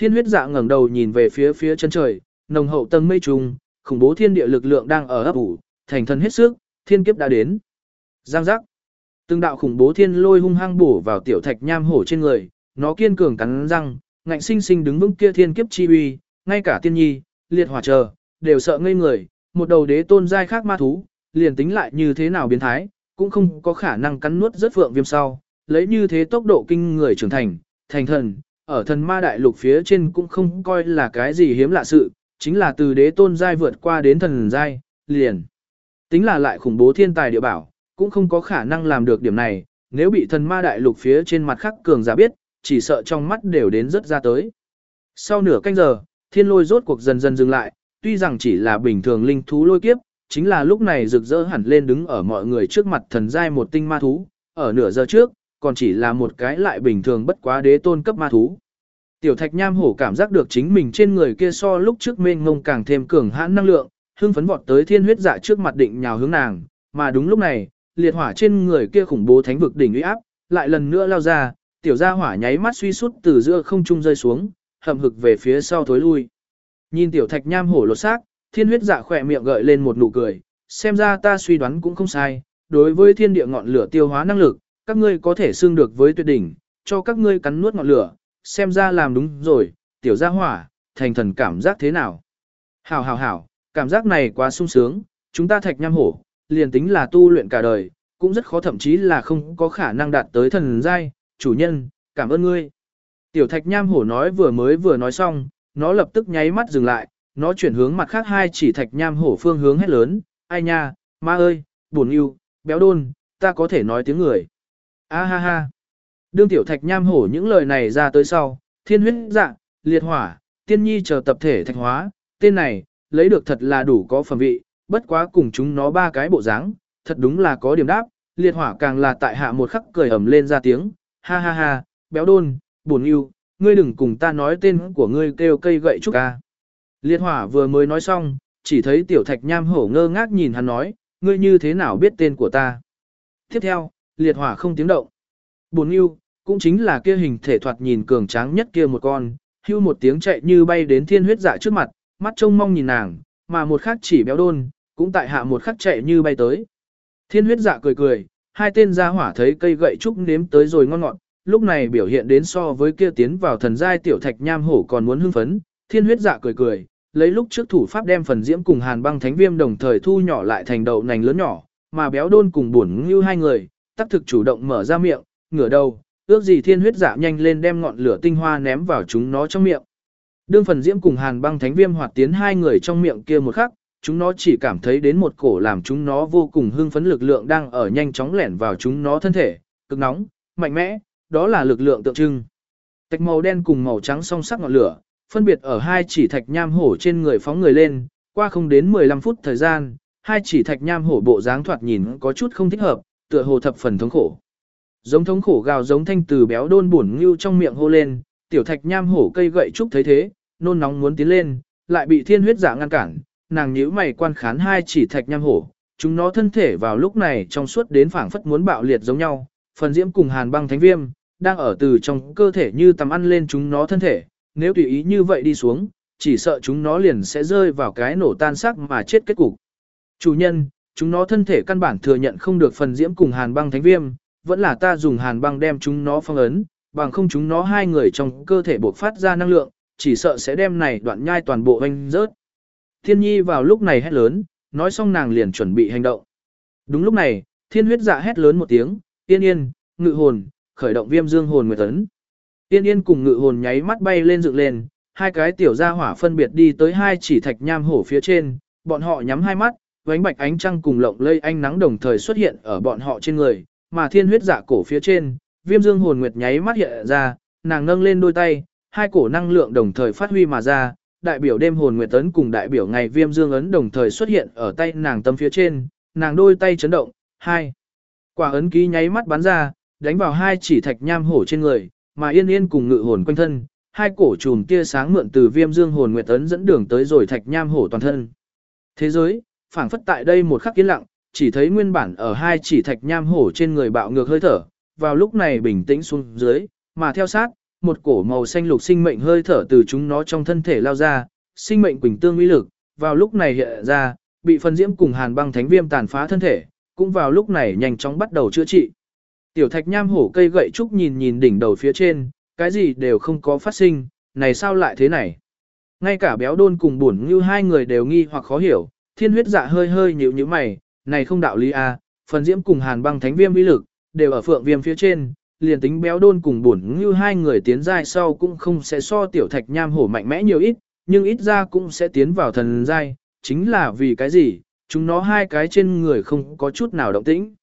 Thiên huyết dạ ngẩng đầu nhìn về phía phía chân trời, nồng hậu tầng mây trùng, khủng bố thiên địa lực lượng đang ở ấp ủ, thành thần hết sức, thiên kiếp đã đến. Giang giác. Từng đạo khủng bố thiên lôi hung hăng bổ vào tiểu thạch nham hổ trên người, nó kiên cường cắn răng, ngạnh sinh sinh đứng vững kia thiên kiếp chi uy, ngay cả tiên nhi, liệt hỏa chờ, đều sợ ngây người, một đầu đế tôn giai khác ma thú, liền tính lại như thế nào biến thái, cũng không có khả năng cắn nuốt rất phượng viêm sau, lấy như thế tốc độ kinh người trưởng thành, thành thần, ở thần ma đại lục phía trên cũng không coi là cái gì hiếm lạ sự, chính là từ đế tôn giai vượt qua đến thần giai, liền. Tính là lại khủng bố thiên tài địa bảo, cũng không có khả năng làm được điểm này, nếu bị thần ma đại lục phía trên mặt khắc cường giả biết, chỉ sợ trong mắt đều đến rất ra tới. Sau nửa canh giờ, thiên lôi rốt cuộc dần dần dừng lại, tuy rằng chỉ là bình thường linh thú lôi kiếp, chính là lúc này rực rỡ hẳn lên đứng ở mọi người trước mặt thần giai một tinh ma thú, ở nửa giờ trước, còn chỉ là một cái lại bình thường bất quá đế tôn cấp ma thú. Tiểu thạch nham hổ cảm giác được chính mình trên người kia so lúc trước mênh ngông càng thêm cường hãn năng lượng, hưng phấn vọt tới thiên huyết dạ trước mặt định nhào hướng nàng, mà đúng lúc này, liệt hỏa trên người kia khủng bố thánh vực đỉnh uy áp, lại lần nữa lao ra, tiểu gia hỏa nháy mắt suy sút từ giữa không trung rơi xuống, hầm hực về phía sau thối lui. Nhìn tiểu thạch nham hổ lột xác, thiên huyết dạ khỏe miệng gợi lên một nụ cười, xem ra ta suy đoán cũng không sai, đối với thiên địa ngọn lửa tiêu hóa năng lực, các ngươi có thể xương được với tuyệt đỉnh, cho các ngươi cắn nuốt ngọn lửa, xem ra làm đúng rồi, tiểu gia hỏa, thành thần cảm giác thế nào. Hảo hảo hảo, cảm giác này quá sung sướng, chúng ta thạch nham hổ, liền tính là tu luyện cả đời, cũng rất khó thậm chí là không có khả năng đạt tới thần giai, chủ nhân, cảm ơn ngươi. Tiểu thạch nham hổ nói vừa mới vừa nói xong, nó lập tức nháy mắt dừng lại, nó chuyển hướng mặt khác hai chỉ thạch nham hổ phương hướng hét lớn, ai nha, ma ơi, buồn yêu, béo đôn, ta có thể nói tiếng người. A ha ha. Đương tiểu thạch nham hổ những lời này ra tới sau, thiên huyết dạ, liệt hỏa, tiên nhi chờ tập thể thạch hóa, tên này, lấy được thật là đủ có phẩm vị, bất quá cùng chúng nó ba cái bộ dáng, thật đúng là có điểm đáp, liệt hỏa càng là tại hạ một khắc cười ẩm lên ra tiếng, ha ha ha, béo đôn, buồn yêu, ngươi đừng cùng ta nói tên của ngươi kêu cây gậy trúc ca. Liệt hỏa vừa mới nói xong, chỉ thấy tiểu thạch nham hổ ngơ ngác nhìn hắn nói, ngươi như thế nào biết tên của ta. Tiếp theo, liệt hỏa không tiếng động. Buồn yêu, cũng chính là kia hình thể thoạt nhìn cường tráng nhất kia một con, hưu một tiếng chạy như bay đến thiên huyết dạ trước mặt, mắt trông mong nhìn nàng, mà một khắc chỉ béo đôn, cũng tại hạ một khắc chạy như bay tới. Thiên huyết dạ cười cười, hai tên gia hỏa thấy cây gậy trúc nếm tới rồi ngon ngọt, lúc này biểu hiện đến so với kia tiến vào thần giai tiểu thạch nham hổ còn muốn hưng phấn, thiên huyết dạ cười cười, lấy lúc trước thủ pháp đem phần diễm cùng hàn băng thánh viêm đồng thời thu nhỏ lại thành đậu nành lớn nhỏ, mà béo đôn cùng buồn như hai người, tác thực chủ động mở ra miệng, ngửa đầu, ước gì thiên huyết dạ nhanh lên đem ngọn lửa tinh hoa ném vào chúng nó trong miệng. Đương phần diễm cùng hàn băng thánh viêm hoạt tiến hai người trong miệng kia một khắc, chúng nó chỉ cảm thấy đến một cổ làm chúng nó vô cùng hưng phấn lực lượng đang ở nhanh chóng lẻn vào chúng nó thân thể, cực nóng, mạnh mẽ, đó là lực lượng tượng trưng. Tạch màu đen cùng màu trắng song sắc ngọn lửa, phân biệt ở hai chỉ thạch nham hổ trên người phóng người lên, qua không đến 15 phút thời gian, hai chỉ thạch nham hổ bộ dáng thoạt nhìn có chút không thích hợp, tựa hồ thập phần thống khổ. Giống thống khổ gào giống thanh từ béo đôn buồn ngưu trong miệng hô lên, tiểu thạch nham hổ cây gậy trúc thấy thế, nôn nóng muốn tiến lên, lại bị thiên huyết giả ngăn cản, nàng nhíu mày quan khán hai chỉ thạch nham hổ, chúng nó thân thể vào lúc này trong suốt đến phảng phất muốn bạo liệt giống nhau, phần diễm cùng hàn băng thánh viêm, đang ở từ trong cơ thể như tầm ăn lên chúng nó thân thể, nếu tùy ý như vậy đi xuống, chỉ sợ chúng nó liền sẽ rơi vào cái nổ tan xác mà chết kết cục. Chủ nhân, chúng nó thân thể căn bản thừa nhận không được phần diễm cùng hàn băng thánh viêm, vẫn là ta dùng hàn băng đem chúng nó phong ấn, bằng không chúng nó hai người trong cơ thể buộc phát ra năng lượng, chỉ sợ sẽ đem này đoạn nhai toàn bộ anh rớt. Thiên nhi vào lúc này hét lớn, nói xong nàng liền chuẩn bị hành động. Đúng lúc này, thiên huyết dạ hét lớn một tiếng, yên yên, ngự hồn, khởi động viêm dương hồn nguyệt tấn. Yên yên cùng ngự hồn nháy mắt bay lên dựng lên, hai cái tiểu gia hỏa phân biệt đi tới hai chỉ thạch nham hổ phía trên, bọn họ nhắm hai mắt, vánh bạch ánh trăng cùng lộng lây ánh nắng đồng thời xuất hiện ở bọn họ trên người, mà thiên huyết giả cổ phía trên, viêm dương hồn nguyệt nháy mắt hiện ra, nàng nâng lên đôi tay, hai cổ năng lượng đồng thời phát huy mà ra, đại biểu đêm hồn nguyệt tấn cùng đại biểu ngày viêm dương ấn đồng thời xuất hiện ở tay nàng tâm phía trên, nàng đôi tay chấn động, hai. Quả ấn ký nháy mắt bắn ra, đánh vào hai chỉ thạch nham hổ trên người, mà yên yên cùng ngự hồn quanh thân, hai cổ trùm tia sáng mượn từ viêm dương hồn nguyệt tấn dẫn đường tới rồi thạch nham hổ toàn thân. Thế giới, phảng phất tại đây một khắc yên lặng, chỉ thấy nguyên bản ở hai chỉ thạch nham hổ trên người bạo ngược hơi thở, vào lúc này bình tĩnh xuống dưới, mà theo sát, một cổ màu xanh lục sinh mệnh hơi thở từ chúng nó trong thân thể lao ra, sinh mệnh quỳnh tương uy lực, vào lúc này hiện ra, bị phân diễm cùng hàn băng thánh viêm tàn phá thân thể, cũng vào lúc này nhanh chóng bắt đầu chữa trị. Tiểu thạch nham hổ cây gậy trúc nhìn nhìn đỉnh đầu phía trên, cái gì đều không có phát sinh, này sao lại thế này? Ngay cả béo đôn cùng buồn như hai người đều nghi hoặc khó hiểu, thiên huyết dạ hơi hơi nhíu nhíu mày, này không đạo lý à, phần diễm cùng hàn băng thánh viêm uy lực, đều ở phượng viêm phía trên, liền tính béo đôn cùng buồn như hai người tiến giai sau cũng không sẽ so tiểu thạch nham hổ mạnh mẽ nhiều ít, nhưng ít ra cũng sẽ tiến vào thần giai, chính là vì cái gì, chúng nó hai cái trên người không có chút nào động tĩnh.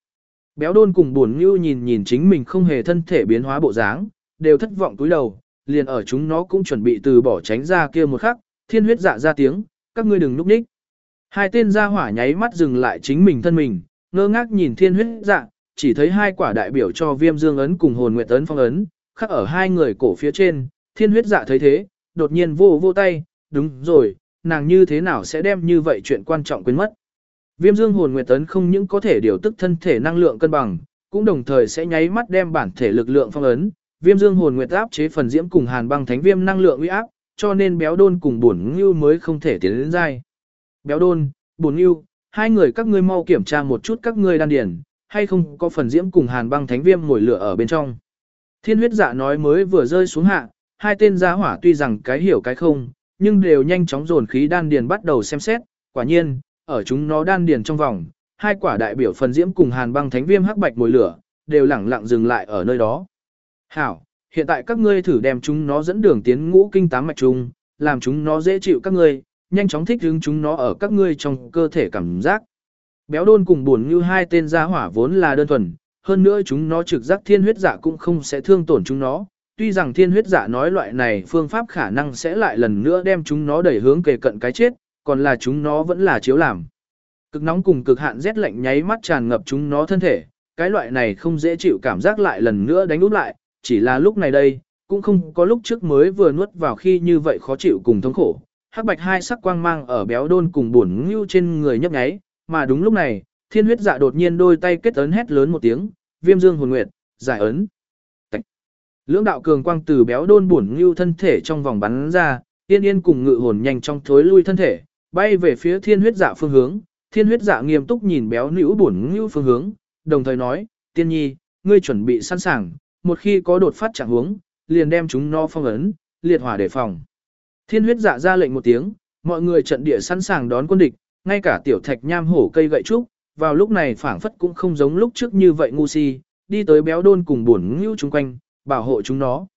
Béo đôn cùng buồn như nhìn nhìn chính mình không hề thân thể biến hóa bộ dáng, đều thất vọng túi đầu, liền ở chúng nó cũng chuẩn bị từ bỏ tránh ra kia một khắc, thiên huyết dạ ra tiếng, các ngươi đừng núp ních. Hai tên gia hỏa nháy mắt dừng lại chính mình thân mình, ngơ ngác nhìn thiên huyết dạ, chỉ thấy hai quả đại biểu cho viêm dương ấn cùng hồn nguyệt ấn phong ấn, khắc ở hai người cổ phía trên, thiên huyết dạ thấy thế, đột nhiên vô vô tay, đúng rồi, nàng như thế nào sẽ đem như vậy chuyện quan trọng quên mất. Viêm dương hồn nguyệt ấn không những có thể điều tức thân thể năng lượng cân bằng, cũng đồng thời sẽ nháy mắt đem bản thể lực lượng phong ấn, viêm dương hồn nguyệt áp chế phần diễm cùng hàn băng thánh viêm năng lượng uy áp, cho nên béo đôn cùng bổn ngưu mới không thể tiến đến dai. Béo đôn, bồn yêu, hai người các ngươi mau kiểm tra một chút các ngươi đan điển, hay không có phần diễm cùng hàn băng thánh viêm mồi lửa ở bên trong. Thiên huyết dạ nói mới vừa rơi xuống hạ, hai tên gia hỏa tuy rằng cái hiểu cái không, nhưng đều nhanh chóng dồn khí đan điền bắt đầu xem xét, quả nhiên, ở chúng nó đan điền trong vòng, hai quả đại biểu phần diễm cùng hàn băng thánh viêm hắc bạch mồi lửa, đều lẳng lặng dừng lại ở nơi đó. Hảo, hiện tại các ngươi thử đem chúng nó dẫn đường tiến ngũ kinh tám mạch trung, làm chúng nó dễ chịu các ngươi, nhanh chóng thích ứng chúng nó ở các ngươi trong cơ thể cảm giác. Béo đôn cùng buồn như hai tên gia hỏa vốn là đơn thuần, hơn nữa chúng nó trực giác thiên huyết giả cũng không sẽ thương tổn chúng nó. Tuy rằng thiên huyết giả nói loại này phương pháp khả năng sẽ lại lần nữa đem chúng nó đẩy hướng kề cận cái chết, còn là chúng nó vẫn là chiếu làm. Cực nóng cùng cực hạn rét lạnh nháy mắt tràn ngập chúng nó thân thể, cái loại này không dễ chịu cảm giác lại lần nữa đánh úp lại, chỉ là lúc này đây, cũng không có lúc trước mới vừa nuốt vào khi như vậy khó chịu cùng thống khổ. Hắc bạch hai sắc quang mang ở béo đôn cùng buồn ngưu trên người nhấp nháy, mà đúng lúc này, thiên huyết dạ đột nhiên đôi tay kết ấn hét lớn một tiếng, viêm dương hồn nguyệt, giải ấn. Tạch. Lưỡng đạo cường quang từ béo đôn buồn ngưu thân thể trong vòng bắn ra, yên yên cùng ngự hồn nhanh trong thối lui thân thể, bay về phía thiên huyết dạ phương hướng. Thiên huyết dạ nghiêm túc nhìn béo nữ buồn ngưu phương hướng, đồng thời nói, tiên nhi, ngươi chuẩn bị sẵn sàng, một khi có đột phát trạng huống, liền đem chúng no phong ấn, liệt hỏa đề phòng. Thiên huyết dạ ra lệnh một tiếng, mọi người trận địa sẵn sàng đón quân địch, ngay cả tiểu thạch nham hổ cây gậy trúc, vào lúc này phảng phất cũng không giống lúc trước như vậy ngu si, đi tới béo đôn cùng buồn ngưu chung quanh, bảo hộ chúng nó.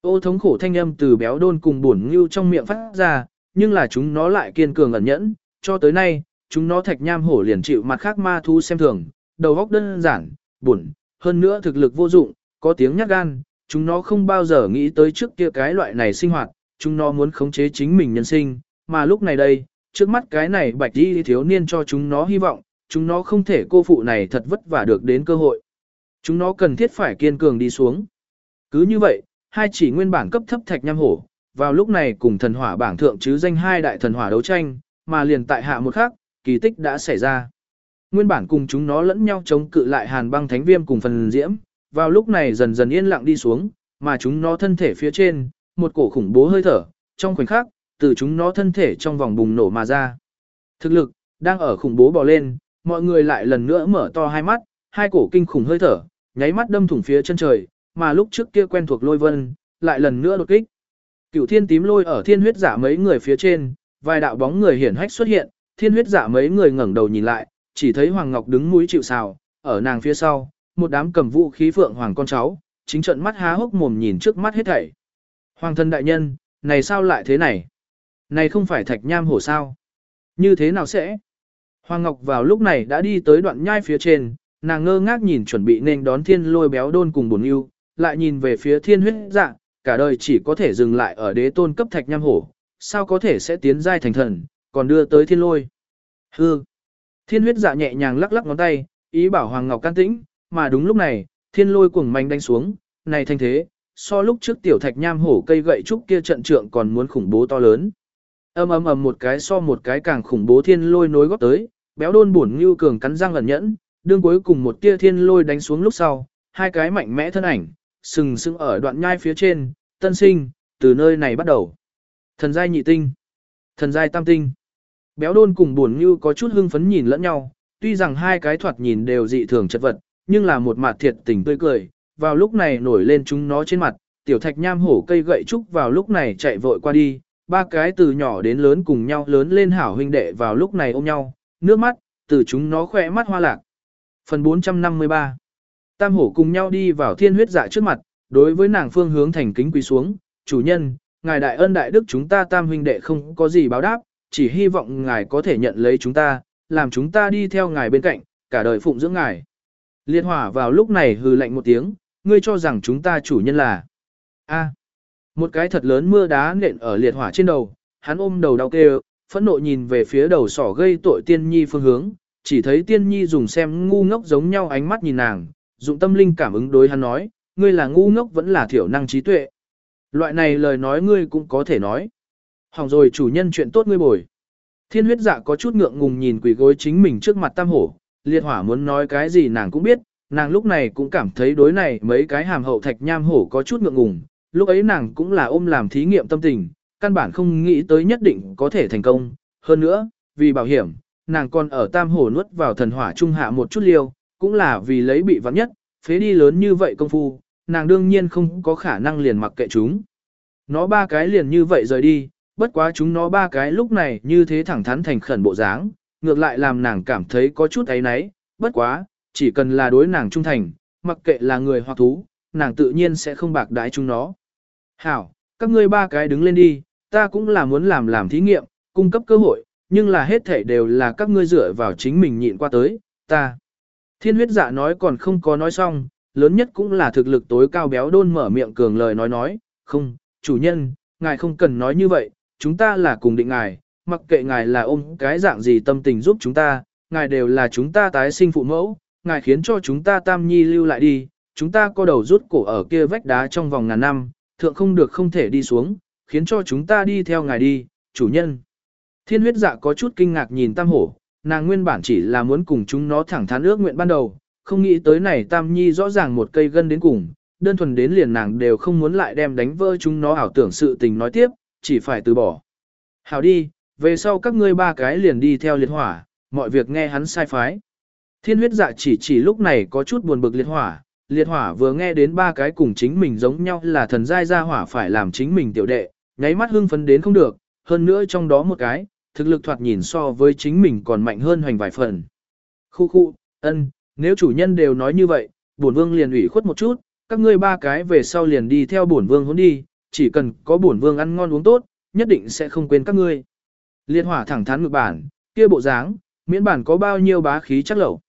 Ô thống khổ thanh âm từ béo đôn cùng buồn ngưu trong miệng phát ra, nhưng là chúng nó lại kiên cường ẩn nhẫn, cho tới nay, chúng nó thạch nham hổ liền chịu mặt khác ma thú xem thường, đầu óc đơn giản, buồn, hơn nữa thực lực vô dụng, có tiếng nhát gan, chúng nó không bao giờ nghĩ tới trước kia cái loại này sinh hoạt, chúng nó muốn khống chế chính mình nhân sinh, mà lúc này đây, trước mắt cái này bạch đi thiếu niên cho chúng nó hy vọng, chúng nó không thể cô phụ này thật vất vả được đến cơ hội. Chúng nó cần thiết phải kiên cường đi xuống. Cứ như vậy, hai chỉ nguyên bản cấp thấp thạch nham hổ, vào lúc này cùng thần hỏa bảng thượng chứ danh hai đại thần hỏa đấu tranh, mà liền tại hạ một khắc, kỳ tích đã xảy ra. Nguyên bản cùng chúng nó lẫn nhau chống cự lại hàn băng thánh viêm cùng phần diễm, vào lúc này dần dần yên lặng đi xuống, mà chúng nó thân thể phía trên, một cổ khủng bố hơi thở, trong khoảnh khắc, từ chúng nó thân thể trong vòng bùng nổ mà ra. Thực lực, đang ở khủng bố bò lên, mọi người lại lần nữa mở to hai mắt, hai cổ kinh khủng hơi thở, nháy mắt đâm thủng phía chân trời, mà lúc trước kia quen thuộc lôi vân, lại lần nữa đột kích. Cửu thiên tím lôi ở thiên huyết giả mấy người phía trên, vài đạo bóng người hiển hách xuất hiện, thiên huyết giả mấy người ngẩng đầu nhìn lại, chỉ thấy Hoàng Ngọc đứng mũi chịu sào, ở nàng phía sau, một đám cầm vũ khí phượng hoàng con cháu, chính trận mắt há hốc mồm nhìn trước mắt hết thảy. Hoàng thân đại nhân, này sao lại thế này? Này không phải thạch nham hổ sao? Như thế nào sẽ? Hoàng Ngọc vào lúc này đã đi tới đoạn nhai phía trên, nàng ngơ ngác nhìn chuẩn bị nên đón thiên lôi béo đôn cùng bổn yêu, lại nhìn về phía thiên huyết dạ, cả đời chỉ có thể dừng lại ở đế tôn cấp thạch nham hổ, sao có thể sẽ tiến giai thành thần, còn đưa tới thiên lôi. Hư! Thiên huyết dạ nhẹ nhàng lắc lắc ngón tay, ý bảo Hoàng Ngọc can tĩnh, mà đúng lúc này, thiên lôi cuồng mạnh đánh xuống, này thanh thế, so lúc trước tiểu thạch nham hổ cây gậy trúc kia trận trượng còn muốn khủng bố to lớn. Ầm ầm ầm một cái so một cái càng khủng bố thiên lôi nối góp tới, béo đôn buồn như cường cắn răng ẩn nhẫn, đương cuối cùng một tia thiên lôi đánh xuống lúc sau, hai cái mạnh mẽ thân ảnh, sừng sững ở đoạn nhai phía trên, tân sinh, từ nơi này bắt đầu. Thần giai nhị tinh, thần giai tam tinh. Béo đôn cùng buồn như có chút hưng phấn nhìn lẫn nhau, tuy rằng hai cái thoạt nhìn đều dị thường chất vật, nhưng là một mặt thiệt tình tươi cười, vào lúc này nổi lên chúng nó trên mặt, tiểu thạch nham hổ cây gậy trúc vào lúc này chạy vội qua đi, ba cái từ nhỏ đến lớn cùng nhau lớn lên hảo huynh đệ vào lúc này ôm nhau, nước mắt, từ chúng nó khỏe mắt hoa lạc. Phần 453 Tam hổ cùng nhau đi vào thiên huyết dạ trước mặt, đối với nàng phương hướng thành kính quỳ xuống, chủ nhân, ngài đại ân đại đức chúng ta tam huynh đệ không có gì báo đáp, chỉ hy vọng ngài có thể nhận lấy chúng ta, làm chúng ta đi theo ngài bên cạnh, cả đời phụng dưỡng ngài. Liệt hỏa vào lúc này hừ lạnh một tiếng, ngươi cho rằng chúng ta chủ nhân là A. một cái thật lớn mưa đá nện ở liệt hỏa trên đầu, hắn ôm đầu đau kêu, phẫn nộ nhìn về phía đầu sỏ gây tội tiên nhi phương hướng, chỉ thấy tiên nhi dùng xem ngu ngốc giống nhau ánh mắt nhìn nàng, dụng tâm linh cảm ứng đối hắn nói, ngươi là ngu ngốc vẫn là thiểu năng trí tuệ. Loại này lời nói ngươi cũng có thể nói. Hỏng rồi chủ nhân chuyện tốt ngươi bồi. Thiên huyết dạ có chút ngượng ngùng nhìn quỷ gối chính mình trước mặt tam hổ, liệt hỏa muốn nói cái gì nàng cũng biết, nàng lúc này cũng cảm thấy đối này mấy cái hàm hậu thạch nham hổ có chút ngượng ngùng, lúc ấy nàng cũng là ôm làm thí nghiệm tâm tình, căn bản không nghĩ tới nhất định có thể thành công, hơn nữa, vì bảo hiểm, nàng còn ở tam hổ nuốt vào thần hỏa trung hạ một chút liêu, cũng là vì lấy bị vắng nhất, phế đi lớn như vậy công phu, nàng đương nhiên không có khả năng liền mặc kệ chúng. Nó ba cái liền như vậy rời đi, bất quá chúng nó ba cái lúc này như thế thẳng thắn thành khẩn bộ dáng, ngược lại làm nàng cảm thấy có chút ấy náy, bất quá, chỉ cần là đối nàng trung thành, mặc kệ là người hoặc thú, nàng tự nhiên sẽ không bạc đái chúng nó. Hảo, các ngươi ba cái đứng lên đi, ta cũng là muốn làm làm thí nghiệm, cung cấp cơ hội, nhưng là hết thể đều là các ngươi dựa vào chính mình nhịn qua tới, ta. Thiên huyết dạ nói còn không có nói xong, lớn nhất cũng là thực lực tối cao béo đôn mở miệng cường lời nói nói, không, chủ nhân, ngài không cần nói như vậy, chúng ta là cùng định ngài, mặc kệ ngài là ôm cái dạng gì tâm tình giúp chúng ta, ngài đều là chúng ta tái sinh phụ mẫu, ngài khiến cho chúng ta tam nhi lưu lại đi, chúng ta co đầu rút cổ ở kia vách đá trong vòng ngàn năm, thượng không được không thể đi xuống, khiến cho chúng ta đi theo ngài đi, chủ nhân. Thiên huyết dạ có chút kinh ngạc nhìn tam hổ, nàng nguyên bản chỉ là muốn cùng chúng nó thẳng thắn ước nguyện ban đầu, không nghĩ tới này tam nhi rõ ràng một cây gân đến cùng, đơn thuần đến liền nàng đều không muốn lại đem đánh vỡ chúng nó ảo tưởng sự tình nói tiếp, chỉ phải từ bỏ. Hảo đi, về sau các ngươi ba cái liền đi theo liệt hỏa, mọi việc nghe hắn sai phái. Thiên huyết dạ chỉ chỉ lúc này có chút buồn bực liệt hỏa, liệt hỏa vừa nghe đến ba cái cùng chính mình giống nhau là thần giai gia hỏa phải làm chính mình tiểu đệ, nháy mắt hưng phấn đến không được, hơn nữa trong đó một cái, thực lực thoạt nhìn so với chính mình còn mạnh hơn hoành vài phần. Khu khu, ân, nếu chủ nhân đều nói như vậy, bổn vương liền ủy khuất một chút, các ngươi ba cái về sau liền đi theo bổn vương hôn đi, chỉ cần có bổn vương ăn ngon uống tốt, nhất định sẽ không quên các ngươi. Liệt hỏa thẳng thắn ngược bản, kia bộ dáng, miễn bản có bao nhiêu bá khí chắc lẩu.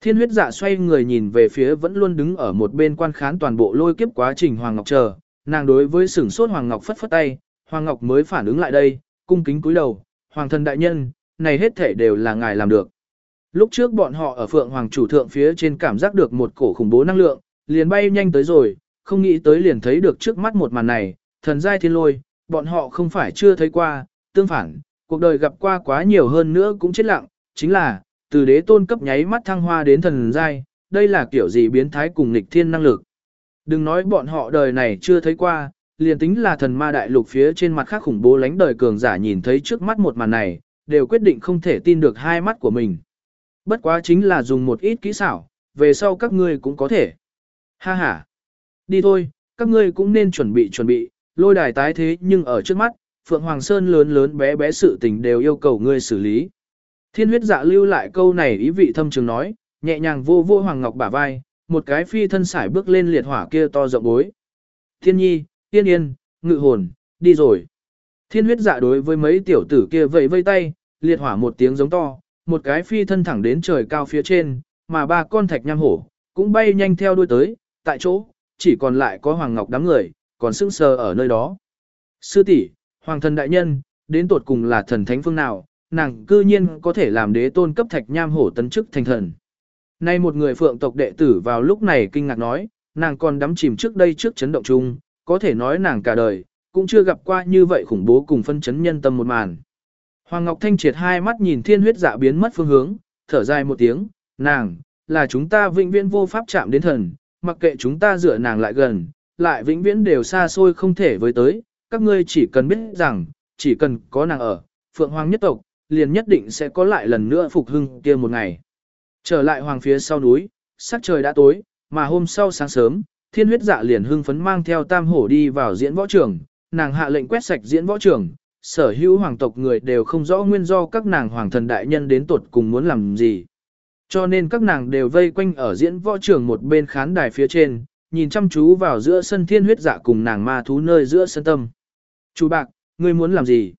Thiên huyết dạ xoay người nhìn về phía vẫn luôn đứng ở một bên quan khán toàn bộ lôi kiếp quá trình Hoàng Ngọc chờ, nàng đối với sửng sốt Hoàng Ngọc phất phất tay, Hoàng Ngọc mới phản ứng lại đây, cung kính cúi đầu, Hoàng thân đại nhân, này hết thể đều là ngài làm được. Lúc trước bọn họ ở Phượng Hoàng chủ thượng phía trên cảm giác được một cổ khủng bố năng lượng, liền bay nhanh tới rồi, không nghĩ tới liền thấy được trước mắt một màn này, thần giai thiên lôi, bọn họ không phải chưa thấy qua, tương phản, cuộc đời gặp qua quá nhiều hơn nữa cũng chết lặng, chính là, từ đế tôn cấp nháy mắt thăng hoa đến thần giai, đây là kiểu gì biến thái cùng nghịch thiên năng lực. Đừng nói bọn họ đời này chưa thấy qua, liền tính là thần ma đại lục phía trên mặt khác khủng bố lánh đời cường giả nhìn thấy trước mắt một màn này, đều quyết định không thể tin được hai mắt của mình. Bất quá chính là dùng một ít kỹ xảo, về sau các ngươi cũng có thể. Ha ha. Đi thôi, các ngươi cũng nên chuẩn bị chuẩn bị, lôi đài tái thế nhưng ở trước mắt, Phượng Hoàng Sơn lớn lớn bé bé sự tình đều yêu cầu ngươi xử lý. Thiên huyết dạ lưu lại câu này ý vị thâm trường nói, nhẹ nhàng vô vô Hoàng Ngọc bả vai, một cái phi thân sải bước lên liệt hỏa kia to rộng bối. Thiên nhi, tiên yên, ngự hồn, đi rồi. Thiên huyết dạ đối với mấy tiểu tử kia vẫy vây tay, liệt hỏa một tiếng giống to, một cái phi thân thẳng đến trời cao phía trên, mà ba con thạch nham hổ, cũng bay nhanh theo đuôi tới, tại chỗ, chỉ còn lại có Hoàng Ngọc đám người, còn sững sờ ở nơi đó. Sư tỷ, Hoàng thần đại nhân, đến tuột cùng là thần thánh phương nào, nàng cư nhiên có thể làm đế tôn cấp thạch nham hổ tấn chức thành thần. Nay một người phượng tộc đệ tử vào lúc này kinh ngạc nói, nàng còn đắm chìm trước đây trước chấn động chung, có thể nói nàng cả đời, cũng chưa gặp qua như vậy khủng bố cùng phân chấn nhân tâm một màn. Hoàng Ngọc Thanh triệt hai mắt nhìn thiên huyết dạ biến mất phương hướng, thở dài một tiếng, nàng, là chúng ta vĩnh viễn vô pháp chạm đến thần, mặc kệ chúng ta dựa nàng lại gần, lại vĩnh viễn đều xa xôi không thể với tới, các ngươi chỉ cần biết rằng, chỉ cần có nàng ở, Phượng Hoàng nhất tộc, liền nhất định sẽ có lại lần nữa phục hưng kia một ngày. Trở lại hoàng phía sau núi, sắc trời đã tối, mà hôm sau sáng sớm, thiên huyết dạ liền hưng phấn mang theo tam hổ đi vào diễn võ trường, nàng hạ lệnh quét sạch diễn võ trường, sở hữu hoàng tộc người đều không rõ nguyên do các nàng hoàng thần đại nhân đến tuột cùng muốn làm gì. Cho nên các nàng đều vây quanh ở diễn võ trường một bên khán đài phía trên, nhìn chăm chú vào giữa sân thiên huyết dạ cùng nàng ma thú nơi giữa sân tâm. Chú bạc, ngươi muốn làm gì?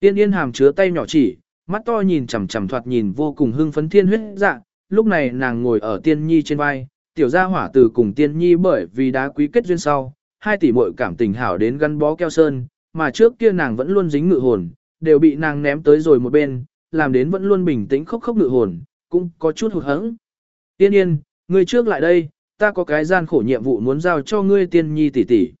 Tiên yên hàm chứa tay nhỏ chỉ, mắt to nhìn chằm chằm thoạt nhìn vô cùng hưng phấn thiên huyết dạ, lúc này nàng ngồi ở tiên nhi trên vai, tiểu gia hỏa từ cùng tiên nhi bởi vì đá quý kết duyên sau, hai tỷ muội cảm tình hảo đến gắn bó keo sơn, mà trước kia nàng vẫn luôn dính ngự hồn, đều bị nàng ném tới rồi một bên, làm đến vẫn luôn bình tĩnh khóc khóc ngự hồn, cũng có chút hụt hẫng. Tiên yên, ngươi trước lại đây, ta có cái gian khổ nhiệm vụ muốn giao cho ngươi tiên nhi tỷ tỷ.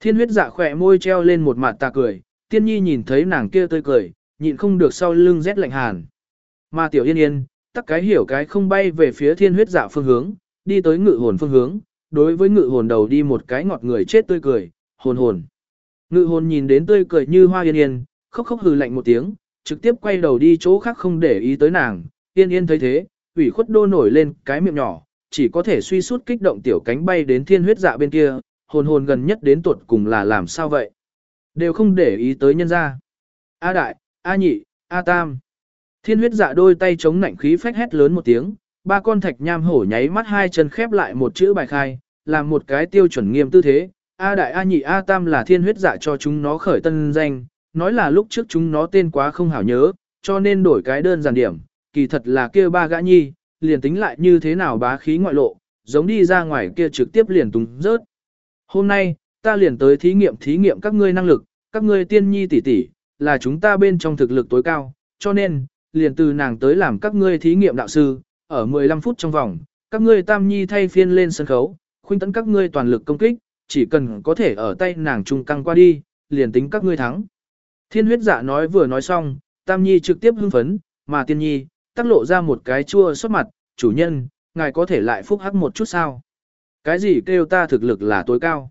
Thiên huyết dạ khỏe môi treo lên một mặt ta cười, tiên nhi nhìn thấy nàng kia tươi cười, nhịn không được sau lưng rét lạnh hàn. Mà tiểu yên yên, tắc cái hiểu cái không bay về phía thiên huyết dạ phương hướng, đi tới ngự hồn phương hướng, đối với ngự hồn đầu đi một cái ngọt người chết tươi cười, hồn hồn. Ngự hồn nhìn đến tươi cười như hoa yên yên, khóc khóc hừ lạnh một tiếng, trực tiếp quay đầu đi chỗ khác không để ý tới nàng, yên yên thấy thế, ủy khuất đô nổi lên cái miệng nhỏ, chỉ có thể suy suốt kích động tiểu cánh bay đến thiên huyết dạ bên kia, hồn hồn gần nhất đến tuột cùng là làm sao vậy. Đều không để ý tới nhân ra. A đại, A nhị, A tam. Thiên huyết dạ đôi tay chống nạnh khí phách hét lớn một tiếng, ba con thạch nham hổ nháy mắt hai chân khép lại một chữ bài khai, làm một cái tiêu chuẩn nghiêm tư thế. A đại A nhị A tam là thiên huyết dạ cho chúng nó khởi tân danh, nói là lúc trước chúng nó tên quá không hảo nhớ, cho nên đổi cái đơn giản điểm, kỳ thật là kia ba gã nhi, liền tính lại như thế nào bá khí ngoại lộ, giống đi ra ngoài kia trực tiếp liền túng rớt. Hôm nay, ta liền tới thí nghiệm thí nghiệm các ngươi năng lực, các ngươi tiên nhi tỷ tỷ, là chúng ta bên trong thực lực tối cao, cho nên, liền từ nàng tới làm các ngươi thí nghiệm đạo sư, ở 15 phút trong vòng, các ngươi tam nhi thay phiên lên sân khấu, khuyên tấn các ngươi toàn lực công kích, chỉ cần có thể ở tay nàng trung căng qua đi, liền tính các ngươi thắng. Thiên huyết dạ nói vừa nói xong, tam nhi trực tiếp hưng phấn, mà tiên nhi, tác lộ ra một cái chua xót mặt, chủ nhân, ngài có thể lại phúc hắc một chút sao? Cái gì kêu ta thực lực là tối cao?